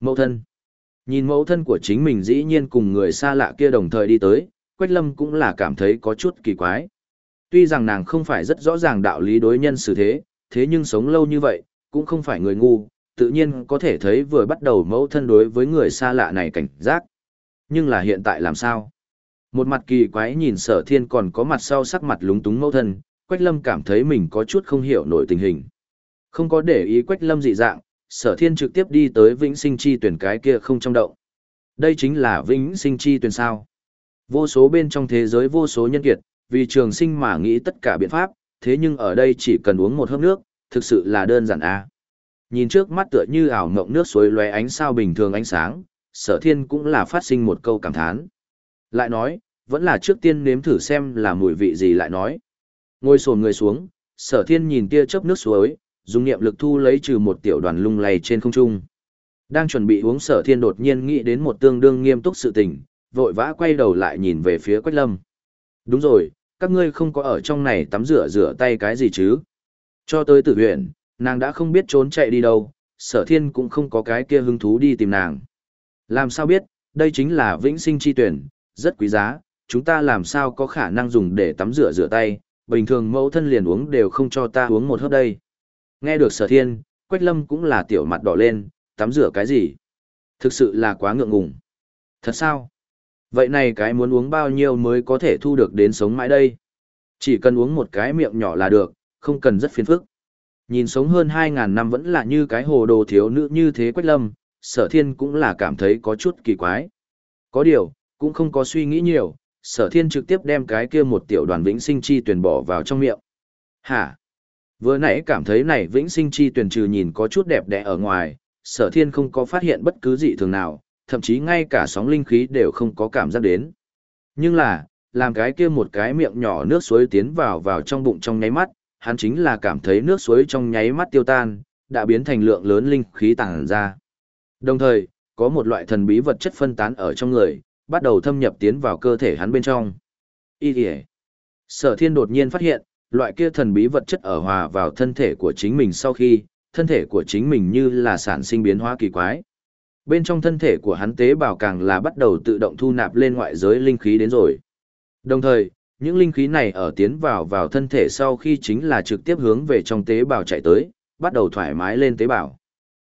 Mẫu thân. Nhìn mẫu thân của chính mình dĩ nhiên cùng người xa lạ kia đồng thời đi tới, Quách Lâm cũng là cảm thấy có chút kỳ quái. Tuy rằng nàng không phải rất rõ ràng đạo lý đối nhân xử thế, thế nhưng sống lâu như vậy, cũng không phải người ngu, tự nhiên có thể thấy vừa bắt đầu mẫu thân đối với người xa lạ này cảnh giác. Nhưng là hiện tại làm sao? Một mặt kỳ quái nhìn sở thiên còn có mặt sau sắc mặt lúng túng mẫu thân, Quách Lâm cảm thấy mình có chút không hiểu nổi tình hình. Không có để ý Quách Lâm dị dạng, sở thiên trực tiếp đi tới vĩnh sinh chi tuyển cái kia không trong động. Đây chính là vĩnh sinh chi tuyển sao. Vô số bên trong thế giới vô số nhân kiệt, vì trường sinh mà nghĩ tất cả biện pháp, thế nhưng ở đây chỉ cần uống một hớp nước, thực sự là đơn giản a. À. Nhìn trước mắt tựa như ảo mộng nước suối lóe ánh sao bình thường ánh sáng, sở thiên cũng là phát sinh một câu cảm thán. Lại nói, vẫn là trước tiên nếm thử xem là mùi vị gì lại nói. Ngồi sồn người xuống, sở thiên nhìn tia chớp nước suối, dùng niệm lực thu lấy trừ một tiểu đoàn lung lay trên không trung. Đang chuẩn bị uống sở thiên đột nhiên nghĩ đến một tương đương nghiêm túc sự tình, vội vã quay đầu lại nhìn về phía Quách Lâm. Đúng rồi, các ngươi không có ở trong này tắm rửa rửa tay cái gì chứ? Cho tới tử huyện, nàng đã không biết trốn chạy đi đâu, sở thiên cũng không có cái kia hứng thú đi tìm nàng. Làm sao biết, đây chính là vĩnh sinh chi tuyển, rất quý giá, chúng ta làm sao có khả năng dùng để tắm rửa rửa tay, bình thường mẫu thân liền uống đều không cho ta uống một hớp đây. Nghe được sở thiên, Quách Lâm cũng là tiểu mặt đỏ lên, tắm rửa cái gì? Thực sự là quá ngượng ngùng. Thật sao? Vậy này cái muốn uống bao nhiêu mới có thể thu được đến sống mãi đây? Chỉ cần uống một cái miệng nhỏ là được, không cần rất phiền phức. Nhìn sống hơn 2.000 năm vẫn là như cái hồ đồ thiếu nữ như thế Quách Lâm, sở thiên cũng là cảm thấy có chút kỳ quái. Có điều, cũng không có suy nghĩ nhiều, sở thiên trực tiếp đem cái kia một tiểu đoàn vĩnh sinh chi tuyển bỏ vào trong miệng. Hả? Vừa nãy cảm thấy này vĩnh sinh chi tuyển trừ nhìn có chút đẹp đẽ ở ngoài, sở thiên không có phát hiện bất cứ gì thường nào, thậm chí ngay cả sóng linh khí đều không có cảm giác đến. Nhưng là, làm cái kia một cái miệng nhỏ nước suối tiến vào vào trong bụng trong nháy mắt, hắn chính là cảm thấy nước suối trong nháy mắt tiêu tan, đã biến thành lượng lớn linh khí tàng ra. Đồng thời, có một loại thần bí vật chất phân tán ở trong người, bắt đầu thâm nhập tiến vào cơ thể hắn bên trong. Ý kìa. Sở thiên đột nhiên phát hiện, loại kia thần bí vật chất ở hòa vào thân thể của chính mình sau khi, thân thể của chính mình như là sản sinh biến hóa kỳ quái. Bên trong thân thể của hắn tế bào càng là bắt đầu tự động thu nạp lên ngoại giới linh khí đến rồi. Đồng thời, những linh khí này ở tiến vào vào thân thể sau khi chính là trực tiếp hướng về trong tế bào chạy tới, bắt đầu thoải mái lên tế bào.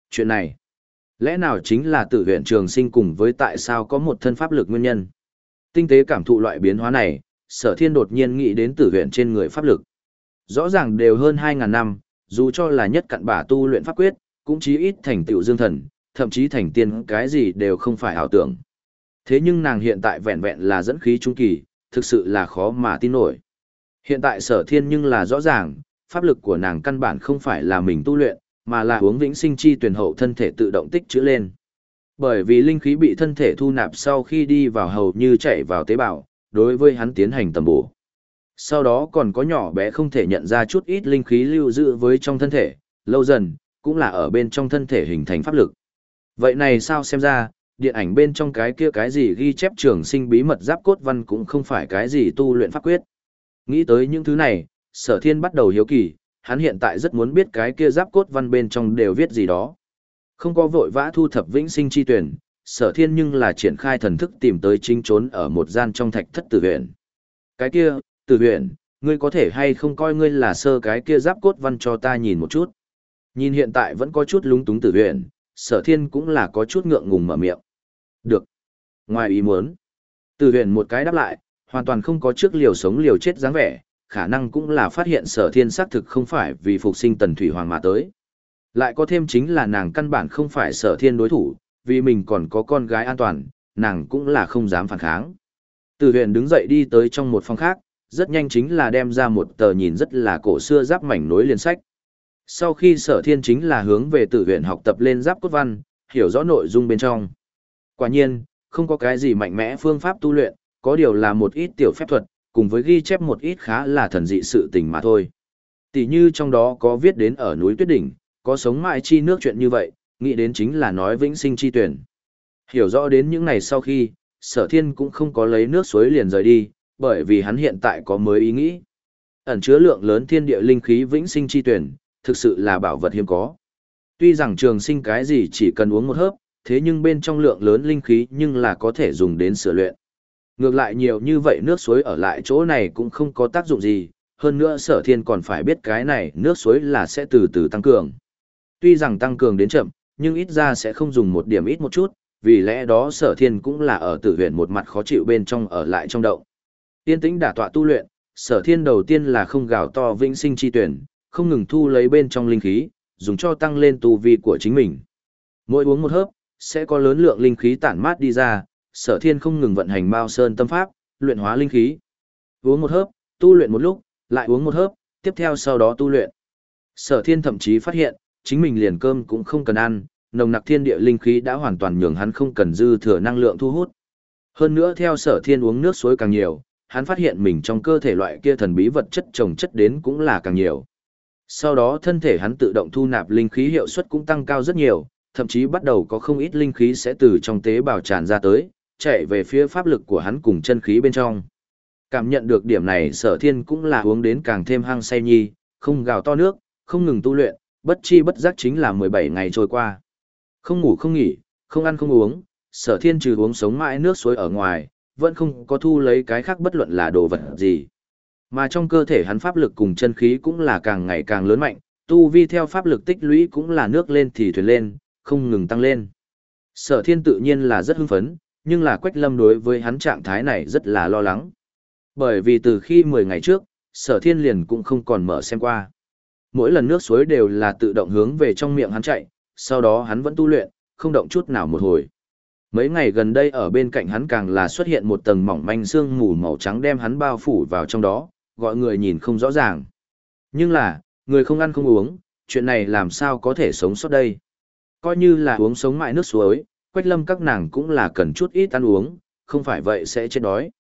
Chuyện này, lẽ nào chính là tự huyện trường sinh cùng với tại sao có một thân pháp lực nguyên nhân? Tinh tế cảm thụ loại biến hóa này, sở thiên đột nhiên nghĩ đến tử huyện trên người pháp lực. Rõ ràng đều hơn 2.000 năm, dù cho là nhất cặn bả tu luyện pháp quyết, cũng chí ít thành tựu dương thần, thậm chí thành tiên cái gì đều không phải ảo tưởng. Thế nhưng nàng hiện tại vẹn vẹn là dẫn khí trung kỳ, thực sự là khó mà tin nổi. Hiện tại sở thiên nhưng là rõ ràng, pháp lực của nàng căn bản không phải là mình tu luyện, mà là uống vĩnh sinh chi tuyển hậu thân thể tự động tích trữ lên. Bởi vì linh khí bị thân thể thu nạp sau khi đi vào hầu như chạy vào tế bào, đối với hắn tiến hành tầm bổ. Sau đó còn có nhỏ bé không thể nhận ra chút ít linh khí lưu giữ với trong thân thể, lâu dần, cũng là ở bên trong thân thể hình thành pháp lực. Vậy này sao xem ra, điện ảnh bên trong cái kia cái gì ghi chép trường sinh bí mật giáp cốt văn cũng không phải cái gì tu luyện pháp quyết. Nghĩ tới những thứ này, sở thiên bắt đầu hiếu kỳ, hắn hiện tại rất muốn biết cái kia giáp cốt văn bên trong đều viết gì đó. Không có vội vã thu thập vĩnh sinh chi tuyển, sở thiên nhưng là triển khai thần thức tìm tới chính trốn ở một gian trong thạch thất tử huyện. Cái kia, tử huyện, ngươi có thể hay không coi ngươi là sơ cái kia giáp cốt văn cho ta nhìn một chút. Nhìn hiện tại vẫn có chút lúng túng tử huyện, sở thiên cũng là có chút ngượng ngùng mở miệng. Được. Ngoài ý muốn, tử huyện một cái đáp lại, hoàn toàn không có trước liều sống liều chết dáng vẻ, khả năng cũng là phát hiện sở thiên xác thực không phải vì phục sinh tần thủy hoàng mà tới. Lại có thêm chính là nàng căn bản không phải sở thiên đối thủ, vì mình còn có con gái an toàn, nàng cũng là không dám phản kháng. Từ huyền đứng dậy đi tới trong một phòng khác, rất nhanh chính là đem ra một tờ nhìn rất là cổ xưa giáp mảnh nối liền sách. Sau khi sở thiên chính là hướng về tử Huyền học tập lên giáp cốt văn, hiểu rõ nội dung bên trong. Quả nhiên, không có cái gì mạnh mẽ phương pháp tu luyện, có điều là một ít tiểu phép thuật, cùng với ghi chép một ít khá là thần dị sự tình mà thôi. Tỷ như trong đó có viết đến ở núi tuyết đỉnh, có sống mãi chi nước chuyện như vậy, nghĩ đến chính là nói vĩnh sinh chi tuyển. Hiểu rõ đến những này sau khi, sở thiên cũng không có lấy nước suối liền rời đi, bởi vì hắn hiện tại có mới ý nghĩ. Ẩn chứa lượng lớn thiên địa linh khí vĩnh sinh chi tuyển, thực sự là bảo vật hiếm có. Tuy rằng trường sinh cái gì chỉ cần uống một hớp, thế nhưng bên trong lượng lớn linh khí nhưng là có thể dùng đến sửa luyện. Ngược lại nhiều như vậy nước suối ở lại chỗ này cũng không có tác dụng gì, hơn nữa sở thiên còn phải biết cái này nước suối là sẽ từ từ tăng cường. Tuy rằng tăng cường đến chậm, nhưng ít ra sẽ không dùng một điểm ít một chút, vì lẽ đó sở thiên cũng là ở tử huyện một mặt khó chịu bên trong ở lại trong động. Tiên tĩnh đả tọa tu luyện, sở thiên đầu tiên là không gào to vĩnh sinh chi tuyển, không ngừng thu lấy bên trong linh khí, dùng cho tăng lên tu vi của chính mình. Mỗi uống một hớp, sẽ có lớn lượng linh khí tản mát đi ra, sở thiên không ngừng vận hành bao sơn tâm pháp, luyện hóa linh khí. Uống một hớp, tu luyện một lúc, lại uống một hớp, tiếp theo sau đó tu luyện. Sở thiên thậm chí phát hiện, chính mình liền cơm cũng không cần ăn, nồng nặc thiên địa linh khí đã hoàn toàn nhường hắn không cần dư thừa năng lượng thu hút. Hơn nữa theo sở thiên uống nước suối càng nhiều, hắn phát hiện mình trong cơ thể loại kia thần bí vật chất trồng chất đến cũng là càng nhiều. Sau đó thân thể hắn tự động thu nạp linh khí hiệu suất cũng tăng cao rất nhiều, thậm chí bắt đầu có không ít linh khí sẽ từ trong tế bào tràn ra tới, chạy về phía pháp lực của hắn cùng chân khí bên trong. Cảm nhận được điểm này sở thiên cũng là uống đến càng thêm hăng say nhi, không gào to nước, không ngừng tu luyện, bất chi bất giác chính là 17 ngày trôi qua. Không ngủ không nghỉ, không ăn không uống, sở thiên trừ uống sống mãi nước suối ở ngoài, vẫn không có thu lấy cái khác bất luận là đồ vật gì. Mà trong cơ thể hắn pháp lực cùng chân khí cũng là càng ngày càng lớn mạnh, tu vi theo pháp lực tích lũy cũng là nước lên thì thuyền lên, không ngừng tăng lên. Sở thiên tự nhiên là rất hưng phấn, nhưng là Quách Lâm đối với hắn trạng thái này rất là lo lắng. Bởi vì từ khi 10 ngày trước, sở thiên liền cũng không còn mở xem qua. Mỗi lần nước suối đều là tự động hướng về trong miệng hắn chạy, sau đó hắn vẫn tu luyện, không động chút nào một hồi. Mấy ngày gần đây ở bên cạnh hắn càng là xuất hiện một tầng mỏng manh sương mù màu trắng đem hắn bao phủ vào trong đó, gọi người nhìn không rõ ràng. Nhưng là, người không ăn không uống, chuyện này làm sao có thể sống sót đây? Coi như là uống sống mãi nước suối, quách lâm các nàng cũng là cần chút ít ăn uống, không phải vậy sẽ chết đói.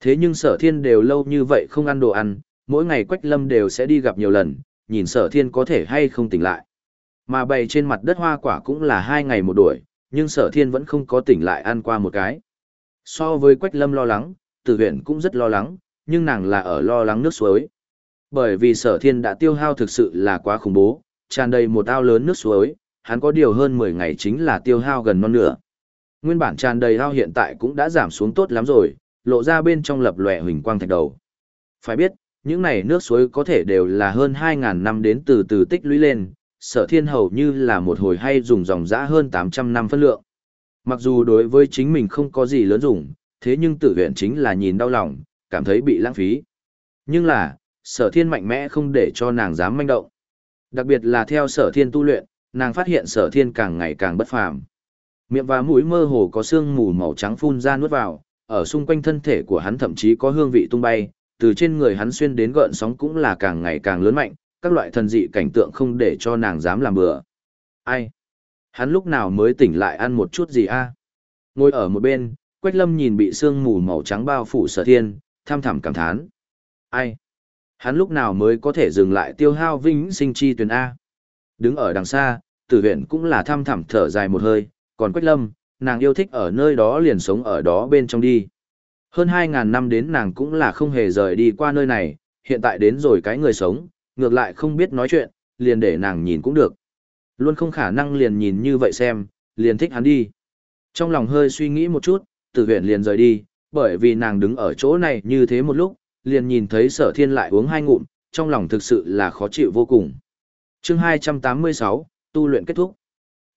Thế nhưng sở thiên đều lâu như vậy không ăn đồ ăn, mỗi ngày quách lâm đều sẽ đi gặp nhiều lần, nhìn sở thiên có thể hay không tỉnh lại. Mà bày trên mặt đất hoa quả cũng là hai ngày một đuổi, nhưng sở thiên vẫn không có tỉnh lại ăn qua một cái. So với quách lâm lo lắng, tử huyện cũng rất lo lắng, nhưng nàng là ở lo lắng nước suối. Bởi vì sở thiên đã tiêu hao thực sự là quá khủng bố, tràn đầy một ao lớn nước suối, hắn có điều hơn 10 ngày chính là tiêu hao gần non nửa. Nguyên bản tràn đầy ao hiện tại cũng đã giảm xuống tốt lắm rồi, lộ ra bên trong lập lòe huỳnh quang thạch đầu. Phải biết, những này nước suối có thể đều là hơn 2.000 năm đến từ từ tích lũy lên, sở thiên hầu như là một hồi hay dùng dòng dã hơn 800 năm phân lượng. Mặc dù đối với chính mình không có gì lớn dùng, thế nhưng tử huyện chính là nhìn đau lòng, cảm thấy bị lãng phí. Nhưng là, sở thiên mạnh mẽ không để cho nàng dám manh động. Đặc biệt là theo sở thiên tu luyện, nàng phát hiện sở thiên càng ngày càng bất phàm. Miệng và mũi mơ hồ có sương mù màu trắng phun ra nuốt vào, ở xung quanh thân thể của hắn thậm chí có hương vị tung bay, từ trên người hắn xuyên đến gợn sóng cũng là càng ngày càng lớn mạnh, các loại thần dị cảnh tượng không để cho nàng dám làm bừa. Ai? Hắn lúc nào mới tỉnh lại ăn một chút gì a? Ngồi ở một bên, Quách Lâm nhìn bị sương mù màu trắng bao phủ sở thiên, tham thẳm cảm thán. Ai? Hắn lúc nào mới có thể dừng lại tiêu hao vĩnh sinh chi tuyển A? Đứng ở đằng xa, tử huyện cũng là tham thẳm thở dài một hơi, còn Quách Lâm, nàng yêu thích ở nơi đó liền sống ở đó bên trong đi. Hơn 2.000 năm đến nàng cũng là không hề rời đi qua nơi này, hiện tại đến rồi cái người sống, ngược lại không biết nói chuyện, liền để nàng nhìn cũng được. Luôn không khả năng liền nhìn như vậy xem, liền thích hắn đi. Trong lòng hơi suy nghĩ một chút, tử huyện liền rời đi, bởi vì nàng đứng ở chỗ này như thế một lúc, liền nhìn thấy sở thiên lại uống hai ngụm, trong lòng thực sự là khó chịu vô cùng. chương 286, tu luyện kết thúc.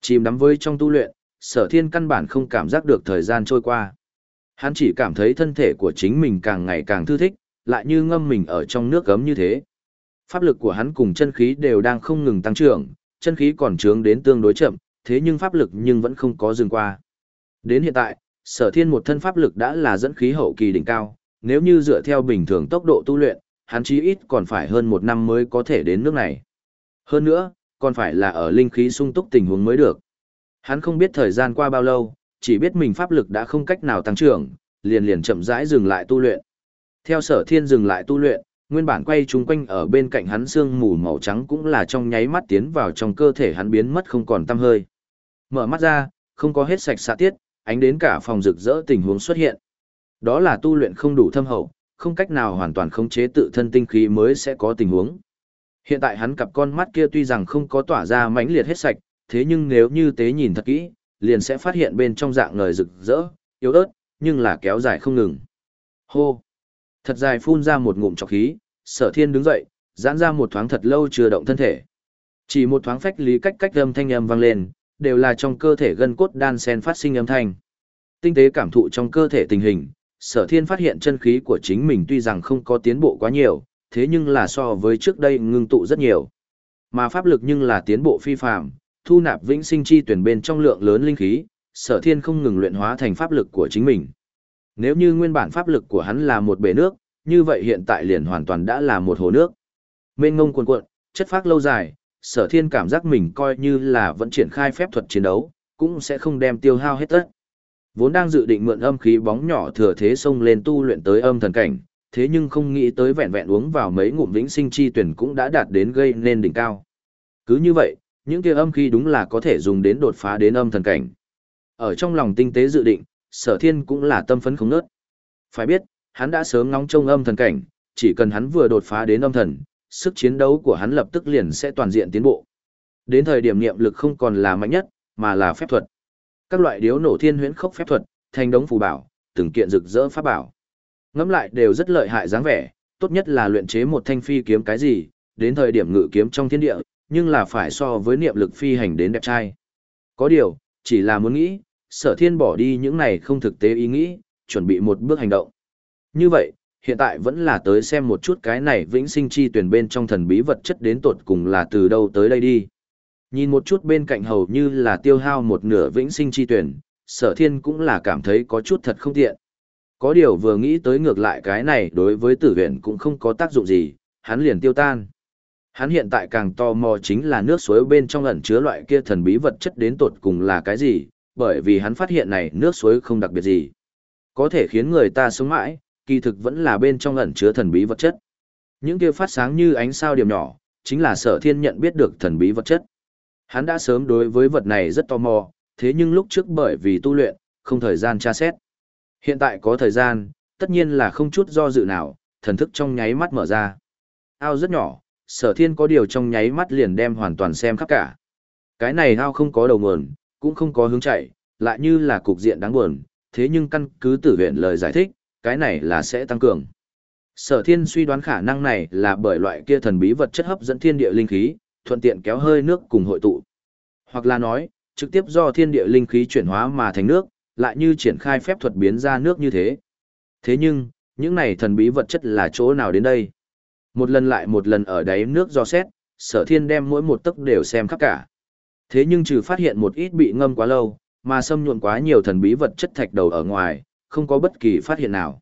Chìm đắm với trong tu luyện, sở thiên căn bản không cảm giác được thời gian trôi qua. Hắn chỉ cảm thấy thân thể của chính mình càng ngày càng thư thích, lại như ngâm mình ở trong nước gấm như thế. Pháp lực của hắn cùng chân khí đều đang không ngừng tăng trưởng, chân khí còn trướng đến tương đối chậm, thế nhưng pháp lực nhưng vẫn không có dừng qua. Đến hiện tại, sở thiên một thân pháp lực đã là dẫn khí hậu kỳ đỉnh cao, nếu như dựa theo bình thường tốc độ tu luyện, hắn chí ít còn phải hơn một năm mới có thể đến nước này. Hơn nữa, còn phải là ở linh khí sung túc tình huống mới được. Hắn không biết thời gian qua bao lâu, chỉ biết mình pháp lực đã không cách nào tăng trưởng, liền liền chậm rãi dừng lại tu luyện. Theo sở thiên dừng lại tu luyện, nguyên bản quay trung quanh ở bên cạnh hắn xương mù màu trắng cũng là trong nháy mắt tiến vào trong cơ thể hắn biến mất không còn tăm hơi. Mở mắt ra, không có hết sạch xạ tiết, ánh đến cả phòng rực rỡ tình huống xuất hiện. Đó là tu luyện không đủ thâm hậu, không cách nào hoàn toàn khống chế tự thân tinh khí mới sẽ có tình huống. Hiện tại hắn cặp con mắt kia tuy rằng không có tỏa ra mãnh liệt hết sạch, thế nhưng nếu như tế nhìn thật kỹ, liền sẽ phát hiện bên trong dạng ngời rực rỡ, yếu ớt, nhưng là kéo dài không ngừng. Hô! Thật dài phun ra một ngụm trọc khí, sở thiên đứng dậy, giãn ra một thoáng thật lâu chưa động thân thể. Chỉ một thoáng phách lý cách cách âm thanh âm vang lên, đều là trong cơ thể gân cốt đan sen phát sinh âm thanh. Tinh tế cảm thụ trong cơ thể tình hình, sở thiên phát hiện chân khí của chính mình tuy rằng không có tiến bộ quá nhiều, thế nhưng là so với trước đây ngưng tụ rất nhiều. Mà pháp lực nhưng là tiến bộ phi phạm, thu nạp vĩnh sinh chi tuyển bên trong lượng lớn linh khí, sở thiên không ngừng luyện hóa thành pháp lực của chính mình. Nếu như nguyên bản pháp lực của hắn là một bể nước, như vậy hiện tại liền hoàn toàn đã là một hồ nước. Mênh ngông cuồn cuộn, chất phác lâu dài, sở thiên cảm giác mình coi như là vẫn triển khai phép thuật chiến đấu, cũng sẽ không đem tiêu hao hết tất. Vốn đang dự định mượn âm khí bóng nhỏ thừa thế xông lên tu luyện tới âm thần cảnh, thế nhưng không nghĩ tới vẹn vẹn uống vào mấy ngụm vĩnh sinh chi tuyển cũng đã đạt đến gây nên đỉnh cao. Cứ như vậy, những kia âm khí đúng là có thể dùng đến đột phá đến âm thần cảnh. Ở trong lòng tinh tế dự định, sở thiên cũng là tâm phấn không nớt. Phải biết, hắn đã sớm ngóng trông âm thần cảnh, chỉ cần hắn vừa đột phá đến âm thần, sức chiến đấu của hắn lập tức liền sẽ toàn diện tiến bộ. Đến thời điểm niệm lực không còn là mạnh nhất, mà là phép thuật. Các loại điếu nổ thiên huyễn khốc phép thuật, thành đống phù bảo, từng kiện rực rỡ pháp bảo. Ngẫm lại đều rất lợi hại dáng vẻ, tốt nhất là luyện chế một thanh phi kiếm cái gì, đến thời điểm ngự kiếm trong thiên địa, nhưng là phải so với niệm lực phi hành đến đẹp trai. Có điều, chỉ là muốn nghĩ, sở thiên bỏ đi những này không thực tế ý nghĩ, chuẩn bị một bước hành động. Như vậy, hiện tại vẫn là tới xem một chút cái này vĩnh sinh chi tuyển bên trong thần bí vật chất đến tột cùng là từ đâu tới đây đi. Nhìn một chút bên cạnh hầu như là tiêu hao một nửa vĩnh sinh chi tuyển, sở thiên cũng là cảm thấy có chút thật không tiện. Có điều vừa nghĩ tới ngược lại cái này đối với tử viện cũng không có tác dụng gì, hắn liền tiêu tan. Hắn hiện tại càng tò mò chính là nước suối bên trong ẩn chứa loại kia thần bí vật chất đến tột cùng là cái gì, bởi vì hắn phát hiện này nước suối không đặc biệt gì. Có thể khiến người ta sống mãi, kỳ thực vẫn là bên trong ẩn chứa thần bí vật chất. Những kia phát sáng như ánh sao điểm nhỏ, chính là sở thiên nhận biết được thần bí vật chất. Hắn đã sớm đối với vật này rất tò mò, thế nhưng lúc trước bởi vì tu luyện, không thời gian tra xét. Hiện tại có thời gian, tất nhiên là không chút do dự nào, thần thức trong nháy mắt mở ra. Ao rất nhỏ, sở thiên có điều trong nháy mắt liền đem hoàn toàn xem khắp cả. Cái này ao không có đầu nguồn, cũng không có hướng chạy, lại như là cục diện đáng buồn, thế nhưng căn cứ tử viện lời giải thích, cái này là sẽ tăng cường. Sở thiên suy đoán khả năng này là bởi loại kia thần bí vật chất hấp dẫn thiên địa linh khí, thuận tiện kéo hơi nước cùng hội tụ. Hoặc là nói, trực tiếp do thiên địa linh khí chuyển hóa mà thành nước, lại như triển khai phép thuật biến ra nước như thế. Thế nhưng, những này thần bí vật chất là chỗ nào đến đây? Một lần lại một lần ở đáy nước do xét, sở thiên đem mỗi một tấc đều xem khắp cả. Thế nhưng trừ phát hiện một ít bị ngâm quá lâu, mà xâm nhuộn quá nhiều thần bí vật chất thạch đầu ở ngoài, không có bất kỳ phát hiện nào.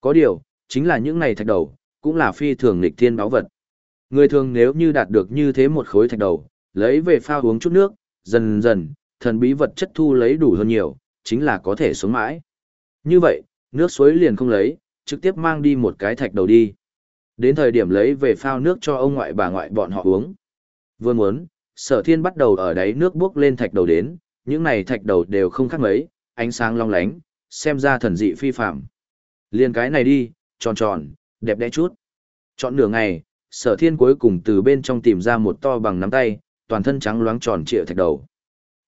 Có điều, chính là những này thạch đầu, cũng là phi thường nghịch thiên báo vật. Người thường nếu như đạt được như thế một khối thạch đầu, lấy về pha uống chút nước, dần dần, thần bí vật chất thu lấy đủ hơn nhiều, chính là có thể sống mãi. Như vậy, nước suối liền không lấy, trực tiếp mang đi một cái thạch đầu đi. Đến thời điểm lấy về phao nước cho ông ngoại bà ngoại bọn họ uống. Vừa muốn, sở thiên bắt đầu ở đáy nước bước lên thạch đầu đến, những này thạch đầu đều không khác mấy, ánh sáng long lánh, xem ra thần dị phi phạm. Liên cái này đi, tròn tròn, đẹp đẽ chút. Chọn nửa ngày, sở thiên cuối cùng từ bên trong tìm ra một to bằng nắm tay, toàn thân trắng loáng tròn trịa thạch đầu.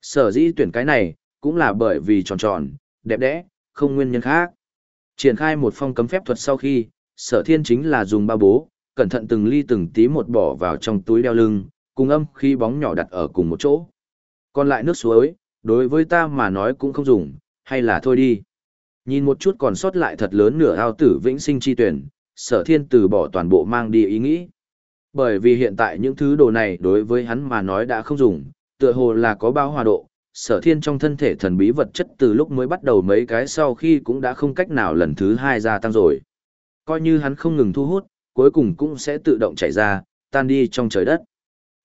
Sở dĩ tuyển cái này, cũng là bởi vì tròn tròn, đẹp đẽ, không nguyên nhân khác. Triển khai một phong cấm phép thuật sau khi, sở thiên chính là dùng ba bố, cẩn thận từng ly từng tí một bỏ vào trong túi đeo lưng, cùng âm khi bóng nhỏ đặt ở cùng một chỗ. Còn lại nước suối, đối với ta mà nói cũng không dùng, hay là thôi đi. Nhìn một chút còn sót lại thật lớn nửa ao tử vĩnh sinh chi tuyển, sở thiên từ bỏ toàn bộ mang đi ý nghĩ. Bởi vì hiện tại những thứ đồ này đối với hắn mà nói đã không dùng, tựa hồ là có bao hòa độ, sở thiên trong thân thể thần bí vật chất từ lúc mới bắt đầu mấy cái sau khi cũng đã không cách nào lần thứ hai gia tăng rồi. Coi như hắn không ngừng thu hút, cuối cùng cũng sẽ tự động chảy ra, tan đi trong trời đất.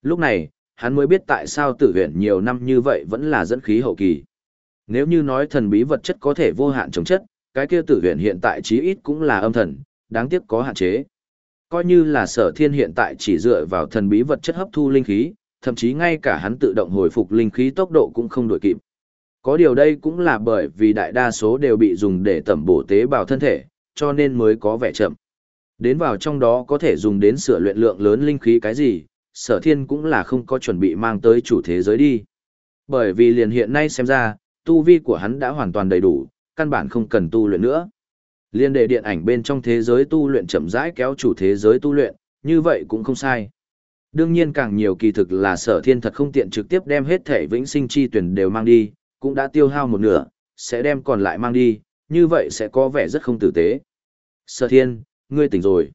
Lúc này, hắn mới biết tại sao tử huyện nhiều năm như vậy vẫn là dẫn khí hậu kỳ. Nếu như nói thần bí vật chất có thể vô hạn chống chất, cái kia tử huyện hiện tại chí ít cũng là âm thần, đáng tiếc có hạn chế. Coi như là sở thiên hiện tại chỉ dựa vào thần bí vật chất hấp thu linh khí, thậm chí ngay cả hắn tự động hồi phục linh khí tốc độ cũng không đổi kịp. Có điều đây cũng là bởi vì đại đa số đều bị dùng để tẩm bổ tế bào thân thể, cho nên mới có vẻ chậm. Đến vào trong đó có thể dùng đến sửa luyện lượng lớn linh khí cái gì, sở thiên cũng là không có chuẩn bị mang tới chủ thế giới đi. Bởi vì liền hiện nay xem ra, tu vi của hắn đã hoàn toàn đầy đủ, căn bản không cần tu luyện nữa. Liên đề điện ảnh bên trong thế giới tu luyện chậm rãi kéo chủ thế giới tu luyện, như vậy cũng không sai. Đương nhiên càng nhiều kỳ thực là sở thiên thật không tiện trực tiếp đem hết thể vĩnh sinh chi tuyển đều mang đi, cũng đã tiêu hao một nửa, sẽ đem còn lại mang đi, như vậy sẽ có vẻ rất không tử tế. Sở thiên, ngươi tỉnh rồi.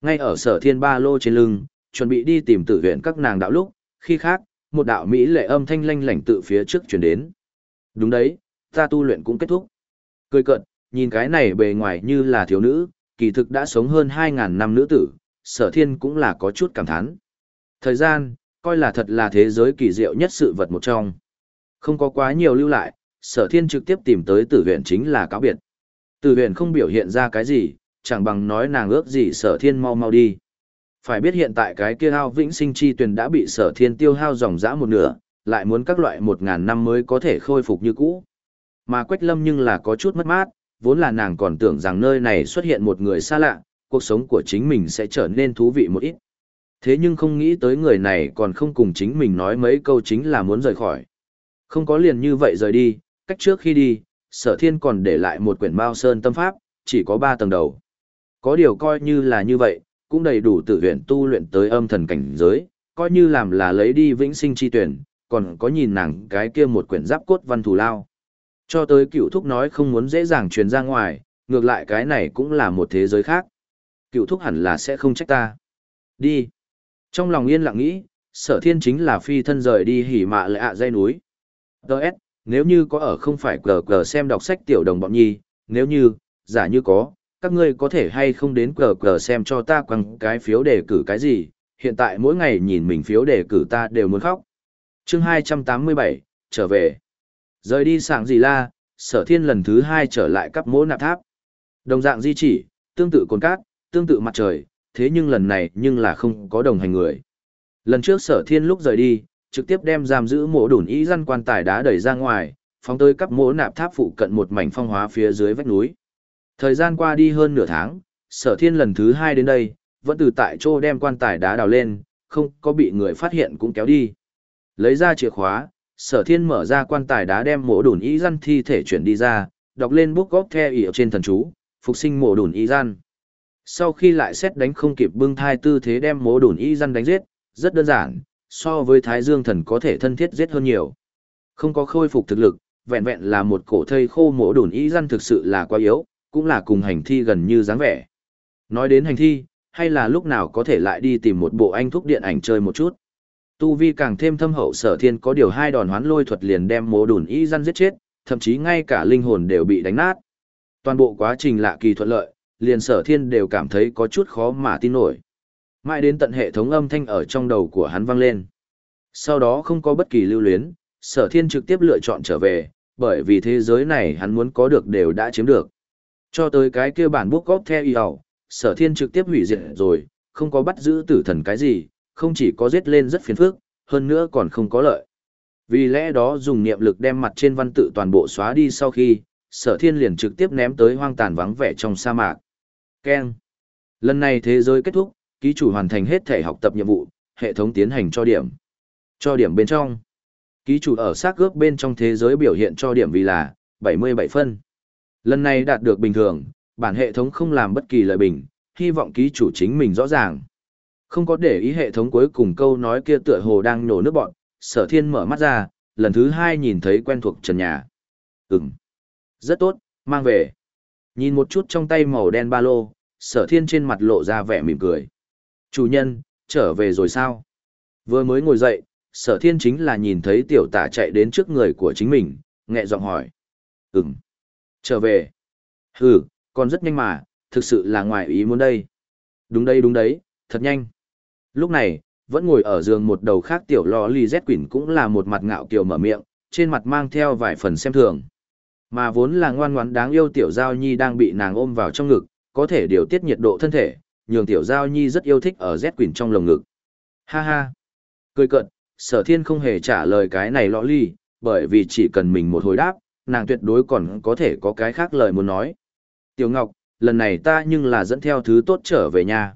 Ngay ở sở thiên ba lô trên lưng, chuẩn bị đi tìm tử viện các nàng đạo lúc, khi khác, một đạo Mỹ lệ âm thanh lanh lảnh tự phía trước chuyển đến. Đúng đấy, ta tu luyện cũng kết thúc. Cười cận, nhìn cái này bề ngoài như là thiếu nữ, kỳ thực đã sống hơn 2.000 năm nữ tử, sở thiên cũng là có chút cảm thán. Thời gian, coi là thật là thế giới kỳ diệu nhất sự vật một trong. Không có quá nhiều lưu lại, sở thiên trực tiếp tìm tới tử viện chính là cáo biệt. Tử viện không biểu hiện ra cái gì, chẳng bằng nói nàng ước gì sở thiên mau mau đi. Phải biết hiện tại cái kia hao vĩnh sinh chi tuyển đã bị sở thiên tiêu hao dòng dã một nửa, lại muốn các loại một ngàn năm mới có thể khôi phục như cũ. Mà Quách Lâm nhưng là có chút mất mát, vốn là nàng còn tưởng rằng nơi này xuất hiện một người xa lạ, cuộc sống của chính mình sẽ trở nên thú vị một ít. Thế nhưng không nghĩ tới người này còn không cùng chính mình nói mấy câu chính là muốn rời khỏi. Không có liền như vậy rời đi, cách trước khi đi, sở thiên còn để lại một quyển Mao Sơn tâm pháp, chỉ có ba tầng đầu. Có điều coi như là như vậy, cũng đầy đủ tự huyện tu luyện tới âm thần cảnh giới, coi như làm là lấy đi vĩnh sinh chi tuyển, còn có nhìn nàng cái kia một quyển giáp cốt văn thù lao. Cho tới cựu thúc nói không muốn dễ dàng truyền ra ngoài, ngược lại cái này cũng là một thế giới khác. Cựu thúc hẳn là sẽ không trách ta. Đi. Trong lòng yên lặng nghĩ, sở thiên chính là phi thân rời đi hỉ mạ lệ ạ dây núi. Đợt, nếu như có ở không phải cờ cờ xem đọc sách tiểu đồng bọn nhi, nếu như, giả như có, các ngươi có thể hay không đến cờ cờ xem cho ta quăng cái phiếu đề cử cái gì, hiện tại mỗi ngày nhìn mình phiếu đề cử ta đều muốn khóc. chương 287, trở về. Rời đi sảng gì la, sở thiên lần thứ hai trở lại cắp mỗ nạp tháp. Đồng dạng di chỉ, tương tự cồn cát, tương tự mặt trời, thế nhưng lần này nhưng là không có đồng hành người. Lần trước sở thiên lúc rời đi, trực tiếp đem giam giữ mộ đủn ý răn quan tài đá đẩy ra ngoài, phóng tới các mỗ nạp tháp phụ cận một mảnh phong hóa phía dưới vách núi. Thời gian qua đi hơn nửa tháng, sở thiên lần thứ hai đến đây, vẫn từ tại chỗ đem quan tài đá đào lên, không có bị người phát hiện cũng kéo đi. Lấy ra chìa khóa, sở thiên mở ra quan tài đá đem mổ đùn ý răn thi thể chuyển đi ra, đọc lên bút góc theo ý trên thần chú, phục sinh mổ đùn ý răn. Sau khi lại xét đánh không kịp bưng thai tư thế đem mổ đùn ý răn đánh giết, rất đơn giản, so với thái dương thần có thể thân thiết giết hơn nhiều. Không có khôi phục thực lực, vẹn vẹn là một cổ thây khô mổ đồn ý răn thực sự là quá yếu, cũng là cùng hành thi gần như dáng vẻ. Nói đến hành thi, hay là lúc nào có thể lại đi tìm một bộ anh thúc điện ảnh chơi một chút. Tu vi càng thêm thâm hậu sở thiên có điều hai đòn hoán lôi thuật liền đem mổ đồn ý răn giết chết, thậm chí ngay cả linh hồn đều bị đánh nát. Toàn bộ quá trình lạ kỳ thuận lợi, liền sở thiên đều cảm thấy có chút khó mà tin nổi. Mãi đến tận hệ thống âm thanh ở trong đầu của hắn vang lên. Sau đó không có bất kỳ lưu luyến, sở thiên trực tiếp lựa chọn trở về, bởi vì thế giới này hắn muốn có được đều đã chiếm được. Cho tới cái kia bản bút góp theo y hầu, sở thiên trực tiếp hủy diệt rồi, không có bắt giữ tử thần cái gì, không chỉ có giết lên rất phiền phức, hơn nữa còn không có lợi. Vì lẽ đó dùng niệm lực đem mặt trên văn tự toàn bộ xóa đi sau khi, sở thiên liền trực tiếp ném tới hoang tàn vắng vẻ trong sa mạc. Ken. Lần này thế giới kết thúc, ký chủ hoàn thành hết thể học tập nhiệm vụ, hệ thống tiến hành cho điểm. Cho điểm bên trong. Ký chủ ở xác gớp bên trong thế giới biểu hiện cho điểm vì là 77 phân. Lần này đạt được bình thường, bản hệ thống không làm bất kỳ lời bình, hy vọng ký chủ chính mình rõ ràng. Không có để ý hệ thống cuối cùng câu nói kia tựa hồ đang nổ nước bọn, sở thiên mở mắt ra, lần thứ hai nhìn thấy quen thuộc trần nhà. Ừm, rất tốt, mang về. Nhìn một chút trong tay màu đen ba lô, sở thiên trên mặt lộ ra vẻ mỉm cười. Chủ nhân, trở về rồi sao? Vừa mới ngồi dậy, sở thiên chính là nhìn thấy tiểu tả chạy đến trước người của chính mình, nghẹ giọng hỏi. Ừm, trở về. Ừ, còn rất nhanh mà, thực sự là ngoài ý muốn đây. Đúng đây đúng đấy, thật nhanh. Lúc này, vẫn ngồi ở giường một đầu khác tiểu lò lì Z quỷ cũng là một mặt ngạo kiều mở miệng, trên mặt mang theo vài phần xem thường. Mà vốn là ngoan ngoãn đáng yêu tiểu giao nhi đang bị nàng ôm vào trong ngực, có thể điều tiết nhiệt độ thân thể, nhường tiểu giao nhi rất yêu thích ở rét quỳnh trong lồng ngực. Ha ha. Cười cận, sở thiên không hề trả lời cái này lọ ly, bởi vì chỉ cần mình một hồi đáp, nàng tuyệt đối còn có thể có cái khác lời muốn nói. Tiểu Ngọc, lần này ta nhưng là dẫn theo thứ tốt trở về nhà.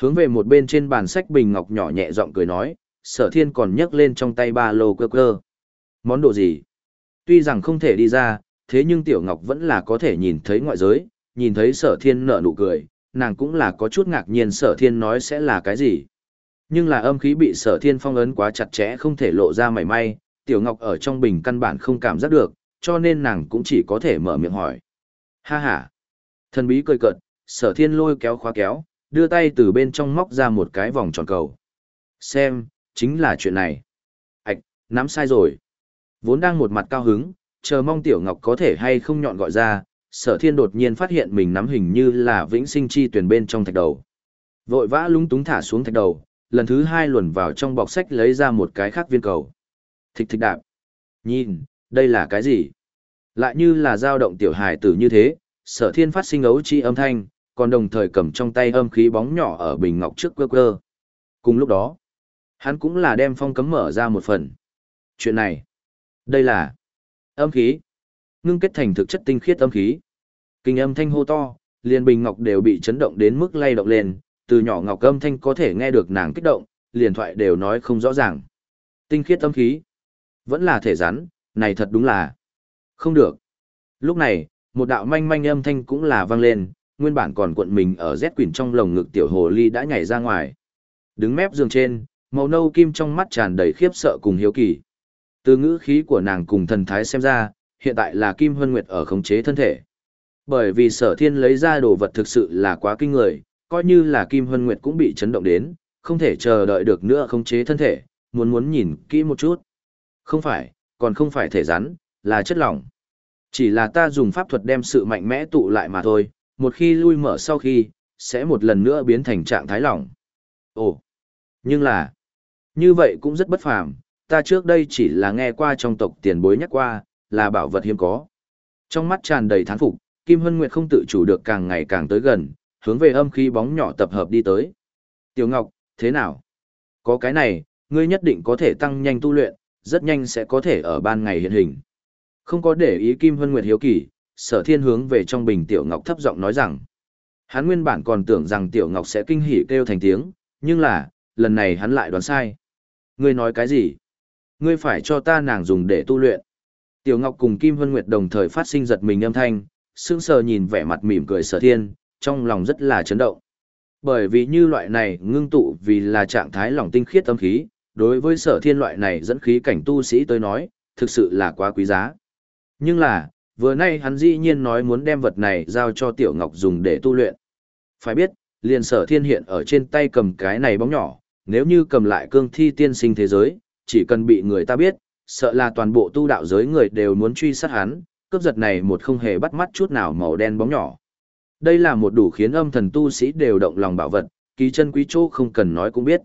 Hướng về một bên trên bàn sách bình ngọc nhỏ nhẹ giọng cười nói, sở thiên còn nhấc lên trong tay ba lô cơ cơ. Món đồ gì? Tuy rằng không thể đi ra, thế nhưng Tiểu Ngọc vẫn là có thể nhìn thấy ngoại giới, nhìn thấy sở thiên nở nụ cười, nàng cũng là có chút ngạc nhiên sở thiên nói sẽ là cái gì. Nhưng là âm khí bị sở thiên phong ấn quá chặt chẽ không thể lộ ra mảy may, Tiểu Ngọc ở trong bình căn bản không cảm giác được, cho nên nàng cũng chỉ có thể mở miệng hỏi. Ha ha! Thần bí cười cợt, sở thiên lôi kéo khóa kéo, đưa tay từ bên trong móc ra một cái vòng tròn cầu. Xem, chính là chuyện này. Ảch, nắm sai rồi. Vốn đang một mặt cao hứng, chờ mong Tiểu Ngọc có thể hay không nhọn gọi ra, sở thiên đột nhiên phát hiện mình nắm hình như là vĩnh sinh chi tuyển bên trong thạch đầu. Vội vã lúng túng thả xuống thạch đầu, lần thứ hai luồn vào trong bọc sách lấy ra một cái khác viên cầu. Thịch thịch đạp. Nhìn, đây là cái gì? Lại như là dao động tiểu hài tử như thế, sở thiên phát sinh ấu chi âm thanh, còn đồng thời cầm trong tay âm khí bóng nhỏ ở bình ngọc trước quơ quơ. Cùng lúc đó, hắn cũng là đem phong cấm mở ra một phần. Chuyện này, đây là âm khí, ngưng kết thành thực chất tinh khiết âm khí. Kinh âm thanh hô to, liền bình ngọc đều bị chấn động đến mức lay động lên, từ nhỏ ngọc âm thanh có thể nghe được nàng kích động, liền thoại đều nói không rõ ràng. Tinh khiết âm khí, vẫn là thể rắn, này thật đúng là không được. Lúc này, một đạo manh manh âm thanh cũng là vang lên, nguyên bản còn cuộn mình ở rét quỷ trong lồng ngực tiểu hồ ly đã nhảy ra ngoài. Đứng mép giường trên, màu nâu kim trong mắt tràn đầy khiếp sợ cùng hiếu kỳ. Từ ngữ khí của nàng cùng thần thái xem ra, hiện tại là Kim Hân Nguyệt ở khống chế thân thể. Bởi vì sở thiên lấy ra đồ vật thực sự là quá kinh người, coi như là Kim Hân Nguyệt cũng bị chấn động đến, không thể chờ đợi được nữa khống chế thân thể, muốn muốn nhìn kỹ một chút. Không phải, còn không phải thể rắn, là chất lỏng. Chỉ là ta dùng pháp thuật đem sự mạnh mẽ tụ lại mà thôi, một khi lui mở sau khi, sẽ một lần nữa biến thành trạng thái lỏng. Ồ, nhưng là, như vậy cũng rất bất phàm, ta trước đây chỉ là nghe qua trong tộc tiền bối nhắc qua, là bảo vật hiếm có. Trong mắt tràn đầy thán phục, Kim Hân Nguyệt không tự chủ được càng ngày càng tới gần, hướng về âm khí bóng nhỏ tập hợp đi tới. Tiểu Ngọc, thế nào? Có cái này, ngươi nhất định có thể tăng nhanh tu luyện, rất nhanh sẽ có thể ở ban ngày hiện hình. Không có để ý Kim Hân Nguyệt hiếu kỳ, sở thiên hướng về trong bình Tiểu Ngọc thấp giọng nói rằng. Hắn nguyên bản còn tưởng rằng Tiểu Ngọc sẽ kinh hỉ kêu thành tiếng, nhưng là, lần này hắn lại đoán sai. Ngươi nói cái gì? Ngươi phải cho ta nàng dùng để tu luyện. Tiểu Ngọc cùng Kim Vân Nguyệt đồng thời phát sinh giật mình âm thanh, sững sờ nhìn vẻ mặt mỉm cười sở thiên, trong lòng rất là chấn động. Bởi vì như loại này ngưng tụ vì là trạng thái lòng tinh khiết tâm khí, đối với sở thiên loại này dẫn khí cảnh tu sĩ tới nói, thực sự là quá quý giá. Nhưng là, vừa nay hắn dĩ nhiên nói muốn đem vật này giao cho Tiểu Ngọc dùng để tu luyện. Phải biết, liền sở thiên hiện ở trên tay cầm cái này bóng nhỏ, nếu như cầm lại cương thi tiên sinh thế giới, chỉ cần bị người ta biết, sợ là toàn bộ tu đạo giới người đều muốn truy sát hắn, cướp giật này một không hề bắt mắt chút nào màu đen bóng nhỏ. Đây là một đủ khiến âm thần tu sĩ đều động lòng bảo vật, ký chân quý chỗ không cần nói cũng biết.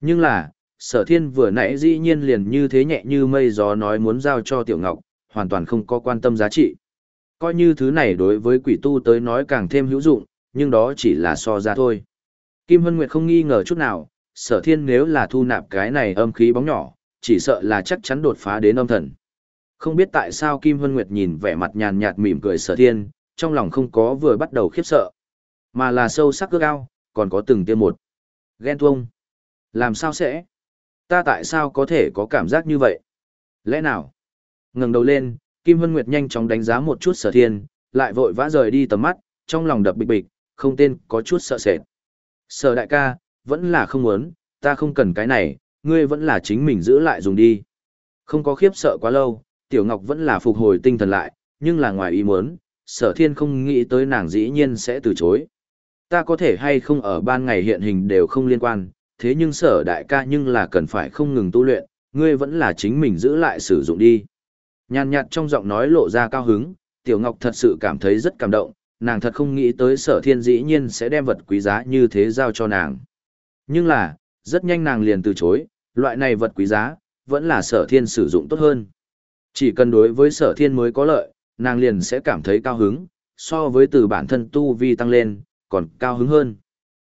Nhưng là, sở thiên vừa nãy dĩ nhiên liền như thế nhẹ như mây gió nói muốn giao cho tiểu ngọc, hoàn toàn không có quan tâm giá trị. Coi như thứ này đối với quỷ tu tới nói càng thêm hữu dụng, nhưng đó chỉ là so ra thôi. Kim Hân Nguyệt không nghi ngờ chút nào, sở thiên nếu là thu nạp cái này âm khí bóng nhỏ, chỉ sợ là chắc chắn đột phá đến âm thần. Không biết tại sao Kim Hân Nguyệt nhìn vẻ mặt nhàn nhạt mỉm cười sở thiên, trong lòng không có vừa bắt đầu khiếp sợ, mà là sâu sắc cơ cao, còn có từng tiêm một. Ghen tuông. Làm sao sẽ? Ta tại sao có thể có cảm giác như vậy? Lẽ nào? ngẩng đầu lên, Kim Hân Nguyệt nhanh chóng đánh giá một chút sở thiên, lại vội vã rời đi tầm mắt, trong lòng đập bịch bịch, không tên có chút sợ sệt. Sở đại ca, vẫn là không muốn, ta không cần cái này, ngươi vẫn là chính mình giữ lại dùng đi. Không có khiếp sợ quá lâu, Tiểu Ngọc vẫn là phục hồi tinh thần lại, nhưng là ngoài ý muốn, sở thiên không nghĩ tới nàng dĩ nhiên sẽ từ chối. Ta có thể hay không ở ban ngày hiện hình đều không liên quan, thế nhưng sở đại ca nhưng là cần phải không ngừng tu luyện, ngươi vẫn là chính mình giữ lại sử dụng đi. Nhàn nhạt trong giọng nói lộ ra cao hứng, Tiểu Ngọc thật sự cảm thấy rất cảm động, nàng thật không nghĩ tới sở thiên dĩ nhiên sẽ đem vật quý giá như thế giao cho nàng. Nhưng là, rất nhanh nàng liền từ chối, loại này vật quý giá, vẫn là sở thiên sử dụng tốt hơn. Chỉ cần đối với sở thiên mới có lợi, nàng liền sẽ cảm thấy cao hứng, so với từ bản thân tu vi tăng lên, còn cao hứng hơn.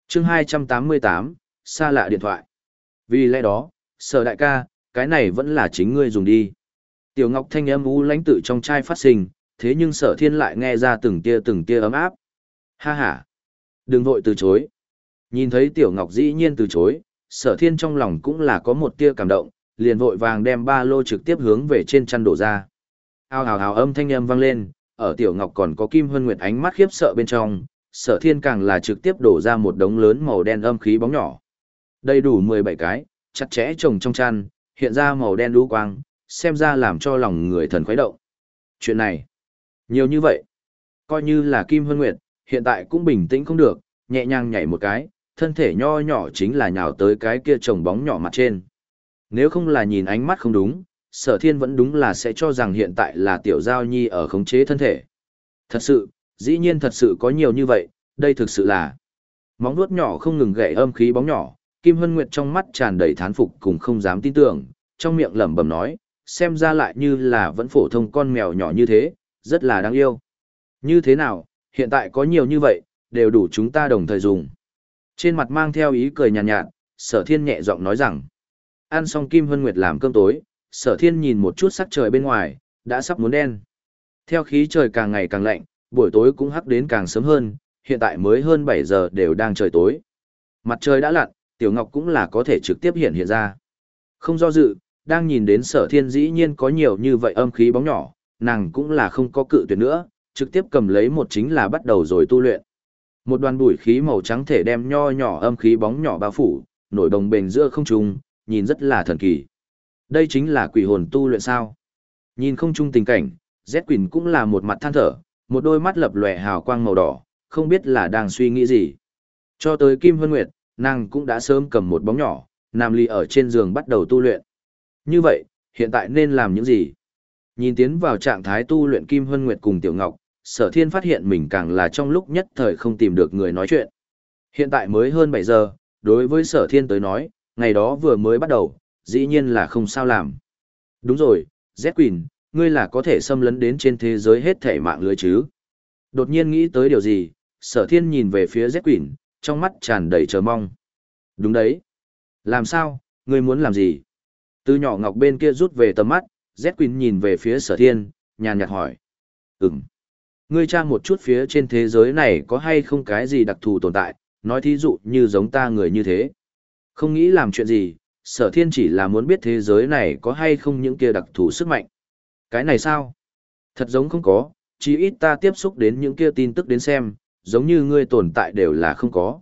chương 288, xa lạ điện thoại. Vì lẽ đó, sở đại ca, cái này vẫn là chính ngươi dùng đi. Tiểu Ngọc thanh âm u lãnh tự trong chai phát sinh, thế nhưng sở thiên lại nghe ra từng tia từng tia ấm áp. Ha ha! Đừng vội từ chối. Nhìn thấy Tiểu Ngọc dĩ nhiên từ chối, sở thiên trong lòng cũng là có một tia cảm động, liền vội vàng đem ba lô trực tiếp hướng về trên chăn đổ ra. Ao hào hào âm thanh âm vang lên, ở tiểu ngọc còn có kim hân nguyệt ánh mắt khiếp sợ bên trong, sở thiên càng là trực tiếp đổ ra một đống lớn màu đen âm khí bóng nhỏ. Đầy đủ 17 cái, chặt chẽ trồng trong chăn, hiện ra màu đen đu quang, xem ra làm cho lòng người thần khuấy động. Chuyện này, nhiều như vậy, coi như là Kim Hân Nguyệt, hiện tại cũng bình tĩnh không được, nhẹ nhàng nhảy một cái, thân thể nho nhỏ chính là nhào tới cái kia trồng bóng nhỏ mặt trên. Nếu không là nhìn ánh mắt không đúng, sở thiên vẫn đúng là sẽ cho rằng hiện tại là tiểu giao nhi ở khống chế thân thể. Thật sự, dĩ nhiên thật sự có nhiều như vậy, đây thực sự là móng vuốt nhỏ không ngừng gậy âm khí bóng nhỏ, Kim Hân Nguyệt trong mắt tràn đầy thán phục cùng không dám tin tưởng, trong miệng lẩm bẩm nói, xem ra lại như là vẫn phổ thông con mèo nhỏ như thế, rất là đáng yêu. Như thế nào, hiện tại có nhiều như vậy, đều đủ chúng ta đồng thời dùng. Trên mặt mang theo ý cười nhàn nhạt, nhạt, sở thiên nhẹ giọng nói rằng, ăn xong Kim Hân Nguyệt làm cơm tối, sở thiên nhìn một chút sắc trời bên ngoài, đã sắp muốn đen. Theo khí trời càng ngày càng lạnh, buổi tối cũng hắc đến càng sớm hơn, hiện tại mới hơn 7 giờ đều đang trời tối. Mặt trời đã lặn, Tiểu Ngọc cũng là có thể trực tiếp hiện hiện ra. Không do dự, đang nhìn đến sở thiên dĩ nhiên có nhiều như vậy âm khí bóng nhỏ, nàng cũng là không có cự tuyệt nữa, trực tiếp cầm lấy một chính là bắt đầu rồi tu luyện. Một đoàn bụi khí màu trắng thể đem nho nhỏ âm khí bóng nhỏ bao phủ, nổi đồng bền giữa không trung, nhìn rất là thần kỳ. Đây chính là quỷ hồn tu luyện sao. Nhìn không trung tình cảnh, Z Quỳnh cũng là một mặt than thở, một đôi mắt lập lòe hào quang màu đỏ, không biết là đang suy nghĩ gì. Cho tới Kim Vân Nguyệt, nàng cũng đã sớm cầm một bóng nhỏ, nằm lì ở trên giường bắt đầu tu luyện. Như vậy, hiện tại nên làm những gì? Nhìn tiến vào trạng thái tu luyện Kim Hân Nguyệt cùng Tiểu Ngọc, sở thiên phát hiện mình càng là trong lúc nhất thời không tìm được người nói chuyện. Hiện tại mới hơn 7 giờ, đối với sở thiên tới nói, ngày đó vừa mới bắt đầu, dĩ nhiên là không sao làm. Đúng rồi, Z Quỳnh, ngươi là có thể xâm lấn đến trên thế giới hết thể mạng lưới chứ. Đột nhiên nghĩ tới điều gì, sở thiên nhìn về phía Z Quỳnh, trong mắt tràn đầy chờ mong. Đúng đấy. Làm sao, ngươi muốn làm gì? Từ nhỏ ngọc bên kia rút về tầm mắt, Z Quỳnh nhìn về phía sở thiên, nhàn nhạt hỏi. Ừm. Ngươi tra một chút phía trên thế giới này có hay không cái gì đặc thù tồn tại, nói thí dụ như giống ta người như thế. Không nghĩ làm chuyện gì, sở thiên chỉ là muốn biết thế giới này có hay không những kia đặc thù sức mạnh. Cái này sao? Thật giống không có, chỉ ít ta tiếp xúc đến những kia tin tức đến xem, giống như ngươi tồn tại đều là không có.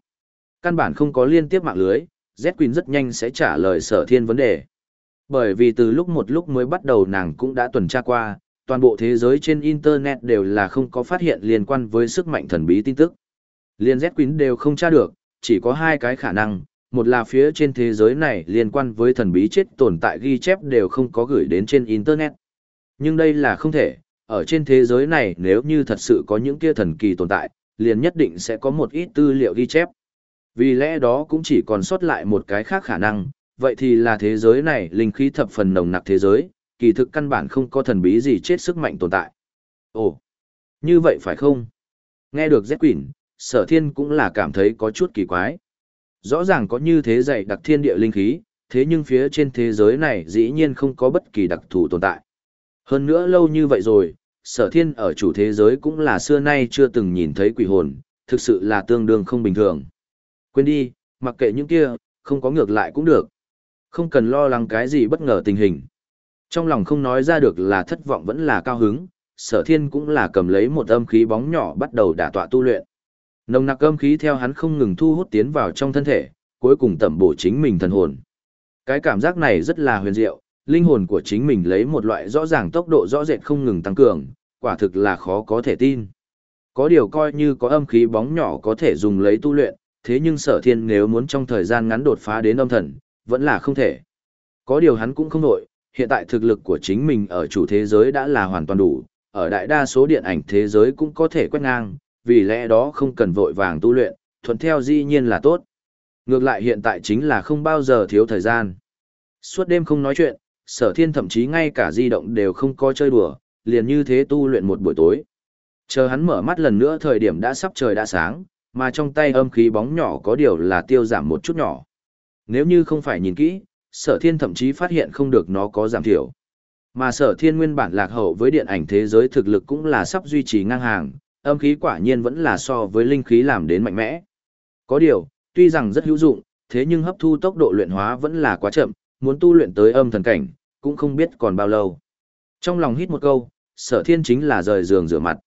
Căn bản không có liên tiếp mạng lưới, Z Queen rất nhanh sẽ trả lời sở thiên vấn đề. Bởi vì từ lúc một lúc mới bắt đầu nàng cũng đã tuần tra qua, toàn bộ thế giới trên Internet đều là không có phát hiện liên quan với sức mạnh thần bí tin tức. Liên Z Quýn đều không tra được, chỉ có hai cái khả năng, một là phía trên thế giới này liên quan với thần bí chết tồn tại ghi chép đều không có gửi đến trên Internet. Nhưng đây là không thể, ở trên thế giới này nếu như thật sự có những kia thần kỳ tồn tại, liền nhất định sẽ có một ít tư liệu ghi chép. Vì lẽ đó cũng chỉ còn sót lại một cái khác khả năng, vậy thì là thế giới này linh khí thập phần nồng nặc thế giới, kỳ thực căn bản không có thần bí gì chết sức mạnh tồn tại. Ồ, như vậy phải không? Nghe được Z Quỷ, sở thiên cũng là cảm thấy có chút kỳ quái. Rõ ràng có như thế dạy đặc thiên địa linh khí, thế nhưng phía trên thế giới này dĩ nhiên không có bất kỳ đặc thù tồn tại. Hơn nữa lâu như vậy rồi, sở thiên ở chủ thế giới cũng là xưa nay chưa từng nhìn thấy quỷ hồn, thực sự là tương đương không bình thường. Quên đi, mặc kệ những kia, không có ngược lại cũng được. Không cần lo lắng cái gì bất ngờ tình hình. Trong lòng không nói ra được là thất vọng vẫn là cao hứng, sở thiên cũng là cầm lấy một âm khí bóng nhỏ bắt đầu đả tọa tu luyện. Nồng nặc âm khí theo hắn không ngừng thu hút tiến vào trong thân thể, cuối cùng tẩm bổ chính mình thần hồn. Cái cảm giác này rất là huyền diệu, linh hồn của chính mình lấy một loại rõ ràng tốc độ rõ rệt không ngừng tăng cường, quả thực là khó có thể tin. Có điều coi như có âm khí bóng nhỏ có thể dùng lấy tu luyện, thế nhưng sở thiên nếu muốn trong thời gian ngắn đột phá đến âm thần, vẫn là không thể. Có điều hắn cũng không nổi, hiện tại thực lực của chính mình ở chủ thế giới đã là hoàn toàn đủ, ở đại đa số điện ảnh thế giới cũng có thể quét ngang, vì lẽ đó không cần vội vàng tu luyện, thuận theo dĩ nhiên là tốt. Ngược lại hiện tại chính là không bao giờ thiếu thời gian. Suốt đêm không nói chuyện, sở thiên thậm chí ngay cả di động đều không có chơi đùa, liền như thế tu luyện một buổi tối. Chờ hắn mở mắt lần nữa thời điểm đã sắp trời đã sáng, mà trong tay âm khí bóng nhỏ có điều là tiêu giảm một chút nhỏ. Nếu như không phải nhìn kỹ, sở thiên thậm chí phát hiện không được nó có giảm thiểu. Mà sở thiên nguyên bản lạc hậu với điện ảnh thế giới thực lực cũng là sắp duy trì ngang hàng, âm khí quả nhiên vẫn là so với linh khí làm đến mạnh mẽ. Có điều, tuy rằng rất hữu dụng, thế nhưng hấp thu tốc độ luyện hóa vẫn là quá chậm, muốn tu luyện tới âm thần cảnh, cũng không biết còn bao lâu. Trong lòng hít một câu, sở thiên chính là rời giường rửa mặt.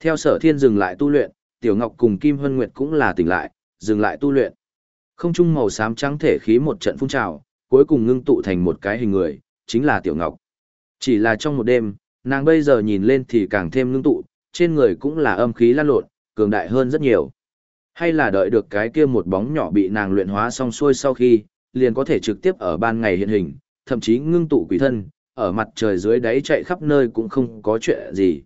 Theo sở thiên dừng lại tu luyện, Tiểu Ngọc cùng Kim Hân Nguyệt cũng là tỉnh lại, dừng lại tu luyện. Không trung màu xám trắng thể khí một trận phun trào, cuối cùng ngưng tụ thành một cái hình người, chính là Tiểu Ngọc. Chỉ là trong một đêm, nàng bây giờ nhìn lên thì càng thêm ngưng tụ, trên người cũng là âm khí lan lột, cường đại hơn rất nhiều. Hay là đợi được cái kia một bóng nhỏ bị nàng luyện hóa xong xuôi sau khi, liền có thể trực tiếp ở ban ngày hiện hình, thậm chí ngưng tụ quỷ thân, ở mặt trời dưới đáy chạy khắp nơi cũng không có chuyện gì.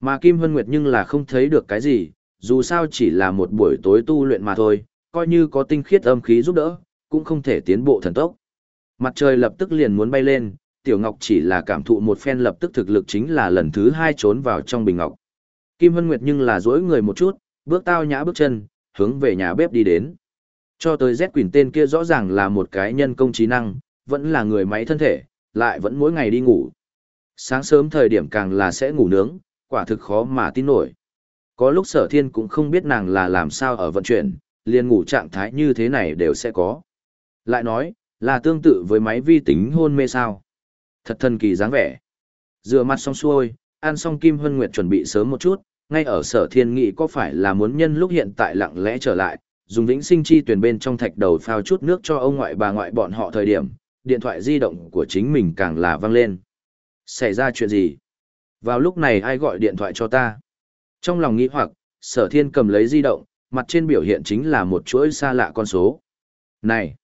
Mà Kim Hân Nguyệt nhưng là không thấy được cái gì, dù sao chỉ là một buổi tối tu luyện mà thôi, coi như có tinh khiết âm khí giúp đỡ, cũng không thể tiến bộ thần tốc. Mặt trời lập tức liền muốn bay lên, Tiểu Ngọc chỉ là cảm thụ một phen lập tức thực lực chính là lần thứ hai trốn vào trong bình ngọc. Kim Hân Nguyệt nhưng là dối người một chút, bước tao nhã bước chân, hướng về nhà bếp đi đến. Cho tới Z Quỳnh tên kia rõ ràng là một cái nhân công trí năng, vẫn là người máy thân thể, lại vẫn mỗi ngày đi ngủ. Sáng sớm thời điểm càng là sẽ ngủ nướng, quả thực khó mà tin nổi. Có lúc sở thiên cũng không biết nàng là làm sao ở vận chuyển, liền ngủ trạng thái như thế này đều sẽ có. Lại nói, là tương tự với máy vi tính hôn mê sao. Thật thần kỳ dáng vẻ. Rửa mặt xong xuôi, ăn xong Kim Hân Nguyệt chuẩn bị sớm một chút, ngay ở sở thiên nghị có phải là muốn nhân lúc hiện tại lặng lẽ trở lại, dùng vĩnh sinh chi tuyển bên trong thạch đầu phao chút nước cho ông ngoại bà ngoại bọn họ thời điểm, điện thoại di động của chính mình càng là văng lên. Xảy ra chuyện gì? Vào lúc này ai gọi điện thoại cho ta? Trong lòng nghĩ hoặc, sở thiên cầm lấy di động, mặt trên biểu hiện chính là một chuỗi xa lạ con số. Này!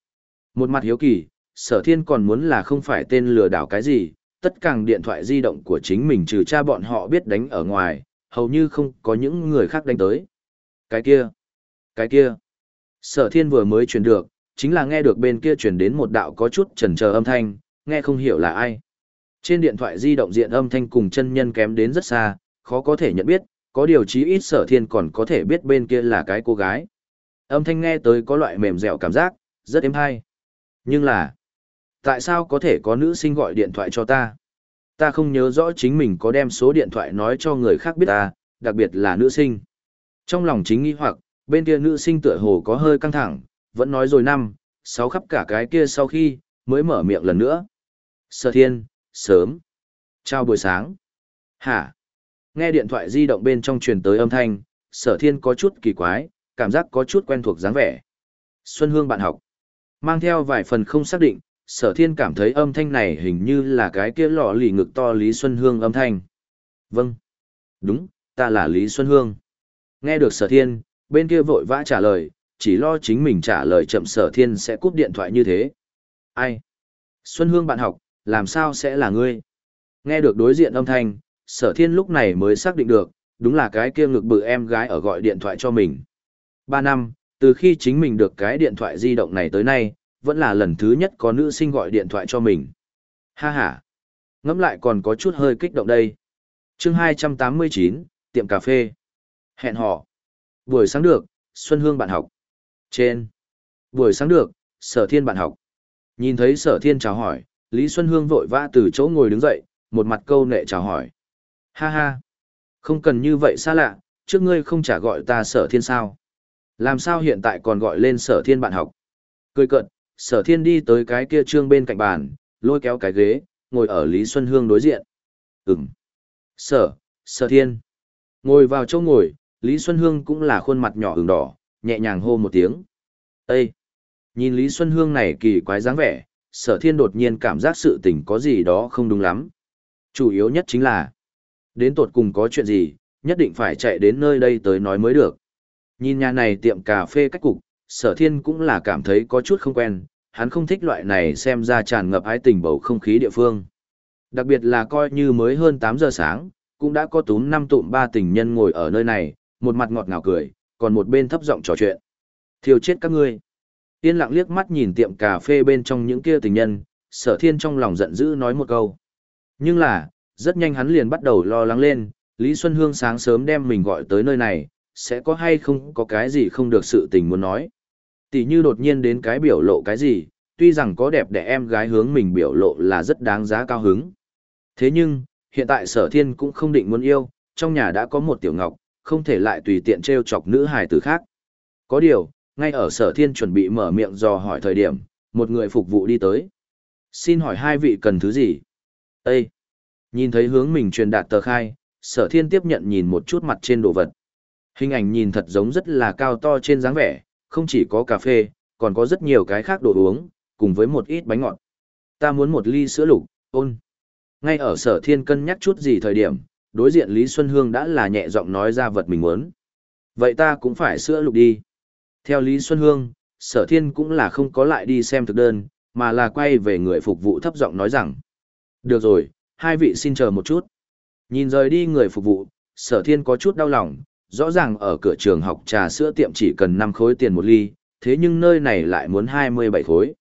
Một mặt hiếu kỳ, sở thiên còn muốn là không phải tên lừa đảo cái gì, tất cả điện thoại di động của chính mình trừ cha bọn họ biết đánh ở ngoài, hầu như không có những người khác đánh tới. Cái kia! Cái kia! Sở thiên vừa mới truyền được, chính là nghe được bên kia truyền đến một đạo có chút chần chờ âm thanh, nghe không hiểu là ai. Trên điện thoại di động diện âm thanh cùng chân nhân kém đến rất xa, khó có thể nhận biết, có điều chí ít sở thiên còn có thể biết bên kia là cái cô gái. Âm thanh nghe tới có loại mềm dẻo cảm giác, rất êm hay. Nhưng là, tại sao có thể có nữ sinh gọi điện thoại cho ta? Ta không nhớ rõ chính mình có đem số điện thoại nói cho người khác biết ta, đặc biệt là nữ sinh. Trong lòng chính nghi hoặc, bên kia nữ sinh tựa hồ có hơi căng thẳng, vẫn nói rồi năm, sáu khắp cả cái kia sau khi, mới mở miệng lần nữa. Sở thiên, sớm. Chào buổi sáng. Hả? Nghe điện thoại di động bên trong truyền tới âm thanh, sở thiên có chút kỳ quái, cảm giác có chút quen thuộc dáng vẻ. Xuân Hương bạn học. Mang theo vài phần không xác định, sở thiên cảm thấy âm thanh này hình như là cái kia lọ lì ngực to Lý Xuân Hương âm thanh. Vâng. Đúng, ta là Lý Xuân Hương. Nghe được sở thiên, bên kia vội vã trả lời, chỉ lo chính mình trả lời chậm sở thiên sẽ cúp điện thoại như thế. Ai? Xuân Hương bạn học, làm sao sẽ là ngươi? Nghe được đối diện âm thanh, sở thiên lúc này mới xác định được, đúng là cái kia ngực bự em gái ở gọi điện thoại cho mình. Ba năm, từ khi chính mình được cái điện thoại di động này tới nay, vẫn là lần thứ nhất có nữ sinh gọi điện thoại cho mình. Ha ha! Ngẫm lại còn có chút hơi kích động đây. chương 289, tiệm cà phê. Hẹn hò. Buổi sáng được, Xuân Hương bạn học. Trên. Buổi sáng được, sở thiên bạn học. Nhìn thấy sở thiên chào hỏi, Lý Xuân Hương vội vã từ chỗ ngồi đứng dậy, một mặt câu nệ chào hỏi. Ha ha. Không cần như vậy xa lạ, trước ngươi không trả gọi ta sở thiên sao. Làm sao hiện tại còn gọi lên sở thiên bạn học. Cười cận, sở thiên đi tới cái kia trương bên cạnh bàn, lôi kéo cái ghế, ngồi ở Lý Xuân Hương đối diện. Ừm. Sở, sở thiên. Ngồi vào chỗ ngồi, Lý Xuân Hương cũng là khuôn mặt nhỏ ửng đỏ, nhẹ nhàng hô một tiếng. Ê! Nhìn Lý Xuân Hương này kỳ quái dáng vẻ, sở thiên đột nhiên cảm giác sự tình có gì đó không đúng lắm. Chủ yếu nhất chính là, đến tột cùng có chuyện gì, nhất định phải chạy đến nơi đây tới nói mới được. Nhìn nhà này tiệm cà phê cách cục, sở thiên cũng là cảm thấy có chút không quen, hắn không thích loại này xem ra tràn ngập ái tình bầu không khí địa phương. Đặc biệt là coi như mới hơn 8 giờ sáng, cũng đã có túm năm tụm ba tình nhân ngồi ở nơi này, một mặt ngọt ngào cười, còn một bên thấp giọng trò chuyện. Thiêu chết các ngươi. Yên lặng liếc mắt nhìn tiệm cà phê bên trong những kia tình nhân, sở thiên trong lòng giận dữ nói một câu. Nhưng là, rất nhanh hắn liền bắt đầu lo lắng lên, Lý Xuân Hương sáng sớm đem mình gọi tới nơi này, sẽ có hay không có cái gì không được sự tình muốn nói. Tỷ như đột nhiên đến cái biểu lộ cái gì, tuy rằng có đẹp để em gái hướng mình biểu lộ là rất đáng giá cao hứng. Thế nhưng, hiện tại sở thiên cũng không định muốn yêu, trong nhà đã có một tiểu ngọc, không thể lại tùy tiện treo chọc nữ hài tử khác. Có điều, ngay ở sở thiên chuẩn bị mở miệng dò hỏi thời điểm, một người phục vụ đi tới. Xin hỏi hai vị cần thứ gì? Ê! Nhìn thấy hướng mình truyền đạt tờ khai, sở thiên tiếp nhận nhìn một chút mặt trên đồ vật. Hình ảnh nhìn thật giống rất là cao to trên dáng vẻ, không chỉ có cà phê, còn có rất nhiều cái khác đồ uống, cùng với một ít bánh ngọt. Ta muốn một ly sữa lục, ôn. Ngay ở sở thiên cân nhắc chút gì thời điểm, đối diện Lý Xuân Hương đã là nhẹ giọng nói ra vật mình muốn. Vậy ta cũng phải sữa lục đi. Theo Lý Xuân Hương, sở thiên cũng là không có lại đi xem thực đơn, mà là quay về người phục vụ thấp giọng nói rằng. Được rồi, hai vị xin chờ một chút. Nhìn rời đi người phục vụ, sở thiên có chút đau lòng, rõ ràng ở cửa trường học trà sữa tiệm chỉ cần 5 khối tiền một ly, thế nhưng nơi này lại muốn 27 khối.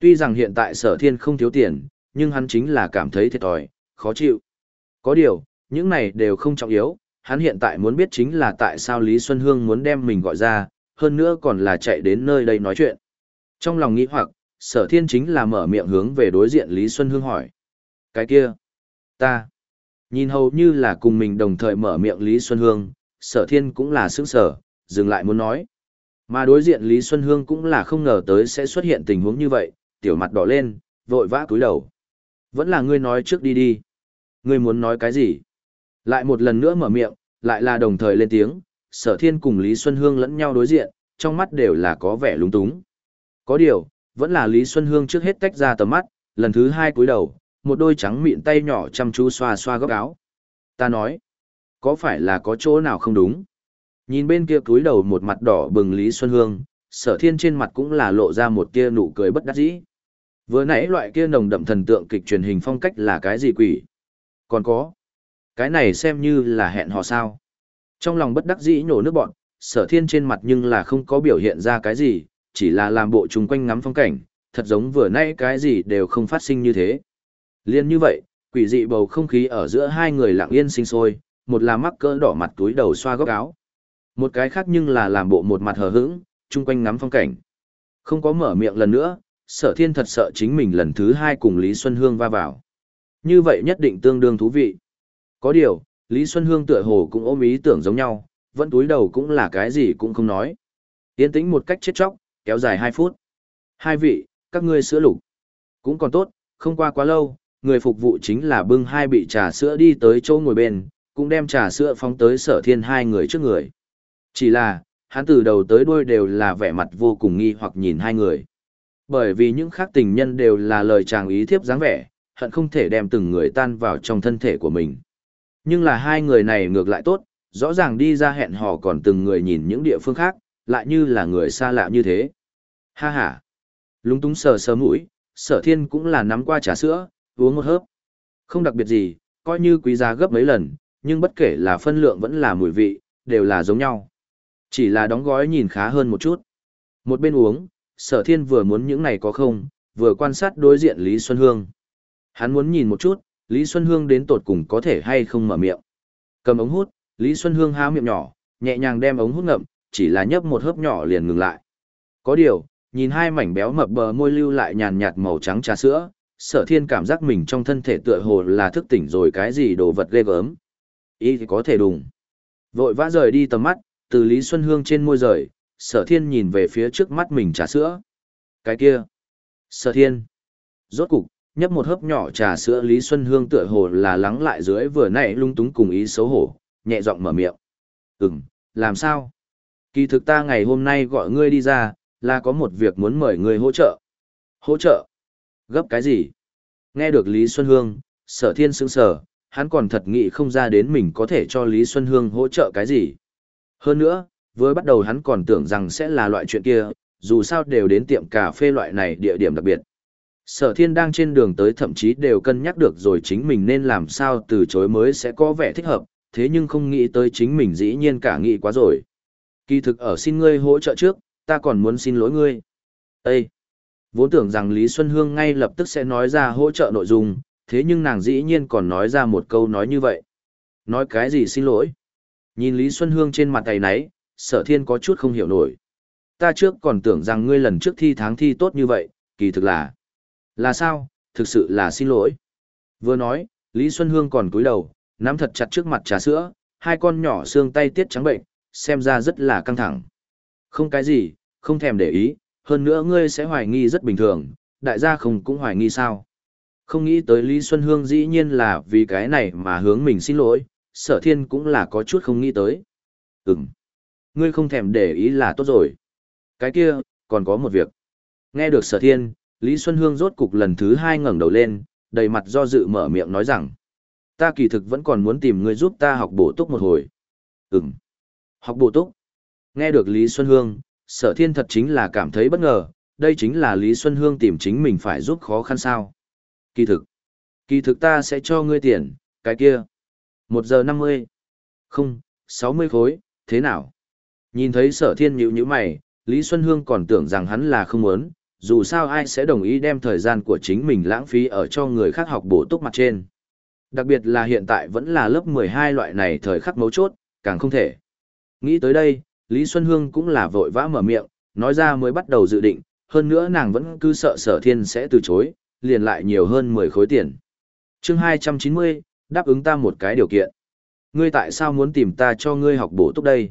Tuy rằng hiện tại sở thiên không thiếu tiền, nhưng hắn chính là cảm thấy thiệt thòi, khó chịu. Có điều, những này đều không trọng yếu, hắn hiện tại muốn biết chính là tại sao Lý Xuân Hương muốn đem mình gọi ra, hơn nữa còn là chạy đến nơi đây nói chuyện. Trong lòng nghĩ hoặc, sở thiên chính là mở miệng hướng về đối diện Lý Xuân Hương hỏi. Cái kia, ta, nhìn hầu như là cùng mình đồng thời mở miệng Lý Xuân Hương, sở thiên cũng là sững sở, dừng lại muốn nói. Mà đối diện Lý Xuân Hương cũng là không ngờ tới sẽ xuất hiện tình huống như vậy, tiểu mặt đỏ lên, vội vã cúi đầu. Vẫn là ngươi nói trước đi đi. Ngươi muốn nói cái gì? Lại một lần nữa mở miệng, lại là đồng thời lên tiếng, sở thiên cùng Lý Xuân Hương lẫn nhau đối diện, trong mắt đều là có vẻ lúng túng. Có điều, vẫn là Lý Xuân Hương trước hết tách ra tầm mắt, lần thứ hai cúi đầu, một đôi trắng mịn tay nhỏ chăm chú xoa xoa góc áo. Ta nói, có phải là có chỗ nào không đúng? Nhìn bên kia cúi đầu một mặt đỏ bừng Lý Xuân Hương, sở thiên trên mặt cũng là lộ ra một kia nụ cười bất đắc dĩ. Vừa nãy loại kia nồng đậm thần tượng kịch truyền hình phong cách là cái gì quỷ? Còn có, cái này xem như là hẹn hò sao. Trong lòng bất đắc dĩ nhổ nước bọn, sở thiên trên mặt nhưng là không có biểu hiện ra cái gì, chỉ là làm bộ chung quanh ngắm phong cảnh, thật giống vừa nãy cái gì đều không phát sinh như thế. Liên như vậy, quỷ dị bầu không khí ở giữa hai người lặng yên sinh sôi, một là mắc cỡ đỏ mặt túi đầu xoa góc áo. Một cái khác nhưng là làm bộ một mặt hờ hững, chung quanh ngắm phong cảnh. Không có mở miệng lần nữa, sở thiên thật sợ chính mình lần thứ hai cùng Lý Xuân Hương va vào. Như vậy nhất định tương đương thú vị. Có điều, Lý Xuân Hương tựa hồ cũng ôm ý tưởng giống nhau, vẫn túi đầu cũng là cái gì cũng không nói. Yên tĩnh một cách chết chóc, kéo dài 2 phút. Hai vị, các ngươi sữa lục. Cũng còn tốt, không qua quá lâu, người phục vụ chính là bưng hai bị trà sữa đi tới chỗ ngồi bên, cũng đem trà sữa phóng tới sở thiên hai người trước người. Chỉ là, hắn từ đầu tới đuôi đều là vẻ mặt vô cùng nghi hoặc nhìn hai người. Bởi vì những khác tình nhân đều là lời chàng ý thiếp dáng vẻ, hận không thể đem từng người tan vào trong thân thể của mình. Nhưng là hai người này ngược lại tốt, rõ ràng đi ra hẹn hò còn từng người nhìn những địa phương khác, lại như là người xa lạ như thế. Ha ha. Lúng túng sờ sờ mũi, sở thiên cũng là nắm qua trà sữa, uống một hớp. Không đặc biệt gì, coi như quý giá gấp mấy lần, nhưng bất kể là phân lượng vẫn là mùi vị, đều là giống nhau. Chỉ là đóng gói nhìn khá hơn một chút. Một bên uống, sở thiên vừa muốn những này có không, vừa quan sát đối diện Lý Xuân Hương. Hắn muốn nhìn một chút, Lý Xuân Hương đến tột cùng có thể hay không mở miệng. Cầm ống hút, Lý Xuân Hương há miệng nhỏ, nhẹ nhàng đem ống hút ngậm, chỉ là nhấp một hớp nhỏ liền ngừng lại. Có điều, nhìn hai mảnh béo mập bờ môi lưu lại nhàn nhạt màu trắng trà sữa, sở thiên cảm giác mình trong thân thể tựa hồ là thức tỉnh rồi cái gì đồ vật ghê gớm. Ý thì có thể đùng. Vội vã rời đi tầm mắt, từ Lý Xuân Hương trên môi rời, sở thiên nhìn về phía trước mắt mình trà sữa. Cái kia. Sở thiên. Rốt cục, nhấp một hớp nhỏ trà sữa Lý Xuân Hương tựa hồ là lắng lại dưới vừa nãy lung túng cùng ý xấu hổ, nhẹ giọng mở miệng. Ừm, làm sao? Kỳ thực ta ngày hôm nay gọi ngươi đi ra, là có một việc muốn mời ngươi hỗ trợ. Hỗ trợ? Gấp cái gì? Nghe được Lý Xuân Hương, sở thiên sững sờ, hắn còn thật nghĩ không ra đến mình có thể cho Lý Xuân Hương hỗ trợ cái gì. Hơn nữa, với bắt đầu hắn còn tưởng rằng sẽ là loại chuyện kia, dù sao đều đến tiệm cà phê loại này địa điểm đặc biệt. Sở thiên đang trên đường tới thậm chí đều cân nhắc được rồi chính mình nên làm sao từ chối mới sẽ có vẻ thích hợp, thế nhưng không nghĩ tới chính mình dĩ nhiên cả nghĩ quá rồi. Kỳ thực ở xin ngươi hỗ trợ trước, ta còn muốn xin lỗi ngươi. Ê! Vốn tưởng rằng Lý Xuân Hương ngay lập tức sẽ nói ra hỗ trợ nội dung, thế nhưng nàng dĩ nhiên còn nói ra một câu nói như vậy. Nói cái gì xin lỗi? Nhìn Lý Xuân Hương trên mặt tay nấy, sở thiên có chút không hiểu nổi. Ta trước còn tưởng rằng ngươi lần trước thi tháng thi tốt như vậy, kỳ thực là... Là sao, thực sự là xin lỗi. Vừa nói, Lý Xuân Hương còn cúi đầu, nắm thật chặt trước mặt trà sữa, hai con nhỏ xương tay tiết trắng bệnh, xem ra rất là căng thẳng. Không cái gì, không thèm để ý, hơn nữa ngươi sẽ hoài nghi rất bình thường, đại gia không cũng hoài nghi sao. Không nghĩ tới Lý Xuân Hương dĩ nhiên là vì cái này mà hướng mình xin lỗi, sở thiên cũng là có chút không nghĩ tới. Ừm, ngươi không thèm để ý là tốt rồi. Cái kia, còn có một việc. Nghe được sở thiên, Lý Xuân Hương rốt cục lần thứ hai ngẩng đầu lên, đầy mặt do dự mở miệng nói rằng. Ta kỳ thực vẫn còn muốn tìm ngươi giúp ta học bổ túc một hồi. Ừm, học bổ túc. Nghe được Lý Xuân Hương, sở thiên thật chính là cảm thấy bất ngờ, đây chính là Lý Xuân Hương tìm chính mình phải giúp khó khăn sao. Kỳ thực, kỳ thực ta sẽ cho ngươi tiền, cái kia. Một giờ năm mươi, không, sáu mươi khối, thế nào? Nhìn thấy sở thiên nhíu nhữ mày, Lý Xuân Hương còn tưởng rằng hắn là không muốn, dù sao ai sẽ đồng ý đem thời gian của chính mình lãng phí ở cho người khác học bổ túc mặt trên. Đặc biệt là hiện tại vẫn là lớp 12 loại này thời khắc mấu chốt, càng không thể. Nghĩ tới đây, Lý Xuân Hương cũng là vội vã mở miệng, nói ra mới bắt đầu dự định, hơn nữa nàng vẫn cứ sợ sở thiên sẽ từ chối, liền lại nhiều hơn 10 khối tiền. chương 290, đáp ứng ta một cái điều kiện. Ngươi tại sao muốn tìm ta cho ngươi học bổ túc đây?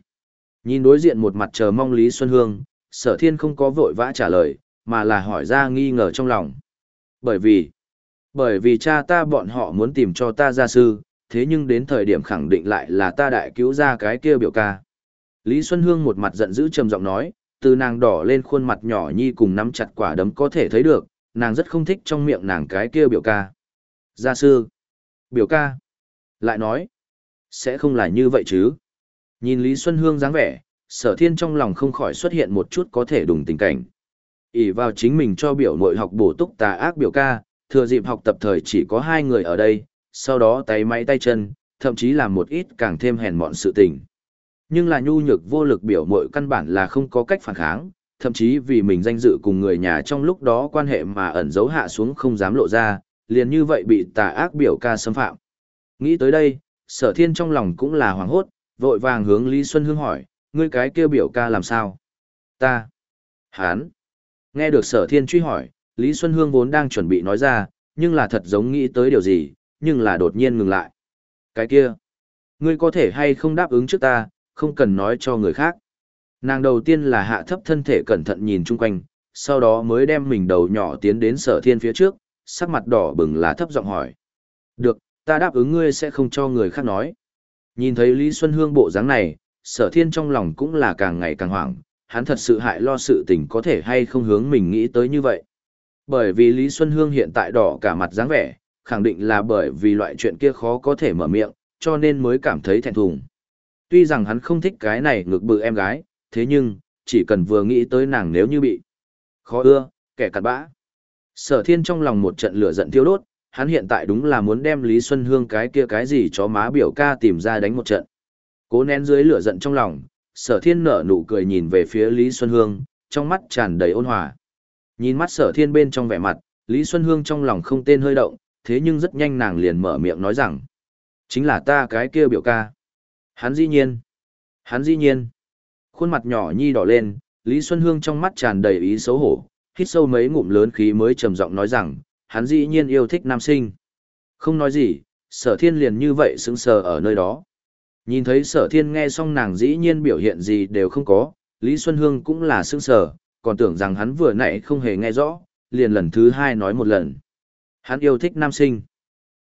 Nhìn đối diện một mặt chờ mong Lý Xuân Hương, sở thiên không có vội vã trả lời, mà là hỏi ra nghi ngờ trong lòng. Bởi vì, bởi vì cha ta bọn họ muốn tìm cho ta gia sư, thế nhưng đến thời điểm khẳng định lại là ta đại cứu ra cái kia biểu ca. Lý Xuân Hương một mặt giận dữ trầm giọng nói, từ nàng đỏ lên khuôn mặt nhỏ nhi cùng nắm chặt quả đấm có thể thấy được, nàng rất không thích trong miệng nàng cái kia biểu ca. Gia sư, biểu ca, lại nói, sẽ không là như vậy chứ. Nhìn Lý Xuân Hương dáng vẻ, sở thiên trong lòng không khỏi xuất hiện một chút có thể đùng tình cảnh. ỉ vào chính mình cho biểu nội học bổ túc tà ác biểu ca, thừa dịp học tập thời chỉ có hai người ở đây, sau đó tay máy tay chân, thậm chí làm một ít càng thêm hèn mọn sự tình. Nhưng là nhu nhược vô lực biểu mội căn bản là không có cách phản kháng, thậm chí vì mình danh dự cùng người nhà trong lúc đó quan hệ mà ẩn giấu hạ xuống không dám lộ ra, liền như vậy bị tà ác biểu ca xâm phạm. Nghĩ tới đây, sở thiên trong lòng cũng là hoảng hốt, vội vàng hướng Lý Xuân Hương hỏi, ngươi cái kia biểu ca làm sao? Ta. Hán. Nghe được sở thiên truy hỏi, Lý Xuân Hương vốn đang chuẩn bị nói ra, nhưng là thật giống nghĩ tới điều gì, nhưng là đột nhiên ngừng lại. Cái kia. Ngươi có thể hay không đáp ứng trước ta, không cần nói cho người khác. Nàng đầu tiên là hạ thấp thân thể cẩn thận nhìn chung quanh, sau đó mới đem mình đầu nhỏ tiến đến sở thiên phía trước, sắc mặt đỏ bừng là thấp giọng hỏi. Được, ta đáp ứng ngươi sẽ không cho người khác nói. Nhìn thấy Lý Xuân Hương bộ dáng này, sở thiên trong lòng cũng là càng ngày càng hoảng, hắn thật sự hại lo sự tình có thể hay không hướng mình nghĩ tới như vậy. Bởi vì Lý Xuân Hương hiện tại đỏ cả mặt dáng vẻ, khẳng định là bởi vì loại chuyện kia khó có thể mở miệng, cho nên mới cảm thấy thẹn thùng. Tuy rằng hắn không thích cái này ngược bự em gái, thế nhưng, chỉ cần vừa nghĩ tới nàng nếu như bị khó ưa, kẻ cặn bã. Sở thiên trong lòng một trận lửa giận tiêu đốt, hắn hiện tại đúng là muốn đem Lý Xuân Hương cái kia cái gì cho má biểu ca tìm ra đánh một trận. Cố nén dưới lửa giận trong lòng, sở thiên nở nụ cười nhìn về phía Lý Xuân Hương, trong mắt tràn đầy ôn hòa. Nhìn mắt sở thiên bên trong vẻ mặt, Lý Xuân Hương trong lòng không tên hơi động, thế nhưng rất nhanh nàng liền mở miệng nói rằng, chính là ta cái kia biểu ca. Hắn dĩ nhiên. Hắn dĩ nhiên. Khuôn mặt nhỏ nhi đỏ lên, Lý Xuân Hương trong mắt tràn đầy ý xấu hổ, hít sâu mấy ngụm lớn khí mới trầm giọng nói rằng, hắn dĩ nhiên yêu thích nam sinh. Không nói gì, sở thiên liền như vậy sững sờ ở nơi đó. Nhìn thấy sở thiên nghe xong nàng dĩ nhiên biểu hiện gì đều không có, Lý Xuân Hương cũng là sững sờ, còn tưởng rằng hắn vừa nãy không hề nghe rõ, liền lần thứ hai nói một lần. Hắn yêu thích nam sinh.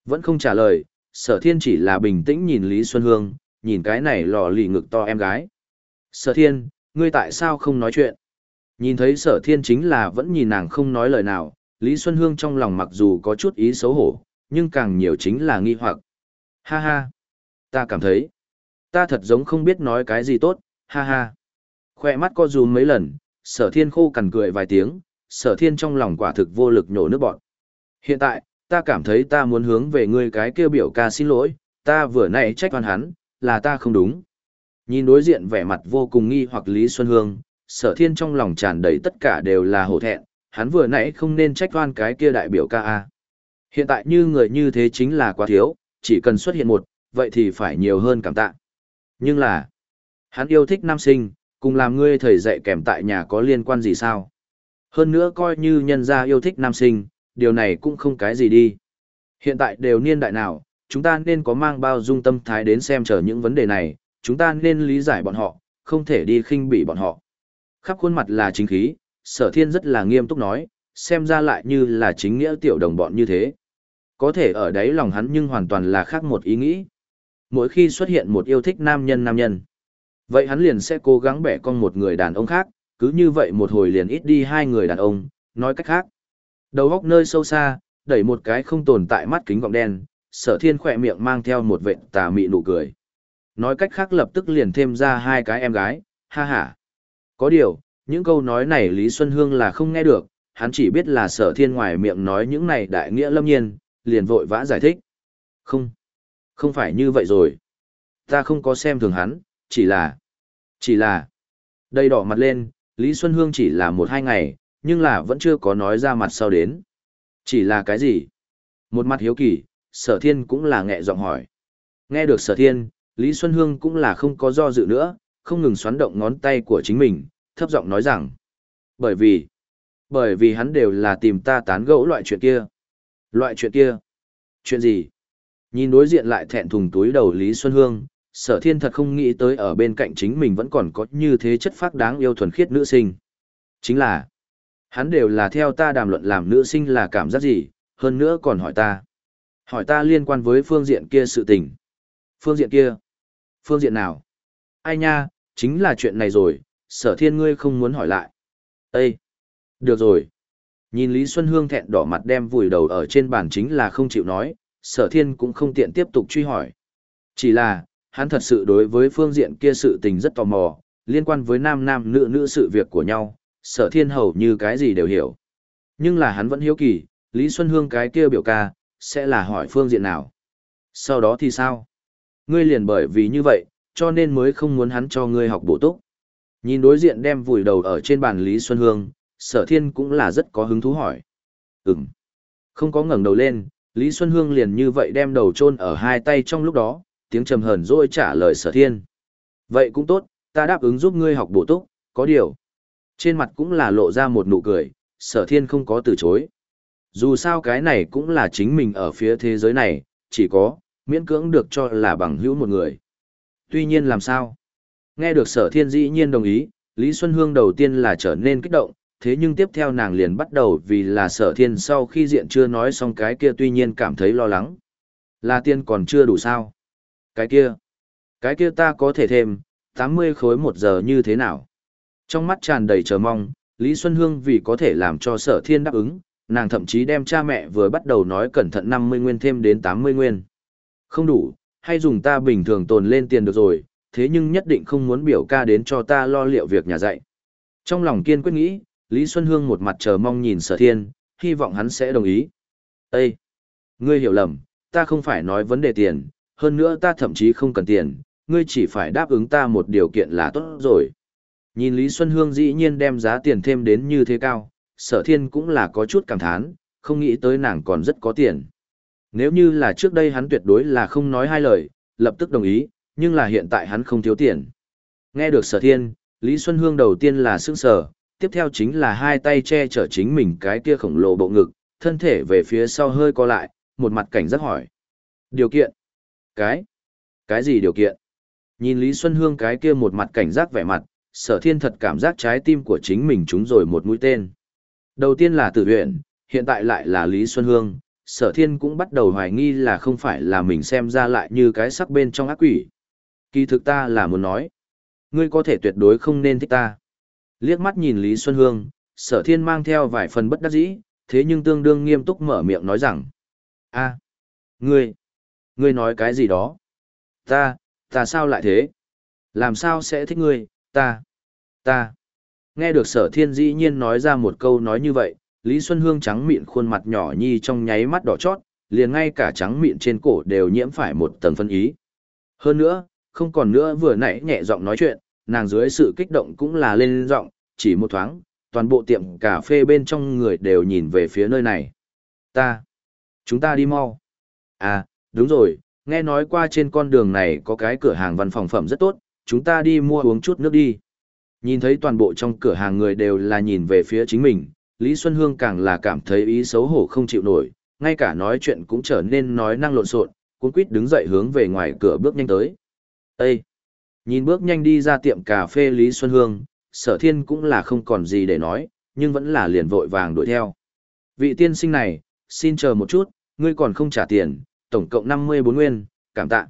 Vẫn không trả lời, sở thiên chỉ là bình tĩnh nhìn Lý Xuân Hương, nhìn cái này lò lì ngực to em gái. Sở thiên, ngươi tại sao không nói chuyện? Nhìn thấy sở thiên chính là vẫn nhìn nàng không nói lời nào, Lý Xuân Hương trong lòng mặc dù có chút ý xấu hổ, nhưng càng nhiều chính là nghi hoặc. Ha ha, ta cảm thấy, ta thật giống không biết nói cái gì tốt, ha ha. Khoe mắt co rúm mấy lần, sở thiên khô cằn cười vài tiếng, sở thiên trong lòng quả thực vô lực nhổ nước bọn. Hiện tại, ta cảm thấy ta muốn hướng về ngươi cái kêu biểu ca xin lỗi, ta vừa nãy trách oan hắn, là ta không đúng. Nhìn đối diện vẻ mặt vô cùng nghi hoặc Lý Xuân Hương, sở thiên trong lòng tràn đầy tất cả đều là hổ thẹn, hắn vừa nãy không nên trách oan cái kia đại biểu ca A. Hiện tại như người như thế chính là quá thiếu, chỉ cần xuất hiện một, vậy thì phải nhiều hơn cảm tạ. Nhưng là, hắn yêu thích nam sinh, cùng làm ngươi thầy dạy kèm tại nhà có liên quan gì sao? Hơn nữa coi như nhân gia yêu thích nam sinh, điều này cũng không cái gì đi. Hiện tại đều niên đại nào, chúng ta nên có mang bao dung tâm thái đến xem chờ những vấn đề này, chúng ta nên lý giải bọn họ, không thể đi khinh bỉ bọn họ. Khắp khuôn mặt là chính khí, sở thiên rất là nghiêm túc nói, xem ra lại như là chính nghĩa tiểu đồng bọn như thế. Có thể ở đấy lòng hắn nhưng hoàn toàn là khác một ý nghĩ. Mỗi khi xuất hiện một yêu thích nam nhân nam nhân, vậy hắn liền sẽ cố gắng bẻ con một người đàn ông khác, cứ như vậy một hồi liền ít đi hai người đàn ông, nói cách khác. Đầu góc nơi sâu xa, đẩy một cái không tồn tại mắt kính gọng đen, sở thiên khỏe miệng mang theo một vệt tà mị nụ cười. Nói cách khác lập tức liền thêm ra hai cái em gái, ha ha. Có điều, những câu nói này Lý Xuân Hương là không nghe được, hắn chỉ biết là sở thiên ngoài miệng nói những này đại nghĩa lâm nhiên, liền vội vã giải thích. Không, không phải như vậy rồi. Ta không có xem thường hắn, chỉ là, chỉ là, đây đỏ mặt lên, Lý Xuân Hương chỉ là một hai ngày, nhưng là vẫn chưa có nói ra mặt sau đến. Chỉ là cái gì? Một mặt hiếu kỳ, sở thiên cũng là nghẹ giọng hỏi. Nghe được sở thiên, Lý Xuân Hương cũng là không có do dự nữa, không ngừng xoắn động ngón tay của chính mình, thấp giọng nói rằng. Bởi vì, bởi vì hắn đều là tìm ta tán gẫu loại chuyện kia. Loại chuyện kia? Chuyện gì? Nhìn đối diện lại thẹn thùng túi đầu Lý Xuân Hương, sở thiên thật không nghĩ tới ở bên cạnh chính mình vẫn còn có như thế chất phác đáng yêu thuần khiết nữ sinh. Chính là, hắn đều là theo ta đàm luận làm nữ sinh là cảm giác gì, hơn nữa còn hỏi ta. Hỏi ta liên quan với phương diện kia sự tình. Phương diện kia? Phương diện nào? Ai nha, chính là chuyện này rồi, sở thiên ngươi không muốn hỏi lại. Ê! Được rồi. Nhìn Lý Xuân Hương thẹn đỏ mặt đem vùi đầu ở trên bàn chính là không chịu nói, sở thiên cũng không tiện tiếp tục truy hỏi. Chỉ là, hắn thật sự đối với phương diện kia sự tình rất tò mò, liên quan với nam nam nữ nữ sự việc của nhau, sở thiên hầu như cái gì đều hiểu. Nhưng là hắn vẫn hiếu kỳ, Lý Xuân Hương cái kia biểu ca, sẽ là hỏi phương diện nào. Sau đó thì sao? Ngươi liền bởi vì như vậy, cho nên mới không muốn hắn cho ngươi học bổ túc. Nhìn đối diện đem vùi đầu ở trên bàn Lý Xuân Hương, sở thiên cũng là rất có hứng thú hỏi. Ừm. Không có ngẩng đầu lên, Lý Xuân Hương liền như vậy đem đầu chôn ở hai tay trong lúc đó, tiếng trầm hờn rồi trả lời sở thiên. Vậy cũng tốt, ta đáp ứng giúp ngươi học bổ túc, có điều. Trên mặt cũng là lộ ra một nụ cười, sở thiên không có từ chối. Dù sao cái này cũng là chính mình ở phía thế giới này, chỉ có, miễn cưỡng được cho là bằng hữu một người. Tuy nhiên làm sao? Nghe được sở thiên dĩ nhiên đồng ý, Lý Xuân Hương đầu tiên là trở nên kích động, thế nhưng tiếp theo nàng liền bắt đầu vì là sở thiên sau khi diện chưa nói xong cái kia tuy nhiên cảm thấy lo lắng. Là tiên còn chưa đủ sao? Cái kia, cái kia ta có thể thêm, 80 khối một giờ như thế nào? Trong mắt tràn đầy chờ mong, Lý Xuân Hương vì có thể làm cho sở thiên đáp ứng, nàng thậm chí đem cha mẹ vừa bắt đầu nói cẩn thận 50 nguyên thêm đến 80 nguyên. Không đủ, hay dùng ta bình thường tồn lên tiền được rồi, thế nhưng nhất định không muốn biểu ca đến cho ta lo liệu việc nhà dạy. Trong lòng kiên quyết nghĩ, Lý Xuân Hương một mặt chờ mong nhìn sở thiên, hy vọng hắn sẽ đồng ý. Ê! Ngươi hiểu lầm, ta không phải nói vấn đề tiền, hơn nữa ta thậm chí không cần tiền, ngươi chỉ phải đáp ứng ta một điều kiện là tốt rồi. Nhìn Lý Xuân Hương dĩ nhiên đem giá tiền thêm đến như thế cao, sở thiên cũng là có chút cảm thán, không nghĩ tới nàng còn rất có tiền. Nếu như là trước đây hắn tuyệt đối là không nói hai lời, lập tức đồng ý, nhưng là hiện tại hắn không thiếu tiền. Nghe được sở thiên, Lý Xuân Hương đầu tiên là sững sờ, tiếp theo chính là hai tay che chở chính mình cái kia khổng lồ bộ ngực, thân thể về phía sau hơi co lại, một mặt cảnh giác hỏi. Điều kiện? Cái? Cái gì điều kiện? Nhìn Lý Xuân Hương cái kia một mặt cảnh giác vẻ mặt, sở thiên thật cảm giác trái tim của chính mình trúng rồi một mũi tên. Đầu tiên là tử huyện, hiện tại lại là Lý Xuân Hương, sở thiên cũng bắt đầu hoài nghi là không phải là mình xem ra lại như cái sắc bên trong ác quỷ. Kỳ thực ta là muốn nói, ngươi có thể tuyệt đối không nên thích ta. Liếc mắt nhìn Lý Xuân Hương, sở thiên mang theo vài phần bất đắc dĩ, thế nhưng tương đương nghiêm túc mở miệng nói rằng. a ngươi, ngươi nói cái gì đó? Ta, ta sao lại thế? Làm sao sẽ thích ngươi, ta, ta. Nghe được sở thiên dĩ nhiên nói ra một câu nói như vậy, Lý Xuân Hương trắng mịn khuôn mặt nhỏ nhi trong nháy mắt đỏ chót, liền ngay cả trắng mịn trên cổ đều nhiễm phải một tầng phân ý. Hơn nữa, không còn nữa vừa nãy nhẹ giọng nói chuyện, nàng dưới sự kích động cũng là lên giọng, chỉ một thoáng, toàn bộ tiệm cà phê bên trong người đều nhìn về phía nơi này. Ta, chúng ta đi mau. À, đúng rồi, nghe nói qua trên con đường này có cái cửa hàng văn phòng phẩm rất tốt, chúng ta đi mua uống chút nước đi. Nhìn thấy toàn bộ trong cửa hàng người đều là nhìn về phía chính mình, Lý Xuân Hương càng là cảm thấy ý xấu hổ không chịu nổi, ngay cả nói chuyện cũng trở nên nói năng lộn xộn, cuốn quýt đứng dậy hướng về ngoài cửa bước nhanh tới. Ê! Nhìn bước nhanh đi ra tiệm cà phê Lý Xuân Hương, sở thiên cũng là không còn gì để nói, nhưng vẫn là liền vội vàng đuổi theo. Vị tiên sinh này, xin chờ một chút, ngươi còn không trả tiền, tổng cộng 54 nguyên, cảm tạ.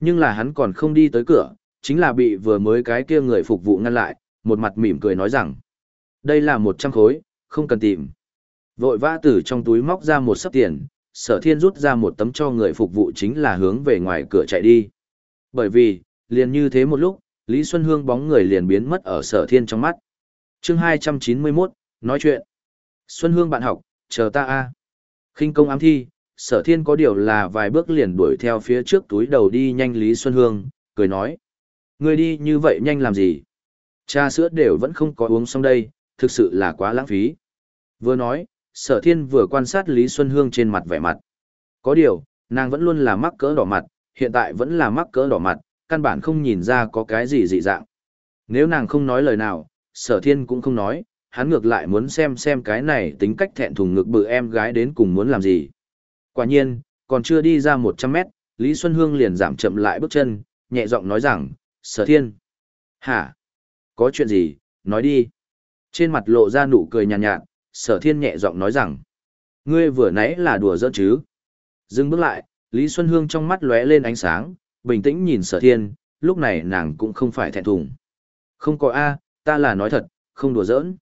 Nhưng là hắn còn không đi tới cửa, chính là bị vừa mới cái kia người phục vụ ngăn lại, một mặt mỉm cười nói rằng, đây là 100 khối, không cần tìm. Vội vã từ trong túi móc ra một sấp tiền, sở thiên rút ra một tấm cho người phục vụ chính là hướng về ngoài cửa chạy đi. Bởi vì, liền như thế một lúc, Lý Xuân Hương bóng người liền biến mất ở sở thiên trong mắt. chương 291, nói chuyện. Xuân Hương bạn học, chờ ta a khinh công ám thi, sở thiên có điều là vài bước liền đuổi theo phía trước túi đầu đi nhanh Lý Xuân Hương, cười nói. Người đi như vậy nhanh làm gì? Cha sữa đều vẫn không có uống xong đây, thực sự là quá lãng phí. Vừa nói, sở thiên vừa quan sát Lý Xuân Hương trên mặt vẻ mặt. Có điều, nàng vẫn luôn là mắc cỡ đỏ mặt, hiện tại vẫn là mắc cỡ đỏ mặt, căn bản không nhìn ra có cái gì dị dạng. Nếu nàng không nói lời nào, sở thiên cũng không nói, hắn ngược lại muốn xem xem cái này tính cách thẹn thùng ngực bự em gái đến cùng muốn làm gì. Quả nhiên, còn chưa đi ra 100 mét, Lý Xuân Hương liền giảm chậm lại bước chân, nhẹ giọng nói rằng, sở thiên. Hả? Có chuyện gì? Nói đi. Trên mặt lộ ra nụ cười nhàn nhạt, nhạt, sở thiên nhẹ giọng nói rằng, ngươi vừa nãy là đùa giỡn chứ. Dừng bước lại, Lý Xuân Hương trong mắt lóe lên ánh sáng, bình tĩnh nhìn sở thiên, lúc này nàng cũng không phải thẹn thùng. Không có A, ta là nói thật, không đùa giỡn.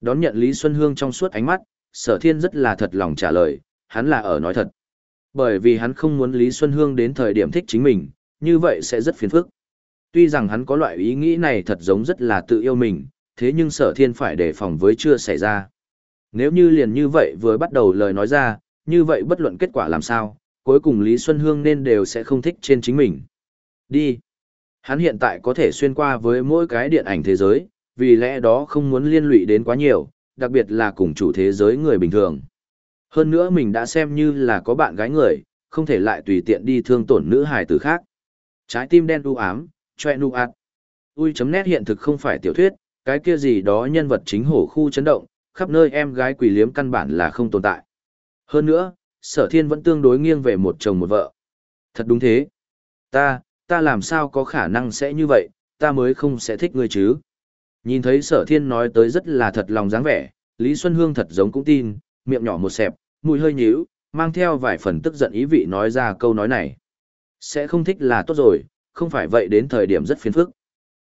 Đón nhận Lý Xuân Hương trong suốt ánh mắt, sở thiên rất là thật lòng trả lời, hắn là ở nói thật. Bởi vì hắn không muốn Lý Xuân Hương đến thời điểm thích chính mình, như vậy sẽ rất phiền phức. Tuy rằng hắn có loại ý nghĩ này thật giống rất là tự yêu mình, thế nhưng sở thiên phải đề phòng với chưa xảy ra. Nếu như liền như vậy vừa bắt đầu lời nói ra, như vậy bất luận kết quả làm sao, cuối cùng Lý Xuân Hương nên đều sẽ không thích trên chính mình. Đi. Hắn hiện tại có thể xuyên qua với mỗi cái điện ảnh thế giới, vì lẽ đó không muốn liên lụy đến quá nhiều, đặc biệt là cùng chủ thế giới người bình thường. Hơn nữa mình đã xem như là có bạn gái người, không thể lại tùy tiện đi thương tổn nữ hài tử khác. Trái tim đen u ám, choe nu ạt. Ui chấm nét hiện thực không phải tiểu thuyết, cái kia gì đó nhân vật chính hổ khu chấn động, khắp nơi em gái quỷ liếm căn bản là không tồn tại. Hơn nữa, sở thiên vẫn tương đối nghiêng về một chồng một vợ. Thật đúng thế. Ta, ta làm sao có khả năng sẽ như vậy, ta mới không sẽ thích ngươi chứ. Nhìn thấy sở thiên nói tới rất là thật lòng dáng vẻ, Lý Xuân Hương thật giống cũng tin, miệng nhỏ một xẹp, mùi hơi nhíu, mang theo vài phần tức giận ý vị nói ra câu nói này. Sẽ không thích là tốt rồi, không phải vậy đến thời điểm rất phiền phức.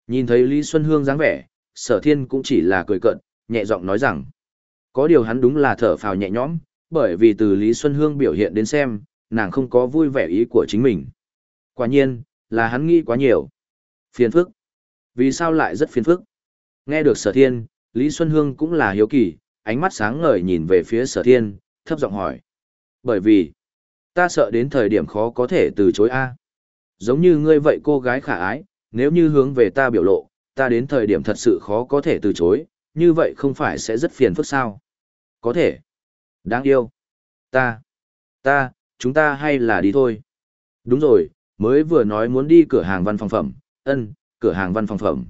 Nhìn thấy Lý Xuân Hương dáng vẻ, sở thiên cũng chỉ là cười cợt, nhẹ giọng nói rằng. Có điều hắn đúng là thở phào nhẹ nhõm, bởi vì từ Lý Xuân Hương biểu hiện đến xem, nàng không có vui vẻ ý của chính mình. Quả nhiên, là hắn nghĩ quá nhiều. Phiền phức. Vì sao lại rất phiền phức? Nghe được sở thiên, Lý Xuân Hương cũng là hiếu kỳ, ánh mắt sáng ngời nhìn về phía sở thiên, thấp giọng hỏi. Bởi vì, ta sợ đến thời điểm khó có thể từ chối A. Giống như ngươi vậy cô gái khả ái, nếu như hướng về ta biểu lộ, ta đến thời điểm thật sự khó có thể từ chối, như vậy không phải sẽ rất phiền phức sao? Có thể. Đáng yêu. Ta. Ta, chúng ta hay là đi thôi. Đúng rồi, mới vừa nói muốn đi cửa hàng văn phòng phẩm, ân, cửa hàng văn phòng phẩm.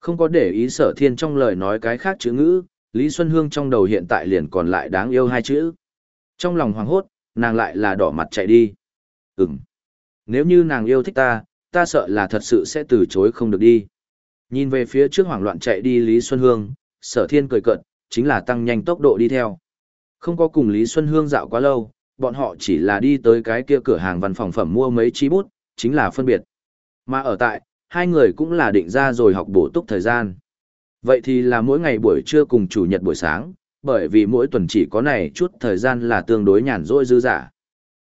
Không có để ý sở thiên trong lời nói cái khác chữ ngữ, Lý Xuân Hương trong đầu hiện tại liền còn lại đáng yêu hai chữ. Trong lòng hoàng hốt, nàng lại là đỏ mặt chạy đi. Ừm. Nếu như nàng yêu thích ta, ta sợ là thật sự sẽ từ chối không được đi. Nhìn về phía trước hoảng loạn chạy đi Lý Xuân Hương, sở thiên cười cận, chính là tăng nhanh tốc độ đi theo. Không có cùng Lý Xuân Hương dạo quá lâu, bọn họ chỉ là đi tới cái kia cửa hàng văn phòng phẩm mua mấy chi bút, chính là phân biệt. Mà ở tại, hai người cũng là định ra rồi học bổ túc thời gian. Vậy thì là mỗi ngày buổi trưa cùng chủ nhật buổi sáng, bởi vì mỗi tuần chỉ có này chút thời gian là tương đối nhàn rỗi dư giả.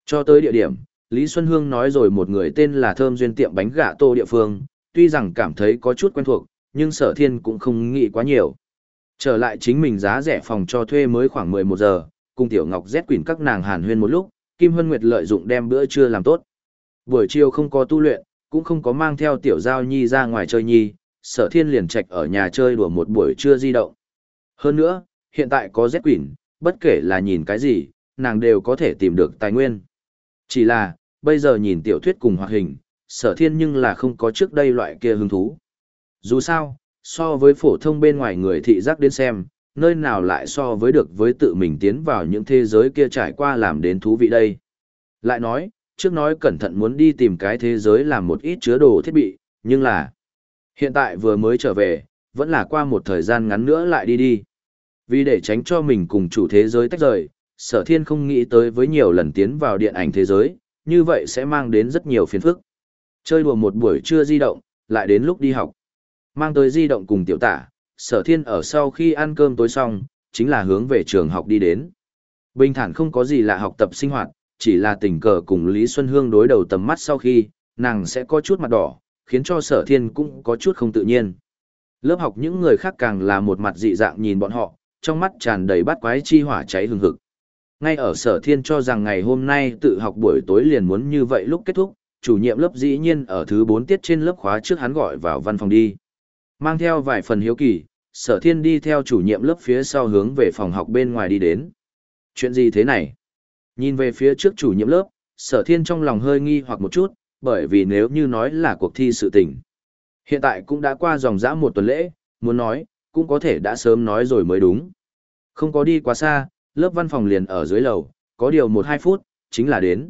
Cho tới địa điểm, Lý Xuân Hương nói rồi một người tên là Thơm Duyên tiệm bánh gà tô địa phương, tuy rằng cảm thấy có chút quen thuộc, nhưng sở thiên cũng không nghĩ quá nhiều. Trở lại chính mình giá rẻ phòng cho thuê mới khoảng 11 giờ, cùng Tiểu Ngọc Z quỷ các nàng hàn huyên một lúc, Kim Hân Nguyệt lợi dụng đem bữa trưa làm tốt. Buổi chiều không có tu luyện, cũng không có mang theo Tiểu Giao Nhi ra ngoài chơi nhi, sở thiên liền trạch ở nhà chơi đùa một buổi trưa di động. Hơn nữa, hiện tại có Z quỷ, bất kể là nhìn cái gì, nàng đều có thể tìm được tài nguyên. Chỉ là, bây giờ nhìn tiểu thuyết cùng hoạt hình, sở thiên nhưng là không có trước đây loại kia hứng thú. Dù sao, so với phổ thông bên ngoài người thị giác đến xem, nơi nào lại so với được với tự mình tiến vào những thế giới kia trải qua làm đến thú vị đây. Lại nói, trước nói cẩn thận muốn đi tìm cái thế giới làm một ít chứa đồ thiết bị, nhưng là hiện tại vừa mới trở về, vẫn là qua một thời gian ngắn nữa lại đi đi. Vì để tránh cho mình cùng chủ thế giới tách rời, sở thiên không nghĩ tới với nhiều lần tiến vào điện ảnh thế giới, như vậy sẽ mang đến rất nhiều phiền phức. Chơi đùa một buổi trưa di động, lại đến lúc đi học. Mang tới di động cùng tiểu tả, sở thiên ở sau khi ăn cơm tối xong, chính là hướng về trường học đi đến. Bình thản không có gì là học tập sinh hoạt, chỉ là tình cờ cùng Lý Xuân Hương đối đầu tầm mắt sau khi, nàng sẽ có chút mặt đỏ, khiến cho sở thiên cũng có chút không tự nhiên. Lớp học những người khác càng là một mặt dị dạng nhìn bọn họ, trong mắt tràn đầy bát quái chi hỏa cháy hừng hực. Ngay ở sở thiên cho rằng ngày hôm nay tự học buổi tối liền muốn như vậy lúc kết thúc, chủ nhiệm lớp dĩ nhiên ở thứ 4 tiết trên lớp khóa trước hắn gọi vào văn phòng đi. Mang theo vài phần hiếu kỳ, sở thiên đi theo chủ nhiệm lớp phía sau hướng về phòng học bên ngoài đi đến. Chuyện gì thế này? Nhìn về phía trước chủ nhiệm lớp, sở thiên trong lòng hơi nghi hoặc một chút, bởi vì nếu như nói là cuộc thi sự tình. Hiện tại cũng đã qua dòng dã một tuần lễ, muốn nói, cũng có thể đã sớm nói rồi mới đúng. Không có đi quá xa, lớp văn phòng liền ở dưới lầu, có điều một hai phút, chính là đến.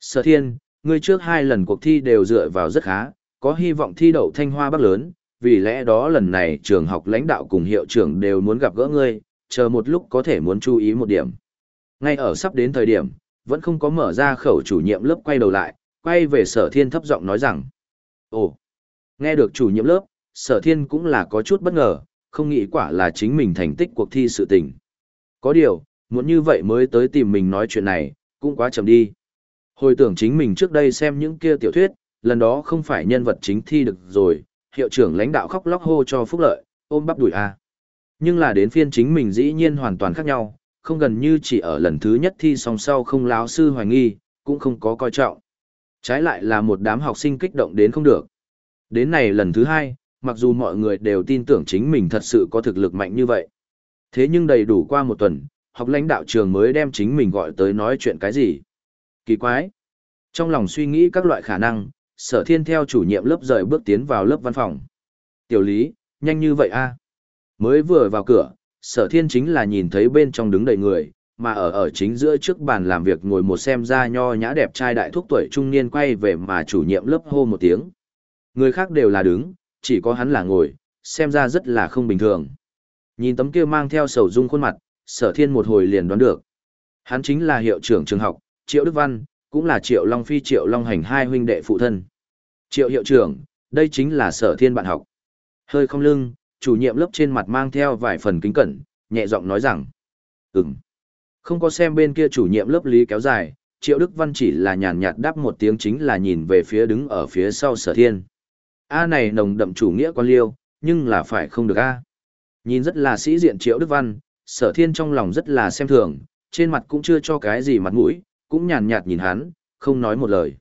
Sở thiên, ngươi trước hai lần cuộc thi đều dựa vào rất khá, có hy vọng thi đậu thanh hoa bắc lớn, vì lẽ đó lần này trường học lãnh đạo cùng hiệu trưởng đều muốn gặp gỡ ngươi, chờ một lúc có thể muốn chú ý một điểm. Ngay ở sắp đến thời điểm, vẫn không có mở ra khẩu chủ nhiệm lớp quay đầu lại, quay về sở thiên thấp giọng nói rằng. Ồ, nghe được chủ nhiệm lớp, sở thiên cũng là có chút bất ngờ, không nghĩ quả là chính mình thành tích cuộc thi sự tình. Có điều, muốn như vậy mới tới tìm mình nói chuyện này, cũng quá chậm đi. Hồi tưởng chính mình trước đây xem những kia tiểu thuyết, lần đó không phải nhân vật chính thi được rồi, hiệu trưởng lãnh đạo khóc lóc hô cho phúc lợi, ôm bắp đuổi a. Nhưng là đến phiên chính mình dĩ nhiên hoàn toàn khác nhau, không gần như chỉ ở lần thứ nhất thi song sau không láo sư hoài nghi, cũng không có coi trọng. Trái lại là một đám học sinh kích động đến không được. Đến này lần thứ hai, mặc dù mọi người đều tin tưởng chính mình thật sự có thực lực mạnh như vậy. Thế nhưng đầy đủ qua một tuần, học lãnh đạo trường mới đem chính mình gọi tới nói chuyện cái gì. Kỳ quái. Trong lòng suy nghĩ các loại khả năng, sở thiên theo chủ nhiệm lớp rời bước tiến vào lớp văn phòng. Tiểu lý, nhanh như vậy a Mới vừa vào cửa, sở thiên chính là nhìn thấy bên trong đứng đầy người, mà ở ở chính giữa trước bàn làm việc ngồi một xem ra nho nhã đẹp trai đại thúc tuổi trung niên quay về mà chủ nhiệm lớp hô một tiếng. Người khác đều là đứng, chỉ có hắn là ngồi, xem ra rất là không bình thường. Nhìn tấm kia mang theo sầu dung khuôn mặt, sở thiên một hồi liền đoán được. Hắn chính là hiệu trưởng trường học, Triệu Đức Văn, cũng là Triệu Long Phi Triệu Long Hành hai huynh đệ phụ thân. Triệu hiệu trưởng, đây chính là sở thiên bạn học. Hơi không lưng, chủ nhiệm lớp trên mặt mang theo vài phần kính cẩn, nhẹ giọng nói rằng. Ừm. Không có xem bên kia chủ nhiệm lớp lý kéo dài, Triệu Đức Văn chỉ là nhàn nhạt đáp một tiếng chính là nhìn về phía đứng ở phía sau sở thiên. A này nồng đậm chủ nghĩa quan liêu, nhưng là phải không được A. Nhìn rất là sĩ diện Triệu Đức Văn, sở thiên trong lòng rất là xem thường, trên mặt cũng chưa cho cái gì mặt mũi, cũng nhàn nhạt nhìn hắn, không nói một lời.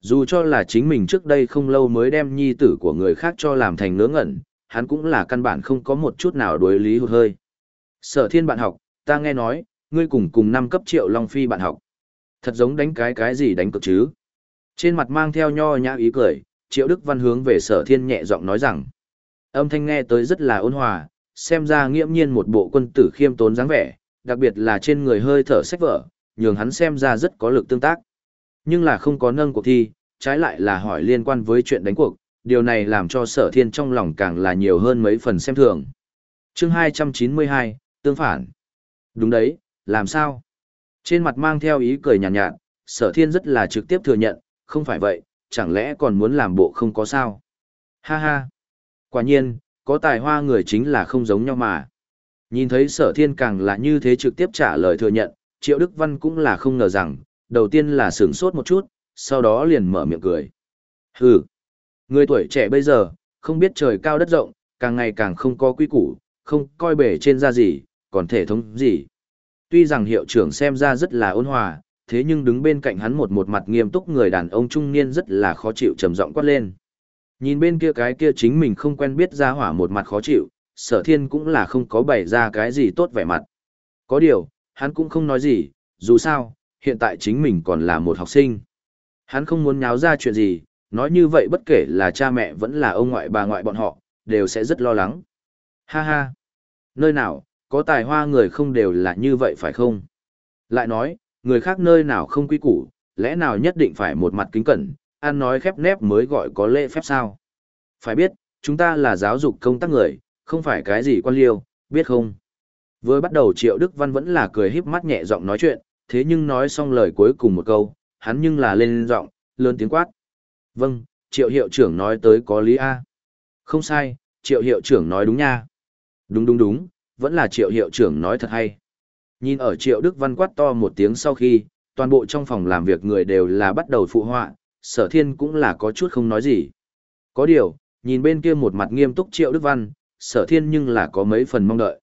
Dù cho là chính mình trước đây không lâu mới đem nhi tử của người khác cho làm thành ngớ ngẩn, hắn cũng là căn bản không có một chút nào đối lý hụt hơi. Sở thiên bạn học, ta nghe nói, ngươi cùng cùng năm cấp triệu Long Phi bạn học. Thật giống đánh cái cái gì đánh cực chứ. Trên mặt mang theo nho nhã ý cười, triệu Đức Văn hướng về sở thiên nhẹ giọng nói rằng. Âm thanh nghe tới rất là ôn hòa, xem ra nghiễm nhiên một bộ quân tử khiêm tốn dáng vẻ, đặc biệt là trên người hơi thở sách vở, nhường hắn xem ra rất có lực tương tác. Nhưng là không có nâng cuộc thi, trái lại là hỏi liên quan với chuyện đánh cuộc, điều này làm cho sở thiên trong lòng càng là nhiều hơn mấy phần xem thường. chương 292, tương phản. Đúng đấy, làm sao? Trên mặt mang theo ý cười nhàn nhạt, nhạt, sở thiên rất là trực tiếp thừa nhận, không phải vậy, chẳng lẽ còn muốn làm bộ không có sao? Ha ha! Quả nhiên, có tài hoa người chính là không giống nhau mà. Nhìn thấy sở thiên càng là như thế trực tiếp trả lời thừa nhận, Triệu Đức Văn cũng là không ngờ rằng, đầu tiên là sửng sốt một chút, sau đó liền mở miệng cười. Hừ, người tuổi trẻ bây giờ, không biết trời cao đất rộng, càng ngày càng không có quy củ, không coi bể trên ra gì, còn thể thống gì. Tuy rằng hiệu trưởng xem ra rất là ôn hòa, thế nhưng đứng bên cạnh hắn một một mặt nghiêm túc người đàn ông trung niên rất là khó chịu trầm giọng quát lên. Nhìn bên kia cái kia chính mình không quen biết ra hỏa một mặt khó chịu, sở thiên cũng là không có bày ra cái gì tốt vẻ mặt. Có điều, hắn cũng không nói gì, dù sao, hiện tại chính mình còn là một học sinh. Hắn không muốn nháo ra chuyện gì, nói như vậy bất kể là cha mẹ vẫn là ông ngoại bà ngoại bọn họ, đều sẽ rất lo lắng. Ha ha! Nơi nào, có tài hoa người không đều là như vậy phải không? Lại nói, người khác nơi nào không quý củ, lẽ nào nhất định phải một mặt kính cẩn, ăn nói khép nép mới gọi có lễ phép sao? Phải biết, chúng ta là giáo dục công tác người, không phải cái gì quan liêu, biết không? Vừa bắt đầu Triệu Đức Văn vẫn là cười híp mắt nhẹ giọng nói chuyện, thế nhưng nói xong lời cuối cùng một câu, hắn nhưng là lên giọng, lớn tiếng quát. Vâng, Triệu hiệu trưởng nói tới có lý A. Không sai, Triệu hiệu trưởng nói đúng nha. Đúng đúng đúng, vẫn là Triệu hiệu trưởng nói thật hay. Nhìn ở Triệu Đức Văn quát to một tiếng sau khi, toàn bộ trong phòng làm việc người đều là bắt đầu phụ họa, sở thiên cũng là có chút không nói gì. Có điều, nhìn bên kia một mặt nghiêm túc Triệu Đức Văn, sở thiên nhưng là có mấy phần mong đợi.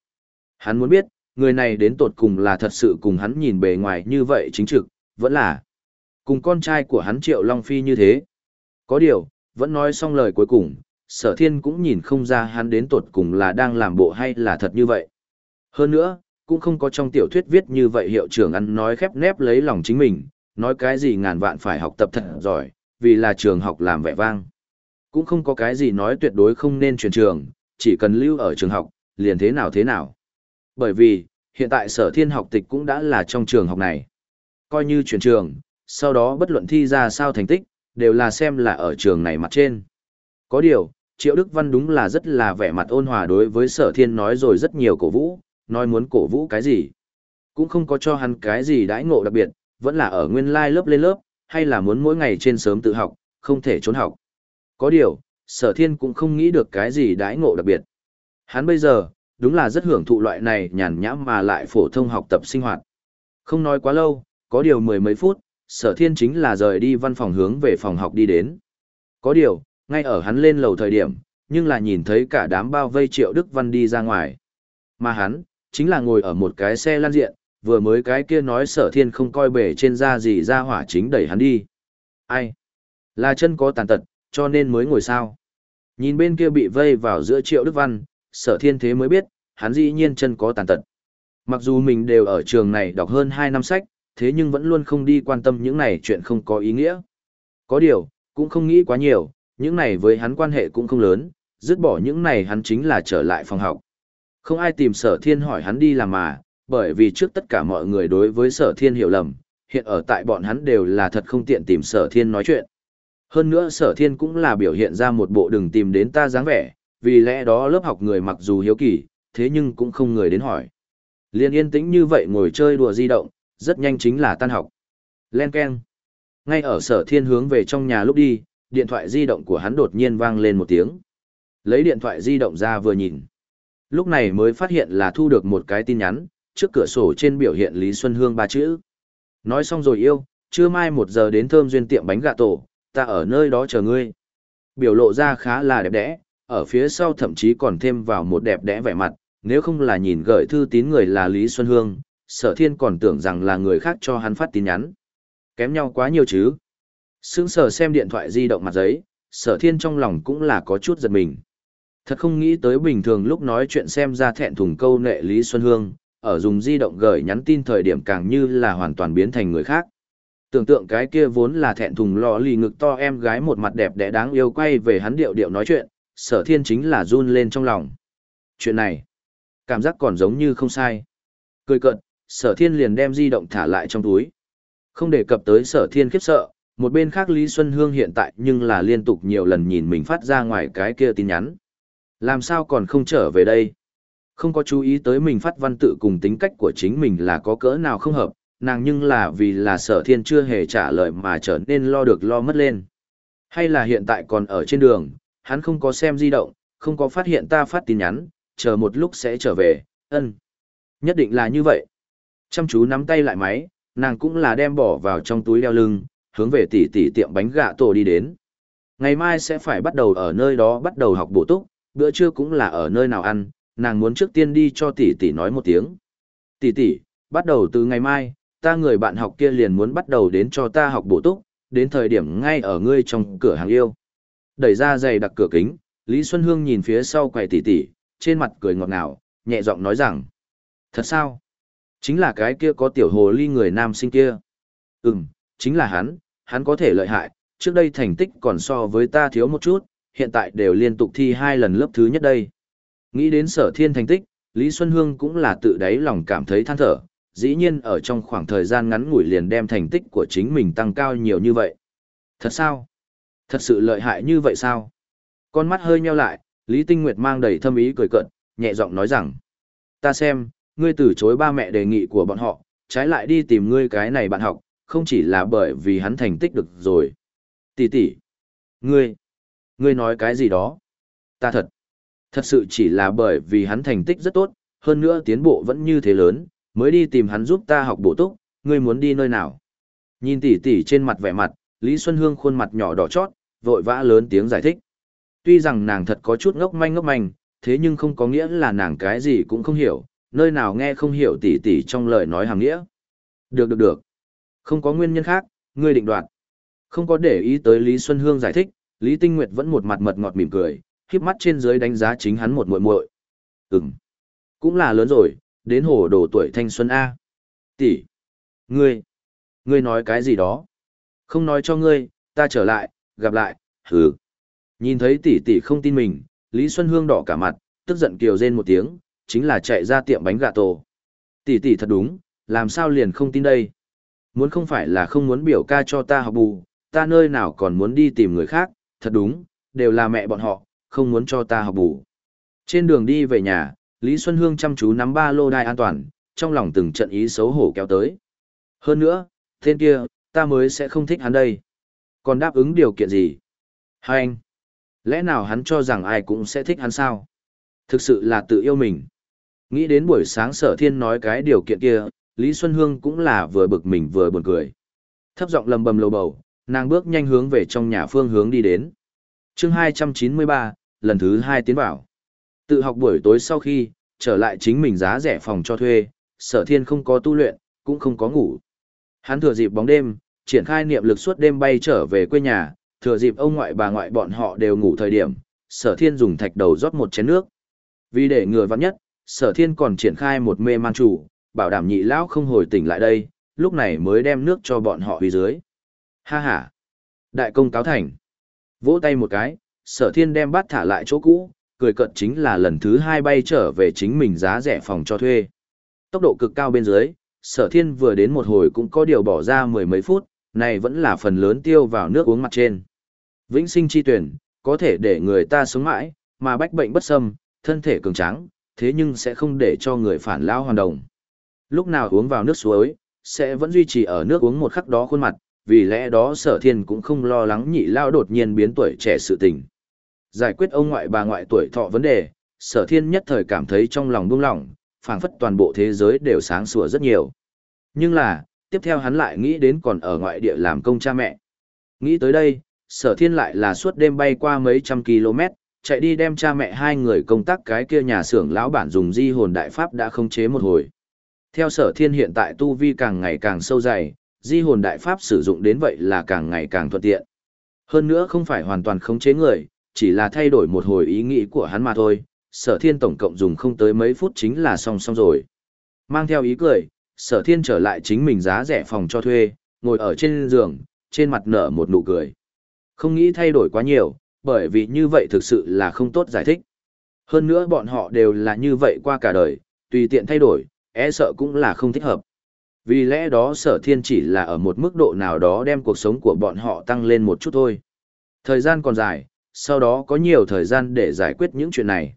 Hắn muốn biết, người này đến tột cùng là thật sự cùng hắn nhìn bề ngoài như vậy chính trực, vẫn là cùng con trai của hắn Triệu Long Phi như thế. Có điều, vẫn nói xong lời cuối cùng, sở thiên cũng nhìn không ra hắn đến tột cùng là đang làm bộ hay là thật như vậy. Hơn nữa, cũng không có trong tiểu thuyết viết như vậy hiệu trưởng ăn nói khép nép lấy lòng chính mình, nói cái gì ngàn vạn phải học tập thật giỏi, vì là trường học làm vẻ vang. Cũng không có cái gì nói tuyệt đối không nên chuyển trường, chỉ cần lưu ở trường học, liền thế nào thế nào. Bởi vì, hiện tại sở thiên học tịch cũng đã là trong trường học này. Coi như chuyển trường, sau đó bất luận thi ra sao thành tích, đều là xem là ở trường này mặt trên. Có điều, Triệu Đức Văn đúng là rất là vẻ mặt ôn hòa đối với sở thiên nói rồi rất nhiều cổ vũ, nói muốn cổ vũ cái gì. Cũng không có cho hắn cái gì đãi ngộ đặc biệt, vẫn là ở nguyên lai lớp lên lớp, hay là muốn mỗi ngày trên sớm tự học, không thể trốn học. Có điều, sở thiên cũng không nghĩ được cái gì đãi ngộ đặc biệt. Hắn bây giờ, đúng là rất hưởng thụ loại này nhàn nhãm mà lại phổ thông học tập sinh hoạt. Không nói quá lâu, có điều mười mấy phút, sở thiên chính là rời đi văn phòng hướng về phòng học đi đến. Có điều, ngay ở hắn lên lầu thời điểm, nhưng là nhìn thấy cả đám bao vây triệu Đức Văn đi ra ngoài. Mà hắn, chính là ngồi ở một cái xe lan diện, vừa mới cái kia nói sở thiên không coi bể trên da gì ra hỏa chính đẩy hắn đi. Ai? Là chân có tàn tật, cho nên mới ngồi sao. Nhìn bên kia bị vây vào giữa triệu Đức Văn, sở thiên thế mới biết, hắn dĩ nhiên chân có tàn tật. Mặc dù mình đều ở trường này đọc hơn 2 năm sách, thế nhưng vẫn luôn không đi quan tâm những này chuyện không có ý nghĩa. Có điều, cũng không nghĩ quá nhiều, những này với hắn quan hệ cũng không lớn, dứt bỏ những này hắn chính là trở lại phòng học. Không ai tìm sở thiên hỏi hắn đi làm mà, bởi vì trước tất cả mọi người đối với sở thiên hiểu lầm, hiện ở tại bọn hắn đều là thật không tiện tìm sở thiên nói chuyện. Hơn nữa sở thiên cũng là biểu hiện ra một bộ đừng tìm đến ta dáng vẻ, vì lẽ đó lớp học người mặc dù hiếu kỳ, thế nhưng cũng không người đến hỏi. Liên yên tĩnh như vậy ngồi chơi đùa di động, rất nhanh chính là tan học. Len Ken. Ngay ở sở thiên hướng về trong nhà lúc đi, điện thoại di động của hắn đột nhiên vang lên một tiếng. Lấy điện thoại di động ra vừa nhìn. Lúc này mới phát hiện là thu được một cái tin nhắn, trước cửa sổ trên biểu hiện Lý Xuân Hương ba chữ. Nói xong rồi yêu, trưa mai một giờ đến thơm duyên tiệm bánh gà tổ, ta ở nơi đó chờ ngươi. Biểu lộ ra khá là đẹp đẽ, ở phía sau thậm chí còn thêm vào một đẹp đẽ vẻ mặt, nếu không là nhìn gửi thư tín người là Lý Xuân Hương, sở thiên còn tưởng rằng là người khác cho hắn phát tin nhắn. Kém nhau quá nhiều chứ. Sướng sở xem điện thoại di động mặt giấy, sở thiên trong lòng cũng là có chút giật mình. Thật không nghĩ tới bình thường lúc nói chuyện xem ra thẹn thùng câu nệ Lý Xuân Hương, ở dùng di động gửi nhắn tin thời điểm càng như là hoàn toàn biến thành người khác. Tưởng tượng cái kia vốn là thẹn thùng lọ lì ngực to em gái một mặt đẹp đẽ đáng yêu quay về hắn điệu điệu nói chuyện, sở thiên chính là run lên trong lòng. Chuyện này, cảm giác còn giống như không sai. Cười cận, sở thiên liền đem di động thả lại trong túi. Không đề cập tới sở thiên khiếp sợ, một bên khác Lý Xuân Hương hiện tại nhưng là liên tục nhiều lần nhìn mình phát ra ngoài cái kia tin nhắn. Làm sao còn không trở về đây? Không có chú ý tới mình phát văn tự cùng tính cách của chính mình là có cỡ nào không hợp, nàng nhưng là vì là sở thiên chưa hề trả lời mà trở nên lo được lo mất lên. Hay là hiện tại còn ở trên đường, hắn không có xem di động, không có phát hiện ta phát tin nhắn, chờ một lúc sẽ trở về, ân. Nhất định là như vậy. Chăm chú nắm tay lại máy, nàng cũng là đem bỏ vào trong túi đeo lưng, hướng về tỷ tỷ tiệm bánh gạ tổ đi đến. Ngày mai sẽ phải bắt đầu ở nơi đó bắt đầu học bổ túc, bữa trưa cũng là ở nơi nào ăn, nàng muốn trước tiên đi cho tỷ tỷ nói một tiếng. Tỷ tỷ, bắt đầu từ ngày mai, ta người bạn học kia liền muốn bắt đầu đến cho ta học bổ túc, đến thời điểm ngay ở ngươi trong cửa hàng yêu. Đẩy ra giày đặc cửa kính, Lý Xuân Hương nhìn phía sau quầy tỷ tỷ, trên mặt cười ngọt ngào, nhẹ giọng nói rằng: "Thật sao? Chính là cái kia có tiểu hồ ly người nam sinh kia." "Ừm, chính là hắn, hắn có thể lợi hại, trước đây thành tích còn so với ta thiếu một chút, hiện tại đều liên tục thi hai lần lớp thứ nhất đây." Nghĩ đến Sở Thiên thành tích, Lý Xuân Hương cũng là tự đáy lòng cảm thấy than thở, dĩ nhiên ở trong khoảng thời gian ngắn ngủi liền đem thành tích của chính mình tăng cao nhiều như vậy. Thật sao? Thật sự lợi hại như vậy sao? Con mắt hơi nheo lại, Lý Tinh Nguyệt mang đầy thâm ý cười cợt, nhẹ giọng nói rằng. Ta xem, ngươi từ chối ba mẹ đề nghị của bọn họ, trái lại đi tìm ngươi cái này bạn học, không chỉ là bởi vì hắn thành tích được rồi. Tỷ tỷ, ngươi, ngươi nói cái gì đó? Ta thật, thật sự chỉ là bởi vì hắn thành tích rất tốt, hơn nữa tiến bộ vẫn như thế lớn, mới đi tìm hắn giúp ta học bổ túc, ngươi muốn đi nơi nào? Nhìn tỷ tỷ trên mặt vẻ mặt, Lý Xuân Hương khuôn mặt nhỏ đỏ chót, vội vã lớn tiếng giải thích. Tuy rằng nàng thật có chút ngốc manh ngốc manh, thế nhưng không có nghĩa là nàng cái gì cũng không hiểu, nơi nào nghe không hiểu tỷ tỷ trong lời nói hàng nghĩa. Được được được. Không có nguyên nhân khác, ngươi định đoạt. Không có để ý tới Lý Xuân Hương giải thích, Lý Tinh Nguyệt vẫn một mặt mật ngọt mỉm cười, khiếp mắt trên dưới đánh giá chính hắn một muội muội. Ừm. Cũng là lớn rồi, đến hồ đồ tuổi thanh xuân A. Tỷ. Ngươi. Ngươi nói cái gì đó? Không nói cho ngươi, ta trở lại, gặp lại, hừ. Nhìn thấy tỷ tỷ không tin mình, Lý Xuân Hương đỏ cả mặt, tức giận kiều rên một tiếng, chính là chạy ra tiệm bánh gà tổ. Tỷ tỷ thật đúng, làm sao liền không tin đây? Muốn không phải là không muốn biểu ca cho ta học bù, ta nơi nào còn muốn đi tìm người khác, thật đúng, đều là mẹ bọn họ, không muốn cho ta học bù. Trên đường đi về nhà, Lý Xuân Hương chăm chú nắm ba lô đai an toàn, trong lòng từng trận ý xấu hổ kéo tới. Hơn nữa, tên kia, ta mới sẽ không thích hắn đây. Còn đáp ứng điều kiện gì? Hai anh, lẽ nào hắn cho rằng ai cũng sẽ thích hắn sao? Thực sự là tự yêu mình. Nghĩ đến buổi sáng sở thiên nói cái điều kiện kia, Lý Xuân Hương cũng là vừa bực mình vừa buồn cười. Thấp giọng lầm bầm lầu bầu, nàng bước nhanh hướng về trong nhà phương hướng đi đến. chương 293, lần thứ hai tiến vào. Tự học buổi tối sau khi, trở lại chính mình giá rẻ phòng cho thuê, sở thiên không có tu luyện, cũng không có ngủ. Hắn thừa dịp bóng đêm, triển khai niệm lực suốt đêm bay trở về quê nhà, thừa dịp ông ngoại bà ngoại bọn họ đều ngủ thời điểm, sở thiên dùng thạch đầu rót một chén nước. Vì để ngừa vắng nhất, sở thiên còn triển khai một mê man chủ, bảo đảm nhị lão không hồi tỉnh lại đây, lúc này mới đem nước cho bọn họ huy dưới. Ha ha! Đại công cáo thành. Vỗ tay một cái, sở thiên đem bắt thả lại chỗ cũ, cười cận chính là lần thứ hai bay trở về chính mình giá rẻ phòng cho thuê. Tốc độ cực cao bên dưới, sở thiên vừa đến một hồi cũng có điều bỏ ra mười mấy phút, này vẫn là phần lớn tiêu vào nước uống mặt trên. Vĩnh sinh chi tuyển, có thể để người ta sống mãi, mà bách bệnh bất xâm, thân thể cường tráng, thế nhưng sẽ không để cho người phản lao hoàn đồng. Lúc nào uống vào nước suối, sẽ vẫn duy trì ở nước uống một khắc đó khuôn mặt, vì lẽ đó sở thiên cũng không lo lắng nhị lao đột nhiên biến tuổi trẻ sự tình. Giải quyết ông ngoại bà ngoại tuổi thọ vấn đề, sở thiên nhất thời cảm thấy trong lòng buông lỏng, phảng phất toàn bộ thế giới đều sáng sủa rất nhiều. Nhưng là, tiếp theo hắn lại nghĩ đến còn ở ngoại địa làm công cha mẹ. Nghĩ tới đây, sở thiên lại là suốt đêm bay qua mấy trăm km, chạy đi đem cha mẹ hai người công tác cái kia nhà xưởng lão bản dùng di hồn đại pháp đã không chế một hồi. Theo sở thiên hiện tại tu vi càng ngày càng sâu dày, di hồn đại pháp sử dụng đến vậy là càng ngày càng thuận tiện. Hơn nữa không phải hoàn toàn khống chế người, chỉ là thay đổi một hồi ý nghĩ của hắn mà thôi, sở thiên tổng cộng dùng không tới mấy phút chính là xong xong rồi. Mang theo ý cười, sở thiên trở lại chính mình giá rẻ phòng cho thuê, ngồi ở trên giường, trên mặt nở một nụ cười. Không nghĩ thay đổi quá nhiều, bởi vì như vậy thực sự là không tốt giải thích. Hơn nữa bọn họ đều là như vậy qua cả đời, tùy tiện thay đổi, e sợ cũng là không thích hợp. Vì lẽ đó sở thiên chỉ là ở một mức độ nào đó đem cuộc sống của bọn họ tăng lên một chút thôi. Thời gian còn dài, sau đó có nhiều thời gian để giải quyết những chuyện này.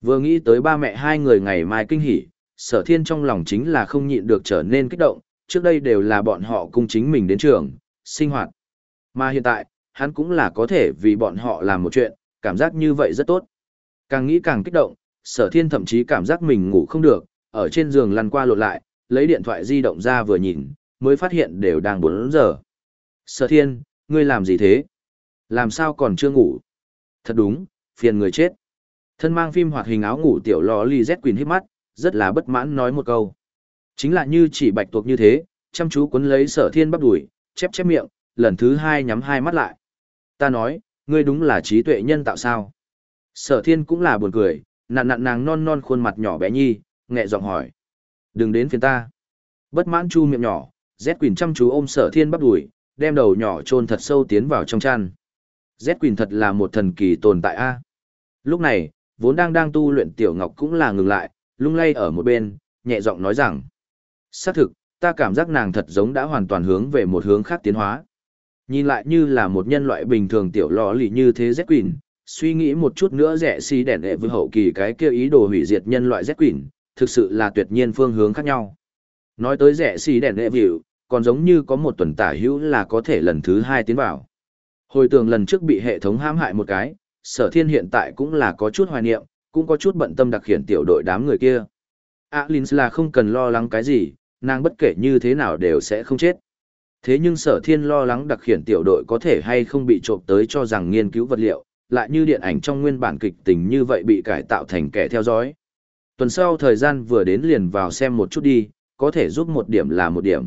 Vừa nghĩ tới ba mẹ hai người ngày mai kinh hỉ, sở thiên trong lòng chính là không nhịn được trở nên kích động, trước đây đều là bọn họ cùng chính mình đến trường, sinh hoạt. Mà hiện tại, hắn cũng là có thể vì bọn họ làm một chuyện, cảm giác như vậy rất tốt. Càng nghĩ càng kích động, sở thiên thậm chí cảm giác mình ngủ không được, ở trên giường lăn qua lộn lại, lấy điện thoại di động ra vừa nhìn, mới phát hiện đều đang 4 giờ. Sở thiên, ngươi làm gì thế? Làm sao còn chưa ngủ? Thật đúng, phiền người chết. Thân mang phim hoạt hình áo ngủ tiểu lò ly Z Quỳnh hít mắt, rất là bất mãn nói một câu. Chính là như chỉ bạch tuộc như thế, chăm chú cuốn lấy sở thiên bắp đuổi, chép chép miệng, lần thứ hai nhắm hai mắt lại. Ta nói, ngươi đúng là trí tuệ nhân tạo sao? Sở thiên cũng là buồn cười, nặn nặn nàng non non khuôn mặt nhỏ bé nhi, nhẹ giọng hỏi. Đừng đến phiền ta. Bất mãn chu miệng nhỏ, Z Quỳnh chăm chú ôm sở thiên bắp đuổi, đem đầu nhỏ chôn thật sâu tiến vào trong chăn. Z Quỳnh thật là một thần kỳ tồn tại a. Lúc này, vốn đang đang tu luyện tiểu ngọc cũng là ngừng lại, lung lay ở một bên, nhẹ giọng nói rằng. Xác thực, ta cảm giác nàng thật giống đã hoàn toàn hướng về một hướng khác tiến hóa. Nhìn lại như là một nhân loại bình thường tiểu lò lì như thế Z Quỳnh, suy nghĩ một chút nữa rẻ xì đèn đệ với hậu kỳ cái kia ý đồ hủy diệt nhân loại Z Quỳnh, thực sự là tuyệt nhiên phương hướng khác nhau. Nói tới rẻ xì đèn đệ vịu, còn giống như có một tuần tả hữu là có thể lần thứ hai tiến vào. Hồi tưởng lần trước bị hệ thống hãm hại một cái, sở thiên hiện tại cũng là có chút hoài niệm, cũng có chút bận tâm đặc khiển tiểu đội đám người kia. Alins là không cần lo lắng cái gì, nàng bất kể như thế nào đều sẽ không chết. Thế nhưng sở thiên lo lắng đặc khiển tiểu đội có thể hay không bị trộm tới cho rằng nghiên cứu vật liệu, lại như điện ảnh trong nguyên bản kịch tình như vậy bị cải tạo thành kẻ theo dõi. Tuần sau thời gian vừa đến liền vào xem một chút đi, có thể giúp một điểm là một điểm.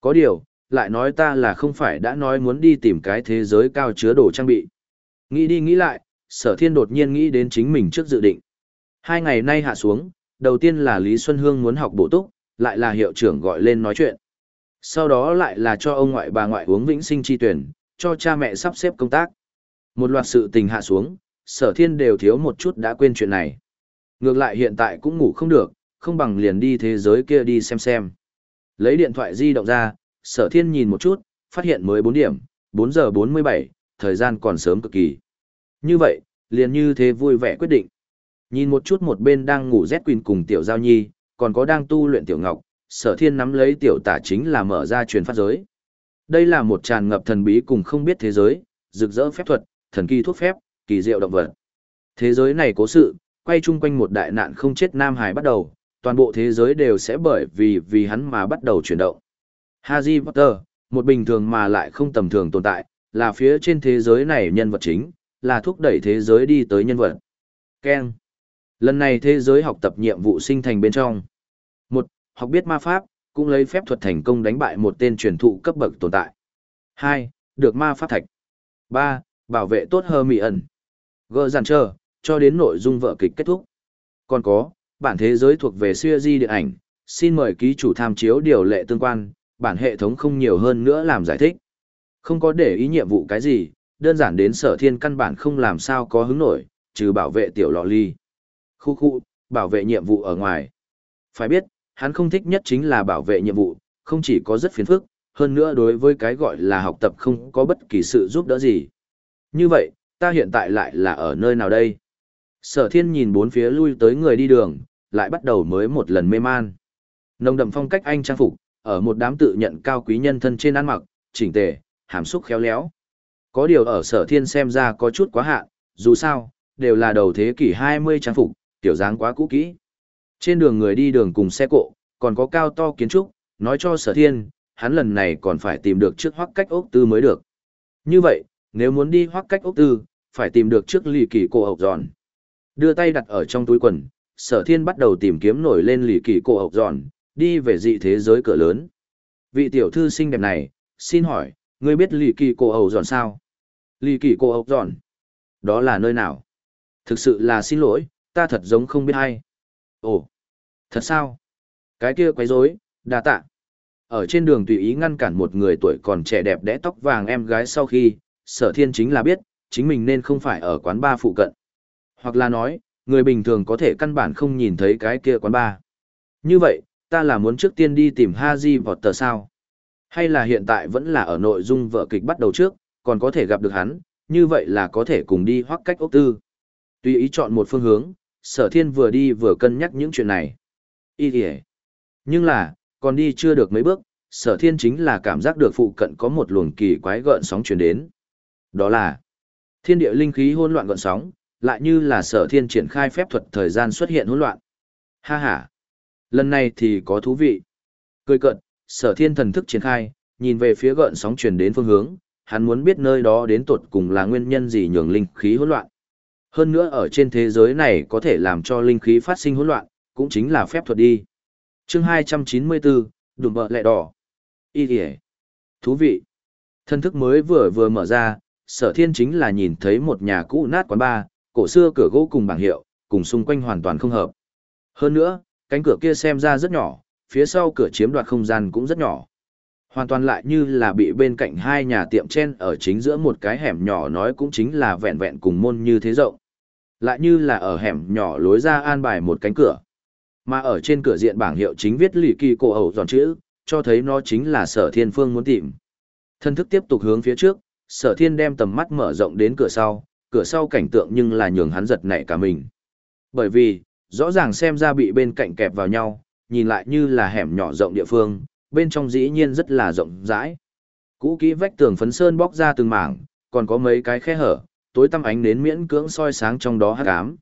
Có điều, lại nói ta là không phải đã nói muốn đi tìm cái thế giới cao chứa đồ trang bị. Nghĩ đi nghĩ lại, sở thiên đột nhiên nghĩ đến chính mình trước dự định. Hai ngày nay hạ xuống, đầu tiên là Lý Xuân Hương muốn học bổ túc, lại là hiệu trưởng gọi lên nói chuyện. Sau đó lại là cho ông ngoại bà ngoại uống vĩnh sinh chi tuyển, cho cha mẹ sắp xếp công tác. Một loạt sự tình hạ xuống, sở thiên đều thiếu một chút đã quên chuyện này. Ngược lại hiện tại cũng ngủ không được, không bằng liền đi thế giới kia đi xem xem. Lấy điện thoại di động ra, sở thiên nhìn một chút, phát hiện mới 4 điểm, 4 giờ 47, thời gian còn sớm cực kỳ. Như vậy, liền như thế vui vẻ quyết định. Nhìn một chút một bên đang ngủ Z Quỳnh cùng Tiểu Giao Nhi, còn có đang tu luyện Tiểu Ngọc, sở thiên nắm lấy Tiểu Tả chính là mở ra truyền phát giới. Đây là một tràn ngập thần bí cùng không biết thế giới, rực rỡ phép thuật, thần kỳ thuốc phép, kỳ diệu động vật. Thế giới này cố sự, quay chung quanh một đại nạn không chết Nam Hải bắt đầu, toàn bộ thế giới đều sẽ bởi vì vì hắn mà bắt đầu chuyển động. Harry Potter, một bình thường mà lại không tầm thường tồn tại, là phía trên thế giới này nhân vật chính, là thúc đẩy thế giới đi tới nhân vật. Ken. Lần này thế giới học tập nhiệm vụ sinh thành bên trong. một Học biết ma pháp, cũng lấy phép thuật thành công đánh bại một tên truyền thụ cấp bậc tồn tại. 2. Được ma pháp thạch. 3. Bảo vệ tốt hơ mị ẩn. Gơ giàn trơ, cho đến nội dung vợ kịch kết thúc. Còn có, bản thế giới thuộc về siêu di điện ảnh, xin mời ký chủ tham chiếu điều lệ tương quan, bản hệ thống không nhiều hơn nữa làm giải thích. Không có để ý nhiệm vụ cái gì, đơn giản đến sở thiên căn bản không làm sao có hứng nổi, trừ bảo vệ tiểu lọ ly. Khu khu, bảo vệ nhiệm vụ ở ngoài. Phải biết, hắn không thích nhất chính là bảo vệ nhiệm vụ, không chỉ có rất phiền phức, hơn nữa đối với cái gọi là học tập không có bất kỳ sự giúp đỡ gì. Như vậy, ta hiện tại lại là ở nơi nào đây? Sở thiên nhìn bốn phía lui tới người đi đường, lại bắt đầu mới một lần mê man. nông đậm phong cách anh trang phục, ở một đám tự nhận cao quý nhân thân trên ăn mặc, chỉnh tề, hàm xúc khéo léo. Có điều ở sở thiên xem ra có chút quá hạn, dù sao, đều là đầu thế kỷ 20 trang phục, tiểu dáng quá cũ kỹ. Trên đường người đi đường cùng xe cộ, còn có cao to kiến trúc, nói cho sở thiên, hắn lần này còn phải tìm được trước hoắc cách ốc tư mới được. Như vậy, nếu muốn đi hoắc cách ốc tư, phải tìm được trước lì kỳ cổ hậu giòn. Đưa tay đặt ở trong túi quần, sở thiên bắt đầu tìm kiếm nổi lên lì kỳ cổ hậu giòn, đi về dị thế giới cửa lớn. Vị tiểu thư xinh đẹp này, xin hỏi, ngươi biết lì kỳ cổ hậu giòn sao? Lì kỳ cô ốc giòn? Đó là nơi nào? Thực sự là xin lỗi, ta thật giống không biết hay. Ồ, thật sao? Cái kia quấy rối, đa tạ. Ở trên đường tùy ý ngăn cản một người tuổi còn trẻ đẹp đẽ tóc vàng em gái sau khi, sở thiên chính là biết, chính mình nên không phải ở quán ba phụ cận. Hoặc là nói, người bình thường có thể căn bản không nhìn thấy cái kia quán ba. Như vậy, ta là muốn trước tiên đi tìm Haji Potter sao? Hay là hiện tại vẫn là ở nội dung vợ kịch bắt đầu trước, còn có thể gặp được hắn, như vậy là có thể cùng đi hoặc cách ốc tư. Tùy ý chọn một phương hướng, sở thiên vừa đi vừa cân nhắc những chuyện này. Ý kìa. Nhưng là, còn đi chưa được mấy bước, sở thiên chính là cảm giác được phụ cận có một luồng kỳ quái gợn sóng truyền đến. Đó là thiên địa linh khí hỗn loạn gợn sóng, lại như là sở thiên triển khai phép thuật thời gian xuất hiện hỗn loạn. Ha ha! Lần này thì có thú vị. Cười cận, sở thiên thần thức triển khai, nhìn về phía gợn sóng truyền đến phương hướng, hắn muốn biết nơi đó đến tột cùng là nguyên nhân gì nhường linh khí hỗn loạn. Hơn nữa ở trên thế giới này có thể làm cho linh khí phát sinh hỗn loạn, cũng chính là phép thuật đi. chương 294, đùm bợ lẹ đỏ. Ý kìa. Thú vị. Thân thức mới vừa vừa mở ra, sở thiên chính là nhìn thấy một nhà cũ nát quán bar, cổ xưa cửa gỗ cùng bảng hiệu, cùng xung quanh hoàn toàn không hợp. Hơn nữa, cánh cửa kia xem ra rất nhỏ, phía sau cửa chiếm đoạt không gian cũng rất nhỏ. Hoàn toàn lại như là bị bên cạnh hai nhà tiệm chen ở chính giữa một cái hẻm nhỏ nói cũng chính là vẹn vẹn cùng môn như thế rộng. Lại như là ở hẻm nhỏ lối ra an bài một cánh cửa. Mà ở trên cửa diện bảng hiệu chính viết lì kỳ cổ ẩu giòn chữ, cho thấy nó chính là sở thiên phương muốn tìm. Thân thức tiếp tục hướng phía trước, sở thiên đem tầm mắt mở rộng đến cửa sau, cửa sau cảnh tượng nhưng là nhường hắn giật nảy cả mình. Bởi vì, rõ ràng xem ra bị bên cạnh kẹp vào nhau, nhìn lại như là hẻm nhỏ rộng địa phương, bên trong dĩ nhiên rất là rộng rãi. Cũ kỹ vách tường phấn sơn bóc ra từng mảng, còn có mấy cái khe hở, tối tăm ánh đến miễn cưỡng soi sáng trong đó hắc ám.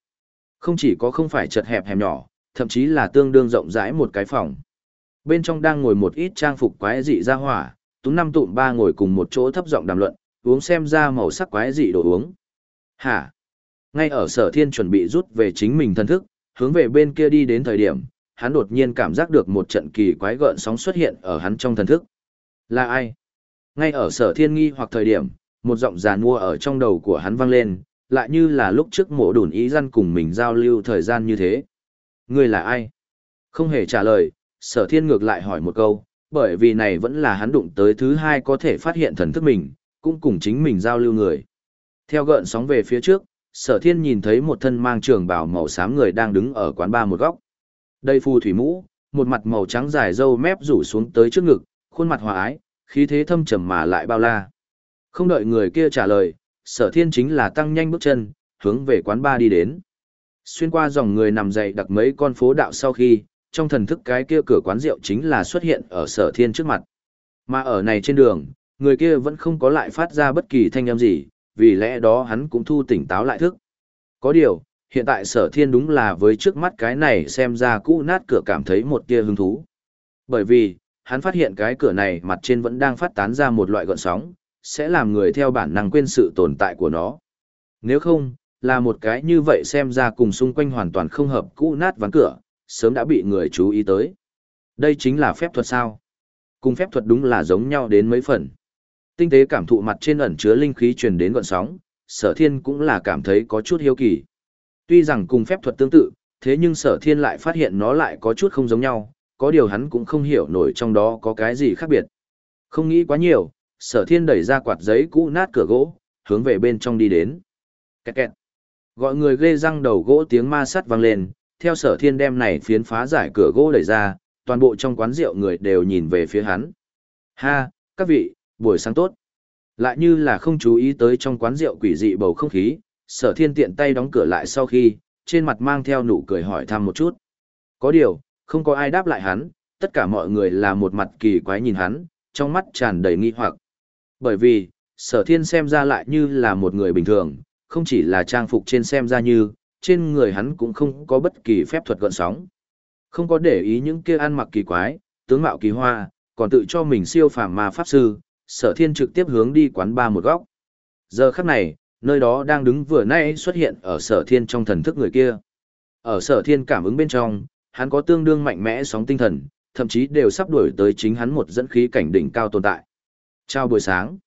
Không chỉ có không phải chật hẹp hẻm nhỏ, thậm chí là tương đương rộng rãi một cái phòng. Bên trong đang ngồi một ít trang phục quái dị ra hỏa, tú năm tụm ba ngồi cùng một chỗ thấp giọng đàm luận, uống xem ra màu sắc quái dị đồ uống. Hả? Ngay ở sở thiên chuẩn bị rút về chính mình thân thức, hướng về bên kia đi đến thời điểm, hắn đột nhiên cảm giác được một trận kỳ quái gợn sóng xuất hiện ở hắn trong thần thức. Là ai? Ngay ở sở thiên nghi hoặc thời điểm, một giọng già nua ở trong đầu của hắn vang lên, lại như là lúc trước mổ đùn ý dân cùng mình giao lưu thời gian như thế. Người là ai? Không hề trả lời, sở thiên ngược lại hỏi một câu, bởi vì này vẫn là hắn đụng tới thứ hai có thể phát hiện thần thức mình, cũng cùng chính mình giao lưu người. Theo gợn sóng về phía trước, sở thiên nhìn thấy một thân mang trường bào màu xám người đang đứng ở quán ba một góc. Đây phù thủy mũ, một mặt màu trắng dài râu mép rủ xuống tới trước ngực, khuôn mặt hòa ái, khí thế thâm trầm mà lại bao la. Không đợi người kia trả lời, sở thiên chính là tăng nhanh bước chân, hướng về quán ba đi đến. Xuyên qua dòng người nằm dậy đặc mấy con phố đạo sau khi, trong thần thức cái kia cửa quán rượu chính là xuất hiện ở sở thiên trước mặt. Mà ở này trên đường, người kia vẫn không có lại phát ra bất kỳ thanh âm gì, vì lẽ đó hắn cũng thu tỉnh táo lại thức. Có điều, hiện tại sở thiên đúng là với trước mắt cái này xem ra cũ nát cửa cảm thấy một tia hứng thú. Bởi vì, hắn phát hiện cái cửa này mặt trên vẫn đang phát tán ra một loại gọn sóng, sẽ làm người theo bản năng quên sự tồn tại của nó. Nếu không, là một cái như vậy xem ra cùng xung quanh hoàn toàn không hợp cũ nát ván cửa, sớm đã bị người chú ý tới. Đây chính là phép thuật sao? Cùng phép thuật đúng là giống nhau đến mấy phần. Tinh tế cảm thụ mặt trên ẩn chứa linh khí truyền đến gọn sóng, sở thiên cũng là cảm thấy có chút hiếu kỳ. Tuy rằng cùng phép thuật tương tự, thế nhưng sở thiên lại phát hiện nó lại có chút không giống nhau, có điều hắn cũng không hiểu nổi trong đó có cái gì khác biệt. Không nghĩ quá nhiều, sở thiên đẩy ra quạt giấy cũ nát cửa gỗ, hướng về bên trong đi đến. Kẹt kẹt. Gọi người ghê răng đầu gỗ tiếng ma sắt vang lên, theo sở thiên đem này phiến phá giải cửa gỗ đẩy ra, toàn bộ trong quán rượu người đều nhìn về phía hắn. Ha, các vị, buổi sáng tốt. Lại như là không chú ý tới trong quán rượu quỷ dị bầu không khí, sở thiên tiện tay đóng cửa lại sau khi, trên mặt mang theo nụ cười hỏi thăm một chút. Có điều, không có ai đáp lại hắn, tất cả mọi người là một mặt kỳ quái nhìn hắn, trong mắt tràn đầy nghi hoặc. Bởi vì, sở thiên xem ra lại như là một người bình thường, không chỉ là trang phục trên xem ra như, trên người hắn cũng không có bất kỳ phép thuật gọn sóng. Không có để ý những kia ăn mặc kỳ quái, tướng mạo kỳ hoa, còn tự cho mình siêu phàm ma pháp sư, sở thiên trực tiếp hướng đi quán ba một góc. Giờ khắc này, nơi đó đang đứng vừa nay xuất hiện ở sở thiên trong thần thức người kia. Ở sở thiên cảm ứng bên trong, hắn có tương đương mạnh mẽ sóng tinh thần, thậm chí đều sắp đuổi tới chính hắn một dẫn khí cảnh đỉnh cao tồn tại. Chào buổi sáng.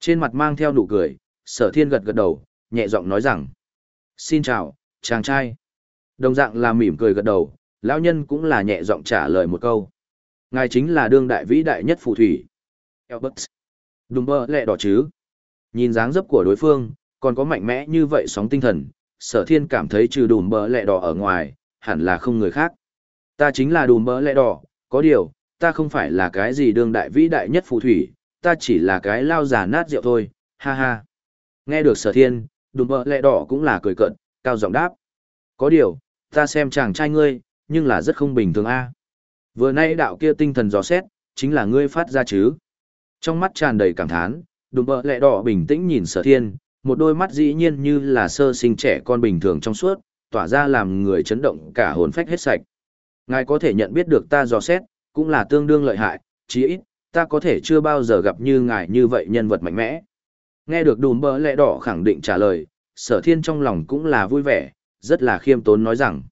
Trên mặt mang theo nụ cười, sở thiên gật gật đầu, nhẹ giọng nói rằng. Xin chào, chàng trai. Đồng dạng là mỉm cười gật đầu, lão nhân cũng là nhẹ giọng trả lời một câu. Ngài chính là đương đại vĩ đại nhất phù thủy. Elbert. Đúng bơ lẹ đỏ chứ. Nhìn dáng dấp của đối phương, còn có mạnh mẽ như vậy sóng tinh thần, sở thiên cảm thấy trừ đùm bỡ lẹ đỏ ở ngoài, hẳn là không người khác. Ta chính là đùm bỡ lẹ đỏ, có điều, ta không phải là cái gì đương đại vĩ đại nhất phù thủy, ta chỉ là cái lao giả nát rượu thôi, ha ha. Nghe được sở thiên, đùm bỡ lẹ đỏ cũng là cười cận, cao giọng đáp. Có điều, ta xem chàng trai ngươi, nhưng là rất không bình thường a. Vừa nay đạo kia tinh thần gió xét, chính là ngươi phát ra chứ. Trong mắt tràn đầy cảm thán, đùm bỡ lẹ đỏ bình tĩnh nhìn sở thiên, một đôi mắt dĩ nhiên như là sơ sinh trẻ con bình thường trong suốt, tỏa ra làm người chấn động cả hồn phách hết sạch. Ngài có thể nhận biết được ta dò xét, cũng là tương đương lợi hại, chí ít, ta có thể chưa bao giờ gặp như ngài như vậy nhân vật mạnh mẽ. Nghe được đùm bỡ lẹ đỏ khẳng định trả lời, sở thiên trong lòng cũng là vui vẻ, rất là khiêm tốn nói rằng.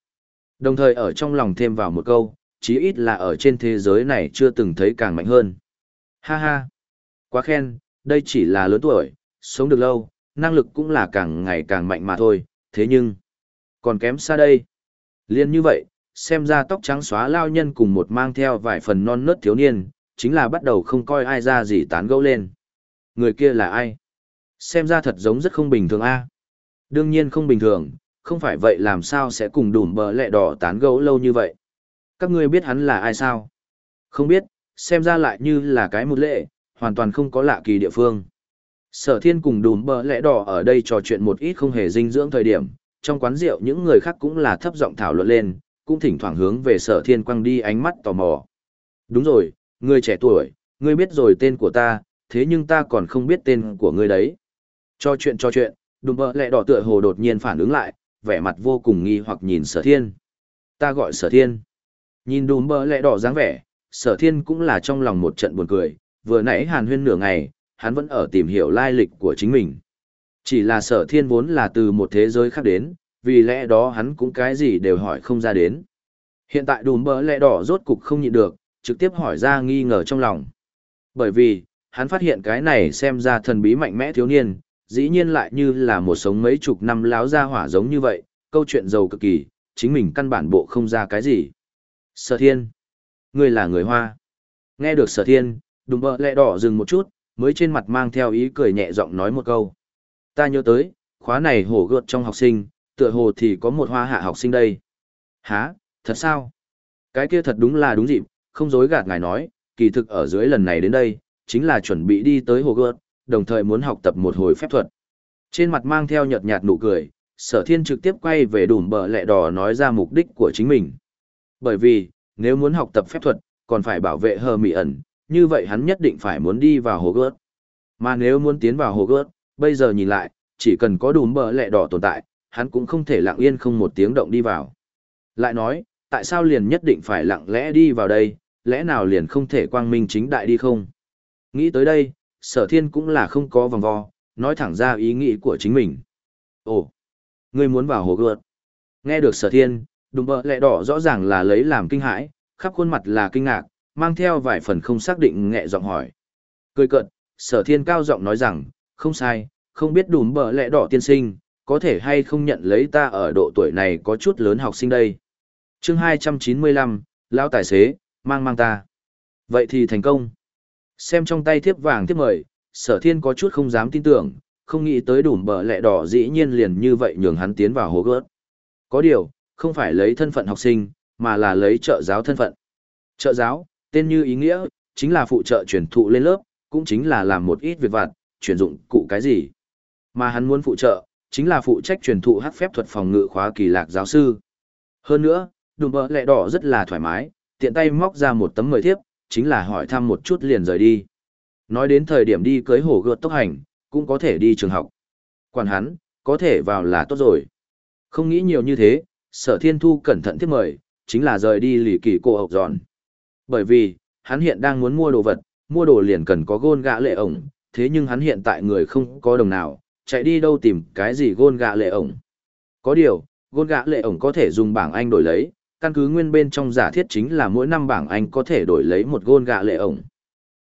Đồng thời ở trong lòng thêm vào một câu, chí ít là ở trên thế giới này chưa từng thấy càng mạnh hơn. Ha ha! Quá khen, đây chỉ là lớn tuổi, sống được lâu, năng lực cũng là càng ngày càng mạnh mà thôi, thế nhưng, còn kém xa đây. Liên như vậy, xem ra tóc trắng xóa lao nhân cùng một mang theo vài phần non nớt thiếu niên, chính là bắt đầu không coi ai ra gì tán gẫu lên. Người kia là ai? Xem ra thật giống rất không bình thường a. Đương nhiên không bình thường, không phải vậy làm sao sẽ cùng đùm bờ lẹ đỏ tán gẫu lâu như vậy. Các ngươi biết hắn là ai sao? Không biết, xem ra lại như là cái một lệ, hoàn toàn không có lạ kỳ địa phương. Sở thiên cùng đùm bờ lẽ đỏ ở đây trò chuyện một ít không hề dinh dưỡng thời điểm, trong quán rượu những người khác cũng là thấp giọng thảo luận lên, cũng thỉnh thoảng hướng về sở thiên quăng đi ánh mắt tò mò. Đúng rồi, người trẻ tuổi, ngươi biết rồi tên của ta, thế nhưng ta còn không biết tên của ngươi đấy. Cho chuyện cho chuyện, đùm bờ lẽ đỏ tựa hồ đột nhiên phản ứng lại, vẻ mặt vô cùng nghi hoặc nhìn sở thiên. Ta gọi sở thiên. Nhìn đùm bờ lẽ đỏ dáng vẻ, sở thiên cũng là trong lòng một trận buồn cười, vừa nãy hàn huyên nửa ngày, hắn vẫn ở tìm hiểu lai lịch của chính mình. Chỉ là sở thiên vốn là từ một thế giới khác đến, vì lẽ đó hắn cũng cái gì đều hỏi không ra đến. Hiện tại đùm bỡ lẽ đỏ rốt cục không nhịn được, trực tiếp hỏi ra nghi ngờ trong lòng. Bởi vì, hắn phát hiện cái này xem ra thần bí mạnh mẽ thiếu niên, dĩ nhiên lại như là một sống mấy chục năm láo ra hỏa giống như vậy, câu chuyện giàu cực kỳ, chính mình căn bản bộ không ra cái gì. Sở thiên, ngươi là người Hoa. Nghe được sở thiên, đùm bỡ lẽ đỏ dừng một chút, mới trên mặt mang theo ý cười nhẹ giọng nói một câu. Ta nhớ tới, khóa này hổ gợt trong học sinh, tựa hồ thì có một hoa hạ học sinh đây. Hả, thật sao? Cái kia thật đúng là đúng dịp, không dối gạt ngài nói, kỳ thực ở dưới lần này đến đây, chính là chuẩn bị đi tới hồ gợt, đồng thời muốn học tập một hồi phép thuật. Trên mặt mang theo nhợt nhạt nụ cười, sở thiên trực tiếp quay về đùm bờ lẹ đỏ nói ra mục đích của chính mình. Bởi vì, nếu muốn học tập phép thuật, còn phải bảo vệ hờ mị ẩn, như vậy hắn nhất định phải muốn đi vào hồ gớt. Mà nếu muốn tiến vào hồ gớt, bây giờ nhìn lại, chỉ cần có đùm bờ lẹ đỏ tồn tại, hắn cũng không thể lặng yên không một tiếng động đi vào. Lại nói, tại sao liền nhất định phải lặng lẽ đi vào đây, lẽ nào liền không thể quang minh chính đại đi không? Nghĩ tới đây, sở thiên cũng là không có vòng vo, nói thẳng ra ý nghĩ của chính mình. Ồ, ngươi muốn vào hồ gợt. Nghe được sở thiên, đùm bờ lẹ đỏ rõ ràng là lấy làm kinh hãi, khắp khuôn mặt là kinh ngạc, mang theo vài phần không xác định nhẹ giọng hỏi. Cười cợt, sở thiên cao giọng nói rằng, không sai, không biết đùm bờ lẹ đỏ tiên sinh, có thể hay không nhận lấy ta ở độ tuổi này có chút lớn học sinh đây. chương 295, lão tài xế, mang mang ta. Vậy thì thành công. Xem trong tay thiếp vàng thiếp mời, sở thiên có chút không dám tin tưởng, không nghĩ tới đùm bờ lẹ đỏ dĩ nhiên liền như vậy nhường hắn tiến vào hồ gớt. Có điều, không phải lấy thân phận học sinh, mà là lấy trợ giáo thân phận. Trợ giáo, tên như ý nghĩa, chính là phụ trợ truyền thụ lên lớp, cũng chính là làm một ít việc vặt, chuyển dụng cụ cái gì. Mà hắn muốn phụ trợ, chính là phụ trách truyền thụ hát phép thuật phòng ngự khóa kỳ lạc giáo sư. Hơn nữa, đùm bờ lẹ đỏ rất là thoải mái, tiện tay móc ra một tấm mời thiếp, chính là hỏi thăm một chút liền rời đi. Nói đến thời điểm đi cưới hổ gợt tốc hành, cũng có thể đi trường học. Quản hắn, có thể vào là tốt rồi. Không nghĩ nhiều như thế, sở thiên thu cẩn thận thiết mời, chính là rời đi lì kỳ cô học giòn. Bởi vì, hắn hiện đang muốn mua đồ vật, mua đồ liền cần có gôn gã lệ ổng, thế nhưng hắn hiện tại người không có đồng nào, chạy đi đâu tìm cái gì gôn gã lệ ổng. Có điều, gôn gã lệ ổng có thể dùng bảng Anh đổi lấy, căn cứ nguyên bên trong giả thiết chính là mỗi năm bảng Anh có thể đổi lấy một gôn gạ lệ ổng.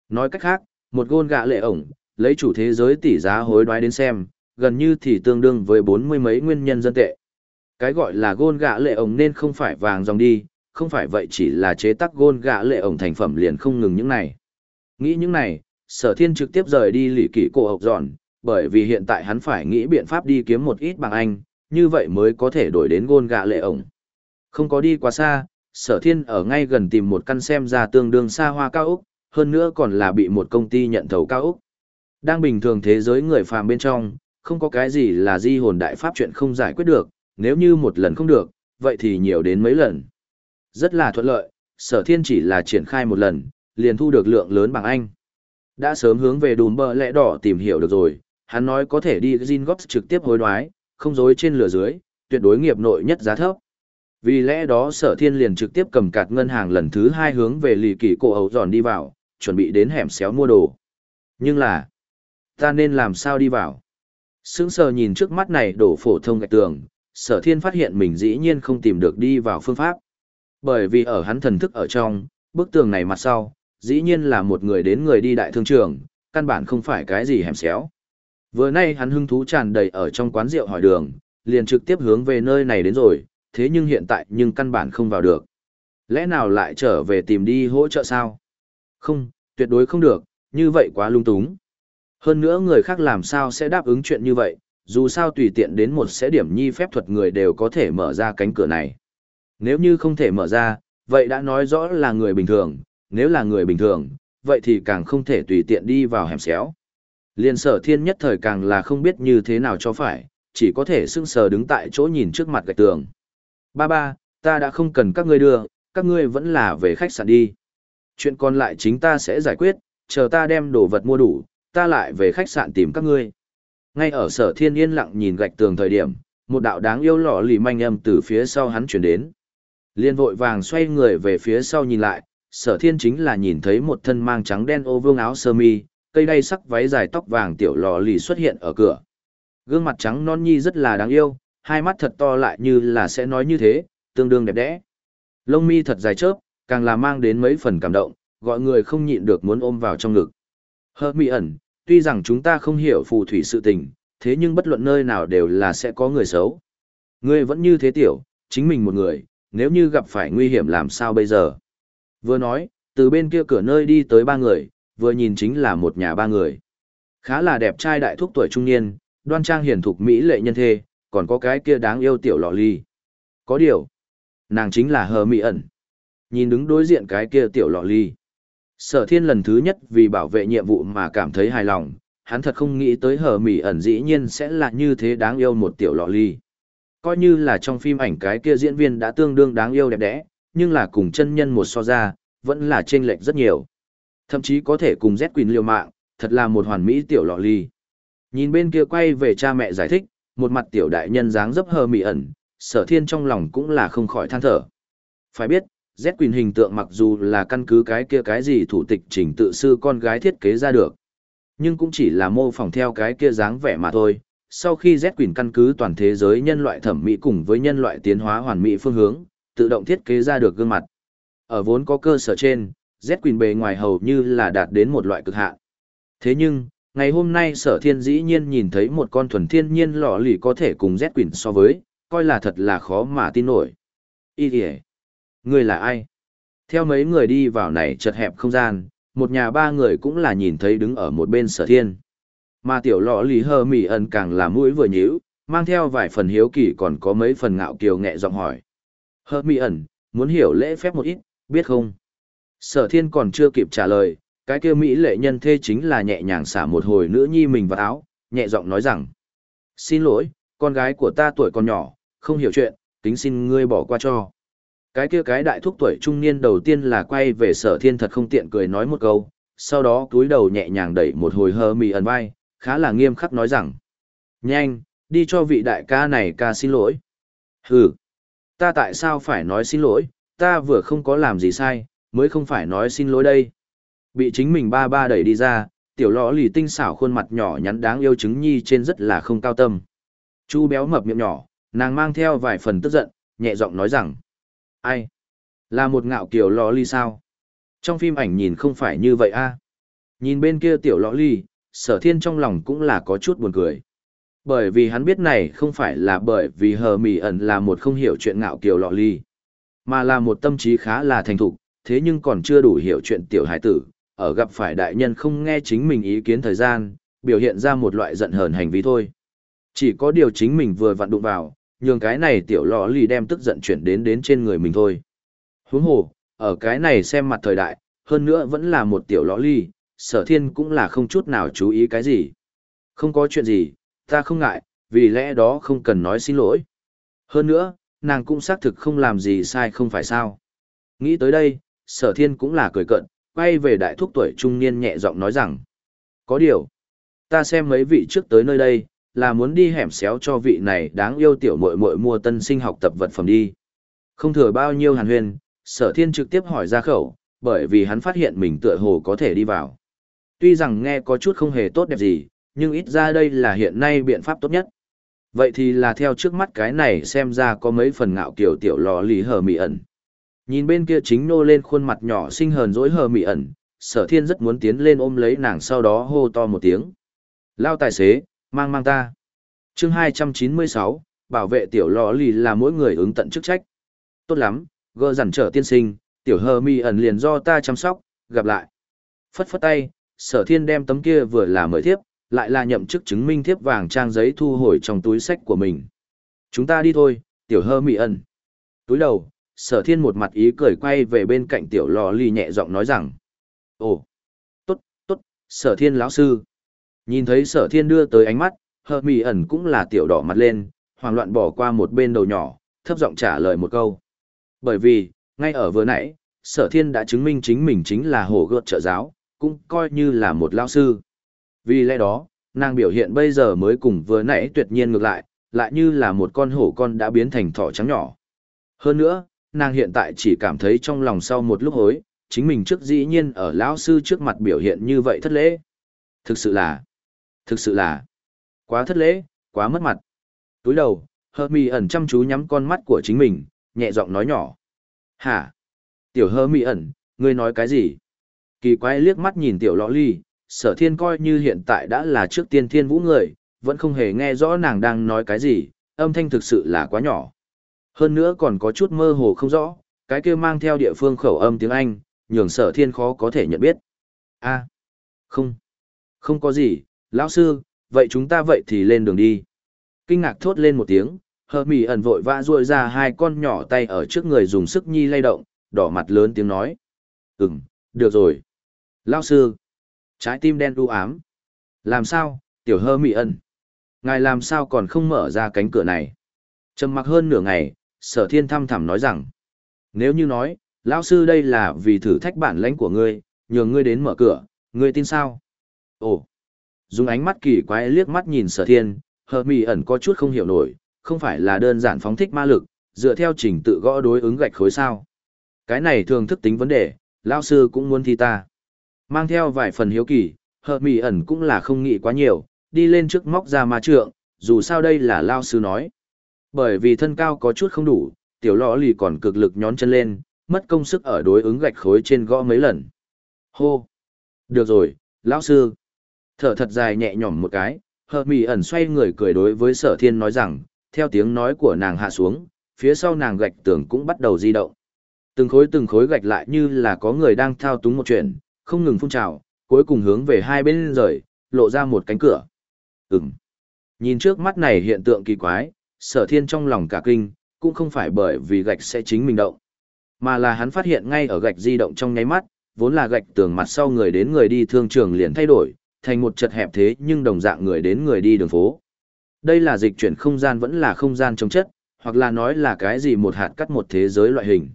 Nói cách khác, một gôn gạ lệ ổng, lấy chủ thế giới tỷ giá hối đoái đến xem, gần như thì tương đương với bốn mươi mấy nguyên nhân dân tệ. Cái gọi là gôn gạ lệ ổng nên không phải vàng dòng đi, không phải vậy chỉ là chế tác gôn gạ lệ ổng thành phẩm liền không ngừng những này. Nghĩ những này, sở thiên trực tiếp rời đi lỷ kỷ cổ học dọn, bởi vì hiện tại hắn phải nghĩ biện pháp đi kiếm một ít bằng anh, như vậy mới có thể đổi đến gôn gạ lệ ổng. Không có đi quá xa, sở thiên ở ngay gần tìm một căn xem ra tương đương xa hoa cao Úc, hơn nữa còn là bị một công ty nhận thầu cao Úc. Đang bình thường thế giới người phàm bên trong, không có cái gì là di hồn đại pháp chuyện không giải quyết được, nếu như một lần không được, vậy thì nhiều đến mấy lần. Rất là thuận lợi, sở thiên chỉ là triển khai một lần, liền thu được lượng lớn bằng Anh. Đã sớm hướng về đùm bờ lẽ đỏ tìm hiểu được rồi, hắn nói có thể đi Zingops trực tiếp hối đoái, không dối trên lửa dưới, tuyệt đối nghiệp nội nhất giá thấp. Vì lẽ đó sở thiên liền trực tiếp cầm cạt ngân hàng lần thứ hai hướng về lì kỳ cổ ấu giòn đi vào, chuẩn bị đến hẻm xéo mua đồ. Nhưng là, ta nên làm sao đi vào? Sững sờ nhìn trước mắt này đổ phổ thông gạch tường, sở thiên phát hiện mình dĩ nhiên không tìm được đi vào phương pháp. Bởi vì ở hắn thần thức ở trong, bức tường này mặt sau, dĩ nhiên là một người đến người đi đại thương trường, căn bản không phải cái gì hẻm xéo. Vừa nay hắn hưng thú tràn đầy ở trong quán rượu hỏi đường, liền trực tiếp hướng về nơi này đến rồi, thế nhưng hiện tại nhưng căn bản không vào được. Lẽ nào lại trở về tìm đi hỗ trợ sao? Không, tuyệt đối không được, như vậy quá lung túng. Hơn nữa người khác làm sao sẽ đáp ứng chuyện như vậy, dù sao tùy tiện đến một sẽ điểm nhi phép thuật người đều có thể mở ra cánh cửa này. Nếu như không thể mở ra, vậy đã nói rõ là người bình thường, nếu là người bình thường, vậy thì càng không thể tùy tiện đi vào hẻm xéo. Liên sở thiên nhất thời càng là không biết như thế nào cho phải, chỉ có thể sưng sờ đứng tại chỗ nhìn trước mặt gạch tường. Ba ba, ta đã không cần các ngươi đưa, các ngươi vẫn là về khách sạn đi. Chuyện còn lại chính ta sẽ giải quyết, chờ ta đem đồ vật mua đủ, ta lại về khách sạn tìm các ngươi. Ngay ở sở thiên yên lặng nhìn gạch tường thời điểm, một đạo đáng yêu lọ lì manh âm từ phía sau hắn chuyển đến. Liên vội vàng xoay người về phía sau nhìn lại, sở thiên chính là nhìn thấy một thân mang trắng đen ô vương áo sơ mi, cây đay sắc váy dài tóc vàng tiểu lò lì xuất hiện ở cửa. Gương mặt trắng non nhi rất là đáng yêu, hai mắt thật to lại như là sẽ nói như thế, tương đương đẹp đẽ. Lông mi thật dài chớp, càng là mang đến mấy phần cảm động, gọi người không nhịn được muốn ôm vào trong ngực. Hơ mi ẩn, tuy rằng chúng ta không hiểu phù thủy sự tình, thế nhưng bất luận nơi nào đều là sẽ có người xấu. Ngươi vẫn như thế tiểu, chính mình một người, nếu như gặp phải nguy hiểm làm sao bây giờ? Vừa nói, từ bên kia cửa nơi đi tới ba người, vừa nhìn chính là một nhà ba người. Khá là đẹp trai đại thúc tuổi trung niên, đoan trang hiền thục mỹ lệ nhân thê, còn có cái kia đáng yêu tiểu lọ ly. Có điều, nàng chính là hờ mỹ ẩn. Nhìn đứng đối diện cái kia tiểu lọ ly. Sở thiên lần thứ nhất vì bảo vệ nhiệm vụ mà cảm thấy hài lòng, hắn thật không nghĩ tới hờ mỹ ẩn dĩ nhiên sẽ là như thế đáng yêu một tiểu lọ ly. Coi như là trong phim ảnh cái kia diễn viên đã tương đương đáng yêu đẹp đẽ, nhưng là cùng chân nhân một so ra, vẫn là chênh lệch rất nhiều. Thậm chí có thể cùng Z Quỳnh liều mạng, thật là một hoàn mỹ tiểu lọ ly. Nhìn bên kia quay về cha mẹ giải thích, một mặt tiểu đại nhân dáng dấp hờ mị ẩn, sở thiên trong lòng cũng là không khỏi than thở. Phải biết, Z Quỳnh hình tượng mặc dù là căn cứ cái kia cái gì thủ tịch trình tự sư con gái thiết kế ra được. Nhưng cũng chỉ là mô phỏng theo cái kia dáng vẻ mà thôi. Sau khi Z Quỳnh căn cứ toàn thế giới nhân loại thẩm mỹ cùng với nhân loại tiến hóa hoàn mỹ phương hướng, tự động thiết kế ra được gương mặt. Ở vốn có cơ sở trên, Z Quỳnh bề ngoài hầu như là đạt đến một loại cực hạn. Thế nhưng, ngày hôm nay sở thiên dĩ nhiên nhìn thấy một con thuần thiên nhiên lọ lì có thể cùng Z Quỳnh so với, coi là thật là khó mà tin nổi. Ý kìa! Người là ai? Theo mấy người đi vào này chật hẹp không gian, một nhà ba người cũng là nhìn thấy đứng ở một bên sở thiên. Mà tiểu lọ lì hơ mỉ ẩn càng là mũi vừa nhíu, mang theo vài phần hiếu kỳ còn có mấy phần ngạo kiều nghệ giọng hỏi. Hơ mỉ ẩn, muốn hiểu lễ phép một ít, biết không? Sở thiên còn chưa kịp trả lời, cái kia Mỹ lệ nhân thê chính là nhẹ nhàng xả một hồi nữ nhi mình vào áo, nhẹ giọng nói rằng. Xin lỗi, con gái của ta tuổi còn nhỏ, không hiểu chuyện, tính xin ngươi bỏ qua cho. Cái kia cái đại thúc tuổi trung niên đầu tiên là quay về sở thiên thật không tiện cười nói một câu, sau đó túi đầu nhẹ nhàng đẩy một hồi hơ mì ẩn vai, khá là nghiêm khắc nói rằng. Nhanh, đi cho vị đại ca này ca xin lỗi. Hừ, ta tại sao phải nói xin lỗi, ta vừa không có làm gì sai, mới không phải nói xin lỗi đây. Bị chính mình ba ba đẩy đi ra, tiểu lọ lì tinh xảo khuôn mặt nhỏ nhắn đáng yêu chứng nhi trên rất là không cao tâm. Chu béo mập miệng nhỏ, nàng mang theo vài phần tức giận, nhẹ giọng nói rằng. Ai? Là một ngạo kiểu lọ ly sao? Trong phim ảnh nhìn không phải như vậy a Nhìn bên kia tiểu lọ ly, sở thiên trong lòng cũng là có chút buồn cười. Bởi vì hắn biết này không phải là bởi vì hờ mì ẩn là một không hiểu chuyện ngạo kiều lọ ly, mà là một tâm trí khá là thành thục, thế nhưng còn chưa đủ hiểu chuyện tiểu hải tử, ở gặp phải đại nhân không nghe chính mình ý kiến thời gian, biểu hiện ra một loại giận hờn hành vi thôi. Chỉ có điều chính mình vừa vặn đụng vào, nhường cái này tiểu lọ lì đem tức giận chuyển đến đến trên người mình thôi. Huống hồ, ở cái này xem mặt thời đại, hơn nữa vẫn là một tiểu lọ ly, sở thiên cũng là không chút nào chú ý cái gì. Không có chuyện gì, ta không ngại, vì lẽ đó không cần nói xin lỗi. Hơn nữa, nàng cũng xác thực không làm gì sai không phải sao. Nghĩ tới đây, sở thiên cũng là cười cận, quay về đại thúc tuổi trung niên nhẹ giọng nói rằng. Có điều, ta xem mấy vị trước tới nơi đây, là muốn đi hẻm xéo cho vị này đáng yêu tiểu muội muội mua tân sinh học tập vật phẩm đi. Không thừa bao nhiêu hàn huyền, sở thiên trực tiếp hỏi ra khẩu, bởi vì hắn phát hiện mình tựa hồ có thể đi vào. Tuy rằng nghe có chút không hề tốt đẹp gì, nhưng ít ra đây là hiện nay biện pháp tốt nhất. Vậy thì là theo trước mắt cái này xem ra có mấy phần ngạo kiểu tiểu lò lì hờ mị ẩn. Nhìn bên kia chính nô lên khuôn mặt nhỏ xinh hờn dỗi hờ mị ẩn, sở thiên rất muốn tiến lên ôm lấy nàng sau đó hô to một tiếng. Lao tài xế, mang mang ta. chương 296, bảo vệ tiểu lò lì là mỗi người ứng tận chức trách. Tốt lắm, gơ dằn trở tiên sinh, tiểu hờ mị ẩn liền do ta chăm sóc, gặp lại. Phất phất tay, sở thiên đem tấm kia vừa là mời thiếp, lại là nhậm chức chứng minh thiếp vàng trang giấy thu hồi trong túi sách của mình. Chúng ta đi thôi, tiểu hơ mị ẩn. Túi đầu, sở thiên một mặt ý cười quay về bên cạnh tiểu lò ly nhẹ giọng nói rằng ồ tốt tốt sở thiên lão sư nhìn thấy sở thiên đưa tới ánh mắt hơ mị ẩn cũng là tiểu đỏ mặt lên, hoảng loạn bỏ qua một bên đầu nhỏ, thấp giọng trả lời một câu. Bởi vì, ngay ở vừa nãy, sở thiên đã chứng minh chính mình chính là hồ gợt trợ giáo, cũng coi như là một lao sư. Vì lẽ đó, nàng biểu hiện bây giờ mới cùng vừa nãy tuyệt nhiên ngược lại, lại như là một con hổ con đã biến thành thỏ trắng nhỏ. Hơn nữa, nàng hiện tại chỉ cảm thấy trong lòng sau một lúc hối, chính mình trước dĩ nhiên ở lão sư trước mặt biểu hiện như vậy thất lễ. Thực sự là, thực sự là, quá thất lễ, quá mất mặt. Túi đầu, hơ mì ẩn chăm chú nhắm con mắt của chính mình, nhẹ giọng nói nhỏ. Hả? Tiểu hơ mì ẩn, ngươi nói cái gì? Kỳ quái liếc mắt nhìn tiểu lọ ly, sở thiên coi như hiện tại đã là trước tiên thiên vũ người, vẫn không hề nghe rõ nàng đang nói cái gì, âm thanh thực sự là quá nhỏ. Hơn nữa còn có chút mơ hồ không rõ, cái kia mang theo địa phương khẩu âm tiếng Anh, nhường sở thiên khó có thể nhận biết. a không, không có gì, lão sư, vậy chúng ta vậy thì lên đường đi. Kinh ngạc thốt lên một tiếng, hờ mỉ ẩn vội vã ruôi ra hai con nhỏ tay ở trước người dùng sức nhi lay động, đỏ mặt lớn tiếng nói. Ừm, được rồi. Lão sư. Trái tim đen u ám. Làm sao, tiểu hơ mị ẩn. Ngài làm sao còn không mở ra cánh cửa này? Trầm mặc hơn nửa ngày, sở thiên thăm thẳm nói rằng. Nếu như nói, lão sư đây là vì thử thách bản lãnh của ngươi, nhường ngươi đến mở cửa, ngươi tin sao? Ồ! Dùng ánh mắt kỳ quái liếc mắt nhìn sở thiên, hờ mị ẩn có chút không hiểu nổi, không phải là đơn giản phóng thích ma lực, dựa theo trình tự gõ đối ứng gạch khối sao. Cái này thường thức tính vấn đề, lão sư cũng muốn thi ta. Mang theo vài phần hiếu kỳ, hờ mị ẩn cũng là không nghĩ quá nhiều, đi lên trước móc ra ma trượng, dù sao đây là lao sư nói. Bởi vì thân cao có chút không đủ, tiểu lọ lì còn cực lực nhón chân lên, mất công sức ở đối ứng gạch khối trên gõ mấy lần. Hô! Được rồi, lão sư! Thở thật dài nhẹ nhõm một cái, hợp mì ẩn xoay người cười đối với sở thiên nói rằng, theo tiếng nói của nàng hạ xuống, phía sau nàng gạch tường cũng bắt đầu di động. Từng khối từng khối gạch lại như là có người đang thao túng một chuyện, không ngừng phun trào, cuối cùng hướng về hai bên rời, lộ ra một cánh cửa. Ừm. Nhìn trước mắt này hiện tượng kỳ quái, sở thiên trong lòng cả kinh, cũng không phải bởi vì gạch sẽ chính mình động, mà là hắn phát hiện ngay ở gạch di động trong nháy mắt, vốn là gạch tường mặt sau người đến người đi thương trường liền thay đổi, thành một chật hẹp thế nhưng đồng dạng người đến người đi đường phố. Đây là dịch chuyển không gian vẫn là không gian trong chất, hoặc là nói là cái gì một hạt cắt một thế giới loại hình.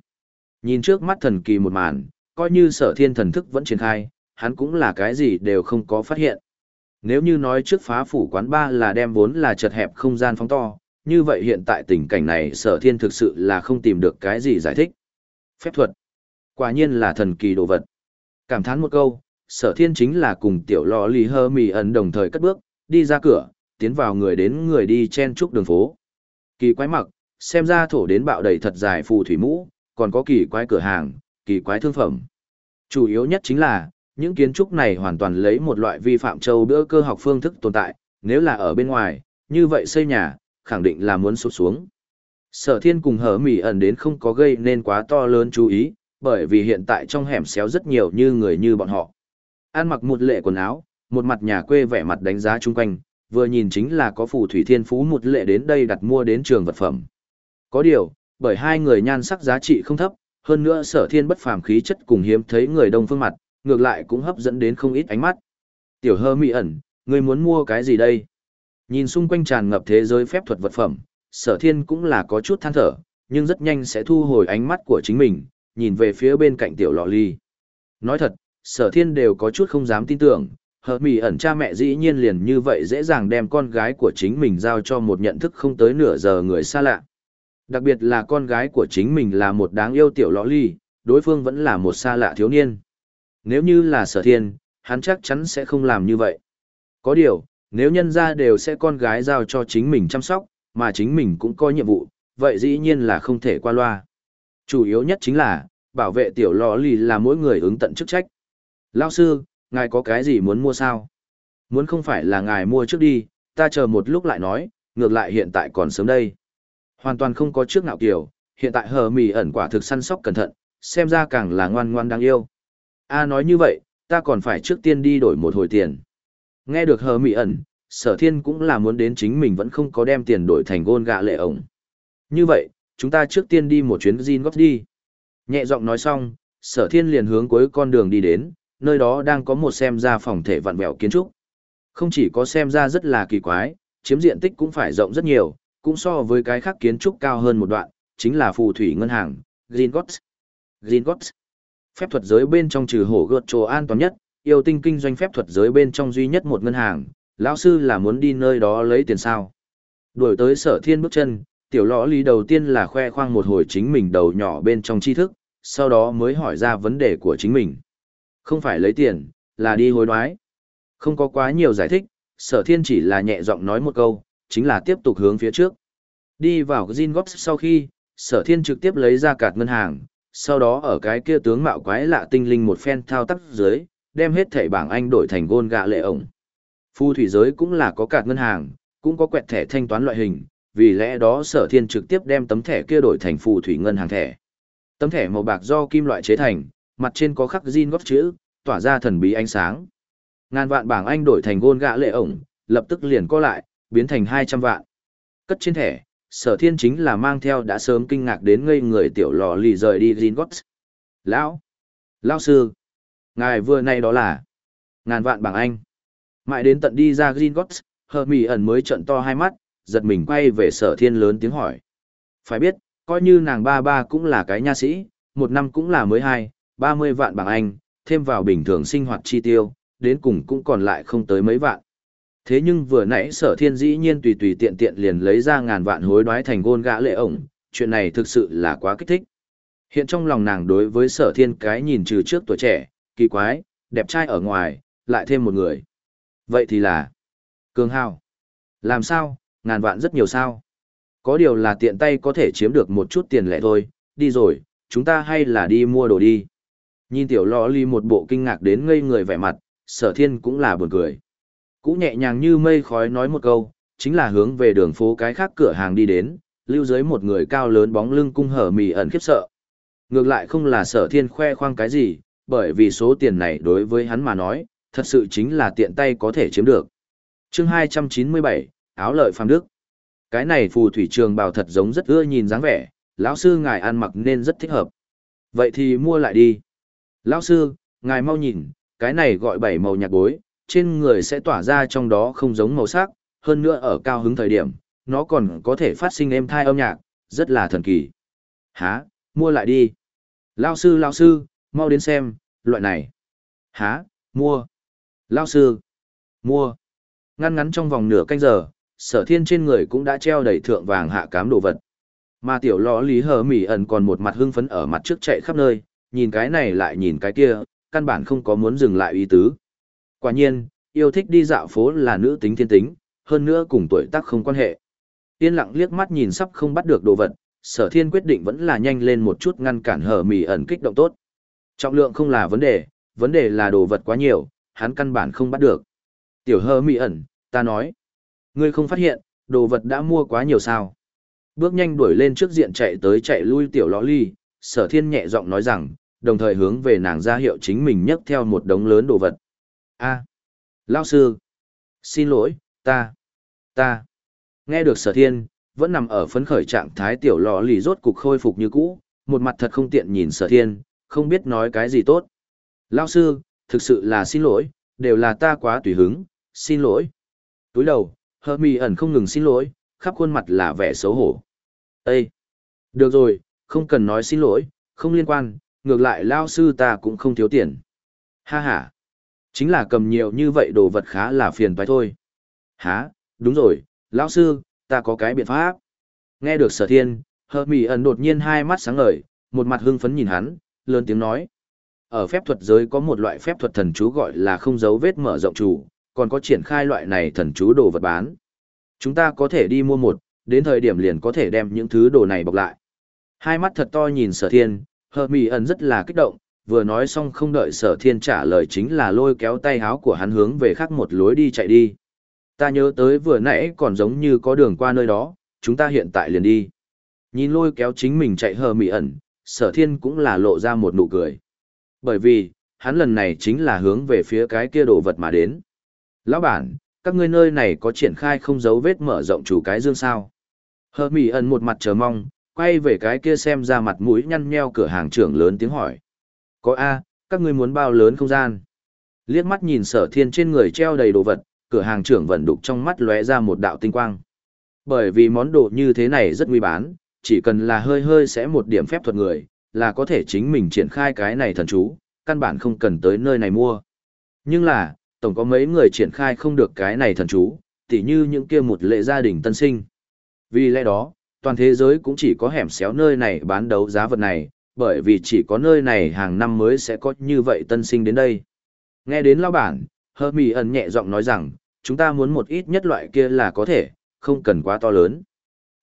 Nhìn trước mắt thần kỳ một màn, coi như sở thiên thần thức vẫn triển khai, hắn cũng là cái gì đều không có phát hiện. Nếu như nói trước phá phủ quán ba là đem vốn là chật hẹp không gian phóng to, như vậy hiện tại tình cảnh này sở thiên thực sự là không tìm được cái gì giải thích. Phép thuật. Quả nhiên là thần kỳ đồ vật. Cảm thán một câu, sở thiên chính là cùng tiểu lò lì hơ mì ẩn đồng thời cất bước, đi ra cửa, tiến vào người đến người đi chen trúc đường phố. Kỳ quái mặc, xem ra thổ đến bạo đầy thật dài phù thủy mũ, còn có kỳ quái cửa hàng, kỳ quái thương phẩm. Chủ yếu nhất chính là, những kiến trúc này hoàn toàn lấy một loại vi phạm châu bữa cơ học phương thức tồn tại, nếu là ở bên ngoài, như vậy xây nhà, khẳng định là muốn sụp xuống. Sở thiên cùng hở mỉ ẩn đến không có gây nên quá to lớn chú ý, bởi vì hiện tại trong hẻm xéo rất nhiều như người như bọn họ. An mặc một lệ quần áo, một mặt nhà quê vẻ mặt đánh giá chung quanh, vừa nhìn chính là có phù thủy thiên phú một lệ đến đây đặt mua đến trường vật phẩm. Có điều, bởi hai người nhan sắc giá trị không thấp, hơn nữa sở thiên bất phàm khí chất cùng hiếm thấy người đông phương mặt, ngược lại cũng hấp dẫn đến không ít ánh mắt. Tiểu hơ mị ẩn, người muốn mua cái gì đây? Nhìn xung quanh tràn ngập thế giới phép thuật vật phẩm, sở thiên cũng là có chút than thở, nhưng rất nhanh sẽ thu hồi ánh mắt của chính mình, nhìn về phía bên cạnh tiểu lọ ly. Nói thật, sở thiên đều có chút không dám tin tưởng, hợp mì ẩn cha mẹ dĩ nhiên liền như vậy dễ dàng đem con gái của chính mình giao cho một nhận thức không tới nửa giờ người xa lạ. Đặc biệt là con gái của chính mình là một đáng yêu tiểu lọ ly, đối phương vẫn là một xa lạ thiếu niên. Nếu như là sở thiên, hắn chắc chắn sẽ không làm như vậy. Có điều, nếu nhân ra đều sẽ con gái giao cho chính mình chăm sóc, mà chính mình cũng có nhiệm vụ, vậy dĩ nhiên là không thể qua loa. Chủ yếu nhất chính là, bảo vệ tiểu lò lì là mỗi người ứng tận chức trách. Lao sư, ngài có cái gì muốn mua sao? Muốn không phải là ngài mua trước đi, ta chờ một lúc lại nói, ngược lại hiện tại còn sớm đây. Hoàn toàn không có trước ngạo kiểu, hiện tại hờ mì ẩn quả thực săn sóc cẩn thận, xem ra càng là ngoan ngoan đáng yêu. A nói như vậy, ta còn phải trước tiên đi đổi một hồi tiền. Nghe được hờ mị ẩn, sở thiên cũng là muốn đến chính mình vẫn không có đem tiền đổi thành gôn gạ lệ ổng. Như vậy, chúng ta trước tiên đi một chuyến Gin góp đi. Nhẹ giọng nói xong, sở thiên liền hướng cuối con đường đi đến, nơi đó đang có một xem ra phòng thể vặn vẹo kiến trúc. Không chỉ có xem ra rất là kỳ quái, chiếm diện tích cũng phải rộng rất nhiều, cũng so với cái khác kiến trúc cao hơn một đoạn, chính là phù thủy ngân hàng, Gringotts. Gringotts. Phép thuật giới bên trong trừ hổ gợt trồ an toàn nhất, yêu tinh kinh doanh phép thuật giới bên trong duy nhất một ngân hàng, lão sư là muốn đi nơi đó lấy tiền sao. Đuổi tới sở thiên bước chân, tiểu lõ lý đầu tiên là khoe khoang một hồi chính mình đầu nhỏ bên trong tri thức, sau đó mới hỏi ra vấn đề của chính mình. Không phải lấy tiền, là đi hối đoái. Không có quá nhiều giải thích, sở thiên chỉ là nhẹ giọng nói một câu, chính là tiếp tục hướng phía trước. Đi vào Gingotts sau khi, sở thiên trực tiếp lấy ra cạt ngân hàng, sau đó ở cái kia tướng mạo quái lạ tinh linh một phen thao tác dưới, đem hết thẻ bảng Anh đổi thành gôn gạ lệ ổng. Phu thủy giới cũng là có cạt ngân hàng, cũng có quẹt thẻ thanh toán loại hình, vì lẽ đó sở thiên trực tiếp đem tấm thẻ kia đổi thành phù thủy ngân hàng thẻ. Tấm thẻ màu bạc do kim loại chế thành, mặt trên có khắc zin góp chữ, tỏa ra thần bí ánh sáng. Ngàn vạn bảng Anh đổi thành gôn gạ lệ ổng, lập tức liền co lại, biến thành 200 vạn. Cất trên thẻ, sở thiên chính là mang theo đã sớm kinh ngạc đến ngây người tiểu lò lì rời đi Gringotts. Lão! Lão sư! Ngài vừa nay đó là ngàn vạn bảng Anh. Mãi đến tận đi ra Gringotts, hờ ẩn mới trận to hai mắt, giật mình quay về sở thiên lớn tiếng hỏi. Phải biết, coi như nàng ba ba cũng là cái nha sĩ, một năm cũng là mới hai, ba mươi vạn bảng Anh, thêm vào bình thường sinh hoạt chi tiêu, đến cùng cũng còn lại không tới mấy vạn. Thế nhưng vừa nãy sở thiên dĩ nhiên tùy tùy tiện tiện liền lấy ra ngàn vạn hối đoái thành gôn gã lệ ổng, chuyện này thực sự là quá kích thích. Hiện trong lòng nàng đối với sở thiên cái nhìn trừ trước tuổi trẻ, kỳ quái, đẹp trai ở ngoài, lại thêm một người. Vậy thì là Cường Hào. Làm sao, ngàn vạn rất nhiều sao. Có điều là tiện tay có thể chiếm được một chút tiền lẻ thôi, đi rồi, chúng ta hay là đi mua đồ đi. Nhìn tiểu lò ly một bộ kinh ngạc đến ngây người vẻ mặt, sở thiên cũng là buồn cười. Cũng nhẹ nhàng như mây khói nói một câu, chính là hướng về đường phố cái khác cửa hàng đi đến, lưu dưới một người cao lớn bóng lưng cung hở mì ẩn khiếp sợ. Ngược lại không là sở thiên khoe khoang cái gì, bởi vì số tiền này đối với hắn mà nói, thật sự chính là tiện tay có thể chiếm được. chương 297, áo lợi phàm đức. Cái này phù thủy trường bào thật giống rất ưa nhìn dáng vẻ, lão sư ngài ăn mặc nên rất thích hợp. Vậy thì mua lại đi. Lão sư, ngài mau nhìn, cái này gọi bảy màu nhạc bối, trên người sẽ tỏa ra trong đó không giống màu sắc, hơn nữa ở cao hứng thời điểm, nó còn có thể phát sinh êm thai âm nhạc, rất là thần kỳ. Hả, mua lại đi. Lão sư lão sư, mau đến xem, loại này. Hả, mua. Lão sư, mua. Ngăn ngắn trong vòng nửa canh giờ, sở thiên trên người cũng đã treo đầy thượng vàng hạ cám đồ vật. Mà tiểu lò lý hờ mỉ ẩn còn một mặt hưng phấn ở mặt trước chạy khắp nơi, nhìn cái này lại nhìn cái kia, căn bản không có muốn dừng lại ý tứ. Quả nhiên, yêu thích đi dạo phố là nữ tính thiên tính, hơn nữa cùng tuổi tác không quan hệ. Yên lặng liếc mắt nhìn sắp không bắt được đồ vật, sở thiên quyết định vẫn là nhanh lên một chút ngăn cản hở mì ẩn kích động tốt. Trọng lượng không là vấn đề, vấn đề là đồ vật quá nhiều, hắn căn bản không bắt được. Tiểu hơ Mị ẩn, ta nói. Ngươi không phát hiện, đồ vật đã mua quá nhiều sao. Bước nhanh đuổi lên trước diện chạy tới chạy lui tiểu lõ ly, sở thiên nhẹ giọng nói rằng, đồng thời hướng về nàng ra hiệu chính mình nhấc theo một đống lớn đồ vật a à, Lao sư. Xin lỗi, ta. Ta. Nghe được sở thiên, vẫn nằm ở phấn khởi trạng thái tiểu lò lì rốt cục khôi phục như cũ, một mặt thật không tiện nhìn sở thiên, không biết nói cái gì tốt. Lao sư, thực sự là xin lỗi, đều là ta quá tùy hứng, xin lỗi. Túi đầu, hơ mi ẩn không ngừng xin lỗi, khắp khuôn mặt là vẻ xấu hổ. Ê! Được rồi, không cần nói xin lỗi, không liên quan, ngược lại lao sư ta cũng không thiếu tiền. Ha ha! Chính là cầm nhiều như vậy đồ vật khá là phiền phải thôi. Hả, đúng rồi, lão sư, ta có cái biện pháp. Nghe được sở thiên, hờ mì ẩn đột nhiên hai mắt sáng ngời, một mặt hưng phấn nhìn hắn, lớn tiếng nói. Ở phép thuật giới có một loại phép thuật thần chú gọi là không dấu vết mở rộng chủ, còn có triển khai loại này thần chú đồ vật bán. Chúng ta có thể đi mua một, đến thời điểm liền có thể đem những thứ đồ này bọc lại. Hai mắt thật to nhìn sở thiên, hờ mì ẩn rất là kích động, vừa nói xong không đợi sở thiên trả lời chính là lôi kéo tay háo của hắn hướng về khác một lối đi chạy đi. Ta nhớ tới vừa nãy còn giống như có đường qua nơi đó, chúng ta hiện tại liền đi. Nhìn lôi kéo chính mình chạy hờ mị ẩn, sở thiên cũng là lộ ra một nụ cười. Bởi vì, hắn lần này chính là hướng về phía cái kia đồ vật mà đến. Lão bản, các ngươi nơi này có triển khai không dấu vết mở rộng chủ cái dương sao. Hờ mị ẩn một mặt chờ mong, quay về cái kia xem ra mặt mũi nhăn nheo cửa hàng trưởng lớn tiếng hỏi. Có A, các ngươi muốn bao lớn không gian. Liếc mắt nhìn sở thiên trên người treo đầy đồ vật, cửa hàng trưởng vận đục trong mắt lóe ra một đạo tinh quang. Bởi vì món đồ như thế này rất nguy bán, chỉ cần là hơi hơi sẽ một điểm phép thuật người, là có thể chính mình triển khai cái này thần chú, căn bản không cần tới nơi này mua. Nhưng là, tổng có mấy người triển khai không được cái này thần chú, tỉ như những kia một lệ gia đình tân sinh. Vì lẽ đó, toàn thế giới cũng chỉ có hẻm xéo nơi này bán đấu giá vật này, bởi vì chỉ có nơi này hàng năm mới sẽ có như vậy tân sinh đến đây. Nghe đến lao bản, hơ mì ẩn nhẹ giọng nói rằng, chúng ta muốn một ít nhất loại kia là có thể, không cần quá to lớn.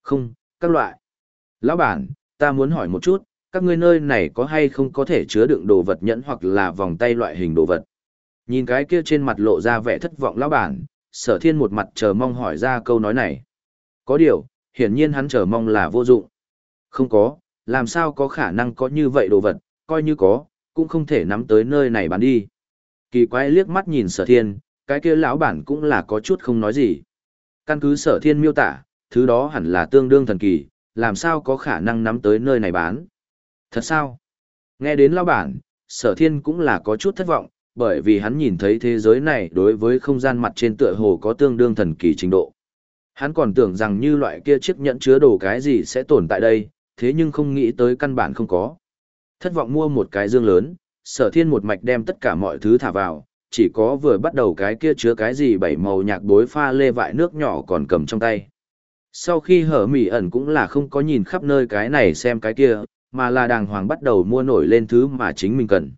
Không, các loại. Lão bản, ta muốn hỏi một chút, các ngươi nơi này có hay không có thể chứa đựng đồ vật nhẫn hoặc là vòng tay loại hình đồ vật? Nhìn cái kia trên mặt lộ ra vẻ thất vọng lão bản, sở thiên một mặt chờ mong hỏi ra câu nói này. Có điều, hiển nhiên hắn chờ mong là vô dụng. Không có, làm sao có khả năng có như vậy đồ vật, coi như có, cũng không thể nắm tới nơi này bán đi. Kỳ quái liếc mắt nhìn sở thiên, cái kia lão bản cũng là có chút không nói gì. Căn cứ sở thiên miêu tả, thứ đó hẳn là tương đương thần kỳ, làm sao có khả năng nắm tới nơi này bán. Thật sao? Nghe đến lão bản, sở thiên cũng là có chút thất vọng, bởi vì hắn nhìn thấy thế giới này đối với không gian mặt trên tựa hồ có tương đương thần kỳ trình độ. Hắn còn tưởng rằng như loại kia chiếc nhẫn chứa đồ cái gì sẽ tồn tại đây, thế nhưng không nghĩ tới căn bản không có. Thất vọng mua một cái dương lớn, sở thiên một mạch đem tất cả mọi thứ thả vào, chỉ có vừa bắt đầu cái kia chứa cái gì bảy màu nhạc bối pha lê vại nước nhỏ còn cầm trong tay. Sau khi hở mỉ ẩn cũng là không có nhìn khắp nơi cái này xem cái kia, mà là đàng hoàng bắt đầu mua nổi lên thứ mà chính mình cần.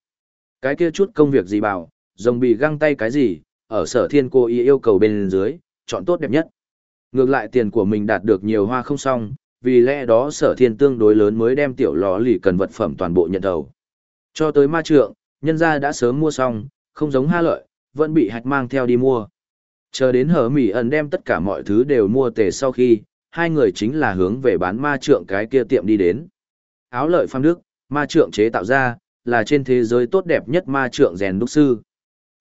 Cái kia chút công việc gì bảo, rồng bị găng tay cái gì, ở sở thiên cô y yêu cầu bên dưới, chọn tốt đẹp nhất. Ngược lại tiền của mình đạt được nhiều hoa không xong, vì lẽ đó sở thiên tương đối lớn mới đem tiểu lò lì cần vật phẩm toàn bộ nhận đầu. Cho tới ma trượng, nhân gia đã sớm mua xong, không giống ha lợi, vẫn bị hạch mang theo đi mua. Chờ đến hở mỉ ẩn đem tất cả mọi thứ đều mua tề sau khi, hai người chính là hướng về bán ma trượng cái kia tiệm đi đến. Áo lợi pham đức, ma trượng chế tạo ra, là trên thế giới tốt đẹp nhất ma trượng rèn đúc sư.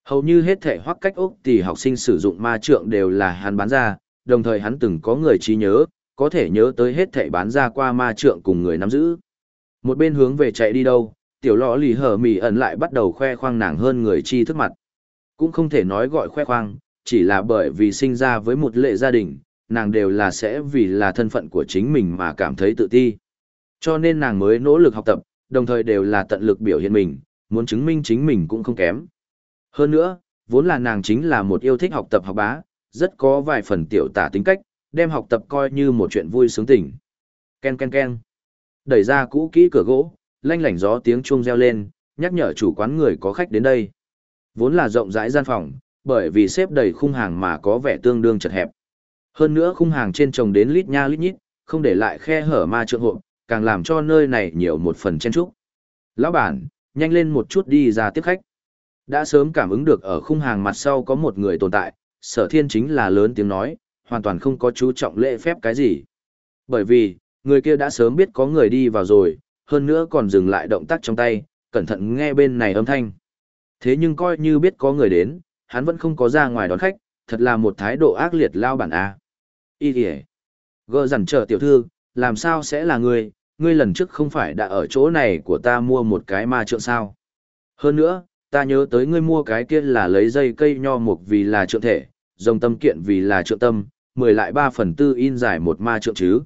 Hầu như hết thể hoắc cách ốc thì học sinh sử dụng ma trượng đều là hắn bán ra, đồng thời hắn từng có người trí nhớ, có thể nhớ tới hết thảy bán ra qua ma trượng cùng người nắm giữ. Một bên hướng về chạy đi đâu, tiểu lọ lì hở mỉ ẩn lại bắt đầu khoe khoang nàng hơn người chi thức mặt. Cũng không thể nói gọi khoe khoang, chỉ là bởi vì sinh ra với một lệ gia đình, nàng đều là sẽ vì là thân phận của chính mình mà cảm thấy tự ti. Cho nên nàng mới nỗ lực học tập, đồng thời đều là tận lực biểu hiện mình, muốn chứng minh chính mình cũng không kém. Hơn nữa, vốn là nàng chính là một yêu thích học tập học bá, rất có vài phần tiểu tả tính cách, đem học tập coi như một chuyện vui sướng tỉnh. Ken ken ken. Đẩy ra cũ kỹ cửa gỗ, lanh lảnh gió tiếng chuông reo lên, nhắc nhở chủ quán người có khách đến đây. Vốn là rộng rãi gian phòng, bởi vì xếp đầy khung hàng mà có vẻ tương đương chật hẹp. Hơn nữa khung hàng trên trồng đến lít nha lít nhít, không để lại khe hở ma trượng hộ, càng làm cho nơi này nhiều một phần chen trúc. Lão bản, nhanh lên một chút đi ra tiếp khách. Đã sớm cảm ứng được ở khung hàng mặt sau có một người tồn tại, sở thiên chính là lớn tiếng nói, hoàn toàn không có chú trọng lễ phép cái gì. Bởi vì, người kia đã sớm biết có người đi vào rồi, hơn nữa còn dừng lại động tác trong tay, cẩn thận nghe bên này âm thanh. Thế nhưng coi như biết có người đến, hắn vẫn không có ra ngoài đón khách, thật là một thái độ ác liệt lao bản A. Y kìa. Gơ dằn trở tiểu thư, làm sao sẽ là ngươi, ngươi lần trước không phải đã ở chỗ này của ta mua một cái ma trượng sao. Hơn nữa, ta nhớ tới ngươi mua cái kia là lấy dây cây nho mục vì là trượng thể, dòng tâm kiện vì là trượng tâm, mười lại ba phần tư in giải một ma trượng chứ.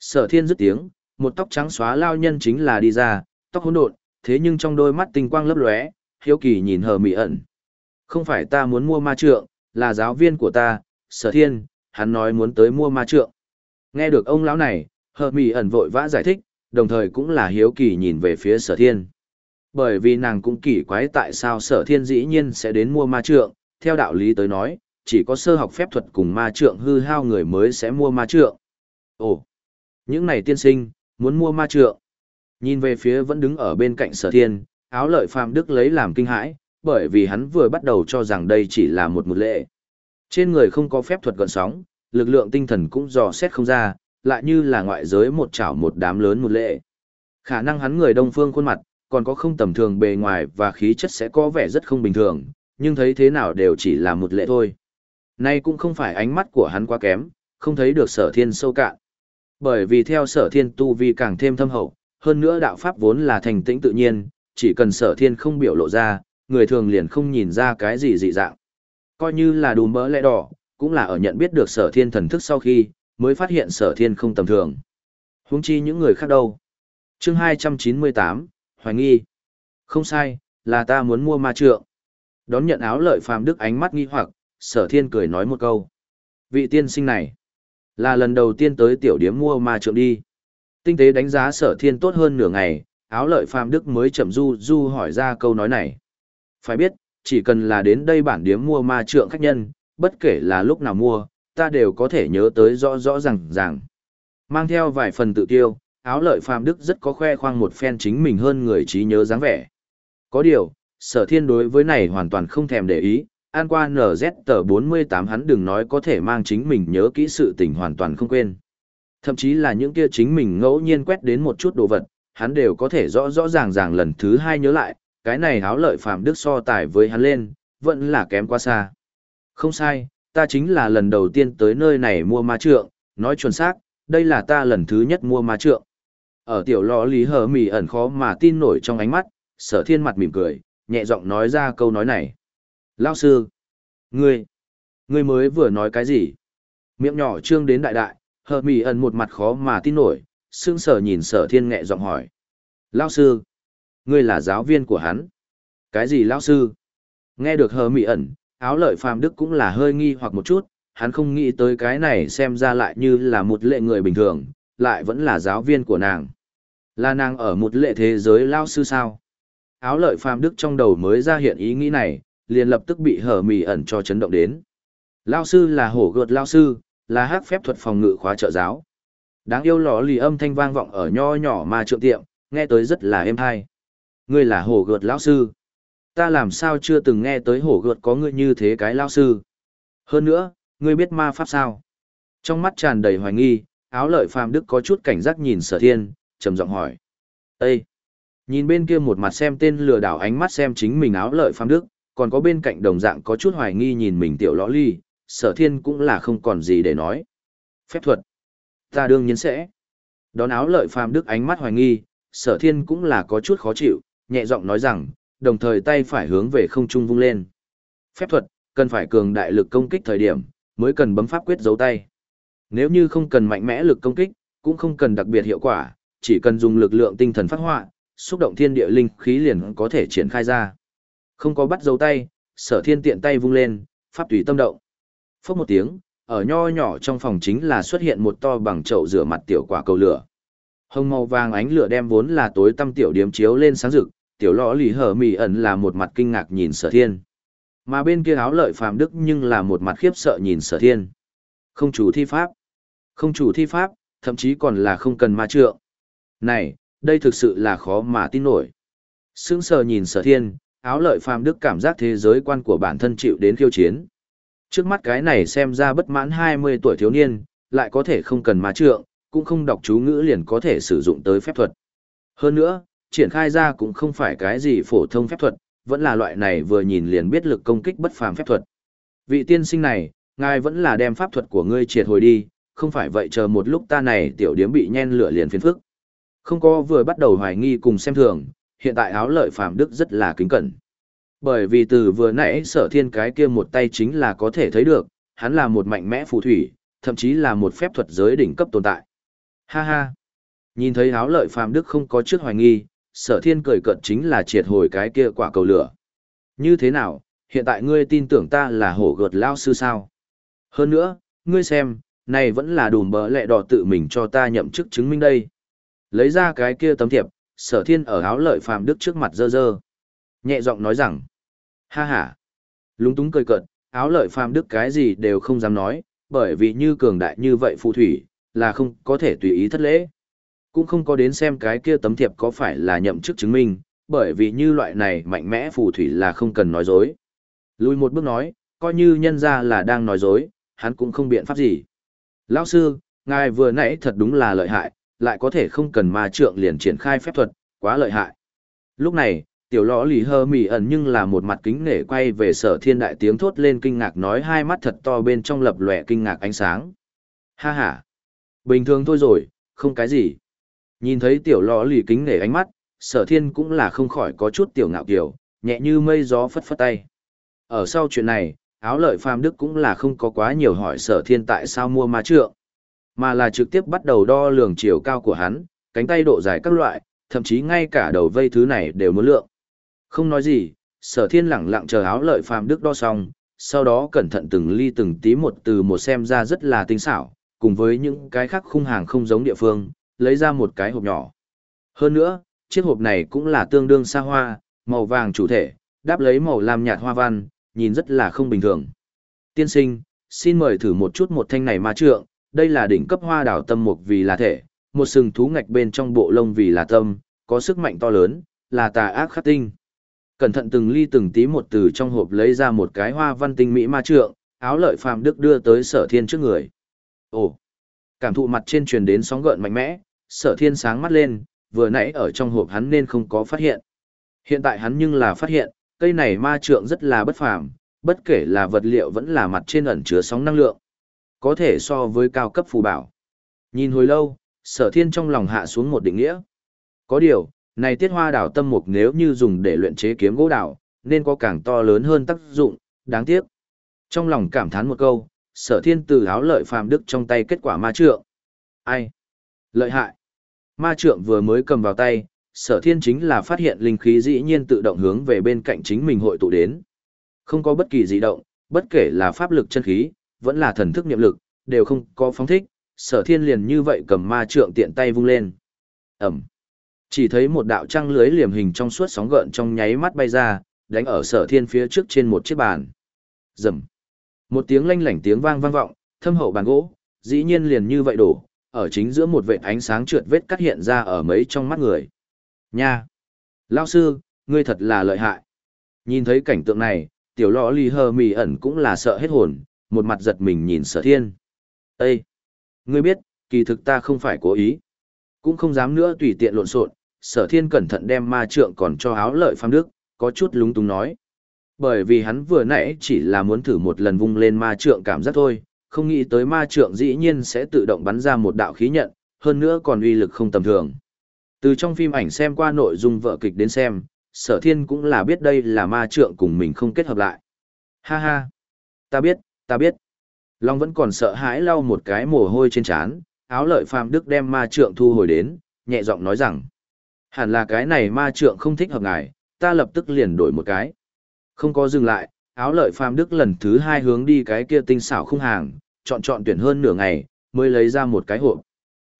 Sở thiên dứt tiếng, một tóc trắng xóa lao nhân chính là đi ra, tóc hỗn độn, thế nhưng trong đôi mắt tinh quang lấp lóe, hiếu kỳ nhìn hờ mị ẩn. Không phải ta muốn mua ma trượng, là giáo viên của ta, sở thiên, hắn nói muốn tới mua ma trượng. Nghe được ông lão này, hờ mị ẩn vội vã giải thích, đồng thời cũng là hiếu kỳ nhìn về phía sở thiên. Bởi vì nàng cũng kỳ quái tại sao sở thiên dĩ nhiên sẽ đến mua ma trượng, theo đạo lý tới nói, chỉ có sơ học phép thuật cùng ma trượng hư hao người mới sẽ mua ma trượng. Ồ, những này tiên sinh, muốn mua ma trượng. Nhìn về phía vẫn đứng ở bên cạnh sở thiên, áo lợi phàm đức lấy làm kinh hãi, bởi vì hắn vừa bắt đầu cho rằng đây chỉ là một một lệ. Trên người không có phép thuật gọn sóng, lực lượng tinh thần cũng dò xét không ra, lại như là ngoại giới một chảo một đám lớn một lệ. Khả năng hắn người đông phương khuôn mặt, còn có không tầm thường bề ngoài và khí chất sẽ có vẻ rất không bình thường, nhưng thấy thế nào đều chỉ là một lệ thôi. Nay cũng không phải ánh mắt của hắn quá kém, không thấy được sở thiên sâu cạn. Bởi vì theo sở thiên tu vi càng thêm thâm hậu, hơn nữa đạo pháp vốn là thành tĩnh tự nhiên, chỉ cần sở thiên không biểu lộ ra, người thường liền không nhìn ra cái gì dị dạng. Coi như là đùm bỡ lẽ đỏ, cũng là ở nhận biết được sở thiên thần thức sau khi, mới phát hiện sở thiên không tầm thường. Huống chi những người khác đâu. chương 298, Hoài nghi. Không sai, là ta muốn mua ma trượng. Đón nhận áo lợi phàm đức ánh mắt nghi hoặc, sở thiên cười nói một câu. Vị tiên sinh này, là lần đầu tiên tới tiểu điếm mua ma trượng đi. Tinh tế đánh giá sở thiên tốt hơn nửa ngày, áo lợi phàm đức mới chậm du du hỏi ra câu nói này. Phải biết, chỉ cần là đến đây bản điếm mua ma trượng khách nhân, bất kể là lúc nào mua, ta đều có thể nhớ tới rõ rõ ràng ràng. Mang theo vài phần tự tiêu, áo lợi phàm đức rất có khoe khoang một phen chính mình hơn người trí nhớ dáng vẻ. Có điều, sở thiên đối với này hoàn toàn không thèm để ý, an qua NZ tờ 48 hắn đừng nói có thể mang chính mình nhớ kỹ sự tình hoàn toàn không quên. Thậm chí là những kia chính mình ngẫu nhiên quét đến một chút đồ vật, hắn đều có thể rõ rõ ràng ràng lần thứ hai nhớ lại, cái này háo lợi Phạm đức so tài với hắn lên, vẫn là kém quá xa. Không sai, ta chính là lần đầu tiên tới nơi này mua ma trượng, nói chuẩn xác, đây là ta lần thứ nhất mua ma trượng. Ở tiểu lò lý hờ mì ẩn khó mà tin nổi trong ánh mắt, sở thiên mặt mỉm cười, nhẹ giọng nói ra câu nói này. Lao sư, ngươi, ngươi mới vừa nói cái gì? Miệng nhỏ trương đến đại đại, hờ mì ẩn một mặt khó mà tin nổi, sững sở nhìn sở thiên nhẹ giọng hỏi. Lao sư, ngươi là giáo viên của hắn. Cái gì lao sư? Nghe được hờ Mị ẩn, áo lợi phàm đức cũng là hơi nghi hoặc một chút, hắn không nghĩ tới cái này xem ra lại như là một lệ người bình thường, lại vẫn là giáo viên của nàng. Là nàng ở một lệ thế giới lao sư sao? Áo lợi phàm đức trong đầu mới ra hiện ý nghĩ này, liền lập tức bị hở mì ẩn cho chấn động đến. Lao sư là hổ gợt lao sư, là hát phép thuật phòng ngự khóa trợ giáo. Đáng yêu lò lì âm thanh vang vọng ở nho nhỏ mà trượng tiệm, nghe tới rất là êm hay. Ngươi là hổ gợt lão sư. Ta làm sao chưa từng nghe tới hổ gợt có ngươi như thế cái lao sư. Hơn nữa, ngươi biết ma pháp sao? Trong mắt tràn đầy hoài nghi, áo lợi phàm đức có chút cảnh giác nhìn sở thiên, trầm giọng hỏi. Ê! Nhìn bên kia một mặt xem tên lừa đảo ánh mắt xem chính mình áo lợi phàm đức, còn có bên cạnh đồng dạng có chút hoài nghi nhìn mình tiểu lõ ly, sở thiên cũng là không còn gì để nói. Phép thuật. Ta đương nhiên sẽ. Đón áo lợi phàm đức ánh mắt hoài nghi, sở thiên cũng là có chút khó chịu, nhẹ giọng nói rằng, đồng thời tay phải hướng về không trung vung lên. Phép thuật, cần phải cường đại lực công kích thời điểm, mới cần bấm pháp quyết giấu tay. Nếu như không cần mạnh mẽ lực công kích, cũng không cần đặc biệt hiệu quả, chỉ cần dùng lực lượng tinh thần phát họa, xúc động thiên địa linh khí liền có thể triển khai ra. Không có bắt dấu tay, sở thiên tiện tay vung lên, pháp tùy tâm động. Phốc một tiếng, ở nho nhỏ trong phòng chính là xuất hiện một to bằng chậu rửa mặt tiểu quả cầu lửa. Hồng màu vàng ánh lửa đem vốn là tối tăm tiểu điếm chiếu lên sáng rực, tiểu lõ lì hở mì ẩn là một mặt kinh ngạc nhìn sở thiên. Mà bên kia áo lợi phàm đức nhưng là một mặt khiếp sợ nhìn sở thiên. Không chủ thi pháp. Không chủ thi pháp, thậm chí còn là không cần ma trượng. Này, đây thực sự là khó mà tin nổi. Sững sờ nhìn sở thiên, áo lợi phàm đức cảm giác thế giới quan của bản thân chịu đến khiêu chiến. Trước mắt cái này xem ra bất mãn 20 tuổi thiếu niên, lại có thể không cần ma trượng, cũng không đọc chú ngữ liền có thể sử dụng tới phép thuật. Hơn nữa, triển khai ra cũng không phải cái gì phổ thông phép thuật, vẫn là loại này vừa nhìn liền biết lực công kích bất phàm phép thuật. Vị tiên sinh này, ngài vẫn là đem pháp thuật của ngươi triệt hồi đi, không phải vậy chờ một lúc ta này tiểu điếm bị nhen lửa liền phiền phức. Không có vừa bắt đầu hoài nghi cùng xem thường, hiện tại áo lợi phàm đức rất là kính cẩn. Bởi vì từ vừa nãy sở thiên cái kia một tay chính là có thể thấy được, hắn là một mạnh mẽ phù thủy, thậm chí là một phép thuật giới đỉnh cấp tồn tại. Ha ha! Nhìn thấy áo lợi phàm đức không có trước hoài nghi, sở thiên cười cợt chính là triệt hồi cái kia quả cầu lửa. Như thế nào, hiện tại ngươi tin tưởng ta là hổ gợt lao sư sao? Hơn nữa, ngươi xem, này vẫn là đùm bỡ lẹ đỏ tự mình cho ta nhậm chức chứng minh đây. Lấy ra cái kia tấm thiệp, sở thiên ở áo lợi phàm đức trước mặt dơ dơ. Nhẹ giọng nói rằng, ha ha, lúng túng cười cợt, áo lợi phàm đức cái gì đều không dám nói, bởi vì như cường đại như vậy phù thủy, là không có thể tùy ý thất lễ. Cũng không có đến xem cái kia tấm thiệp có phải là nhậm chức chứng minh, bởi vì như loại này mạnh mẽ phù thủy là không cần nói dối. Lùi một bước nói, coi như nhân ra là đang nói dối, hắn cũng không biện pháp gì. Lão sư, ngài vừa nãy thật đúng là lợi hại, lại có thể không cần ma trượng liền triển khai phép thuật, quá lợi hại. Lúc này, tiểu lõ lì hơ mỉ ẩn nhưng là một mặt kính nể quay về sở thiên đại tiếng thốt lên kinh ngạc nói hai mắt thật to bên trong lập lòe kinh ngạc ánh sáng. Ha ha! Bình thường thôi rồi, không cái gì. Nhìn thấy tiểu lò lì kính nể ánh mắt, sở thiên cũng là không khỏi có chút tiểu ngạo kiểu, nhẹ như mây gió phất phất tay. Ở sau chuyện này, áo lợi phàm đức cũng là không có quá nhiều hỏi sở thiên tại sao mua ma trượng, mà là trực tiếp bắt đầu đo lường chiều cao của hắn, cánh tay độ dài các loại, thậm chí ngay cả đầu vây thứ này đều muốn lượng. Không nói gì, sở thiên lẳng lặng chờ áo lợi phàm đức đo xong, sau đó cẩn thận từng ly từng tí một từ một xem ra rất là tinh xảo, cùng với những cái khác khung hàng không giống địa phương, lấy ra một cái hộp nhỏ. Hơn nữa, chiếc hộp này cũng là tương đương xa hoa, màu vàng chủ thể, đáp lấy màu lam nhạt hoa văn, nhìn rất là không bình thường. Tiên sinh, xin mời thử một chút một thanh này ma trượng, đây là đỉnh cấp hoa đảo tâm mục vì là thể, một sừng thú ngạch bên trong bộ lông vì là tâm, có sức mạnh to lớn, là tà ác khắc tinh. Cẩn thận từng ly từng tí một từ trong hộp lấy ra một cái hoa văn tinh mỹ ma trượng, áo lợi phàm đức đưa tới sở thiên trước người. Ồ! Cảm thụ mặt trên truyền đến sóng gợn mạnh mẽ, sở thiên sáng mắt lên, vừa nãy ở trong hộp hắn nên không có phát hiện. Hiện tại hắn nhưng là phát hiện, cây này ma trượng rất là bất phàm, bất kể là vật liệu vẫn là mặt trên ẩn chứa sóng năng lượng. Có thể so với cao cấp phù bảo. Nhìn hồi lâu, sở thiên trong lòng hạ xuống một định nghĩa. Có điều, này tiết hoa đảo tâm mục nếu như dùng để luyện chế kiếm gỗ đảo, nên có càng to lớn hơn tác dụng, đáng tiếc. Trong lòng cảm thán một câu, sở thiên từ áo lợi phàm đức trong tay kết quả ma trượng. Ai? Lợi hại. Ma trượng vừa mới cầm vào tay, sở thiên chính là phát hiện linh khí dĩ nhiên tự động hướng về bên cạnh chính mình hội tụ đến. Không có bất kỳ dị động, bất kể là pháp lực chân khí, vẫn là thần thức niệm lực, đều không có phóng thích, sở thiên liền như vậy cầm ma trượng tiện tay vung lên. Ẩm. Chỉ thấy một đạo trăng lưới liềm hình trong suốt sóng gợn trong nháy mắt bay ra, đánh ở sở thiên phía trước trên một chiếc bàn. Rầm. Một tiếng lanh lảnh tiếng vang vang vọng, thâm hậu bàn gỗ, dĩ nhiên liền như vậy đổ, ở chính giữa một vệt ánh sáng trượt vết cắt hiện ra ở mấy trong mắt người. Nha! Lao sư, ngươi thật là lợi hại. Nhìn thấy cảnh tượng này, tiểu lọ ly hờ mì ẩn cũng là sợ hết hồn, một mặt giật mình nhìn sở thiên. Ê! Ngươi biết, kỳ thực ta không phải cố ý. Cũng không dám nữa tùy tiện lộn xộn, sở thiên cẩn thận đem ma trượng còn cho áo lợi phàm đức, có chút lúng túng nói. Bởi vì hắn vừa nãy chỉ là muốn thử một lần vung lên ma trượng cảm giác thôi, không nghĩ tới ma trượng dĩ nhiên sẽ tự động bắn ra một đạo khí nhận, hơn nữa còn uy lực không tầm thường. Từ trong phim ảnh xem qua nội dung vợ kịch đến xem, sở thiên cũng là biết đây là ma trượng cùng mình không kết hợp lại. Ha ha! Ta biết, ta biết. Long vẫn còn sợ hãi lau một cái mồ hôi trên trán, áo lợi phàm đức đem ma trượng thu hồi đến, nhẹ giọng nói rằng. Hẳn là cái này ma trượng không thích hợp ngài, ta lập tức liền đổi một cái. Không có dừng lại, áo lợi phàm đức lần thứ hai hướng đi cái kia tinh xảo không hàng, chọn chọn tuyển hơn nửa ngày, mới lấy ra một cái hộp.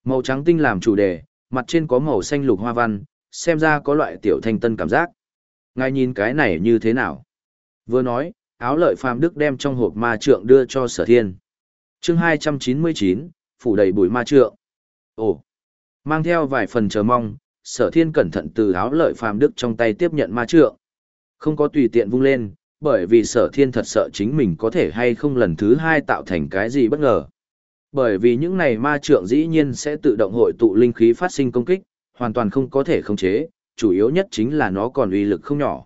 Màu trắng tinh làm chủ đề, mặt trên có màu xanh lục hoa văn, xem ra có loại tiểu thanh tân cảm giác. Ngài nhìn cái này như thế nào? Vừa nói, áo lợi phàm đức đem trong hộp ma trượng đưa cho sở thiên. chương 299, phủ đầy bụi ma trượng. Ồ, mang theo vài phần chờ mong, sở thiên cẩn thận từ áo lợi phàm đức trong tay tiếp nhận ma trượng. Không có tùy tiện vung lên, bởi vì sở thiên thật sợ chính mình có thể hay không lần thứ hai tạo thành cái gì bất ngờ. Bởi vì những này ma trượng dĩ nhiên sẽ tự động hội tụ linh khí phát sinh công kích, hoàn toàn không có thể khống chế, chủ yếu nhất chính là nó còn uy lực không nhỏ.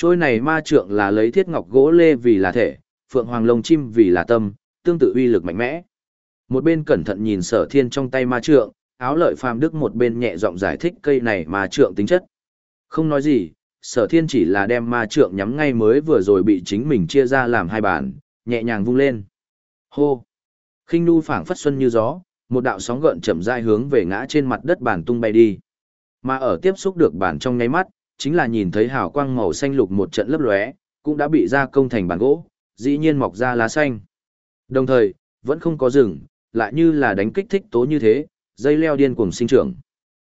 Trôi này ma trượng là lấy thiết ngọc gỗ lê vì là thể, phượng hoàng lông chim vì là tâm, tương tự uy lực mạnh mẽ. Một bên cẩn thận nhìn sở thiên trong tay ma trượng, áo lợi phàm đức một bên nhẹ giọng giải thích cây này ma trượng tính chất. Không nói gì, sở thiên chỉ là đem ma trượng nhắm ngay mới vừa rồi bị chính mình chia ra làm hai bản, nhẹ nhàng vung lên. Hô! khinh nu phảng phất xuân như gió, một đạo sóng gợn chậm rãi hướng về ngã trên mặt đất bản tung bay đi. Mà ở tiếp xúc được bản trong nháy mắt, chính là nhìn thấy hào quang màu xanh lục một trận lấp lóe, cũng đã bị gia công thành bản gỗ, dĩ nhiên mọc ra lá xanh. Đồng thời, vẫn không có rừng, lại như là đánh kích thích tố như thế, dây leo điên cuồng sinh trưởng.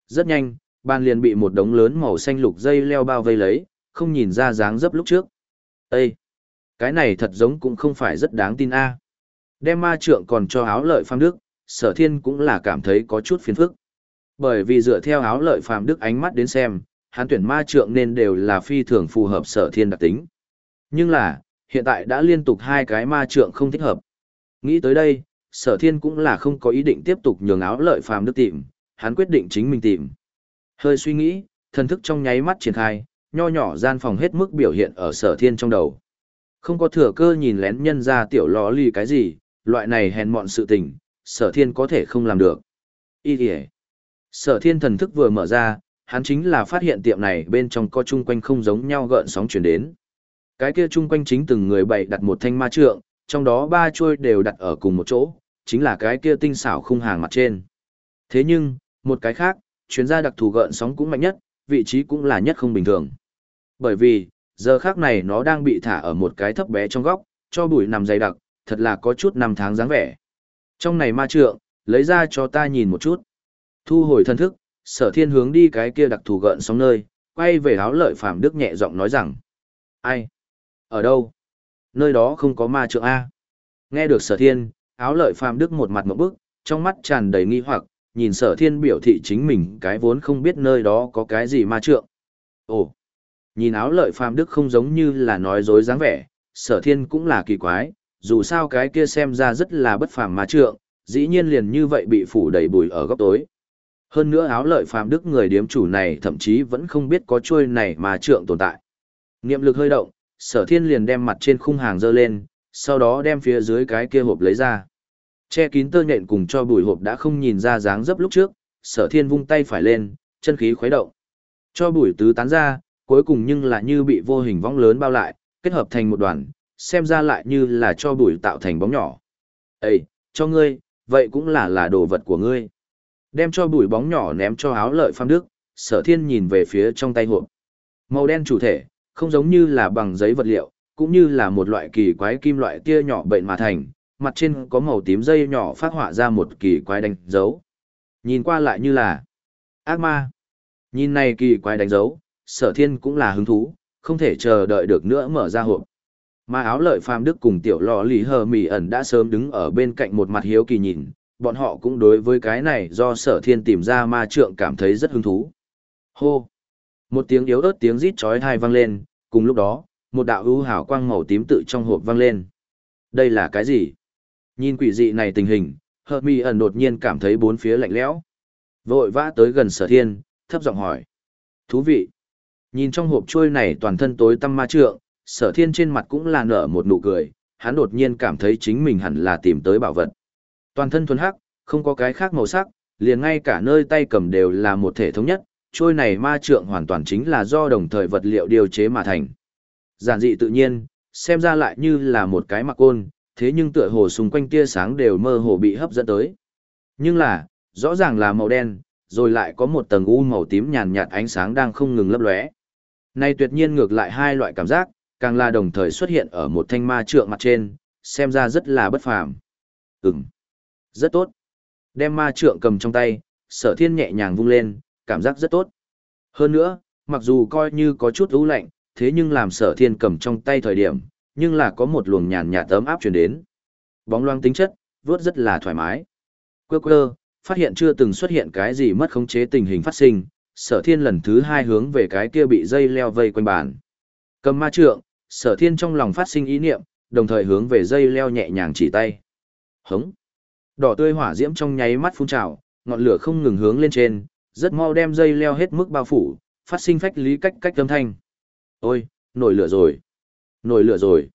Rất nhanh, bàn liền bị một đống lớn màu xanh lục dây leo bao vây lấy, không nhìn ra dáng dấp lúc trước. Ê! Cái này thật giống cũng không phải rất đáng tin a. Đem ma trượng còn cho áo lợi phàm đức, sở thiên cũng là cảm thấy có chút phiền phức. Bởi vì dựa theo áo lợi phàm đức ánh mắt đến xem, hắn tuyển ma trượng nên đều là phi thường phù hợp sở thiên đặc tính. Nhưng là, hiện tại đã liên tục hai cái ma trượng không thích hợp. Nghĩ tới đây, sở thiên cũng là không có ý định tiếp tục nhường áo lợi phàm đức tìm, hắn quyết định chính mình tìm. Hơi suy nghĩ, thần thức trong nháy mắt triển khai, nho nhỏ gian phòng hết mức biểu hiện ở sở thiên trong đầu. Không có thừa cơ nhìn lén nhân ra tiểu lò lì cái gì, loại này hèn mọn sự tình, sở thiên có thể không làm được. Ý kìa. Sở thiên thần thức vừa mở ra, hắn chính là phát hiện tiệm này bên trong có chung quanh không giống nhau gợn sóng chuyển đến. Cái kia chung quanh chính từng người bày đặt một thanh ma trượng, trong đó ba chuôi đều đặt ở cùng một chỗ, chính là cái kia tinh xảo khung hàng mặt trên. Thế nhưng, một cái khác, chuyên gia đặc thù gợn sóng cũng mạnh nhất, vị trí cũng là nhất không bình thường. Bởi vì, giờ khác này nó đang bị thả ở một cái thấp bé trong góc, cho bụi nằm dày đặc, thật là có chút năm tháng dáng vẻ. Trong này ma trượng, lấy ra cho ta nhìn một chút. Thu hồi thân thức, sở thiên hướng đi cái kia đặc thù gợn sóng nơi, quay về áo lợi phàm đức nhẹ giọng nói rằng. Ai? Ở đâu? Nơi đó không có ma trượng A. Nghe được sở thiên, áo lợi phàm đức một mặt một bức, trong mắt tràn đầy nghi hoặc, nhìn sở thiên biểu thị chính mình cái vốn không biết nơi đó có cái gì ma trượng. Ồ! Nhìn áo lợi phàm đức không giống như là nói dối dáng vẻ, sở thiên cũng là kỳ quái, dù sao cái kia xem ra rất là bất phàm ma trượng, dĩ nhiên liền như vậy bị phủ đầy bụi ở góc tối. Hơn nữa áo lợi phàm đức người điếm chủ này thậm chí vẫn không biết có chuôi này mà trượng tồn tại. Niệm lực hơi động, sở thiên liền đem mặt trên khung hàng dơ lên, sau đó đem phía dưới cái kia hộp lấy ra. Che kín tơ nhện cùng cho bụi hộp đã không nhìn ra dáng dấp lúc trước, sở thiên vung tay phải lên, chân khí khuấy động. Cho bụi tứ tán ra, cuối cùng nhưng là như bị vô hình vong lớn bao lại, kết hợp thành một đoàn, xem ra lại như là cho bụi tạo thành bóng nhỏ. Ê, cho ngươi, vậy cũng là là đồ vật của ngươi. Đem cho bụi bóng nhỏ ném cho áo lợi pham đức, sở thiên nhìn về phía trong tay hộp. Màu đen chủ thể, không giống như là bằng giấy vật liệu, cũng như là một loại kỳ quái kim loại tia nhỏ bệnh mà thành, mặt trên có màu tím dây nhỏ phát họa ra một kỳ quái đánh dấu. Nhìn qua lại như là ác ma. Nhìn này kỳ quái đánh dấu, sở thiên cũng là hứng thú, không thể chờ đợi được nữa mở ra hộp. Mà áo lợi phàm đức cùng tiểu lò lì hờ mỉ ẩn đã sớm đứng ở bên cạnh một mặt hiếu kỳ nhìn, bọn họ cũng đối với cái này do sở thiên tìm ra ma trượng cảm thấy rất hứng thú. Hô! Một tiếng yếu ớt tiếng rít chói tai vang lên, cùng lúc đó, một đạo ưu hào quang màu tím tự trong hộp vang lên. Đây là cái gì? Nhìn quỷ dị này tình hình, hợp mi ẩn đột nhiên cảm thấy bốn phía lạnh lẽo. Vội vã tới gần sở thiên, thấp giọng hỏi. Thú vị. Nhìn trong hộp trôi này toàn thân tối tăm ma trượng, sở thiên trên mặt cũng là nở một nụ cười, hắn đột nhiên cảm thấy chính mình hẳn là tìm tới bảo vật. Toàn thân thuần hắc, không có cái khác màu sắc, liền ngay cả nơi tay cầm đều là một thể thống nhất, trôi này ma trượng hoàn toàn chính là do đồng thời vật liệu điều chế mà thành. Giản dị tự nhiên, xem ra lại như là một cái mặc côn, thế nhưng tựa hồ xung quanh tia sáng đều mơ hồ bị hấp dẫn tới. Nhưng là, rõ ràng là màu đen, rồi lại có một tầng u màu tím nhàn nhạt ánh sáng đang không ngừng lấp lóe. Nay tuyệt nhiên ngược lại hai loại cảm giác, càng là đồng thời xuất hiện ở một thanh ma trượng mặt trên, xem ra rất là bất phàm. Ừm, rất tốt. Đem ma trượng cầm trong tay, sở thiên nhẹ nhàng vung lên, cảm giác rất tốt. Hơn nữa, mặc dù coi như có chút ưu lạnh, thế nhưng làm sở thiên cầm trong tay thời điểm, nhưng là có một luồng nhàn nhạt tấm áp truyền đến. Bóng loang tính chất, vớt rất là thoải mái. Quơ quơ, phát hiện chưa từng xuất hiện cái gì mất khống chế tình hình phát sinh, sở thiên lần thứ hai hướng về cái kia bị dây leo vây quanh bàn. Cầm ma trượng, sở thiên trong lòng phát sinh ý niệm, đồng thời hướng về dây leo nhẹ nhàng chỉ tay. Hống! Đỏ tươi hỏa diễm trong nháy mắt phun trào, ngọn lửa không ngừng hướng lên trên, rất mau đem dây leo hết mức bao phủ, phát sinh phách lý cách cách âm thanh. Ôi, nổi lửa rồi! Nổi lửa rồi!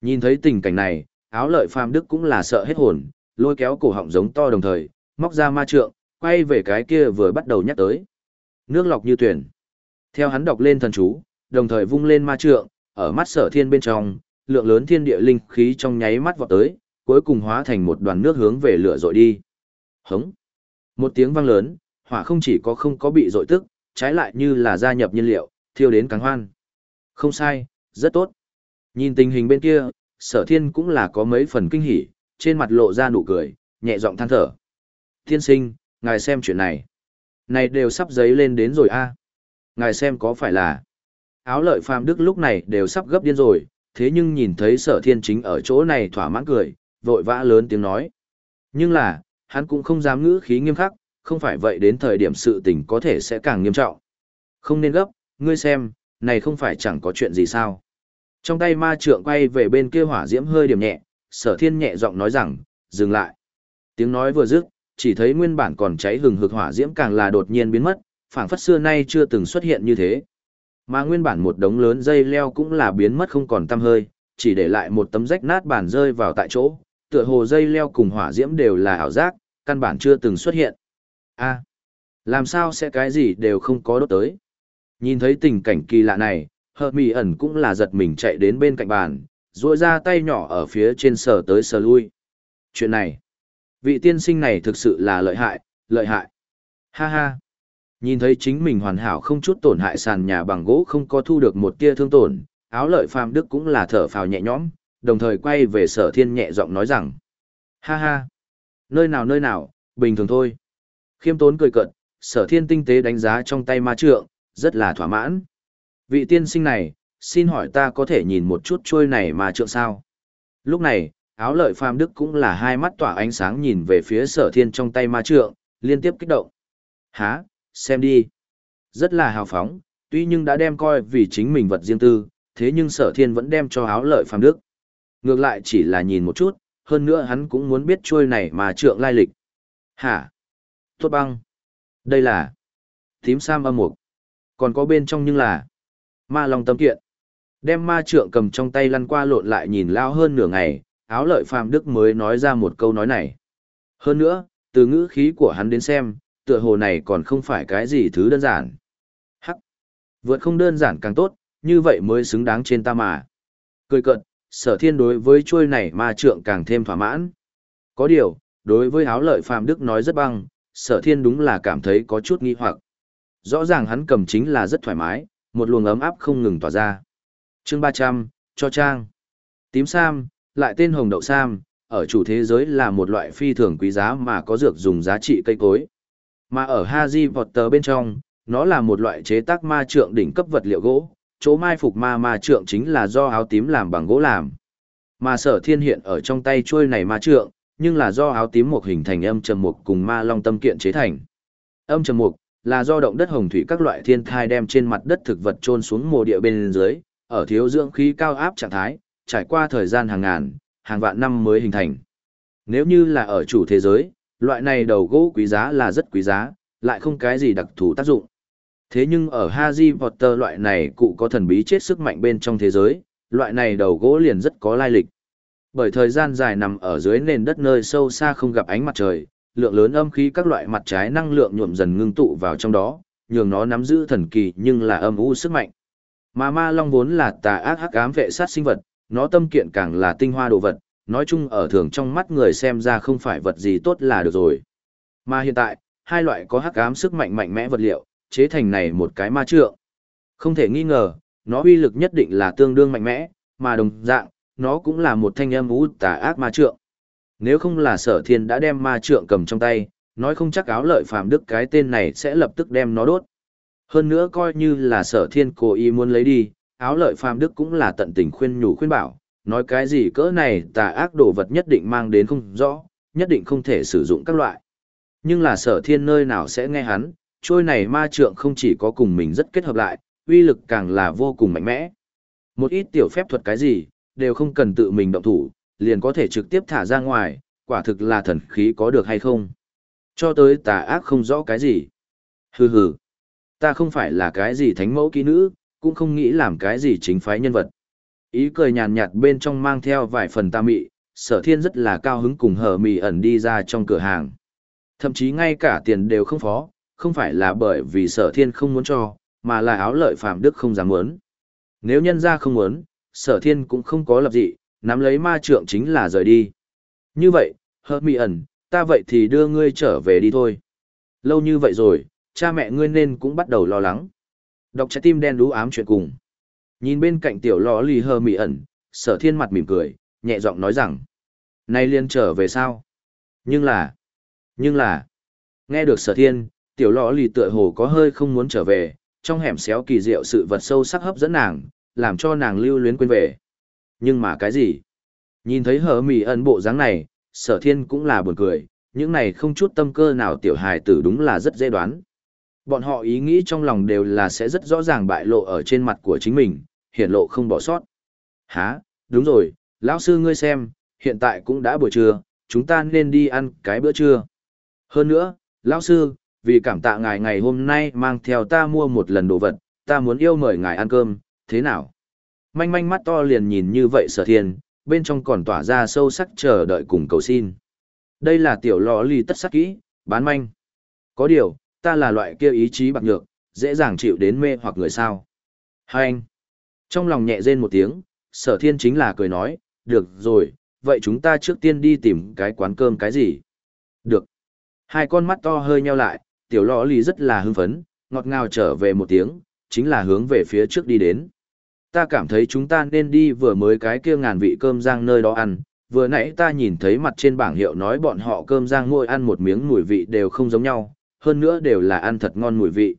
Nhìn thấy tình cảnh này, áo lợi phàm đức cũng là sợ hết hồn, lôi kéo cổ họng giống to đồng thời, móc ra ma trượng, quay về cái kia vừa bắt đầu nhắc tới. Nước lọc như tuyển. Theo hắn đọc lên thần chú, đồng thời vung lên ma trượng, ở mắt sở thiên bên trong, lượng lớn thiên địa linh khí trong nháy mắt vọt tới, cuối cùng hóa thành một đoàn nước hướng về lửa dội đi. Hống. Một tiếng vang lớn, hỏa không chỉ có không có bị dội tức, trái lại như là gia nhập nhiên liệu, thiêu đến càng hoan. Không sai, rất tốt. Nhìn tình hình bên kia, sở thiên cũng là có mấy phần kinh hỉ, trên mặt lộ ra nụ cười, nhẹ giọng than thở. Thiên sinh, ngài xem chuyện này. Này đều sắp giấy lên đến rồi a à? Ngài xem có phải là... Áo lợi phàm đức lúc này đều sắp gấp điên rồi, thế nhưng nhìn thấy sở thiên chính ở chỗ này thỏa mãn cười, vội vã lớn tiếng nói. Nhưng là, hắn cũng không dám ngữ khí nghiêm khắc, không phải vậy đến thời điểm sự tình có thể sẽ càng nghiêm trọng. Không nên gấp, ngươi xem, này không phải chẳng có chuyện gì sao. Trong tay ma trượng quay về bên kia hỏa diễm hơi điểm nhẹ, sở thiên nhẹ giọng nói rằng, dừng lại. Tiếng nói vừa dứt, chỉ thấy nguyên bản còn cháy hừng hực hỏa diễm càng là đột nhiên biến mất, phảng phất xưa nay chưa từng xuất hiện như thế. Mà nguyên bản một đống lớn dây leo cũng là biến mất không còn tăm hơi, chỉ để lại một tấm rách nát bản rơi vào tại chỗ, tựa hồ dây leo cùng hỏa diễm đều là ảo giác, căn bản chưa từng xuất hiện. A, làm sao sẽ cái gì đều không có đốt tới. Nhìn thấy tình cảnh kỳ lạ này, Hợp mì ẩn cũng là giật mình chạy đến bên cạnh bàn, duỗi ra tay nhỏ ở phía trên sờ tới sờ lui. Chuyện này, vị tiên sinh này thực sự là lợi hại, lợi hại. Ha ha. Nhìn thấy chính mình hoàn hảo không chút tổn hại sàn nhà bằng gỗ không có thu được một tia thương tổn, áo lợi phàm đức cũng là thở phào nhẹ nhõm, đồng thời quay về sở thiên nhẹ giọng nói rằng. Ha ha. Nơi nào nơi nào, bình thường thôi. Khiêm tốn cười cợt sở thiên tinh tế đánh giá trong tay ma trượng, rất là thỏa mãn. Vị tiên sinh này, xin hỏi ta có thể nhìn một chút trôi này ma trượng sao? Lúc này, áo lợi phàm đức cũng là hai mắt tỏa ánh sáng nhìn về phía sở thiên trong tay ma trượng, liên tiếp kích động. Há, xem đi. Rất là hào phóng, tuy nhưng đã đem coi vì chính mình vật riêng tư, thế nhưng sở thiên vẫn đem cho áo lợi phàm đức. Ngược lại chỉ là nhìn một chút, hơn nữa hắn cũng muốn biết trôi này mà trượng lai lịch. Hả? Tốt băng. Đây là tím sam âm mục. Còn có bên trong nhưng là ma long tâm kiện. Đem ma trượng cầm trong tay lăn qua lộn lại nhìn lao hơn nửa ngày, áo lợi phàm đức mới nói ra một câu nói này. Hơn nữa, từ ngữ khí của hắn đến xem, tựa hồ này còn không phải cái gì thứ đơn giản. Hắc. Vượt không đơn giản càng tốt, như vậy mới xứng đáng trên ta mà. Cười cận, sở thiên đối với chuôi này ma trượng càng thêm thỏa mãn. Có điều, đối với áo lợi phàm đức nói rất băng, sở thiên đúng là cảm thấy có chút nghi hoặc. Rõ ràng hắn cầm chính là rất thoải mái, một luồng ấm áp không ngừng tỏa ra. chương 300, cho trang. Tím sam, lại tên hồng đậu sam, ở chủ thế giới là một loại phi thường quý giá mà có dược dùng giá trị cây cối. Mà ở Haji Potter bên trong, nó là một loại chế tác ma trượng đỉnh cấp vật liệu gỗ, chỗ mai phục ma ma trượng chính là do áo tím làm bằng gỗ làm. Mà sở thiên hiện ở trong tay chuôi này ma trượng, nhưng là do áo tím một hình thành âm trầm mục cùng ma long tâm kiện chế thành. Âm trầm mục là do động đất hồng thủy các loại thiên thai đem trên mặt đất thực vật trôn xuống mồ địa bên dưới, ở thiếu dưỡng khí cao áp trạng thái, trải qua thời gian hàng ngàn, hàng vạn năm mới hình thành. Nếu như là ở chủ thế giới, loại này đầu gỗ quý giá là rất quý giá, lại không cái gì đặc thù tác dụng. Thế nhưng ở Harry Potter loại này cụ có thần bí chết sức mạnh bên trong thế giới, loại này đầu gỗ liền rất có lai lịch. Bởi thời gian dài nằm ở dưới nền đất nơi sâu xa không gặp ánh mặt trời, lượng lớn âm khí các loại mặt trái năng lượng nhuộm dần ngưng tụ vào trong đó, nhường nó nắm giữ thần kỳ nhưng là âm u sức mạnh. Mà ma long vốn là tà ác hắc ám vệ sát sinh vật, nó tâm kiện càng là tinh hoa đồ vật, nói chung ở thường trong mắt người xem ra không phải vật gì tốt là được rồi. Mà hiện tại, hai loại có hắc ám sức mạnh mạnh mẽ vật liệu, chế thành này một cái ma trượng. Không thể nghi ngờ, nó uy lực nhất định là tương đương mạnh mẽ, mà đồng dạng, nó cũng là một thanh âm ú tà ác ma trượng. Nếu không là sở thiên đã đem ma trượng cầm trong tay, nói không chắc áo lợi phàm đức cái tên này sẽ lập tức đem nó đốt. Hơn nữa coi như là sở thiên cố ý muốn lấy đi, áo lợi phàm đức cũng là tận tình khuyên nhủ khuyên bảo, nói cái gì cỡ này tà ác đồ vật nhất định mang đến không rõ, nhất định không thể sử dụng các loại. Nhưng là sở thiên nơi nào sẽ nghe hắn, trôi này ma trượng không chỉ có cùng mình rất kết hợp lại, uy lực càng là vô cùng mạnh mẽ. Một ít tiểu phép thuật cái gì, đều không cần tự mình động thủ, liền có thể trực tiếp thả ra ngoài, quả thực là thần khí có được hay không. Cho tới tà ác không rõ cái gì. Hừ hừ, ta không phải là cái gì thánh mẫu kỹ nữ, cũng không nghĩ làm cái gì chính phái nhân vật. Ý cười nhàn nhạt bên trong mang theo vài phần ta mị, sở thiên rất là cao hứng cùng hở mì ẩn đi ra trong cửa hàng. Thậm chí ngay cả tiền đều không phó, không phải là bởi vì sở thiên không muốn cho, mà là áo lợi phạm đức không dám muốn. Nếu nhân ra không muốn, sở thiên cũng không có lập dị, nắm lấy ma trượng chính là rời đi. Như vậy, hợp mị ẩn, ta vậy thì đưa ngươi trở về đi thôi. Lâu như vậy rồi, cha mẹ ngươi nên cũng bắt đầu lo lắng. Đọc trái tim đen đú ám chuyện cùng. Nhìn bên cạnh tiểu lò lì hờ mị ẩn, sở thiên mặt mỉm cười, nhẹ giọng nói rằng. Nay liên trở về sao? Nhưng là... Nhưng là... Nghe được sở thiên, tiểu lọ lì tựa hồ có hơi không muốn trở về, trong hẻm xéo kỳ diệu sự vật sâu sắc hấp dẫn nàng, làm cho nàng lưu luyến quên về. Nhưng mà cái gì? Nhìn thấy hờ mị ẩn bộ dáng này, sở thiên cũng là buồn cười, những này không chút tâm cơ nào tiểu hài tử đúng là rất dễ đoán. Bọn họ ý nghĩ trong lòng đều là sẽ rất rõ ràng bại lộ ở trên mặt của chính mình, hiển lộ không bỏ sót. Hả, đúng rồi, lão sư ngươi xem, hiện tại cũng đã buổi trưa, chúng ta nên đi ăn cái bữa trưa. Hơn nữa, lão sư, vì cảm tạ ngài ngày hôm nay mang theo ta mua một lần đồ vật, ta muốn yêu mời ngài ăn cơm, thế nào? Manh manh mắt to liền nhìn như vậy sở thiên, bên trong còn tỏa ra sâu sắc chờ đợi cùng cầu xin. Đây là tiểu lò lì tất sắc kỹ, bán manh. Có điều, ta là loại kia ý chí bạc nhược, dễ dàng chịu đến mê hoặc người sao. Hai anh. Trong lòng nhẹ rên một tiếng, sở thiên chính là cười nói, được rồi, vậy chúng ta trước tiên đi tìm cái quán cơm cái gì? Được. Hai con mắt to hơi nheo lại, tiểu lò lì rất là hưng phấn, ngọt ngào trở về một tiếng, chính là hướng về phía trước đi đến. Ta cảm thấy chúng ta nên đi vừa mới cái kia ngàn vị cơm rang nơi đó ăn, vừa nãy ta nhìn thấy mặt trên bảng hiệu nói bọn họ cơm rang ngồi ăn một miếng mùi vị đều không giống nhau, hơn nữa đều là ăn thật ngon mùi vị.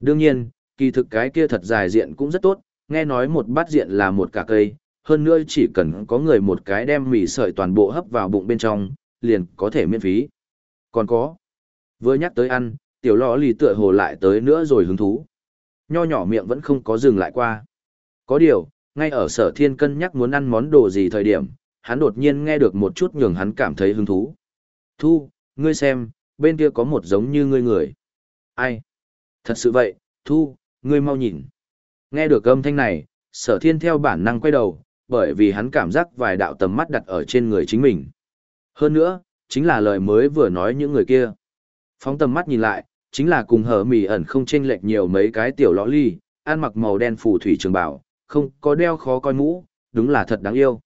Đương nhiên, kỳ thực cái kia thật dài diện cũng rất tốt, nghe nói một bát diện là một cả cây, hơn nữa chỉ cần có người một cái đem mì sợi toàn bộ hấp vào bụng bên trong, liền có thể miễn phí. Còn có, vừa nhắc tới ăn, tiểu lò lì tựa hồ lại tới nữa rồi hứng thú. Nho nhỏ miệng vẫn không có dừng lại qua. Có điều, ngay ở sở thiên cân nhắc muốn ăn món đồ gì thời điểm, hắn đột nhiên nghe được một chút nhường hắn cảm thấy hứng thú. Thu, ngươi xem, bên kia có một giống như ngươi người. Ai? Thật sự vậy, Thu, ngươi mau nhìn. Nghe được âm thanh này, sở thiên theo bản năng quay đầu, bởi vì hắn cảm giác vài đạo tầm mắt đặt ở trên người chính mình. Hơn nữa, chính là lời mới vừa nói những người kia. Phóng tầm mắt nhìn lại, chính là cùng hở mì ẩn không chênh lệch nhiều mấy cái tiểu lõ ly, ăn mặc màu đen phù thủy trường bảo, không có đeo khó coi mũ, đúng là thật đáng yêu.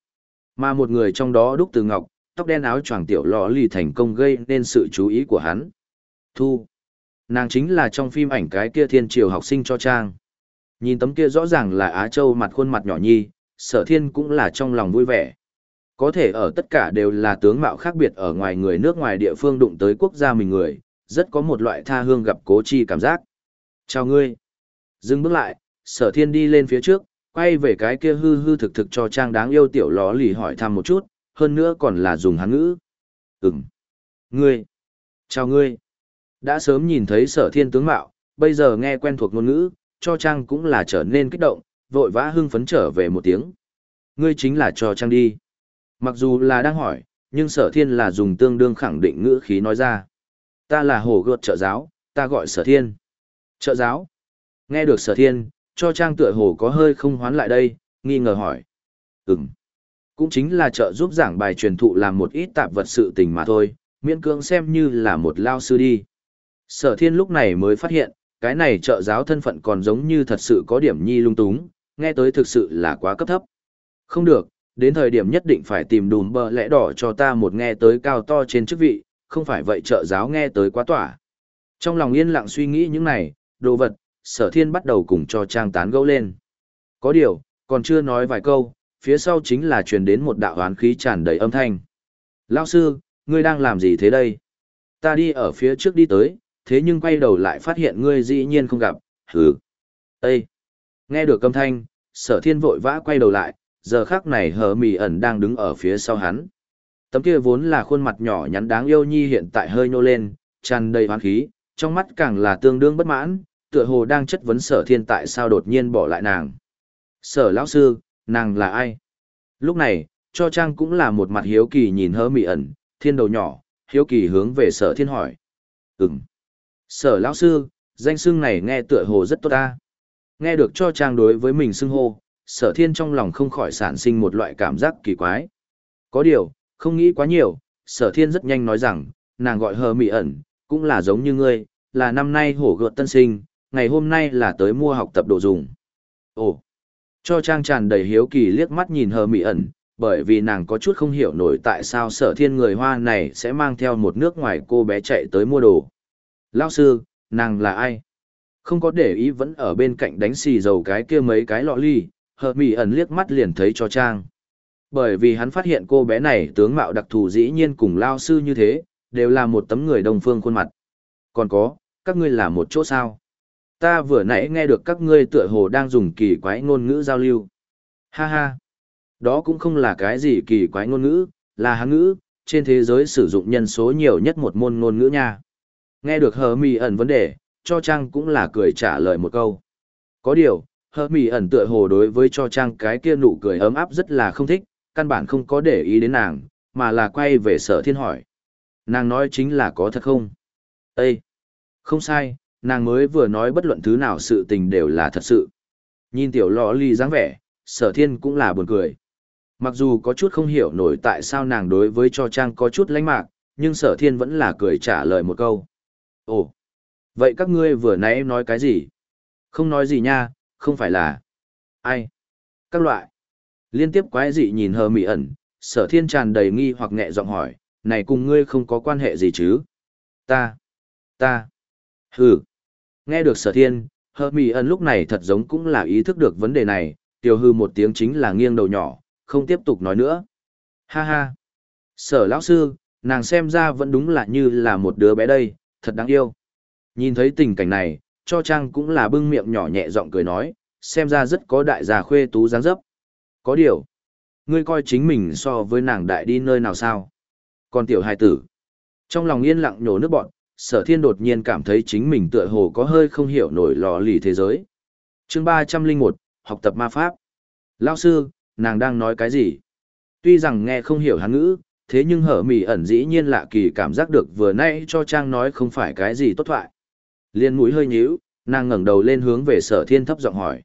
Mà một người trong đó đúc từ ngọc, tóc đen áo choàng tiểu lõ lì thành công gây nên sự chú ý của hắn. Thu. Nàng chính là trong phim ảnh cái kia thiên triều học sinh cho trang. Nhìn tấm kia rõ ràng là Á Châu mặt khuôn mặt nhỏ nhi, sở thiên cũng là trong lòng vui vẻ. Có thể ở tất cả đều là tướng mạo khác biệt ở ngoài người nước ngoài địa phương đụng tới quốc gia mình người, rất có một loại tha hương gặp cố chi cảm giác. Chào ngươi. Dừng bước lại, sở thiên đi lên phía trước, quay về cái kia hư hư thực thực cho trang đáng yêu tiểu ló lì hỏi thăm một chút, hơn nữa còn là dùng hán ngữ. Ừm. Ngươi. Chào ngươi. Đã sớm nhìn thấy sở thiên tướng mạo, bây giờ nghe quen thuộc ngôn ngữ, cho trang cũng là trở nên kích động, vội vã hưng phấn trở về một tiếng. Ngươi chính là cho trang đi. Mặc dù là đang hỏi, nhưng sở thiên là dùng tương đương khẳng định ngữ khí nói ra. Ta là hồ gợt trợ giáo, ta gọi sở thiên. Trợ giáo. Nghe được sở thiên, cho trang tựa hồ có hơi không hoán lại đây, nghi ngờ hỏi. Ừm. Cũng chính là trợ giúp giảng bài truyền thụ làm một ít tạp vật sự tình mà thôi, miễn cưỡng xem như là một lao sư đi. Sở thiên lúc này mới phát hiện, cái này trợ giáo thân phận còn giống như thật sự có điểm nhi lung túng, nghe tới thực sự là quá cấp thấp. Không được, đến thời điểm nhất định phải tìm đùm bờ lẽ đỏ cho ta một nghe tới cao to trên chức vị, không phải vậy trợ giáo nghe tới quá tỏa. Trong lòng yên lặng suy nghĩ những này, đồ vật, sở thiên bắt đầu cùng cho trang tán gẫu lên. Có điều, còn chưa nói vài câu, phía sau chính là truyền đến một đạo hoán khí tràn đầy âm thanh. Lao sư, ngươi đang làm gì thế đây? Ta đi ở phía trước đi tới, thế nhưng quay đầu lại phát hiện ngươi dĩ nhiên không gặp, hừ. Ê! Nghe được âm thanh, sở thiên vội vã quay đầu lại, giờ khắc này hờ mì ẩn đang đứng ở phía sau hắn. Tấm kia vốn là khuôn mặt nhỏ nhắn đáng yêu nhi hiện tại hơi nhô lên, tràn đầy hoán khí, trong mắt càng là tương đương bất mãn, tựa hồ đang chất vấn sở thiên tại sao đột nhiên bỏ lại nàng. Sở lão sư, nàng là ai? Lúc này, cho trang cũng là một mặt hiếu kỳ nhìn hơ mị ẩn, thiên đầu nhỏ, hiếu kỳ hướng về sở thiên hỏi. Ừm. Sở lão sư, danh xưng này nghe tựa hồ rất tốt ta. Nghe được cho trang đối với mình xưng hô, sở thiên trong lòng không khỏi sản sinh một loại cảm giác kỳ quái. Có điều, không nghĩ quá nhiều, sở thiên rất nhanh nói rằng, nàng gọi hờ mị ẩn, cũng là giống như ngươi, là năm nay hổ gợt tân sinh, ngày hôm nay là tới mua học tập đồ dùng. Ồ, cho trang tràn đầy hiếu kỳ liếc mắt nhìn hờ mị ẩn, bởi vì nàng có chút không hiểu nổi tại sao sở thiên người Hoa này sẽ mang theo một nước ngoài cô bé chạy tới mua đồ. Lao sư, nàng là ai? Không có để ý vẫn ở bên cạnh đánh xì dầu cái kia mấy cái lọ ly, hờ mị ẩn liếc mắt liền thấy cho trang. Bởi vì hắn phát hiện cô bé này tướng mạo đặc thù dĩ nhiên cùng Lao sư như thế, đều là một tấm người đồng phương khuôn mặt. Còn có, các ngươi là một chỗ sao? ta vừa nãy nghe được các ngươi tựa hồ đang dùng kỳ quái ngôn ngữ giao lưu. Ha ha, đó cũng không là cái gì kỳ quái ngôn ngữ, là hán ngữ, trên thế giới sử dụng nhân số nhiều nhất một môn ngôn ngữ nha. Nghe được hờ mì ẩn vấn đề, cho Trang cũng là cười trả lời một câu. Có điều, hờ mì ẩn tựa hồ đối với cho Trang cái kia nụ cười ấm áp rất là không thích, căn bản không có để ý đến nàng, mà là quay về sở thiên hỏi. Nàng nói chính là có thật không? Ê! Không sai, nàng mới vừa nói bất luận thứ nào sự tình đều là thật sự. Nhìn tiểu lọ ly dáng vẻ, sở thiên cũng là buồn cười. Mặc dù có chút không hiểu nổi tại sao nàng đối với cho trang có chút lánh mạc, nhưng sở thiên vẫn là cười trả lời một câu. Ồ, vậy các ngươi vừa nãy nói cái gì? Không nói gì nha, không phải là... Ai? Các loại. Liên tiếp quái dị nhìn hờ mị ẩn, sở thiên tràn đầy nghi hoặc nhẹ giọng hỏi, này cùng ngươi không có quan hệ gì chứ? Ta, ta, hừ. Nghe được sở thiên, hờ mị ẩn lúc này thật giống cũng là ý thức được vấn đề này, tiểu hư một tiếng chính là nghiêng đầu nhỏ, không tiếp tục nói nữa. Ha ha. Sở lão sư, nàng xem ra vẫn đúng là như là một đứa bé đây, thật đáng yêu. Nhìn thấy tình cảnh này, cho Trang cũng là bưng miệng nhỏ nhẹ giọng cười nói, xem ra rất có đại gia khuê tú dáng dấp. Có điều, ngươi coi chính mình so với nàng đại đi nơi nào sao? Còn tiểu hài tử, trong lòng yên lặng nhổ nước bọn, sở thiên đột nhiên cảm thấy chính mình tựa hồ có hơi không hiểu nổi lò lì thế giới. chương ba trăm linh một học tập ma pháp. Lao sư, nàng đang nói cái gì? Tuy rằng nghe không hiểu hán ngữ, thế nhưng hở mì ẩn dĩ nhiên lạ kỳ cảm giác được vừa nay cho Trang nói không phải cái gì tốt thoại. Liên mũi hơi nhíu, nàng ngẩng đầu lên hướng về sở thiên thấp giọng hỏi.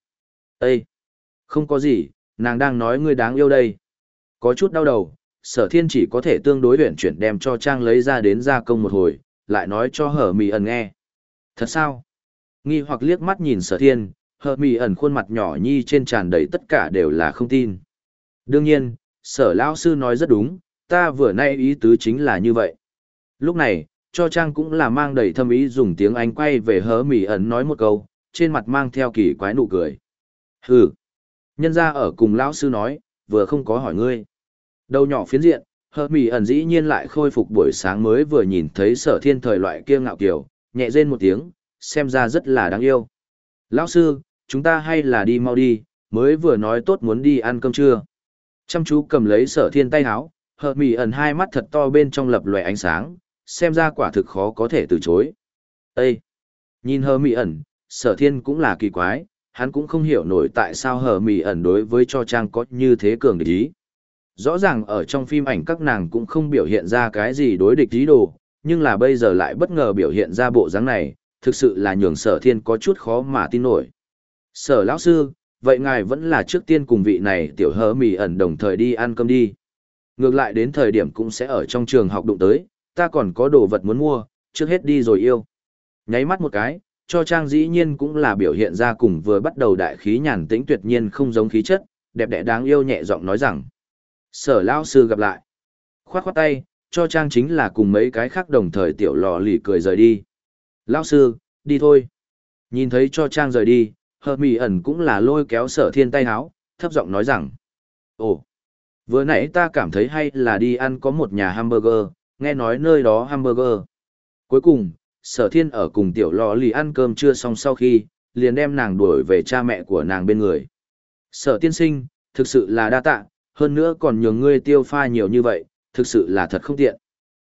Ê! Không có gì, nàng đang nói ngươi đáng yêu đây. Có chút đau đầu, sở thiên chỉ có thể tương đối huyện chuyển đem cho Trang lấy ra đến gia công một hồi, lại nói cho hở mì ẩn nghe. Thật sao? Nghi hoặc liếc mắt nhìn sở thiên, hở mì ẩn khuôn mặt nhỏ nhi trên tràn đầy tất cả đều là không tin. Đương nhiên, sở lão sư nói rất đúng, ta vừa nay ý tứ chính là như vậy. Lúc này, cho Trang cũng là mang đầy thâm ý dùng tiếng Anh quay về hớ mỉ ẩn nói một câu, trên mặt mang theo kỳ quái nụ cười. Hừ, nhân ra ở cùng lão sư nói, vừa không có hỏi ngươi. Đầu nhỏ phiến diện, hớ mỉ ẩn dĩ nhiên lại khôi phục buổi sáng mới vừa nhìn thấy sở thiên thời loại kia ngạo kiểu, nhẹ rên một tiếng, xem ra rất là đáng yêu. Lão sư, chúng ta hay là đi mau đi, mới vừa nói tốt muốn đi ăn cơm trưa. Chăm chú cầm lấy sở thiên tay háo, hợp mỉ ẩn hai mắt thật to bên trong lập lòe ánh sáng, xem ra quả thực khó có thể từ chối. Ê! Nhìn hờ mị ẩn, sở thiên cũng là kỳ quái, hắn cũng không hiểu nổi tại sao hờ mỉ ẩn đối với cho trang có như thế cường địch ý. Rõ ràng ở trong phim ảnh các nàng cũng không biểu hiện ra cái gì đối địch ý đồ, nhưng là bây giờ lại bất ngờ biểu hiện ra bộ dáng này, thực sự là nhường sở thiên có chút khó mà tin nổi. Sở lão sư, vậy ngài vẫn là trước tiên cùng vị này tiểu hờ mỉ ẩn đồng thời đi ăn cơm đi. Ngược lại đến thời điểm cũng sẽ ở trong trường học đụng tới, ta còn có đồ vật muốn mua, trước hết đi rồi yêu. Nháy mắt một cái, cho trang dĩ nhiên cũng là biểu hiện ra cùng vừa bắt đầu đại khí nhàn tĩnh tuyệt nhiên không giống khí chất, đẹp đẽ đáng yêu nhẹ giọng nói rằng. Sở lao sư gặp lại. Khoát khoát tay, cho trang chính là cùng mấy cái khác đồng thời tiểu lò lì cười rời đi. Lao sư, đi thôi. Nhìn thấy cho trang rời đi, hợp mì ẩn cũng là lôi kéo sở thiên tay háo, thấp giọng nói rằng. Ồ, vừa nãy ta cảm thấy hay là đi ăn có một nhà hamburger, nghe nói nơi đó hamburger. Cuối cùng, sở thiên ở cùng tiểu lò lì ăn cơm trưa xong sau khi, liền đem nàng đuổi về cha mẹ của nàng bên người. Sở tiên sinh, thực sự là đa tạ, hơn nữa còn nhường ngươi tiêu pha nhiều như vậy, thực sự là thật không tiện.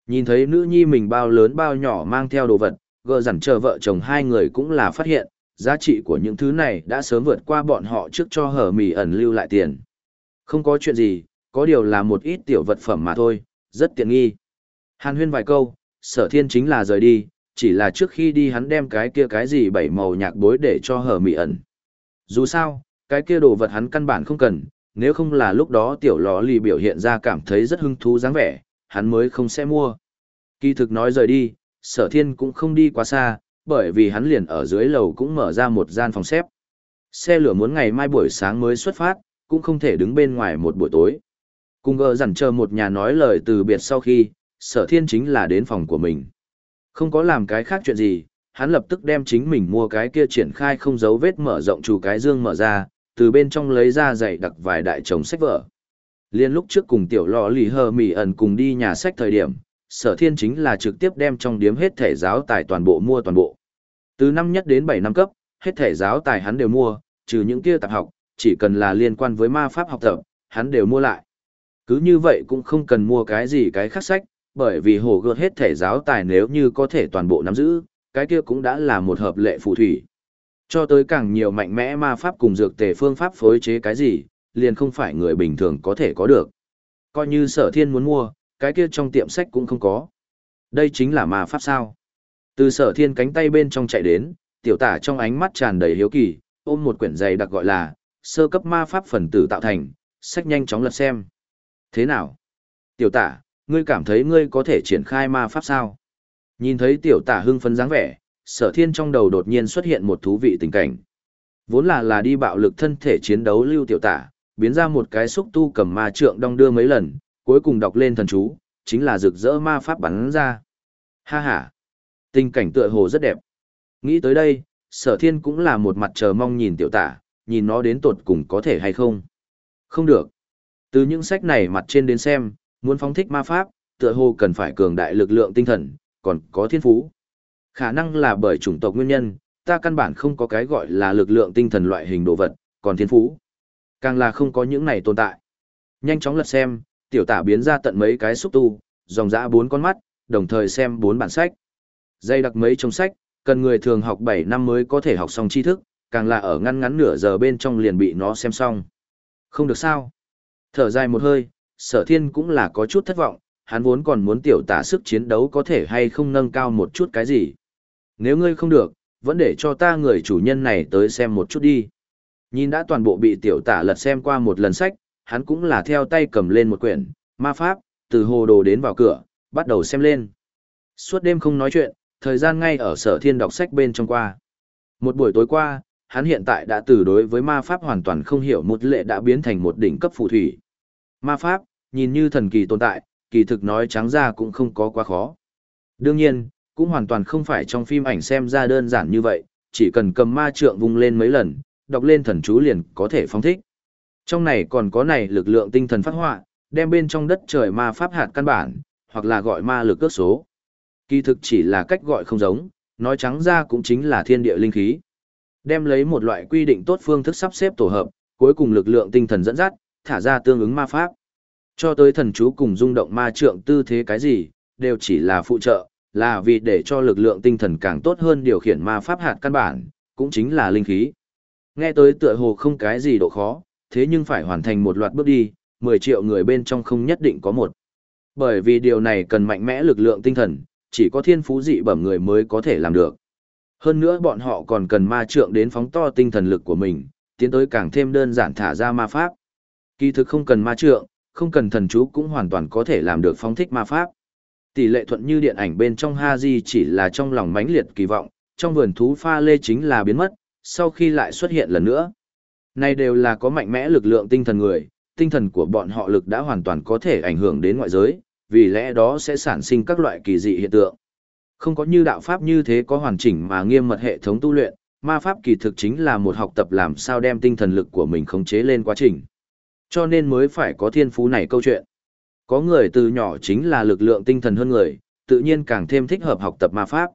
Nhìn thấy nữ nhi mình bao lớn bao nhỏ mang theo đồ vật, gờ dằn chờ vợ chồng hai người cũng là phát hiện, giá trị của những thứ này đã sớm vượt qua bọn họ trước cho hở mì ẩn lưu lại tiền. Không có chuyện gì, có điều là một ít tiểu vật phẩm mà thôi, rất tiện nghi. Hàn huyên vài câu, sở thiên chính là rời đi, chỉ là trước khi đi hắn đem cái kia cái gì bảy màu nhạc bối để cho hở mị ẩn. Dù sao, cái kia đồ vật hắn căn bản không cần, nếu không là lúc đó tiểu lò lì biểu hiện ra cảm thấy rất hứng thú dáng vẻ, hắn mới không sẽ mua. Kỳ thực nói rời đi, sở thiên cũng không đi quá xa, bởi vì hắn liền ở dưới lầu cũng mở ra một gian phòng xếp. Xe lửa muốn ngày mai buổi sáng mới xuất phát, cũng không thể đứng bên ngoài một buổi tối. Cùng gờ dặn chờ một nhà nói lời từ biệt sau khi, sở thiên chính là đến phòng của mình. Không có làm cái khác chuyện gì, hắn lập tức đem chính mình mua cái kia triển khai không dấu vết mở rộng chủ cái dương mở ra, từ bên trong lấy ra dạy đặc vài đại chồng sách vở. Liên lúc trước cùng tiểu lò lì hờ mỉ ẩn cùng đi nhà sách thời điểm, sở thiên chính là trực tiếp đem trong điếm hết thể giáo tài toàn bộ mua toàn bộ. Từ năm nhất đến 7 năm cấp, hết thể giáo tài hắn đều mua, trừ những kia tạp học, chỉ cần là liên quan với ma pháp học tập, hắn đều mua lại. Cứ như vậy cũng không cần mua cái gì cái khác sách, bởi vì hồ gợt hết thể giáo tài nếu như có thể toàn bộ nắm giữ, cái kia cũng đã là một hợp lệ phù thủy. Cho tới càng nhiều mạnh mẽ ma pháp cùng dược tề phương pháp phối chế cái gì, liền không phải người bình thường có thể có được. Coi như sở thiên muốn mua, cái kia trong tiệm sách cũng không có. Đây chính là ma pháp sao. Từ sở thiên cánh tay bên trong chạy đến, tiểu tả trong ánh mắt tràn đầy hiếu kỳ, ôm một quyển dày đặc gọi là, sơ cấp ma pháp phần tử tạo thành, sách nhanh chóng lật xem. Thế nào? Tiểu tả, ngươi cảm thấy ngươi có thể triển khai ma pháp sao? Nhìn thấy tiểu tả hưng phấn dáng vẻ, sở thiên trong đầu đột nhiên xuất hiện một thú vị tình cảnh. Vốn là là đi bạo lực thân thể chiến đấu lưu tiểu tả, biến ra một cái xúc tu cầm ma trượng đong đưa mấy lần, cuối cùng đọc lên thần chú, chính là rực rỡ ma pháp bắn ra. Ha ha! Tình cảnh tựa hồ rất đẹp. Nghĩ tới đây, sở thiên cũng là một mặt chờ mong nhìn tiểu tả, nhìn nó đến tột cùng có thể hay không. Không được. Từ những sách này mặt trên đến xem, muốn phóng thích ma pháp, tựa hồ cần phải cường đại lực lượng tinh thần, còn có thiên phú. Khả năng là bởi chủng tộc nguyên nhân, ta căn bản không có cái gọi là lực lượng tinh thần loại hình đồ vật, còn thiên phú. Càng là không có những này tồn tại. Nhanh chóng lật xem, tiểu tả biến ra tận mấy cái xúc tu, dòng dã bốn con mắt, đồng thời xem bốn bản sách. Dây đặc mấy trong sách, cần người thường học 7 năm mới có thể học xong tri thức, càng là ở ngăn ngắn nửa giờ bên trong liền bị nó xem xong. Không được sao. Thở dài một hơi, sở thiên cũng là có chút thất vọng, hắn vốn còn muốn tiểu tả sức chiến đấu có thể hay không nâng cao một chút cái gì. Nếu ngươi không được, vẫn để cho ta người chủ nhân này tới xem một chút đi. Nhìn đã toàn bộ bị tiểu tả lật xem qua một lần sách, hắn cũng là theo tay cầm lên một quyển, ma pháp, từ hồ đồ đến vào cửa, bắt đầu xem lên. Suốt đêm không nói chuyện, thời gian ngay ở sở thiên đọc sách bên trong qua. Một buổi tối qua, hắn hiện tại đã từ đối với ma pháp hoàn toàn không hiểu một lệ đã biến thành một đỉnh cấp phù thủy. Ma pháp, nhìn như thần kỳ tồn tại, kỳ thực nói trắng ra cũng không có quá khó. Đương nhiên, cũng hoàn toàn không phải trong phim ảnh xem ra đơn giản như vậy, chỉ cần cầm ma trượng vung lên mấy lần, đọc lên thần chú liền có thể phóng thích. Trong này còn có này lực lượng tinh thần phát họa, đem bên trong đất trời ma pháp hạt căn bản, hoặc là gọi ma lực cước số. Kỳ thực chỉ là cách gọi không giống, nói trắng ra cũng chính là thiên địa linh khí. Đem lấy một loại quy định tốt phương thức sắp xếp tổ hợp, cuối cùng lực lượng tinh thần dẫn dắt, thả ra tương ứng ma pháp. Cho tới thần chú cùng rung động ma trượng tư thế cái gì, đều chỉ là phụ trợ, là vì để cho lực lượng tinh thần càng tốt hơn điều khiển ma pháp hạt căn bản, cũng chính là linh khí. Nghe tới tựa hồ không cái gì độ khó, thế nhưng phải hoàn thành một loạt bước đi, 10 triệu người bên trong không nhất định có một. Bởi vì điều này cần mạnh mẽ lực lượng tinh thần, chỉ có thiên phú dị bẩm người mới có thể làm được. Hơn nữa bọn họ còn cần ma trượng đến phóng to tinh thần lực của mình, tiến tới càng thêm đơn giản thả ra ma pháp. Kỳ thực không cần ma trượng, không cần thần chú cũng hoàn toàn có thể làm được phóng thích ma pháp. Tỷ lệ thuận như điện ảnh bên trong Haji chỉ là trong lòng mãnh liệt kỳ vọng, trong vườn thú pha lê chính là biến mất, sau khi lại xuất hiện lần nữa. Này đều là có mạnh mẽ lực lượng tinh thần người, tinh thần của bọn họ lực đã hoàn toàn có thể ảnh hưởng đến ngoại giới, vì lẽ đó sẽ sản sinh các loại kỳ dị hiện tượng. Không có như đạo pháp như thế có hoàn chỉnh mà nghiêm mật hệ thống tu luyện, ma pháp kỳ thực chính là một học tập làm sao đem tinh thần lực của mình khống chế lên quá trình. Cho nên mới phải có thiên phú này câu chuyện. Có người từ nhỏ chính là lực lượng tinh thần hơn người, tự nhiên càng thêm thích hợp học tập ma pháp.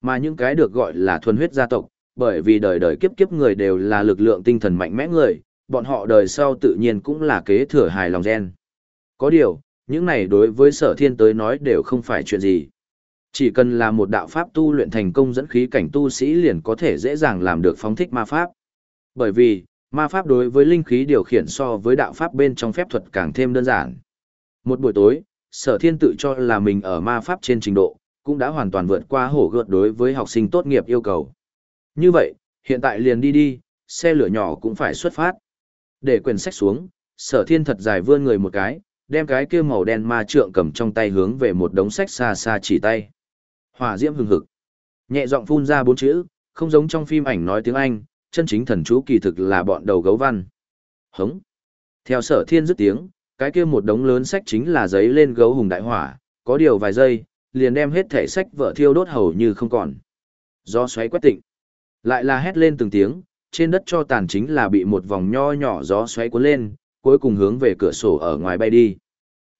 Mà những cái được gọi là thuần huyết gia tộc, bởi vì đời đời kiếp kiếp người đều là lực lượng tinh thần mạnh mẽ người, bọn họ đời sau tự nhiên cũng là kế thừa hài lòng gen. Có điều, những này đối với sở thiên tới nói đều không phải chuyện gì. Chỉ cần là một đạo pháp tu luyện thành công dẫn khí cảnh tu sĩ liền có thể dễ dàng làm được phóng thích ma pháp. Bởi vì, ma pháp đối với linh khí điều khiển so với đạo pháp bên trong phép thuật càng thêm đơn giản. Một buổi tối, sở thiên tự cho là mình ở ma pháp trên trình độ, cũng đã hoàn toàn vượt qua hổ gợt đối với học sinh tốt nghiệp yêu cầu. Như vậy, hiện tại liền đi đi, xe lửa nhỏ cũng phải xuất phát. Để quyển sách xuống, sở thiên thật dài vươn người một cái, đem cái kia màu đen ma trượng cầm trong tay hướng về một đống sách xa xa chỉ tay. Hỏa diễm hừng hực. Nhẹ giọng phun ra bốn chữ, không giống trong phim ảnh nói tiếng Anh, chân chính thần chú kỳ thực là bọn đầu gấu văn. Hống. Theo sở thiên dứt tiếng, cái kia một đống lớn sách chính là giấy lên gấu hùng đại hỏa, có điều vài giây, liền đem hết thể sách vợ thiêu đốt hầu như không còn. Do xoáy quét tịnh. Lại là hét lên từng tiếng, trên đất cho tàn chính là bị một vòng nho nhỏ gió xoáy cuốn lên, cuối cùng hướng về cửa sổ ở ngoài bay đi.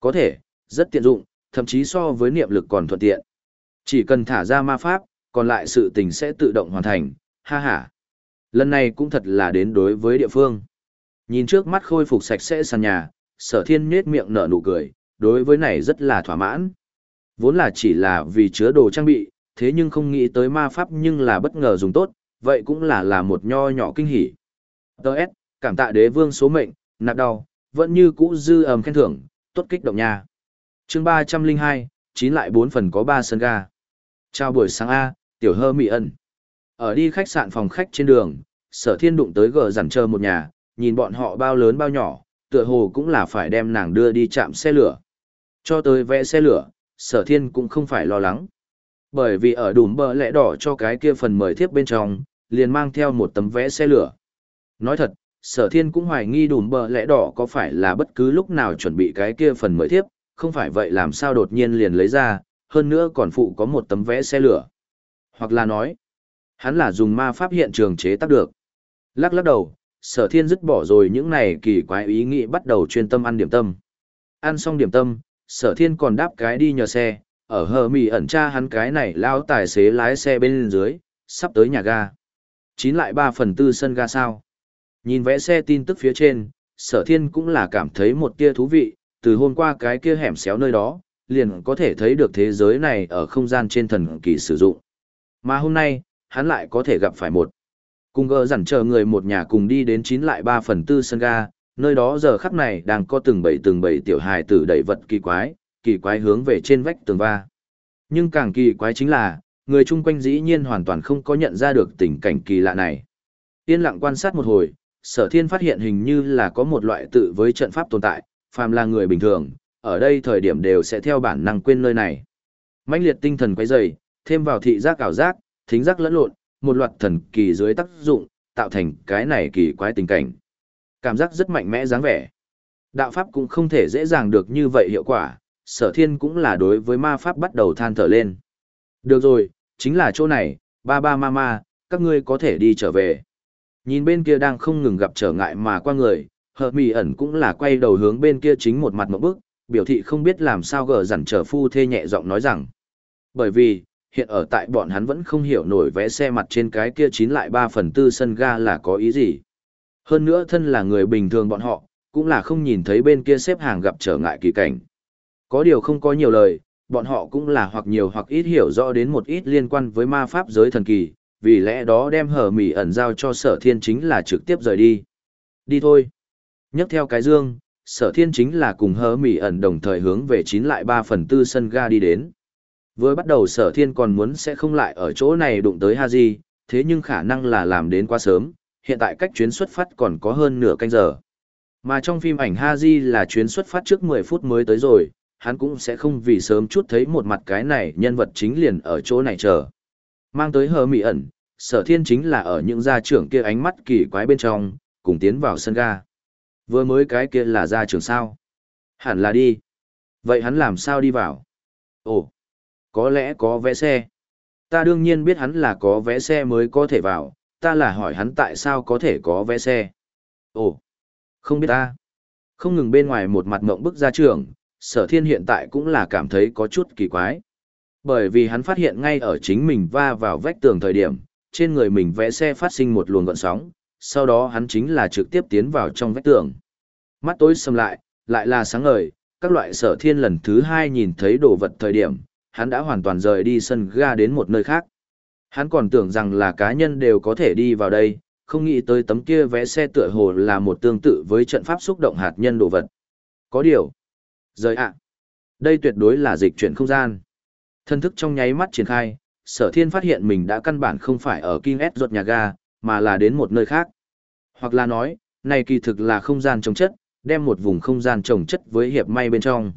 Có thể, rất tiện dụng, thậm chí so với niệm lực còn thuận tiện. Chỉ cần thả ra ma pháp, còn lại sự tình sẽ tự động hoàn thành, ha ha. Lần này cũng thật là đến đối với địa phương. Nhìn trước mắt khôi phục sạch sẽ sàn nhà, sở thiên nhết miệng nở nụ cười, đối với này rất là thỏa mãn. Vốn là chỉ là vì chứa đồ trang bị, thế nhưng không nghĩ tới ma pháp nhưng là bất ngờ dùng tốt, vậy cũng là là một nho nhỏ kinh hỉ. Đợt, cảm tạ đế vương số mệnh, nạp đau, vẫn như cũ dư ầm khen thưởng, tốt kích động nha. chương 302, chín lại bốn phần có ba sân ga. Chào buổi sáng A, tiểu hơ mị ẩn ở đi khách sạn phòng khách trên đường, sở thiên đụng tới gờ dằn chờ một nhà, nhìn bọn họ bao lớn bao nhỏ, tựa hồ cũng là phải đem nàng đưa đi chạm xe lửa. Cho tới vẽ xe lửa, sở thiên cũng không phải lo lắng. Bởi vì ở đùm bờ lẽ đỏ cho cái kia phần mời thiếp bên trong, liền mang theo một tấm vẽ xe lửa. Nói thật, sở thiên cũng hoài nghi đùm bờ lẽ đỏ có phải là bất cứ lúc nào chuẩn bị cái kia phần mời thiếp, không phải vậy làm sao đột nhiên liền lấy ra, hơn nữa còn phụ có một tấm vé xe lửa. Hoặc là nói, hắn là dùng ma pháp hiện trường chế tác được. Lắc lắc đầu, sở thiên dứt bỏ rồi những này kỳ quái ý nghĩ bắt đầu chuyên tâm ăn điểm tâm. Ăn xong điểm tâm, sở thiên còn đáp cái đi nhờ xe, ở hờ mì ẩn tra hắn cái này lao tài xế lái xe bên dưới, sắp tới nhà ga. Chín lại ba phần tư sân ga sao. Nhìn vẽ xe tin tức phía trên, sở thiên cũng là cảm thấy một tia thú vị, từ hôm qua cái kia hẻm xéo nơi đó, liền có thể thấy được thế giới này ở không gian trên thần kỳ sử dụng. Mà hôm nay, hắn lại có thể gặp phải một. Cùng gờ dặn chờ người một nhà cùng đi đến chín lại ba phần tư sân ga, nơi đó giờ khắc này đang có từng bảy từng bảy tiểu hài tử đẩy vật kỳ quái, kỳ quái hướng về trên vách tường va. Nhưng càng kỳ quái chính là, người chung quanh dĩ nhiên hoàn toàn không có nhận ra được tình cảnh kỳ lạ này. Yên lặng quan sát một hồi, sở thiên phát hiện hình như là có một loại tự với trận pháp tồn tại, phàm là người bình thường, ở đây thời điểm đều sẽ theo bản năng quên nơi này. mãnh liệt tinh thần quấy dày, thêm vào thị giác ảo giác, thính giác lẫn lộn, một loạt thần kỳ dưới tác dụng, tạo thành cái này kỳ quái tình cảnh. Cảm giác rất mạnh mẽ dáng vẻ. Đạo pháp cũng không thể dễ dàng được như vậy hiệu quả, sở thiên cũng là đối với ma pháp bắt đầu than thở lên. Được rồi, chính là chỗ này, ba ba ma ma, các ngươi có thể đi trở về. Nhìn bên kia đang không ngừng gặp trở ngại mà qua người, hợp mì ẩn cũng là quay đầu hướng bên kia chính một mặt một bước, biểu thị không biết làm sao gờ dằn trở phu thê nhẹ giọng nói rằng. Bởi vì, hiện ở tại bọn hắn vẫn không hiểu nổi vé xe mặt trên cái kia chín lại ba phần tư sân ga là có ý gì. Hơn nữa thân là người bình thường bọn họ, cũng là không nhìn thấy bên kia xếp hàng gặp trở ngại kỳ cảnh. Có điều không có nhiều lời, bọn họ cũng là hoặc nhiều hoặc ít hiểu rõ đến một ít liên quan với ma pháp giới thần kỳ, vì lẽ đó đem hở mỉ ẩn giao cho sở thiên chính là trực tiếp rời đi. Đi thôi. Nhấc theo cái dương, sở thiên chính là cùng hở mỉ ẩn đồng thời hướng về chín lại ba phần tư sân ga đi đến. Vừa bắt đầu sở thiên còn muốn sẽ không lại ở chỗ này đụng tới Haji, thế nhưng khả năng là làm đến quá sớm, hiện tại cách chuyến xuất phát còn có hơn nửa canh giờ. Mà trong phim ảnh Haji là chuyến xuất phát trước 10 phút mới tới rồi, hắn cũng sẽ không vì sớm chút thấy một mặt cái này nhân vật chính liền ở chỗ này chờ. Mang tới hờ mị ẩn, sở thiên chính là ở những gia trưởng kia ánh mắt kỳ quái bên trong, cùng tiến vào sân ga. Vừa mới cái kia là gia trưởng sao? Hẳn là đi. Vậy hắn làm sao đi vào? Ồ, có lẽ có vé xe. Ta đương nhiên biết hắn là có vé xe mới có thể vào, ta là hỏi hắn tại sao có thể có vé xe. Ồ, không biết ta. Không ngừng bên ngoài một mặt mộng bức ra trường sở thiên hiện tại cũng là cảm thấy có chút kỳ quái. Bởi vì hắn phát hiện ngay ở chính mình va vào vách tường thời điểm, trên người mình vẽ xe phát sinh một luồng gọn sóng, sau đó hắn chính là trực tiếp tiến vào trong vách tường. Mắt tối sầm lại, lại là sáng ngời, các loại sở thiên lần thứ hai nhìn thấy đồ vật thời điểm, hắn đã hoàn toàn rời đi sân ga đến một nơi khác. Hắn còn tưởng rằng là cá nhân đều có thể đi vào đây, không nghĩ tới tấm kia vẽ xe tựa hồ là một tương tự với trận pháp xúc động hạt nhân đồ vật. Có điều. Rời ạ. Đây tuyệt đối là dịch chuyển không gian. Thân thức trong nháy mắt triển khai, sở thiên phát hiện mình đã căn bản không phải ở King S ruột nhà ga, mà là đến một nơi khác. Hoặc là nói, này kỳ thực là không gian trồng chất, đem một vùng không gian trồng chất với hiệp may bên trong.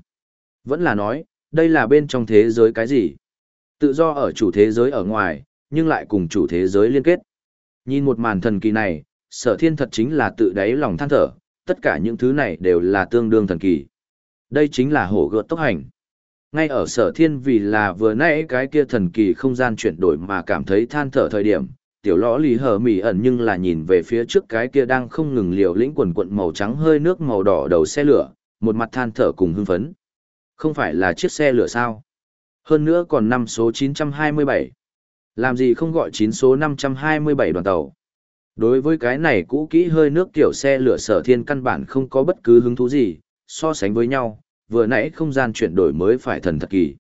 Vẫn là nói, đây là bên trong thế giới cái gì? Tự do ở chủ thế giới ở ngoài, nhưng lại cùng chủ thế giới liên kết. Nhìn một màn thần kỳ này, sở thiên thật chính là tự đáy lòng than thở, tất cả những thứ này đều là tương đương thần kỳ. Đây chính là hổ gợt tốc hành. Ngay ở sở thiên vì là vừa nãy cái kia thần kỳ không gian chuyển đổi mà cảm thấy than thở thời điểm, tiểu lõ lì hờ mỉ ẩn nhưng là nhìn về phía trước cái kia đang không ngừng liều lĩnh quần quận màu trắng hơi nước màu đỏ đầu xe lửa, một mặt than thở cùng hưng phấn. Không phải là chiếc xe lửa sao? Hơn nữa còn năm số 927. Làm gì không gọi 9 số 527 đoàn tàu? Đối với cái này cũ kỹ hơi nước kiểu xe lửa sở thiên căn bản không có bất cứ hứng thú gì, so sánh với nhau, vừa nãy không gian chuyển đổi mới phải thần thật kỳ.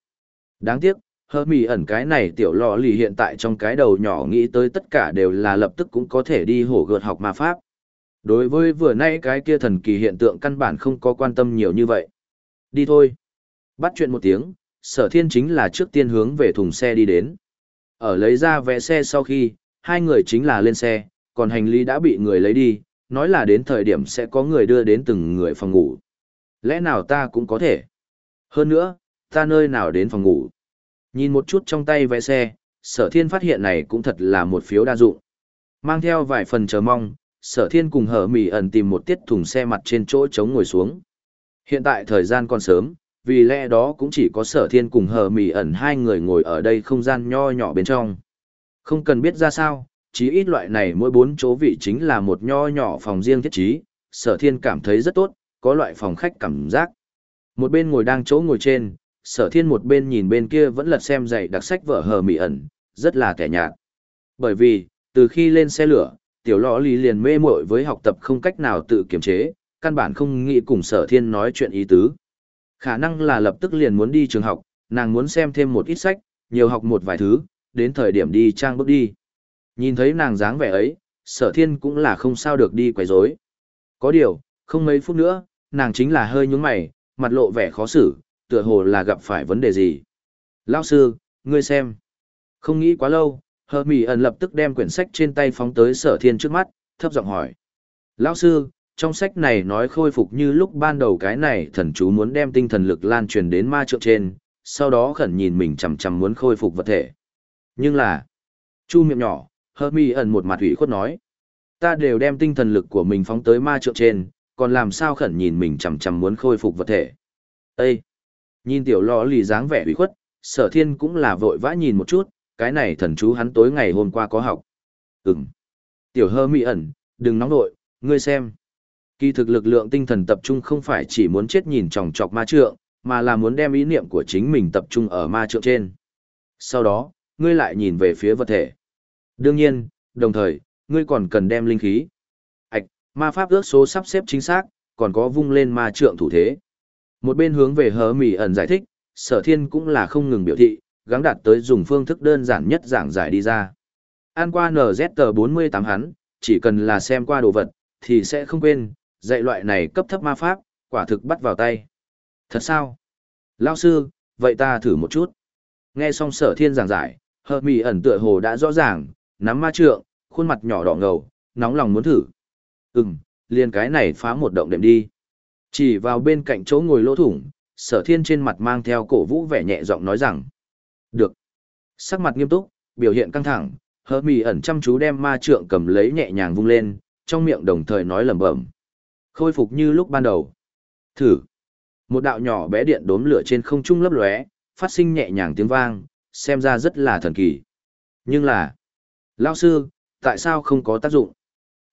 Đáng tiếc, hơ mì ẩn cái này tiểu lò lì hiện tại trong cái đầu nhỏ nghĩ tới tất cả đều là lập tức cũng có thể đi hổ gợt học ma pháp. Đối với vừa nãy cái kia thần kỳ hiện tượng căn bản không có quan tâm nhiều như vậy. Đi thôi. Bắt chuyện một tiếng, sở thiên chính là trước tiên hướng về thùng xe đi đến. Ở lấy ra vé xe sau khi, hai người chính là lên xe, còn hành lý đã bị người lấy đi, nói là đến thời điểm sẽ có người đưa đến từng người phòng ngủ. Lẽ nào ta cũng có thể? Hơn nữa, ta nơi nào đến phòng ngủ? Nhìn một chút trong tay vé xe, sở thiên phát hiện này cũng thật là một phiếu đa dụng. Mang theo vài phần chờ mong, sở thiên cùng hở mỉ ẩn tìm một tiết thùng xe mặt trên chỗ trống ngồi xuống. Hiện tại thời gian còn sớm, vì lẽ đó cũng chỉ có sở thiên cùng hờ mỉ ẩn hai người ngồi ở đây không gian nho nhỏ bên trong. Không cần biết ra sao, chí ít loại này mỗi bốn chỗ vị chính là một nho nhỏ phòng riêng thiết trí, sở thiên cảm thấy rất tốt, có loại phòng khách cảm giác. Một bên ngồi đang chỗ ngồi trên, sở thiên một bên nhìn bên kia vẫn lật xem dạy đặc sách vở hờ mỉ ẩn, rất là kẻ nhạt. Bởi vì, từ khi lên xe lửa, tiểu lõ lý liền mê mội với học tập không cách nào tự kiềm chế, căn bản không nghĩ cùng sở thiên nói chuyện ý tứ. Khả năng là lập tức liền muốn đi trường học, nàng muốn xem thêm một ít sách, nhiều học một vài thứ, đến thời điểm đi trang bước đi. Nhìn thấy nàng dáng vẻ ấy, sở thiên cũng là không sao được đi quấy rối. Có điều, không mấy phút nữa, nàng chính là hơi nhúng mày, mặt lộ vẻ khó xử, tựa hồ là gặp phải vấn đề gì. Lão sư, ngươi xem. Không nghĩ quá lâu, hờ mỉ ẩn lập tức đem quyển sách trên tay phóng tới sở thiên trước mắt, thấp giọng hỏi. Lão sư, trong sách này nói khôi phục như lúc ban đầu cái này thần chú muốn đem tinh thần lực lan truyền đến ma trượng trên, sau đó khẩn nhìn mình chằm chằm muốn khôi phục vật thể. Nhưng là, chu miệng nhỏ, hơ mi ẩn một mặt ủy khuất nói, ta đều đem tinh thần lực của mình phóng tới ma trượng trên, còn làm sao khẩn nhìn mình chằm chằm muốn khôi phục vật thể. Ê! Nhìn tiểu lò lì dáng vẻ ủy khuất, sở thiên cũng là vội vã nhìn một chút, cái này thần chú hắn tối ngày hôm qua có học. Ừm. Tiểu hơ mi ẩn, đừng nóng nội, ngươi xem. Kỳ thực lực lượng tinh thần tập trung không phải chỉ muốn chết nhìn chòng chọc ma trượng, mà là muốn đem ý niệm của chính mình tập trung ở ma trượng trên. Sau đó, ngươi lại nhìn về phía vật thể. Đương nhiên, đồng thời, ngươi còn cần đem linh khí. Ảch, ma pháp ước số sắp xếp chính xác, còn có vung lên ma trượng thủ thế. Một bên hướng về hớ mỉ ẩn giải thích, sở thiên cũng là không ngừng biểu thị, gắng đạt tới dùng phương thức đơn giản nhất giảng giải đi ra. An qua NZ48 hắn, chỉ cần là xem qua đồ vật, thì sẽ không quên, dạy loại này cấp thấp ma pháp, quả thực bắt vào tay. Thật sao? Lao sư, vậy ta thử một chút. Nghe xong sở thiên giảng giải, hợp mì ẩn tựa hồ đã rõ ràng, nắm ma trượng, khuôn mặt nhỏ đỏ ngầu, nóng lòng muốn thử. Ừm, liền cái này phá một động đệm đi. Chỉ vào bên cạnh chỗ ngồi lỗ thủng, sở thiên trên mặt mang theo cổ vũ vẻ nhẹ giọng nói rằng. Được. Sắc mặt nghiêm túc, biểu hiện căng thẳng, hợp mì ẩn chăm chú đem ma trượng cầm lấy nhẹ nhàng vung lên, trong miệng đồng thời nói lẩm bẩm. Khôi phục như lúc ban đầu. Thử. Một đạo nhỏ bé điện đốm lửa trên không trung lấp lóe, phát sinh nhẹ nhàng tiếng vang, xem ra rất là thần kỳ. Nhưng là, lão sư, tại sao không có tác dụng?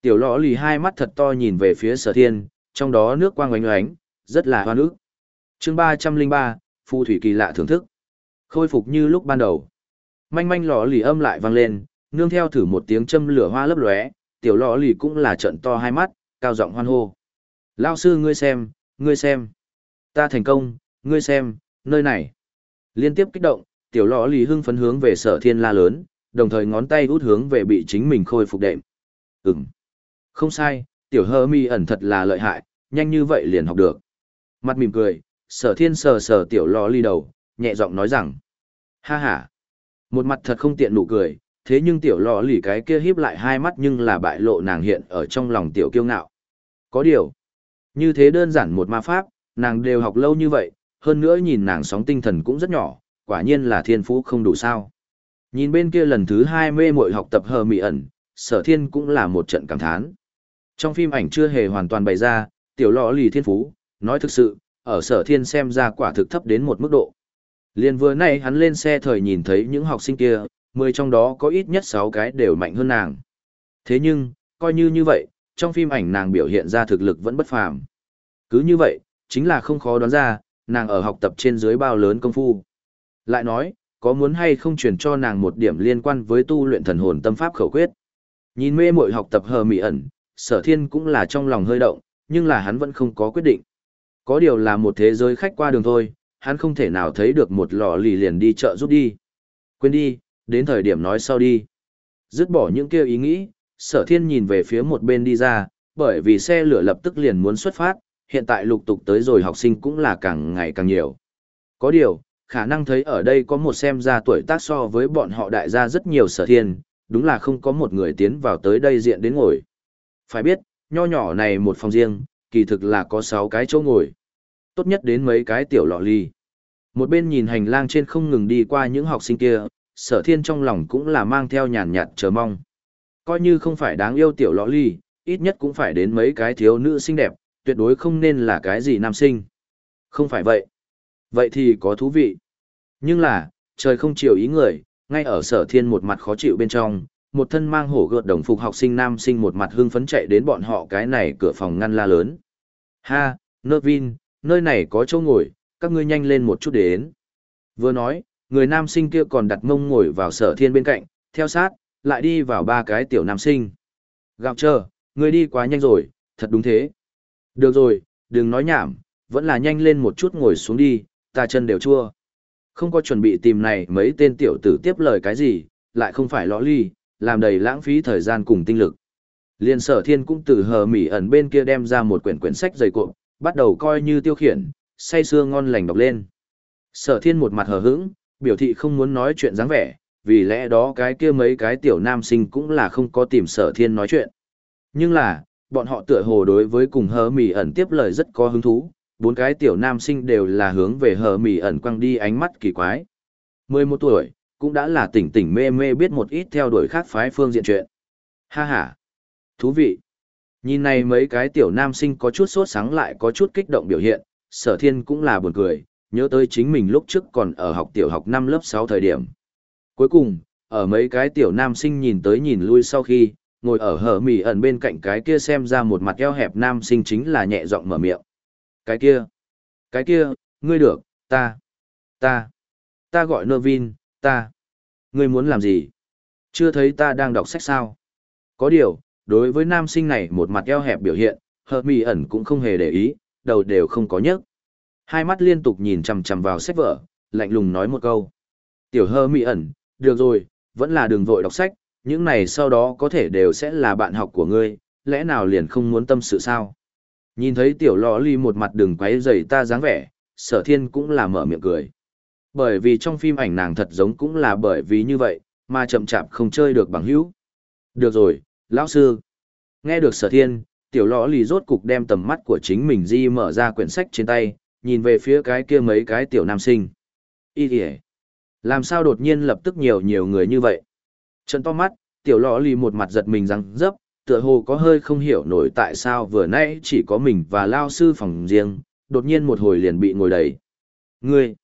Tiểu lõ lì hai mắt thật to nhìn về phía sở thiên, trong đó nước quang oánh oánh, rất là hoa nước. chương ba trăm linh ba, phù thủy kỳ lạ thưởng thức. Khôi phục như lúc ban đầu. Manh manh lõ lì âm lại vang lên, nương theo thử một tiếng châm lửa hoa lấp lóe, tiểu lõ lì cũng là trận to hai mắt, cao giọng hoan hô. Lao sư ngươi xem, ngươi xem. Ta thành công, ngươi xem, nơi này. Liên tiếp kích động, tiểu lọ lì hưng phấn hướng về sở thiên la lớn, đồng thời ngón tay út hướng về bị chính mình khôi phục đệm. Ừm. Không sai, tiểu hơ mi ẩn thật là lợi hại, nhanh như vậy liền học được. Mặt mỉm cười, sở thiên sờ sờ tiểu lọ lì đầu, nhẹ giọng nói rằng. Ha ha. Một mặt thật không tiện nụ cười, thế nhưng tiểu lọ lì cái kia híp lại hai mắt nhưng là bại lộ nàng hiện ở trong lòng tiểu kiêu ngạo. Có điều. Như thế đơn giản một ma pháp, nàng đều học lâu như vậy, hơn nữa nhìn nàng sóng tinh thần cũng rất nhỏ, quả nhiên là thiên phú không đủ sao. Nhìn bên kia lần thứ hai mê mội học tập hờ mị ẩn, sở thiên cũng là một trận cảm thán. Trong phim ảnh chưa hề hoàn toàn bày ra, tiểu lọ lì thiên phú, nói thực sự, ở sở thiên xem ra quả thực thấp đến một mức độ. Liên vừa nay hắn lên xe thời nhìn thấy những học sinh kia, mười trong đó có ít nhất sáu cái đều mạnh hơn nàng. Thế nhưng, coi như như vậy, trong phim ảnh nàng biểu hiện ra thực lực vẫn bất phàm. Cứ như vậy, chính là không khó đoán ra, nàng ở học tập trên dưới bao lớn công phu. Lại nói, có muốn hay không truyền cho nàng một điểm liên quan với tu luyện thần hồn tâm pháp khẩu quyết. Nhìn mê mội học tập hờ mị ẩn, sở thiên cũng là trong lòng hơi động, nhưng là hắn vẫn không có quyết định. Có điều là một thế giới khách qua đường thôi, hắn không thể nào thấy được một lò lì liền đi chợ giúp đi. Quên đi, đến thời điểm nói sau đi. Dứt bỏ những kêu ý nghĩ, sở thiên nhìn về phía một bên đi ra, bởi vì xe lửa lập tức liền muốn xuất phát, hiện tại lục tục tới rồi học sinh cũng là càng ngày càng nhiều. Có điều, khả năng thấy ở đây có một xem ra tuổi tác so với bọn họ đại gia rất nhiều sở thiên, đúng là không có một người tiến vào tới đây diện đến ngồi. Phải biết, nho nhỏ này một phòng riêng, kỳ thực là có 6 cái chỗ ngồi. Tốt nhất đến mấy cái tiểu lọ ly. Một bên nhìn hành lang trên không ngừng đi qua những học sinh kia, sở thiên trong lòng cũng là mang theo nhàn nhạt chờ mong. Coi như không phải đáng yêu tiểu lọ ly, ít nhất cũng phải đến mấy cái thiếu nữ xinh đẹp, tuyệt đối không nên là cái gì nam sinh. Không phải vậy. Vậy thì có thú vị. Nhưng là, trời không chiều ý người, ngay ở sở thiên một mặt khó chịu bên trong, một thân mang hổ gợt đồng phục học sinh nam sinh một mặt hưng phấn chạy đến bọn họ cái này cửa phòng ngăn la lớn. Ha, nơ vin, nơi này có chỗ ngồi, các ngươi nhanh lên một chút đến. Vừa nói, người nam sinh kia còn đặt mông ngồi vào sở thiên bên cạnh, theo sát, lại đi vào ba cái tiểu nam sinh. Gạo chờ, ngươi đi quá nhanh rồi, thật đúng thế. Được rồi, đừng nói nhảm, vẫn là nhanh lên một chút ngồi xuống đi, ta chân đều chua. Không có chuẩn bị tìm này mấy tên tiểu tử tiếp lời cái gì, lại không phải lõ ly, làm đầy lãng phí thời gian cùng tinh lực. Liên sở thiên cũng từ hờ mỉ ẩn bên kia đem ra một quyển quyển sách dày cuộn, bắt đầu coi như tiêu khiển, say sưa ngon lành đọc lên. Sở thiên một mặt hờ hững, biểu thị không muốn nói chuyện dáng vẻ, vì lẽ đó cái kia mấy cái tiểu nam sinh cũng là không có tìm sở thiên nói chuyện. Nhưng là, bọn họ tựa hồ đối với cùng hờ mỉ ẩn tiếp lời rất có hứng thú, bốn cái tiểu nam sinh đều là hướng về hờ mỉ ẩn quăng đi ánh mắt kỳ quái. 11 tuổi, cũng đã là tỉnh tỉnh mê mê biết một ít theo đuổi khác phái phương diện chuyện. Ha ha! Thú vị! Nhìn này mấy cái tiểu nam sinh có chút sốt sáng lại có chút kích động biểu hiện, sở thiên cũng là buồn cười, nhớ tới chính mình lúc trước còn ở học tiểu học năm lớp 6 thời điểm. Cuối cùng, ở mấy cái tiểu nam sinh nhìn tới nhìn lui sau khi, ngồi ở hở mì ẩn bên cạnh cái kia xem ra một mặt eo hẹp nam sinh chính là nhẹ giọng mở miệng. Cái kia, cái kia, ngươi được, ta, ta, ta gọi nơ vin, ta, ngươi muốn làm gì? Chưa thấy ta đang đọc sách sao? Có điều, đối với nam sinh này một mặt eo hẹp biểu hiện, hở mì ẩn cũng không hề để ý, đầu đều không có nhấc. Hai mắt liên tục nhìn chằm chằm vào sách vở, lạnh lùng nói một câu. Tiểu hơ mị ẩn, được rồi, vẫn là đường vội đọc sách, những này sau đó có thể đều sẽ là bạn học của ngươi, lẽ nào liền không muốn tâm sự sao? Nhìn thấy tiểu lọ ly một mặt đường quấy rầy ta dáng vẻ, sở thiên cũng là mở miệng cười. Bởi vì trong phim ảnh nàng thật giống cũng là bởi vì như vậy, mà chậm chạp không chơi được bằng hữu. Được rồi, lão sư. Nghe được sở thiên, tiểu lọ lì rốt cục đem tầm mắt của chính mình di mở ra quyển sách trên tay, nhìn về phía cái kia mấy cái tiểu nam sinh. Ý kìa. Làm sao đột nhiên lập tức nhiều nhiều người như vậy? Trận to mắt, tiểu lò lì một mặt giật mình răng dấp, tựa hồ có hơi không hiểu nổi tại sao vừa nãy chỉ có mình và lao sư phòng riêng, đột nhiên một hồi liền bị ngồi đầy. Ngươi,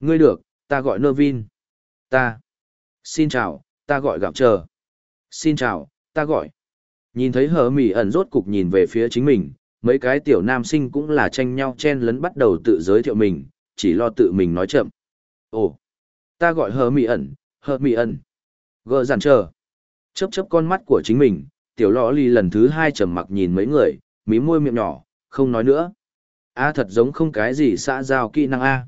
ngươi được, ta gọi nơ vin. Ta. Xin chào, ta gọi gạo chờ. Xin chào, ta gọi. Nhìn thấy hờ mỉ ẩn rốt cục nhìn về phía chính mình, mấy cái tiểu nam sinh cũng là tranh nhau chen lấn bắt đầu tự giới thiệu mình, chỉ lo tự mình nói chậm. Ồ, ta gọi hờ mị ẩn, hờ mị ẩn. Gờ giản chờ. Chấp chấp con mắt của chính mình, tiểu lọ ly lần thứ hai trầm mặc nhìn mấy người, mí môi miệng nhỏ, không nói nữa. A thật giống không cái gì xã giao kỹ năng A.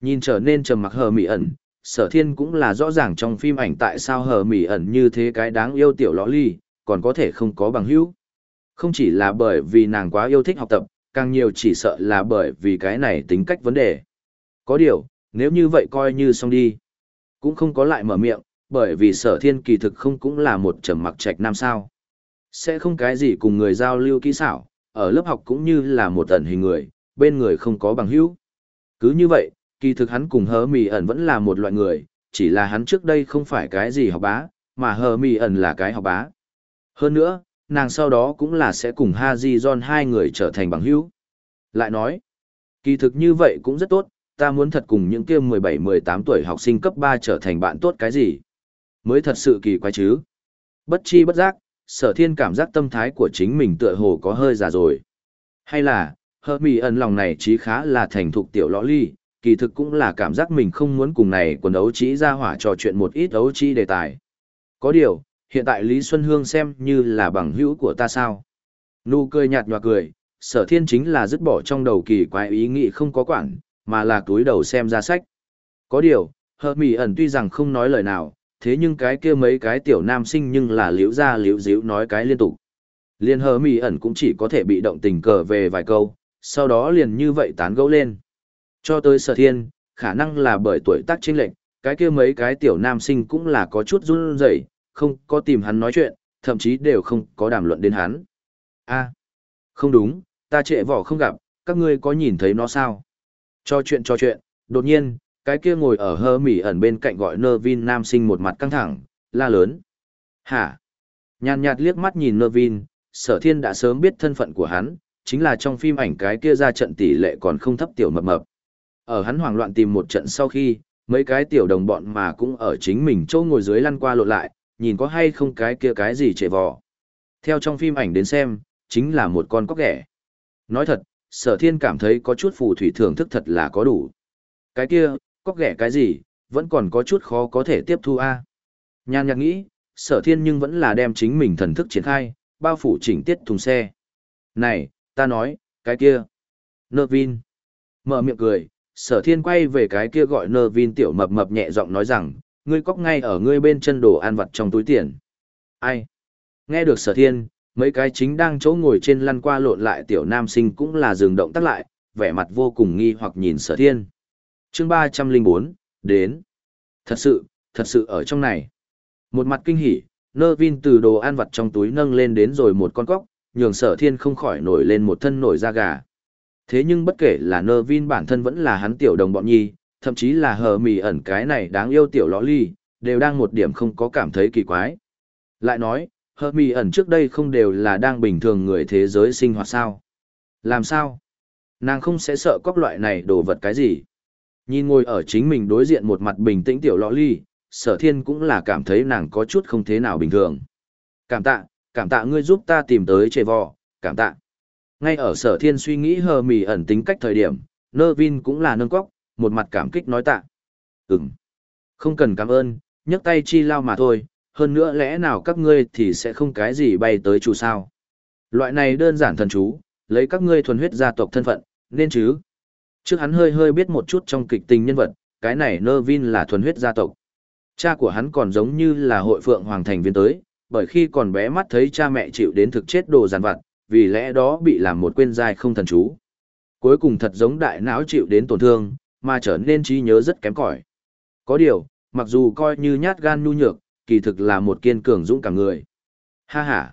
Nhìn trở nên trầm mặc hờ mị ẩn, sở thiên cũng là rõ ràng trong phim ảnh tại sao hờ mị ẩn như thế cái đáng yêu tiểu lọ ly, còn có thể không có bằng hữu. Không chỉ là bởi vì nàng quá yêu thích học tập, càng nhiều chỉ sợ là bởi vì cái này tính cách vấn đề. Có điều, nếu như vậy coi như xong đi. Cũng không có lại mở miệng, bởi vì sở thiên kỳ thực không cũng là một trầm mặc trạch nam sao. Sẽ không cái gì cùng người giao lưu kỹ xảo, ở lớp học cũng như là một ẩn hình người, bên người không có bằng hữu. Cứ như vậy, kỳ thực hắn cùng hớ mì ẩn vẫn là một loại người, chỉ là hắn trước đây không phải cái gì học bá, mà hờ mì ẩn là cái học bá. Hơn nữa, nàng sau đó cũng là sẽ cùng Haji John hai người trở thành bằng hữu. Lại nói, kỳ thực như vậy cũng rất tốt, ta muốn thật cùng những kia 17-18 tuổi học sinh cấp 3 trở thành bạn tốt cái gì. Mới thật sự kỳ quái chứ. Bất chi bất giác, sở thiên cảm giác tâm thái của chính mình tựa hồ có hơi già rồi. Hay là, hơ mì ẩn lòng này chí khá là thành thục tiểu lõ ly, kỳ thực cũng là cảm giác mình không muốn cùng này quần đấu trí ra hỏa trò chuyện một ít đấu trí đề tài. Có điều, hiện tại Lý Xuân Hương xem như là bằng hữu của ta sao. Nụ cười nhạt nhòa cười, sở thiên chính là dứt bỏ trong đầu kỳ quái ý nghĩ không có quản, mà là túi đầu xem ra sách. Có điều, hợp mỉ ẩn tuy rằng không nói lời nào, thế nhưng cái kia mấy cái tiểu nam sinh nhưng là liễu ra liễu díu nói cái liên tục. Liên hờ mỉ ẩn cũng chỉ có thể bị động tình cờ về vài câu, sau đó liền như vậy tán gẫu lên. Cho tới sở thiên, khả năng là bởi tuổi tác chênh lệnh, cái kia mấy cái tiểu nam sinh cũng là có chút run rẩy, không có tìm hắn nói chuyện, thậm chí đều không có đàm luận đến hắn. a không đúng, ta trệ vỏ không gặp, các ngươi có nhìn thấy nó sao? Cho chuyện cho chuyện, đột nhiên, cái kia ngồi ở hơ mỉ ẩn bên cạnh gọi nơ vin nam sinh một mặt căng thẳng, la lớn. Hả? Nhàn nhạt liếc mắt nhìn nơ vin, sở thiên đã sớm biết thân phận của hắn, chính là trong phim ảnh cái kia ra trận tỷ lệ còn không thấp tiểu mập mập. Ở hắn hoảng loạn tìm một trận sau khi, mấy cái tiểu đồng bọn mà cũng ở chính mình chỗ ngồi dưới lăn qua lộn lại, nhìn có hay không cái kia cái gì trệ vò. Theo trong phim ảnh đến xem, chính là một con cóc ghẻ. Nói thật, sở thiên cảm thấy có chút phù thủy thưởng thức thật là có đủ. Cái kia, cóc ghẻ cái gì, vẫn còn có chút khó có thể tiếp thu a à. Nhàn nhạc nghĩ, sở thiên nhưng vẫn là đem chính mình thần thức triển khai, bao phủ chỉnh tiết thùng xe. Này, ta nói, cái kia. Nơ Vin. Mở miệng cười, sở thiên quay về cái kia gọi nơ Vin tiểu mập mập nhẹ giọng nói rằng, ngươi cóc ngay ở ngươi bên chân đồ ăn vặt trong túi tiền. Ai? Nghe được sở thiên, mấy cái chính đang chỗ ngồi trên lăn qua lộn lại tiểu nam sinh cũng là dừng động tác lại, vẻ mặt vô cùng nghi hoặc nhìn sở thiên. chương ba trăm linh bốn đến. Thật sự, thật sự ở trong này. Một mặt kinh hỉ, nơ vin từ đồ ăn vặt trong túi nâng lên đến rồi một con cóc, nhường sở thiên không khỏi nổi lên một thân nổi da gà. Thế nhưng bất kể là nơ vin bản thân vẫn là hắn tiểu đồng bọn nhi, thậm chí là hờ mì ẩn cái này đáng yêu tiểu lõ ly, đều đang một điểm không có cảm thấy kỳ quái. Lại nói, hờ mì ẩn trước đây không đều là đang bình thường người thế giới sinh hoạt sao. Làm sao? Nàng không sẽ sợ cóc loại này đồ vật cái gì. Nhìn ngồi ở chính mình đối diện một mặt bình tĩnh tiểu lõ ly, sở thiên cũng là cảm thấy nàng có chút không thế nào bình thường. Cảm tạ, cảm tạ ngươi giúp ta tìm tới chê vò, cảm tạ. Ngay ở sở thiên suy nghĩ hờ mì ẩn tính cách thời điểm, nơ vin cũng là nâng cóc, một mặt cảm kích nói tạ. Ừm, không cần cảm ơn, nhấc tay chi lao mà thôi, hơn nữa lẽ nào các ngươi thì sẽ không cái gì bay tới chủ sao. Loại này đơn giản thần chú, lấy các ngươi thuần huyết gia tộc thân phận, nên chứ. Trước hắn hơi hơi biết một chút trong kịch tình nhân vật, cái này nơ vin là thuần huyết gia tộc. Cha của hắn còn giống như là hội phượng hoàng thành viên tới, bởi khi còn bé mắt thấy cha mẹ chịu đến thực chết đồ giàn vặt, vì lẽ đó bị làm một quên dai không thần chú. Cuối cùng thật giống đại não chịu đến tổn thương, mà trở nên trí nhớ rất kém cỏi. Có điều, mặc dù coi như nhát gan nhu nhược, kỳ thực là một kiên cường dũng cảm người. Ha ha.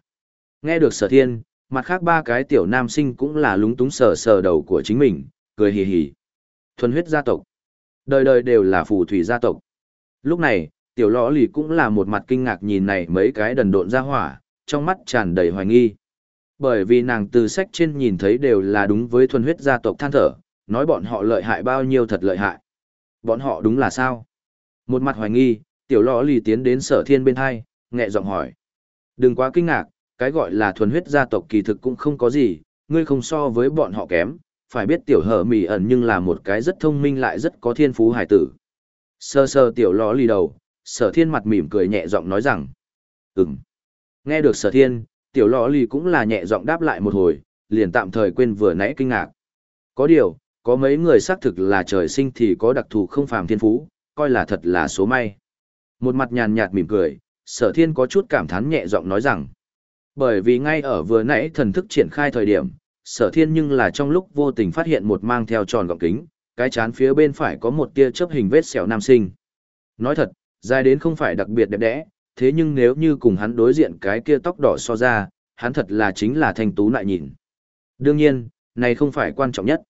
Nghe được sở thiên, mặt khác ba cái tiểu nam sinh cũng là lúng túng sờ sờ đầu của chính mình, cười hì hì. Thuần huyết gia tộc. Đời đời đều là phù thủy gia tộc. Lúc này, tiểu lõ lì cũng là một mặt kinh ngạc nhìn này mấy cái đần độn ra hỏa, trong mắt tràn đầy hoài nghi. Bởi vì nàng từ sách trên nhìn thấy đều là đúng với thuần huyết gia tộc than thở, nói bọn họ lợi hại bao nhiêu thật lợi hại. Bọn họ đúng là sao? Một mặt hoài nghi, tiểu lò lì tiến đến sở thiên bên hai, nhẹ giọng hỏi. Đừng quá kinh ngạc, cái gọi là thuần huyết gia tộc kỳ thực cũng không có gì, ngươi không so với bọn họ kém, phải biết tiểu hở mỉ ẩn nhưng là một cái rất thông minh lại rất có thiên phú hải tử. Sơ sơ tiểu lò lì đầu, sở thiên mặt mỉm cười nhẹ giọng nói rằng. Ừm. Nghe được sở thiên, tiểu lò lì cũng là nhẹ giọng đáp lại một hồi, liền tạm thời quên vừa nãy kinh ngạc. Có điều, có mấy người xác thực là trời sinh thì có đặc thù không phàm thiên phú, coi là thật là số may. Một mặt nhàn nhạt mỉm cười, sở thiên có chút cảm thán nhẹ giọng nói rằng. Bởi vì ngay ở vừa nãy thần thức triển khai thời điểm, sở thiên nhưng là trong lúc vô tình phát hiện một mang theo tròn gọng kính, cái chán phía bên phải có một tia chớp hình vết sẹo nam sinh. Nói thật, dài đến không phải đặc biệt đẹp đẽ, thế nhưng nếu như cùng hắn đối diện cái kia tóc đỏ so ra, hắn thật là chính là thanh tú lại nhìn. Đương nhiên, này không phải quan trọng nhất.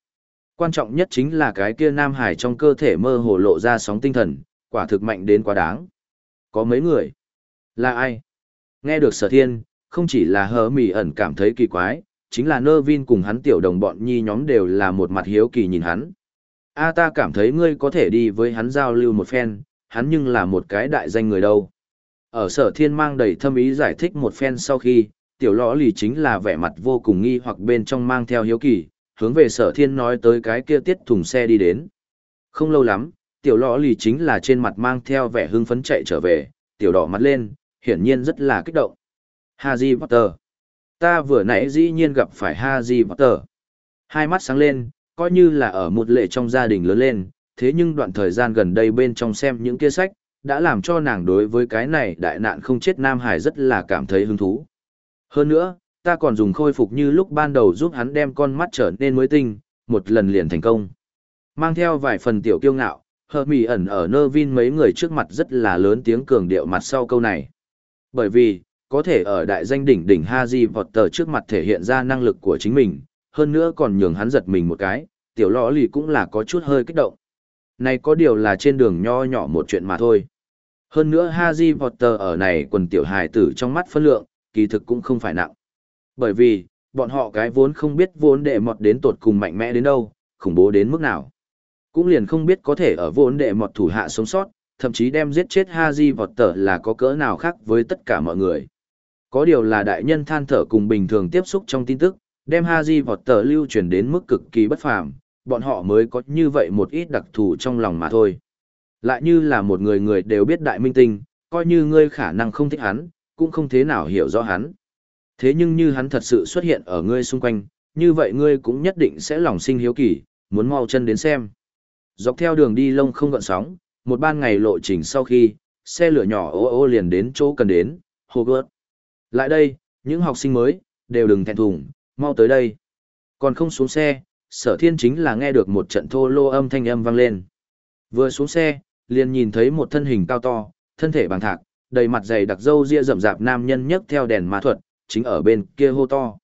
Quan trọng nhất chính là cái kia nam hải trong cơ thể mơ hồ lộ ra sóng tinh thần, quả thực mạnh đến quá đáng. Có mấy người? Là ai? Nghe được sở thiên, không chỉ là hờ mỉ ẩn cảm thấy kỳ quái, chính là nơ vin cùng hắn tiểu đồng bọn nhi nhóm đều là một mặt hiếu kỳ nhìn hắn. A ta cảm thấy ngươi có thể đi với hắn giao lưu một phen, hắn nhưng là một cái đại danh người đâu. Ở sở thiên mang đầy thâm ý giải thích một phen sau khi, tiểu lõ lì chính là vẻ mặt vô cùng nghi hoặc bên trong mang theo hiếu kỳ, hướng về sở thiên nói tới cái kia tiết thùng xe đi đến. Không lâu lắm, tiểu lọ lì chính là trên mặt mang theo vẻ hưng phấn chạy trở về, tiểu đỏ mặt lên, hiển nhiên rất là kích động. Harry Potter. Ta vừa nãy dĩ nhiên gặp phải Harry Potter. Hai mắt sáng lên, coi như là ở một lệ trong gia đình lớn lên, thế nhưng đoạn thời gian gần đây bên trong xem những kia sách, đã làm cho nàng đối với cái này đại nạn không chết Nam Hải rất là cảm thấy hứng thú. Hơn nữa, ta còn dùng khôi phục như lúc ban đầu giúp hắn đem con mắt trở nên mới tinh, một lần liền thành công. Mang theo vài phần tiểu kiêu ngạo, hờ mì ẩn ở nơ vin mấy người trước mặt rất là lớn tiếng cường điệu mặt sau câu này. Bởi vì, có thể ở đại danh đỉnh đỉnh Haji Potter trước mặt thể hiện ra năng lực của chính mình, hơn nữa còn nhường hắn giật mình một cái, tiểu lõ lì cũng là có chút hơi kích động. Này có điều là trên đường nho nhỏ một chuyện mà thôi. Hơn nữa Haji Potter ở này quần tiểu hài tử trong mắt phân lượng, kỳ thực cũng không phải nặng. Bởi vì, bọn họ cái vốn không biết vốn đệ mọt đến tột cùng mạnh mẽ đến đâu, khủng bố đến mức nào. Cũng liền không biết có thể ở vốn đệ mọt thủ hạ sống sót, thậm chí đem giết chết Haji vọt tở là có cỡ nào khác với tất cả mọi người. Có điều là đại nhân than thở cùng bình thường tiếp xúc trong tin tức, đem Haji vọt tở lưu truyền đến mức cực kỳ bất phàm, bọn họ mới có như vậy một ít đặc thù trong lòng mà thôi. Lại như là một người người đều biết đại minh tinh, coi như ngươi khả năng không thích hắn, cũng không thế nào hiểu rõ hắn. Thế nhưng như hắn thật sự xuất hiện ở ngươi xung quanh, như vậy ngươi cũng nhất định sẽ lòng sinh hiếu kỳ, muốn mau chân đến xem. Dọc theo đường đi lông không gọn sóng, một ban ngày lộ trình sau khi, xe lửa nhỏ ô ô liền đến chỗ cần đến, hồ gớt. Lại đây, những học sinh mới, đều đừng thẹn thùng, mau tới đây. Còn không xuống xe, sở thiên chính là nghe được một trận thô lô âm thanh âm vang lên. Vừa xuống xe, liền nhìn thấy một thân hình cao to, thân thể bằng thạc, đầy mặt dày đặc râu ria rậm rạp nam nhân nhấc theo đèn ma thuật, chính ở bên kia hô to.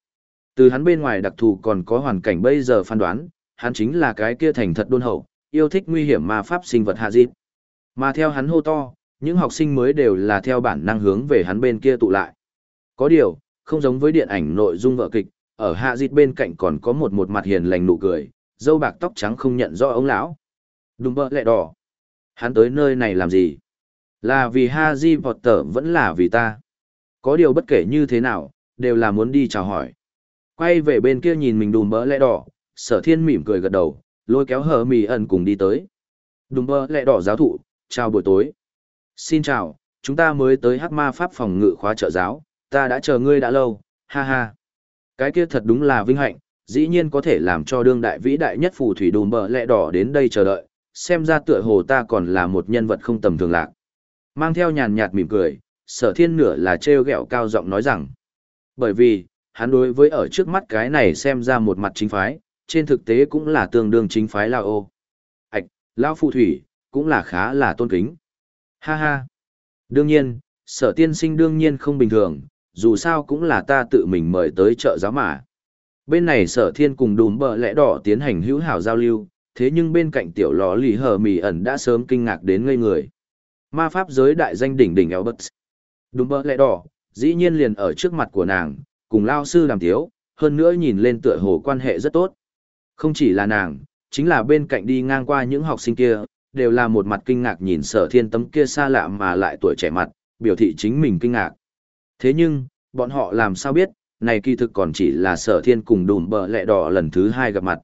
Từ hắn bên ngoài đặc thù còn có hoàn cảnh bây giờ phán đoán, hắn chính là cái kia thành thật đôn hậu, yêu thích nguy hiểm ma pháp sinh vật hạ dịp. Mà theo hắn hô to, những học sinh mới đều là theo bản năng hướng về hắn bên kia tụ lại. Có điều, không giống với điện ảnh nội dung vợ kịch, ở hạ dịp bên cạnh còn có một một mặt hiền lành nụ cười, dâu bạc tóc trắng không nhận rõ ông lão. Đúng bỡ lẹ đỏ. Hắn tới nơi này làm gì? Là vì Haji Potter vẫn là vì ta. Có điều bất kể như thế nào, đều là muốn đi chào hỏi. Quay về bên kia nhìn mình đùm bỡ lẽ đỏ, sở thiên mỉm cười gật đầu, lôi kéo hờ mì ẩn cùng đi tới. Đùm bơ lẹ đỏ giáo thụ, chào buổi tối. Xin chào, chúng ta mới tới hắc ma pháp phòng ngự khóa trợ giáo, ta đã chờ ngươi đã lâu, ha ha. Cái kia thật đúng là vinh hạnh, dĩ nhiên có thể làm cho đương đại vĩ đại nhất phù thủy đùm bờ lẹ đỏ đến đây chờ đợi, xem ra tựa hồ ta còn là một nhân vật không tầm thường lạc. Mang theo nhàn nhạt mỉm cười, sở thiên nửa là trêu ghẹo cao giọng nói rằng. Bởi vì, hắn đối với ở trước mắt cái này xem ra một mặt chính phái, trên thực tế cũng là tương đương chính phái lao ô. Ảch, lao phù thủy, cũng là khá là tôn kính. Ha ha. Đương nhiên, sở tiên sinh đương nhiên không bình thường, dù sao cũng là ta tự mình mời tới chợ giáo mà. Bên này sở thiên cùng đùm bờ lẽ đỏ tiến hành hữu hảo giao lưu, thế nhưng bên cạnh tiểu lò lì hờ mì ẩn đã sớm kinh ngạc đến ngây người. Ma pháp giới đại danh đỉnh đỉnh Albert. Đùm bờ lẽ đỏ, dĩ nhiên liền ở trước mặt của nàng, cùng lao sư làm thiếu, hơn nữa nhìn lên tựa hồ quan hệ rất tốt. Không chỉ là nàng, chính là bên cạnh đi ngang qua những học sinh kia, đều là một mặt kinh ngạc nhìn sở thiên tấm kia xa lạ mà lại tuổi trẻ mặt, biểu thị chính mình kinh ngạc. Thế nhưng, bọn họ làm sao biết, này kỳ thực còn chỉ là sở thiên cùng đùm bờ lẹ đỏ lần thứ hai gặp mặt.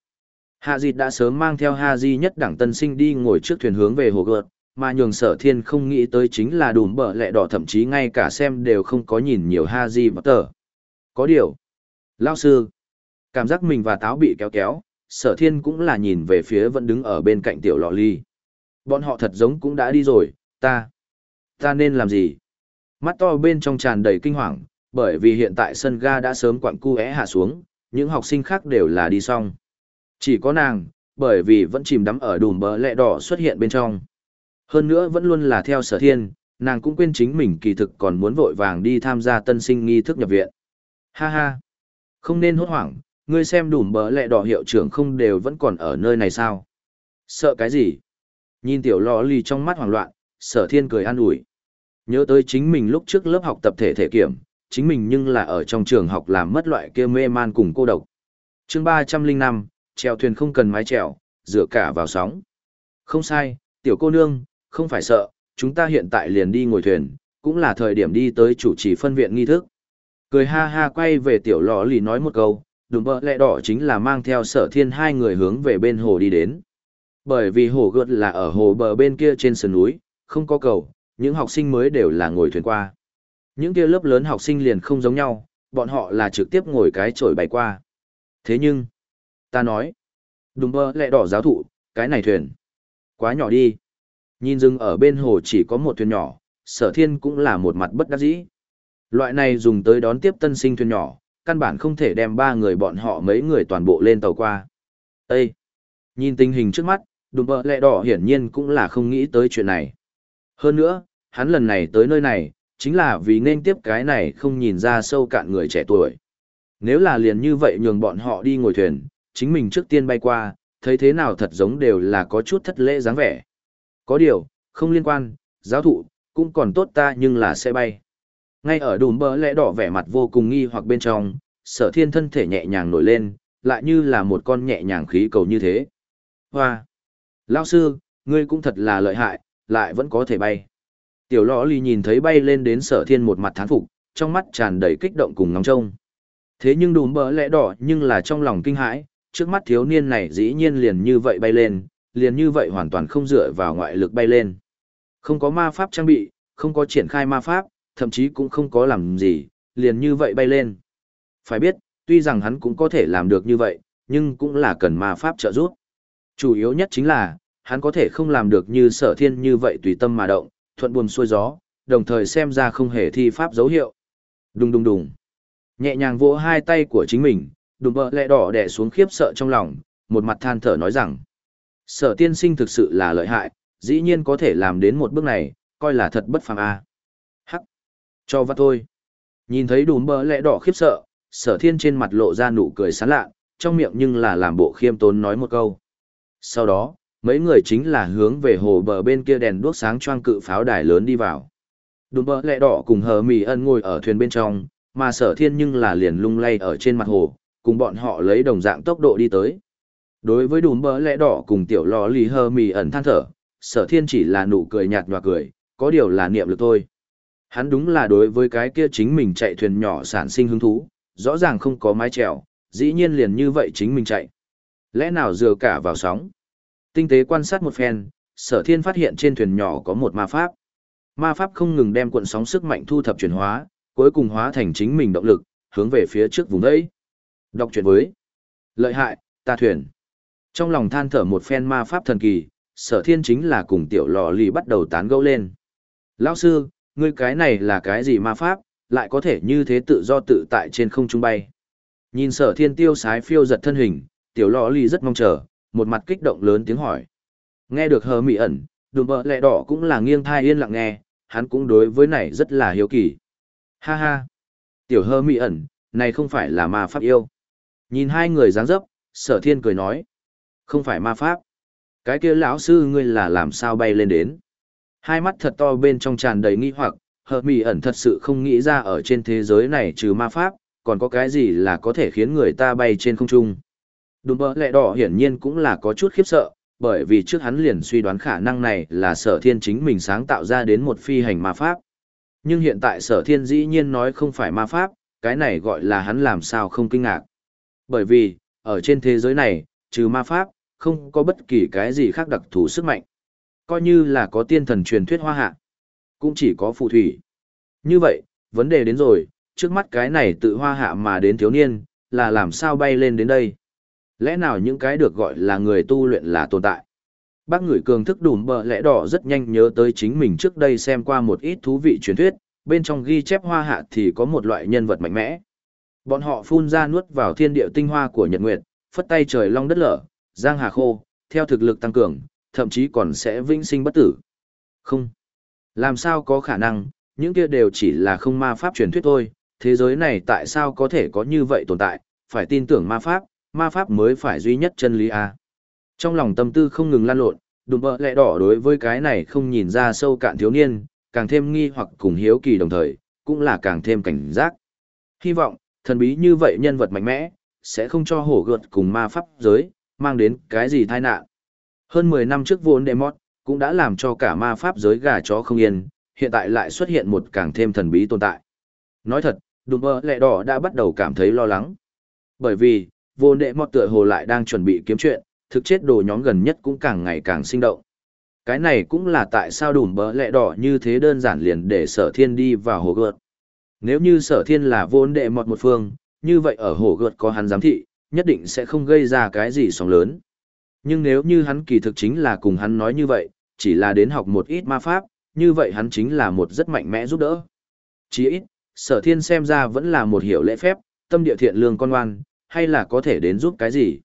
Hạ dịt đã sớm mang theo Ha Di nhất đẳng tân sinh đi ngồi trước thuyền hướng về hồ gợt, mà nhường sở thiên không nghĩ tới chính là đùm bờ lẹ đỏ thậm chí ngay cả xem đều không có nhìn nhiều Ha Di và tờ. Có điều. Lao sư. Cảm giác mình và táo bị kéo kéo, sở thiên cũng là nhìn về phía vẫn đứng ở bên cạnh tiểu lọ ly. Bọn họ thật giống cũng đã đi rồi, ta. Ta nên làm gì? Mắt to bên trong tràn đầy kinh hoàng, bởi vì hiện tại sân ga đã sớm quặng cu é hạ xuống, những học sinh khác đều là đi xong. Chỉ có nàng, bởi vì vẫn chìm đắm ở đùm bờ lẹ đỏ xuất hiện bên trong. Hơn nữa vẫn luôn là theo sở thiên, nàng cũng quên chính mình kỳ thực còn muốn vội vàng đi tham gia tân sinh nghi thức nhập viện. Ha ha! Không nên hốt hoảng, ngươi xem đùm bờ lẹ đỏ hiệu trưởng không đều vẫn còn ở nơi này sao? Sợ cái gì? Nhìn tiểu lò lì trong mắt hoảng loạn, sở thiên cười an ủi. Nhớ tới chính mình lúc trước lớp học tập thể thể kiểm, chính mình nhưng là ở trong trường học làm mất loại kia mê man cùng cô độc. chương ba trăm linh năm trèo thuyền không cần mái trèo, dựa cả vào sóng. Không sai, tiểu cô nương, không phải sợ, chúng ta hiện tại liền đi ngồi thuyền, cũng là thời điểm đi tới chủ trì phân viện nghi thức. Cười ha ha quay về tiểu lò lì nói một câu, đúng bợ lẹ đỏ chính là mang theo sở thiên hai người hướng về bên hồ đi đến. Bởi vì hồ gợt là ở hồ bờ bên kia trên sườn núi, không có cầu, những học sinh mới đều là ngồi thuyền qua. Những kia lớp lớn học sinh liền không giống nhau, bọn họ là trực tiếp ngồi cái trổi bay qua. Thế nhưng, ta nói, đúng bơ lẹ đỏ giáo thụ, cái này thuyền, quá nhỏ đi. Nhìn dừng ở bên hồ chỉ có một thuyền nhỏ, sở thiên cũng là một mặt bất đắc dĩ. Loại này dùng tới đón tiếp tân sinh thuyền nhỏ, căn bản không thể đem ba người bọn họ mấy người toàn bộ lên tàu qua. Ê! Nhìn tình hình trước mắt, đùm bờ lẹ đỏ hiển nhiên cũng là không nghĩ tới chuyện này. Hơn nữa, hắn lần này tới nơi này, chính là vì nên tiếp cái này không nhìn ra sâu cạn người trẻ tuổi. Nếu là liền như vậy nhường bọn họ đi ngồi thuyền, chính mình trước tiên bay qua, thấy thế nào thật giống đều là có chút thất lễ dáng vẻ. Có điều, không liên quan, giáo thụ, cũng còn tốt ta nhưng là sẽ bay. Ngay ở đùm bờ lẽ đỏ vẻ mặt vô cùng nghi hoặc bên trong, sở thiên thân thể nhẹ nhàng nổi lên, lại như là một con nhẹ nhàng khí cầu như thế. Hoa! Lao sư, ngươi cũng thật là lợi hại, lại vẫn có thể bay. Tiểu lõ lì nhìn thấy bay lên đến sở thiên một mặt thán phục, trong mắt tràn đầy kích động cùng ngóng trông. Thế nhưng đùm bỡ lẽ đỏ nhưng là trong lòng kinh hãi, trước mắt thiếu niên này dĩ nhiên liền như vậy bay lên, liền như vậy hoàn toàn không dựa vào ngoại lực bay lên. Không có ma pháp trang bị, không có triển khai ma pháp, thậm chí cũng không có làm gì, liền như vậy bay lên. Phải biết, tuy rằng hắn cũng có thể làm được như vậy, nhưng cũng là cần ma pháp trợ giúp. Chủ yếu nhất chính là, hắn có thể không làm được như sở thiên như vậy tùy tâm mà động, thuận buồm xuôi gió, đồng thời xem ra không hề thi pháp dấu hiệu. Đùng đùng đùng. Nhẹ nhàng vỗ hai tay của chính mình, đùng bờ lẹ đỏ đẻ xuống khiếp sợ trong lòng, một mặt than thở nói rằng. Sở tiên sinh thực sự là lợi hại, dĩ nhiên có thể làm đến một bước này, coi là thật bất phàm a. Cho vặt thôi. Nhìn thấy đùm bờ lẹ đỏ khiếp sợ, sở thiên trên mặt lộ ra nụ cười sán lạ, trong miệng nhưng là làm bộ khiêm tốn nói một câu. Sau đó, mấy người chính là hướng về hồ bờ bên kia đèn đuốc sáng choang cự pháo đài lớn đi vào. Đùm bờ lẹ đỏ cùng hờ mì ân ngồi ở thuyền bên trong, mà sở thiên nhưng là liền lung lay ở trên mặt hồ, cùng bọn họ lấy đồng dạng tốc độ đi tới. Đối với đùm bờ lẹ đỏ cùng tiểu lò lì hờ mì ẩn than thở, sở thiên chỉ là nụ cười nhạt nhòa cười, có điều là niệm lực thôi. Hắn đúng là đối với cái kia chính mình chạy thuyền nhỏ sản sinh hứng thú, rõ ràng không có mái chèo, dĩ nhiên liền như vậy chính mình chạy. Lẽ nào dừa cả vào sóng? Tinh tế quan sát một phen, sở thiên phát hiện trên thuyền nhỏ có một ma pháp. Ma pháp không ngừng đem cuộn sóng sức mạnh thu thập chuyển hóa, cuối cùng hóa thành chính mình động lực, hướng về phía trước vùng đấy. Đọc chuyện với. Lợi hại, ta thuyền. Trong lòng than thở một phen ma pháp thần kỳ, sở thiên chính là cùng tiểu lò lì bắt đầu tán gẫu lên. Lão sư, ngươi cái này là cái gì ma pháp, lại có thể như thế tự do tự tại trên không trung bay. Nhìn sở thiên tiêu sái phiêu giật thân hình, tiểu lò lì rất mong chờ, một mặt kích động lớn tiếng hỏi. Nghe được hờ mị ẩn, đùm bờ lẹ đỏ cũng là nghiêng thai yên lặng nghe, hắn cũng đối với này rất là hiếu kỳ. Ha ha! Tiểu hơ mị ẩn, này không phải là ma pháp yêu. Nhìn hai người dáng dấp, sở thiên cười nói. Không phải ma pháp. Cái kia lão sư ngươi là làm sao bay lên đến. Hai mắt thật to bên trong tràn đầy nghi hoặc, hờ mị ẩn thật sự không nghĩ ra ở trên thế giới này trừ ma pháp, còn có cái gì là có thể khiến người ta bay trên không trung. Đùm bơ lẹ đỏ hiển nhiên cũng là có chút khiếp sợ, bởi vì trước hắn liền suy đoán khả năng này là sở thiên chính mình sáng tạo ra đến một phi hành ma pháp. Nhưng hiện tại sở thiên dĩ nhiên nói không phải ma pháp, cái này gọi là hắn làm sao không kinh ngạc. Bởi vì, ở trên thế giới này, trừ ma pháp, không có bất kỳ cái gì khác đặc thù sức mạnh. Coi như là có tiên thần truyền thuyết hoa hạ, cũng chỉ có phù thủy. Như vậy, vấn đề đến rồi, trước mắt cái này tự hoa hạ mà đến thiếu niên, là làm sao bay lên đến đây. Lẽ nào những cái được gọi là người tu luyện là tồn tại? Bác người cường thức đùm bờ lẽ đỏ rất nhanh nhớ tới chính mình trước đây xem qua một ít thú vị truyền thuyết, bên trong ghi chép hoa hạ thì có một loại nhân vật mạnh mẽ. Bọn họ phun ra nuốt vào thiên địa tinh hoa của Nhật Nguyệt, phất tay trời long đất lở, giang hà khô, theo thực lực tăng cường, thậm chí còn sẽ vĩnh sinh bất tử. Không. Làm sao có khả năng, những kia đều chỉ là không ma pháp truyền thuyết thôi, thế giới này tại sao có thể có như vậy tồn tại, phải tin tưởng ma pháp, ma pháp mới phải duy nhất chân lý à. Trong lòng tâm tư không ngừng lan lộn, đùm bợ lẹ đỏ đối với cái này không nhìn ra sâu cạn thiếu niên, càng thêm nghi hoặc cùng hiếu kỳ đồng thời, cũng là càng thêm cảnh giác. Hy vọng, thần bí như vậy nhân vật mạnh mẽ, sẽ không cho hổ gợt cùng ma pháp giới, mang đến cái gì tai nạn. Hơn 10 năm trước vốn đệ mót, cũng đã làm cho cả ma pháp giới gà chó không yên, hiện tại lại xuất hiện một càng thêm thần bí tồn tại. Nói thật, đùm mơ lẹ đỏ đã bắt đầu cảm thấy lo lắng. Bởi vì, vô đệ mọt tựa hồ lại đang chuẩn bị kiếm chuyện, thực chết đồ nhóm gần nhất cũng càng ngày càng sinh động. Cái này cũng là tại sao đùm bỡ lẹ đỏ như thế đơn giản liền để sở thiên đi vào hồ gợt. Nếu như sở thiên là vô đệ mọt một phương, như vậy ở hồ gợt có hắn giám thị, nhất định sẽ không gây ra cái gì sóng lớn. Nhưng nếu như hắn kỳ thực chính là cùng hắn nói như vậy, chỉ là đến học một ít ma pháp, như vậy hắn chính là một rất mạnh mẽ giúp đỡ. Chỉ ít, sở thiên xem ra vẫn là một hiểu lễ phép, tâm địa thiện lương con ngoan, hay là có thể đến giúp cái gì.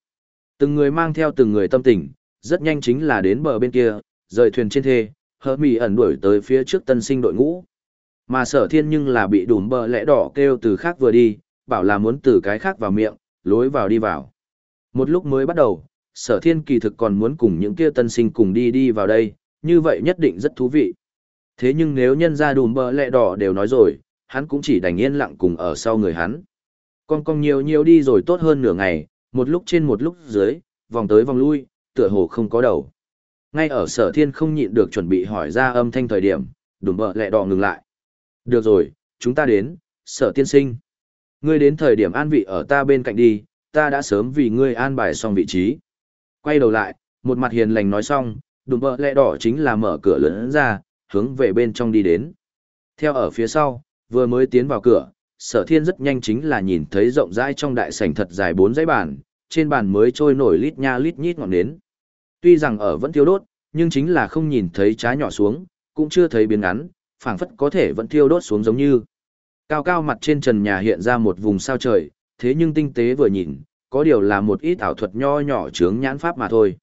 Từng người mang theo từng người tâm tình, rất nhanh chính là đến bờ bên kia, rời thuyền trên thê, hờ mì ẩn đuổi tới phía trước tân sinh đội ngũ. Mà sở thiên nhưng là bị đùm bờ lẽ đỏ kêu từ khác vừa đi, bảo là muốn từ cái khác vào miệng, lối vào đi vào. Một lúc mới bắt đầu, sở thiên kỳ thực còn muốn cùng những kia tân sinh cùng đi đi vào đây, như vậy nhất định rất thú vị. Thế nhưng nếu nhân ra đùm bờ lẹ đỏ đều nói rồi, hắn cũng chỉ đành yên lặng cùng ở sau người hắn. Con con nhiều nhiều đi rồi tốt hơn nửa ngày, một lúc trên một lúc dưới, vòng tới vòng lui, tựa hồ không có đầu. Ngay ở sở thiên không nhịn được chuẩn bị hỏi ra âm thanh thời điểm, đùm bờ lẹ đỏ ngừng lại. Được rồi, chúng ta đến, sở tiên sinh. Ngươi đến thời điểm an vị ở ta bên cạnh đi, ta đã sớm vì ngươi an bài xong vị trí. Quay đầu lại, một mặt hiền lành nói xong, đùm bờ lẹ đỏ chính là mở cửa lớn ra, hướng về bên trong đi đến. Theo ở phía sau, vừa mới tiến vào cửa, sở thiên rất nhanh chính là nhìn thấy rộng rãi trong đại sảnh thật dài bốn dãy bàn, trên bàn mới trôi nổi lít nha lít nhít ngọn nến. Tuy rằng ở vẫn thiêu đốt, nhưng chính là không nhìn thấy trái nhỏ xuống, cũng chưa thấy biến ngắn, phảng phất có thể vẫn thiêu đốt xuống giống như. Cao cao mặt trên trần nhà hiện ra một vùng sao trời, thế nhưng tinh tế vừa nhìn, có điều là một ít ảo thuật nho nhỏ chướng nhãn pháp mà thôi.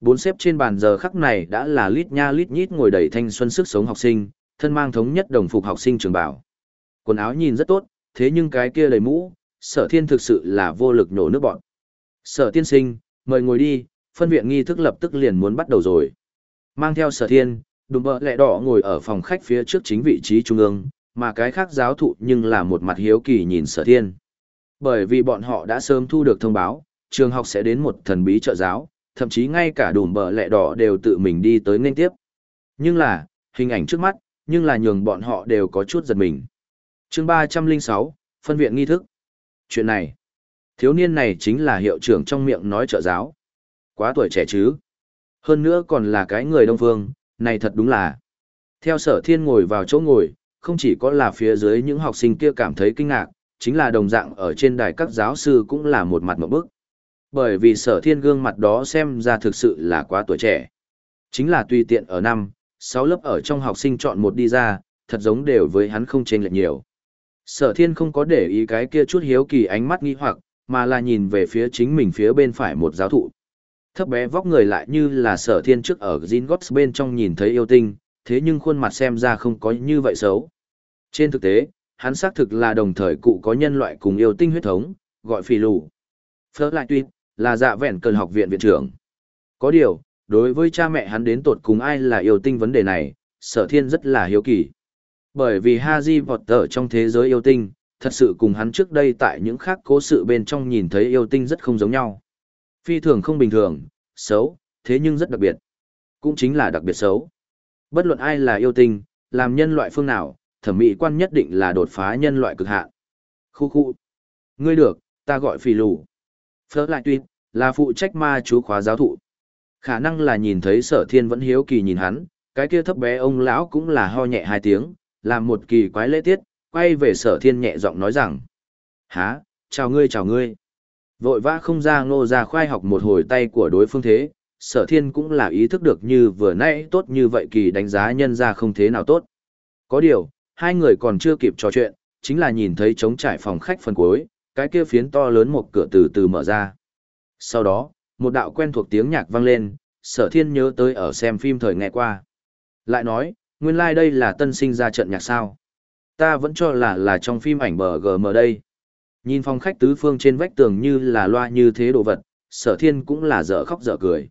Bốn xếp trên bàn giờ khắc này đã là lít nha lít nhít ngồi đầy thanh xuân sức sống học sinh, thân mang thống nhất đồng phục học sinh trường bảo. Quần áo nhìn rất tốt, thế nhưng cái kia đầy mũ, sở thiên thực sự là vô lực nổ nước bọn. Sở tiên sinh, mời ngồi đi, phân viện nghi thức lập tức liền muốn bắt đầu rồi. Mang theo sở thiên, đùm bờ lẹ đỏ ngồi ở phòng khách phía trước chính vị trí trung ương, mà cái khác giáo thụ nhưng là một mặt hiếu kỳ nhìn sở thiên. Bởi vì bọn họ đã sớm thu được thông báo, trường học sẽ đến một thần bí trợ giáo, thậm chí ngay cả đùm bờ lẹ đỏ đều tự mình đi tới nên tiếp. Nhưng là, hình ảnh trước mắt, nhưng là nhường bọn họ đều có chút giật mình. chương 306, phân viện nghi thức. Chuyện này, thiếu niên này chính là hiệu trưởng trong miệng nói trợ giáo. Quá tuổi trẻ chứ. Hơn nữa còn là cái người đông phương, này thật đúng là. Theo sở thiên ngồi vào chỗ ngồi, không chỉ có là phía dưới những học sinh kia cảm thấy kinh ngạc, chính là đồng dạng ở trên đài các giáo sư cũng là một mặt một bức. Bởi vì sở thiên gương mặt đó xem ra thực sự là quá tuổi trẻ. Chính là tùy tiện ở năm, sáu lớp ở trong học sinh chọn một đi ra, thật giống đều với hắn không chênh lệch nhiều. Sở thiên không có để ý cái kia chút hiếu kỳ ánh mắt nghi hoặc, mà là nhìn về phía chính mình phía bên phải một giáo thụ. Thấp bé vóc người lại như là sở thiên trước ở Zingots bên trong nhìn thấy yêu tinh, thế nhưng khuôn mặt xem ra không có như vậy xấu. Trên thực tế, hắn xác thực là đồng thời cụ có nhân loại cùng yêu tinh huyết thống, gọi phì lù. Phở lại tuyệt, là dạ vẹn cần học viện viện trưởng. Có điều, đối với cha mẹ hắn đến tột cùng ai là yêu tinh vấn đề này, sở thiên rất là hiếu kỳ. Bởi vì Haji Potter trong thế giới yêu tinh, thật sự cùng hắn trước đây tại những khác cố sự bên trong nhìn thấy yêu tinh rất không giống nhau. Phi thường không bình thường, xấu, thế nhưng rất đặc biệt. Cũng chính là đặc biệt xấu. Bất luận ai là yêu tinh, làm nhân loại phương nào, thẩm mỹ quan nhất định là đột phá nhân loại cực hạn. Khu khu. Ngươi được, ta gọi phì lù. Phở lại tuyệt, là phụ trách ma chú khóa giáo thụ. Khả năng là nhìn thấy sở thiên vẫn hiếu kỳ nhìn hắn, cái kia thấp bé ông lão cũng là ho nhẹ hai tiếng, làm một kỳ quái lễ tiết, quay về sở thiên nhẹ giọng nói rằng. Há, chào ngươi chào ngươi. Vội vã không ra ngô ra khoai học một hồi tay của đối phương thế, sở thiên cũng là ý thức được như vừa nãy tốt như vậy kỳ đánh giá nhân ra không thế nào tốt. Có điều, hai người còn chưa kịp trò chuyện, chính là nhìn thấy trống trải phòng khách phần cuối, cái kia phiến to lớn một cửa từ từ mở ra. Sau đó, một đạo quen thuộc tiếng nhạc vang lên, sở thiên nhớ tới ở xem phim thời nghe qua. Lại nói, nguyên lai like đây là tân sinh ra trận nhạc sao. Ta vẫn cho là là trong phim ảnh bờ GM đây. Nhìn phòng khách tứ phương trên vách tường như là loa như thế đồ vật, sở thiên cũng là dở khóc dở cười.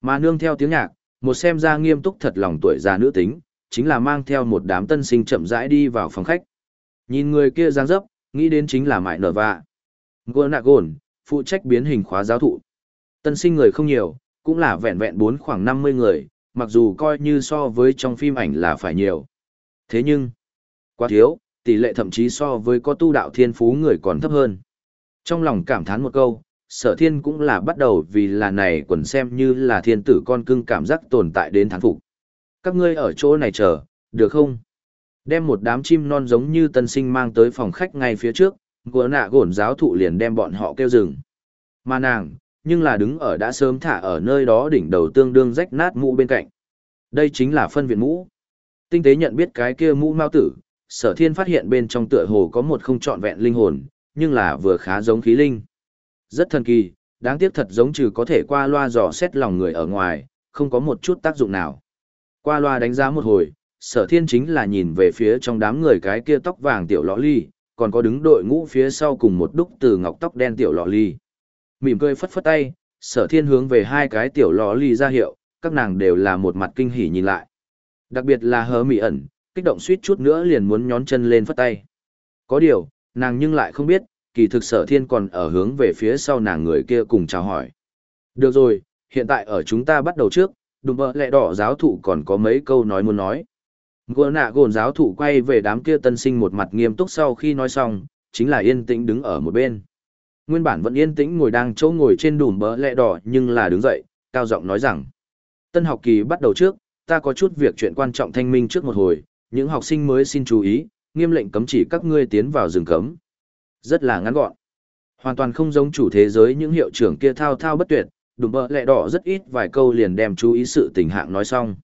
Mà nương theo tiếng nhạc, một xem ra nghiêm túc thật lòng tuổi già nữ tính, chính là mang theo một đám tân sinh chậm rãi đi vào phòng khách. Nhìn người kia giang dấp, nghĩ đến chính là mại nở vạ. Gonagon, phụ trách biến hình khóa giáo thụ. Tân sinh người không nhiều, cũng là vẹn vẹn bốn khoảng 50 người, mặc dù coi như so với trong phim ảnh là phải nhiều. Thế nhưng, quá thiếu, tỷ lệ thậm chí so với có tu đạo thiên phú người còn thấp hơn. Trong lòng cảm thán một câu, sở thiên cũng là bắt đầu vì là này quần xem như là thiên tử con cưng cảm giác tồn tại đến thán phục. Các ngươi ở chỗ này chờ, được không? Đem một đám chim non giống như tân sinh mang tới phòng khách ngay phía trước, gỡ nạ gổn giáo thụ liền đem bọn họ kêu rừng. Mà nàng, nhưng là đứng ở đã sớm thả ở nơi đó đỉnh đầu tương đương rách nát mũ bên cạnh. Đây chính là phân viện mũ. Tinh tế nhận biết cái kia mũ mao tử, sở thiên phát hiện bên trong tựa hồ có một không trọn vẹn linh hồn, nhưng là vừa khá giống khí linh. Rất thần kỳ, đáng tiếc thật giống trừ có thể qua loa dò xét lòng người ở ngoài, không có một chút tác dụng nào. Qua loa đánh giá một hồi, sở thiên chính là nhìn về phía trong đám người cái kia tóc vàng tiểu lọ ly, còn có đứng đội ngũ phía sau cùng một đúc từ ngọc tóc đen tiểu lọ ly. Mỉm cười phất phất tay, sở thiên hướng về hai cái tiểu lọ ly ra hiệu, các nàng đều là một mặt kinh hỉ nhìn lại. Đặc biệt là hờ mị ẩn, kích động suýt chút nữa liền muốn nhón chân lên phất tay. Có điều, nàng nhưng lại không biết, kỳ thực sở thiên còn ở hướng về phía sau nàng người kia cùng chào hỏi. Được rồi, hiện tại ở chúng ta bắt đầu trước, đùm bợ lẹ đỏ giáo thụ còn có mấy câu nói muốn nói. Gỗ nạ gồn giáo thụ quay về đám kia tân sinh một mặt nghiêm túc sau khi nói xong, chính là yên tĩnh đứng ở một bên. Nguyên bản vẫn yên tĩnh ngồi đang chỗ ngồi trên đùm bợ lẹ đỏ nhưng là đứng dậy, cao giọng nói rằng. Tân học kỳ bắt đầu trước, ta có chút việc chuyện quan trọng thanh minh trước một hồi, những học sinh mới xin chú ý, nghiêm lệnh cấm chỉ các ngươi tiến vào rừng cấm. Rất là ngắn gọn. Hoàn toàn không giống chủ thế giới những hiệu trưởng kia thao thao bất tuyệt, đùm bơ lẹ đỏ rất ít vài câu liền đem chú ý sự tình hạng nói xong.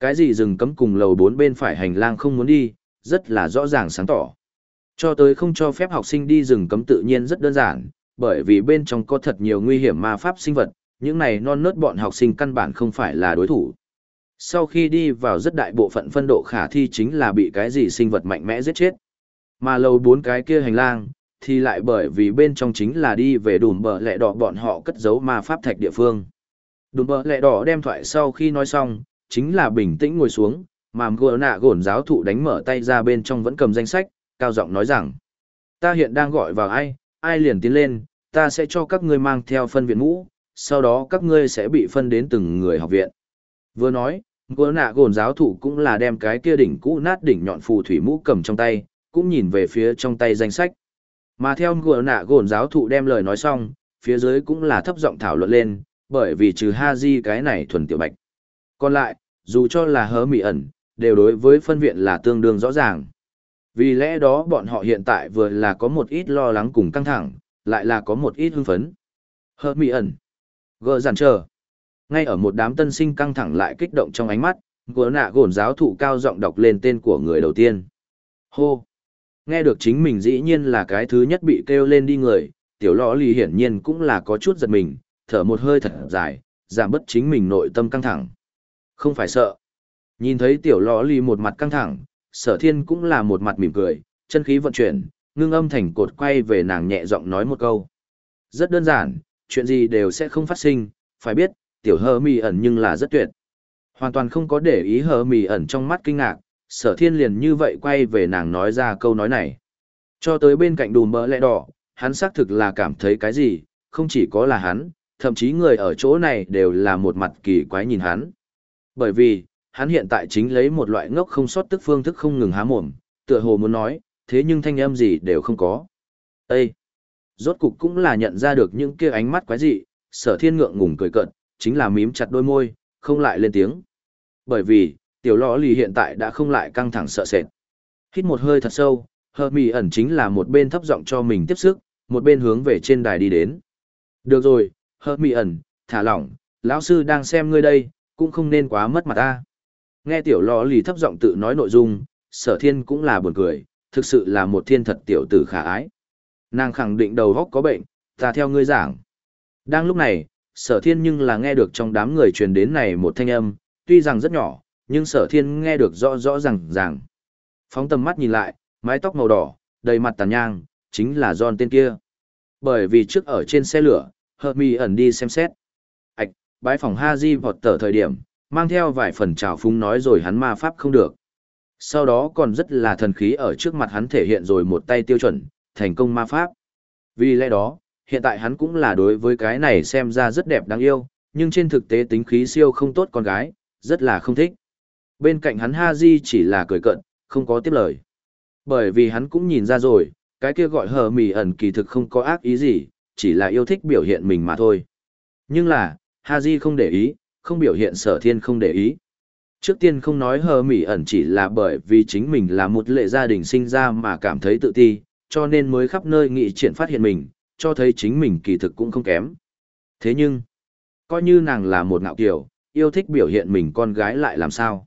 Cái gì rừng cấm cùng lầu bốn bên phải hành lang không muốn đi, rất là rõ ràng sáng tỏ. Cho tới không cho phép học sinh đi rừng cấm tự nhiên rất đơn giản, bởi vì bên trong có thật nhiều nguy hiểm ma pháp sinh vật, những này non nớt bọn học sinh căn bản không phải là đối thủ. Sau khi đi vào rất đại bộ phận phân độ khả thi chính là bị cái gì sinh vật mạnh mẽ giết chết. Mà lầu bốn cái kia hành lang, thì lại bởi vì bên trong chính là đi về đùm bờ lẹ đỏ bọn họ cất giấu ma pháp thạch địa phương. Đùm bờ lẹ đỏ đem thoại sau khi nói xong, chính là bình tĩnh ngồi xuống, mà gỡ nạ gổn giáo thụ đánh mở tay ra bên trong vẫn cầm danh sách, cao giọng nói rằng, ta hiện đang gọi vào ai, ai liền tiến lên, ta sẽ cho các ngươi mang theo phân viện mũ, sau đó các ngươi sẽ bị phân đến từng người học viện. Vừa nói, gỡ nạ gổn giáo thụ cũng là đem cái kia đỉnh cũ nát đỉnh nhọn phù thủy mũ cầm trong tay, cũng nhìn về phía trong tay danh sách. Mà theo ngựa nạ gổn giáo thụ đem lời nói xong, phía dưới cũng là thấp giọng thảo luận lên, bởi vì trừ ha di cái này thuần tiểu bạch. Còn lại, dù cho là hớ mị ẩn, đều đối với phân viện là tương đương rõ ràng. Vì lẽ đó bọn họ hiện tại vừa là có một ít lo lắng cùng căng thẳng, lại là có một ít hưng phấn. Hớ mị ẩn. Gờ giản chờ. Ngay ở một đám tân sinh căng thẳng lại kích động trong ánh mắt, gỡ nạ gồn giáo thụ cao giọng đọc lên tên của người đầu tiên. Hô. Nghe được chính mình dĩ nhiên là cái thứ nhất bị kêu lên đi người, tiểu lõ lì hiển nhiên cũng là có chút giật mình, thở một hơi thật dài, giảm bớt chính mình nội tâm căng thẳng. Không phải sợ. Nhìn thấy tiểu lõ lì một mặt căng thẳng, sở thiên cũng là một mặt mỉm cười, chân khí vận chuyển, ngưng âm thành cột quay về nàng nhẹ giọng nói một câu. Rất đơn giản, chuyện gì đều sẽ không phát sinh, phải biết, tiểu hơ mì ẩn nhưng là rất tuyệt. Hoàn toàn không có để ý hơ mì ẩn trong mắt kinh ngạc, sở thiên liền như vậy quay về nàng nói ra câu nói này. Cho tới bên cạnh đùm bỡ lẽ đỏ, hắn xác thực là cảm thấy cái gì, không chỉ có là hắn, thậm chí người ở chỗ này đều là một mặt kỳ quái nhìn hắn. Bởi vì, hắn hiện tại chính lấy một loại ngốc không sót tức phương thức không ngừng há mồm, tựa hồ muốn nói, thế nhưng thanh âm gì đều không có. Ê! Rốt cục cũng là nhận ra được những kia ánh mắt quái dị, sở thiên ngượng ngùng cười cợt, chính là mím chặt đôi môi, không lại lên tiếng. Bởi vì, tiểu lò lì hiện tại đã không lại căng thẳng sợ sệt. Hít một hơi thật sâu, hờ mì ẩn chính là một bên thấp giọng cho mình tiếp sức, một bên hướng về trên đài đi đến. Được rồi, hờ mì ẩn, thả lỏng, lão sư đang xem ngươi đây, cũng không nên quá mất mặt ta. Nghe tiểu lò lì thấp giọng tự nói nội dung, sở thiên cũng là buồn cười, thực sự là một thiên thật tiểu tử khả ái. Nàng khẳng định đầu góc có bệnh, ta theo ngươi giảng. Đang lúc này, sở thiên nhưng là nghe được trong đám người truyền đến này một thanh âm, tuy rằng rất nhỏ, nhưng sở thiên nghe được rõ rõ ràng ràng. Phóng tầm mắt nhìn lại, mái tóc màu đỏ, đầy mặt tàn nhang, chính là John tên kia. Bởi vì trước ở trên xe lửa, hợp ẩn đi xem xét. Ảch, bãi phòng Haji vọt tờ thời điểm, mang theo vài phần trào phúng nói rồi hắn ma pháp không được. Sau đó còn rất là thần khí ở trước mặt hắn thể hiện rồi một tay tiêu chuẩn, thành công ma pháp. Vì lẽ đó, hiện tại hắn cũng là đối với cái này xem ra rất đẹp đáng yêu, nhưng trên thực tế tính khí siêu không tốt con gái, rất là không thích. Bên cạnh hắn Ha Di chỉ là cười cận, không có tiếp lời. Bởi vì hắn cũng nhìn ra rồi, cái kia gọi hờ mì ẩn kỳ thực không có ác ý gì, chỉ là yêu thích biểu hiện mình mà thôi. Nhưng là, Ha Di không để ý, không biểu hiện sở thiên không để ý. Trước tiên không nói hờ mỉ ẩn chỉ là bởi vì chính mình là một lệ gia đình sinh ra mà cảm thấy tự ti, cho nên mới khắp nơi nghị triển phát hiện mình, cho thấy chính mình kỳ thực cũng không kém. Thế nhưng, coi như nàng là một ngạo kiểu, yêu thích biểu hiện mình con gái lại làm sao.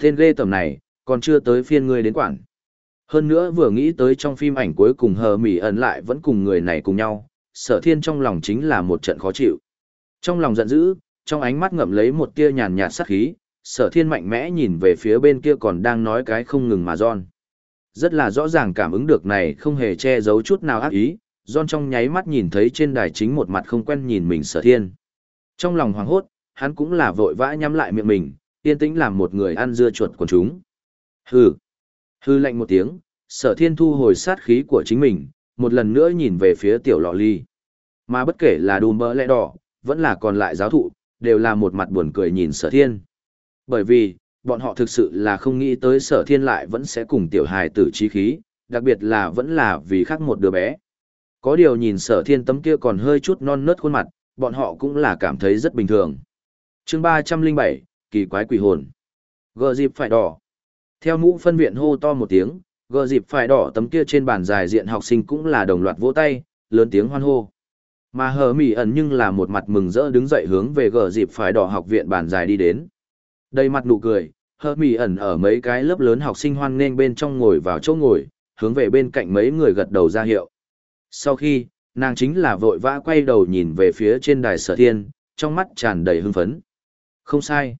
Tên ghê tầm này, còn chưa tới phiên ngươi đến quản. Hơn nữa vừa nghĩ tới trong phim ảnh cuối cùng hờ mỉ ẩn lại vẫn cùng người này cùng nhau, sở thiên trong lòng chính là một trận khó chịu. Trong lòng giận dữ, trong ánh mắt ngậm lấy một tia nhàn nhạt sát khí, sở thiên mạnh mẽ nhìn về phía bên kia còn đang nói cái không ngừng mà John. Rất là rõ ràng cảm ứng được này không hề che giấu chút nào ác ý, John trong nháy mắt nhìn thấy trên đài chính một mặt không quen nhìn mình sở thiên. Trong lòng hoảng hốt, hắn cũng là vội vã nhắm lại miệng mình, yên tĩnh làm một người ăn dưa chuột của chúng. Hừ. Hừ lạnh một tiếng, sở thiên thu hồi sát khí của chính mình, một lần nữa nhìn về phía tiểu lọ ly. Mà bất kể là đùm bỡ lẽ đỏ, vẫn là còn lại giáo thụ, đều là một mặt buồn cười nhìn sở thiên. Bởi vì, bọn họ thực sự là không nghĩ tới sở thiên lại vẫn sẽ cùng tiểu hài tử trí khí, đặc biệt là vẫn là vì khác một đứa bé. Có điều nhìn sở thiên tấm kia còn hơi chút non nớt khuôn mặt, bọn họ cũng là cảm thấy rất bình thường. chương ba trăm linh bảy kỳ quái quỷ hồn. Gờ dịp phải đỏ. Theo mũ phân viện hô to một tiếng, gờ dịp phải đỏ tấm kia trên bàn dài diện học sinh cũng là đồng loạt vỗ tay, lớn tiếng hoan hô. Mà hờ mỉ ẩn nhưng là một mặt mừng rỡ đứng dậy hướng về gờ dịp phải đỏ học viện bàn dài đi đến. Đầy mặt nụ cười, hờ mỉ ẩn ở mấy cái lớp lớn học sinh hoan nghênh bên trong ngồi vào chỗ ngồi, hướng về bên cạnh mấy người gật đầu ra hiệu. Sau khi, nàng chính là vội vã quay đầu nhìn về phía trên đài sở thiên, trong mắt tràn đầy hưng phấn. Không sai.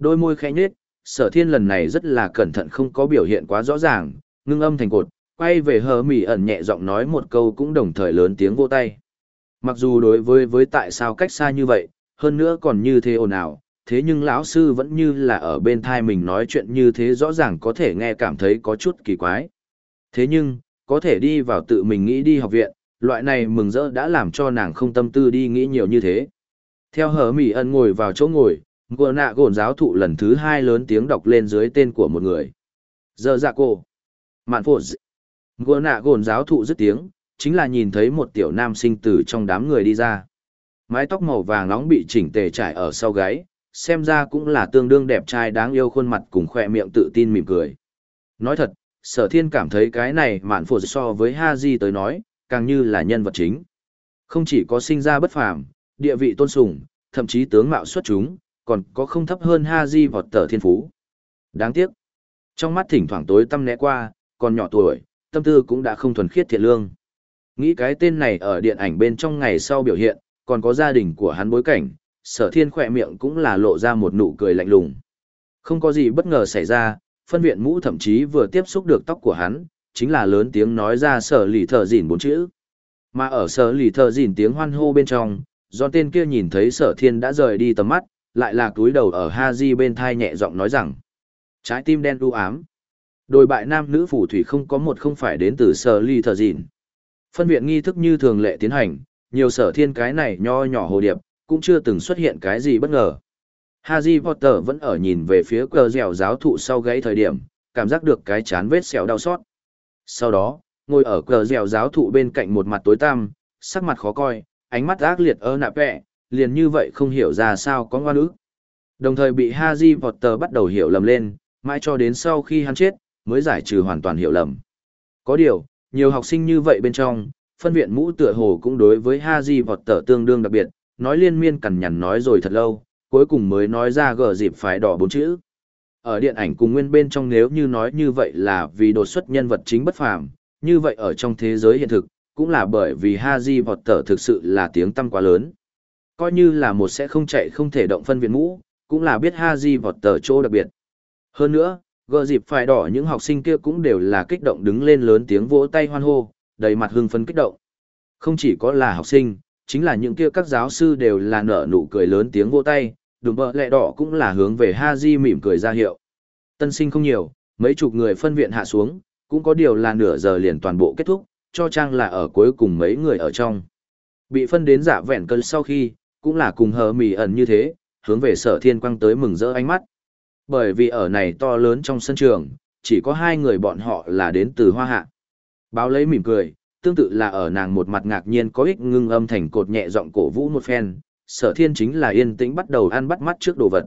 Đôi môi khẽ nhếch, sở thiên lần này rất là cẩn thận không có biểu hiện quá rõ ràng, ngưng âm thành cột, quay về hờ mỉ ẩn nhẹ giọng nói một câu cũng đồng thời lớn tiếng vô tay. Mặc dù đối với với tại sao cách xa như vậy, hơn nữa còn như thế ồn ào, thế nhưng lão sư vẫn như là ở bên thai mình nói chuyện như thế rõ ràng có thể nghe cảm thấy có chút kỳ quái. Thế nhưng, có thể đi vào tự mình nghĩ đi học viện, loại này mừng rỡ đã làm cho nàng không tâm tư đi nghĩ nhiều như thế. Theo hở mỉ ân ngồi vào chỗ ngồi, ngựa nạ gồn giáo thụ lần thứ hai lớn tiếng đọc lên dưới tên của một người. Giờ dạ cô. Mạn phụ Ngựa nạ gồn giáo thụ dứt tiếng, chính là nhìn thấy một tiểu nam sinh từ trong đám người đi ra. Mái tóc màu vàng nóng bị chỉnh tề trải ở sau gáy, xem ra cũng là tương đương đẹp trai đáng yêu khuôn mặt cùng khoe miệng tự tin mỉm cười. Nói thật, sở thiên cảm thấy cái này mạn phụ so với ha di tới nói càng như là nhân vật chính không chỉ có sinh ra bất phàm địa vị tôn sùng thậm chí tướng mạo xuất chúng còn có không thấp hơn ha di vọt tờ thiên phú. Đáng tiếc. Trong mắt thỉnh thoảng tối tăm né qua còn nhỏ tuổi tâm tư cũng đã không thuần khiết thiện lương. Nghĩ cái tên này ở điện ảnh bên trong ngày sau biểu hiện còn có gia đình của hắn bối cảnh sở thiên khỏe miệng cũng là lộ ra một nụ cười lạnh lùng. Không có gì bất ngờ xảy ra phân viện mũ thậm chí vừa tiếp xúc được tóc của hắn, chính là lớn tiếng nói ra sở lì thờ dỉn bốn chữ. Mà ở sở lì thờ dỉn tiếng hoan hô bên trong, do tên kia nhìn thấy sở thiên đã rời đi tầm mắt, lại là túi đầu ở ha di bên thai nhẹ giọng nói rằng, trái tim đen u ám. Đôi bại nam nữ phù thủy không có một không phải đến từ sở ly thờ dìn Phân viện nghi thức như thường lệ tiến hành, nhiều sở thiên cái này nho nhỏ hồ điệp, cũng chưa từng xuất hiện cái gì bất ngờ. Haji Potter vẫn ở nhìn về phía cờ dẻo giáo thụ sau gãy thời điểm, cảm giác được cái chán vết sẹo đau xót. Sau đó, ngồi ở cờ dẻo giáo thụ bên cạnh một mặt tối tăm, sắc mặt khó coi, ánh mắt ác liệt ơ nạp vẹ, liền như vậy không hiểu ra sao có ngoan ức. Đồng thời bị Haji Potter bắt đầu hiểu lầm lên, mãi cho đến sau khi hắn chết, mới giải trừ hoàn toàn hiểu lầm. Có điều, nhiều học sinh như vậy bên trong, phân viện mũ tựa hồ cũng đối với Haji Potter tương đương đặc biệt, nói liên miên cằn nhằn nói rồi thật lâu, cuối cùng mới nói ra gờ dịp phải đỏ bốn chữ. Ở điện ảnh cùng nguyên bên trong nếu như nói như vậy là vì đột xuất nhân vật chính bất phàm, như vậy ở trong thế giới hiện thực, cũng là bởi vì Haji Potter thực sự là tiếng tăm quá lớn. Coi như là một sẽ không chạy không thể động phân viện mũ, cũng là biết Haji tờ chỗ đặc biệt. Hơn nữa, gờ dịp phải đỏ những học sinh kia cũng đều là kích động đứng lên lớn tiếng vỗ tay hoan hô, đầy mặt hưng phấn kích động. Không chỉ có là học sinh, chính là những kia các giáo sư đều là nở nụ cười lớn tiếng vỗ tay, đùm bờ lẹ đỏ cũng là hướng về ha di mỉm cười ra hiệu tân sinh không nhiều mấy chục người phân viện hạ xuống cũng có điều là nửa giờ liền toàn bộ kết thúc cho trang là ở cuối cùng mấy người ở trong bị phân đến giả vẹn cơn sau khi cũng là cùng hờ mỉ ẩn như thế, hướng về sở thiên quang tới mừng rỡ ánh mắt bởi vì ở này to lớn trong sân trường, chỉ có hai người bọn họ là đến từ hoa hạ báo lấy mỉm cười, tương tự là ở nàng một mặt ngạc nhiên có ích ngưng âm thành cột nhẹ giọng cổ vũ một phen, sở thiên chính là yên tĩnh bắt đầu ăn bắt mắt trước đồ vật.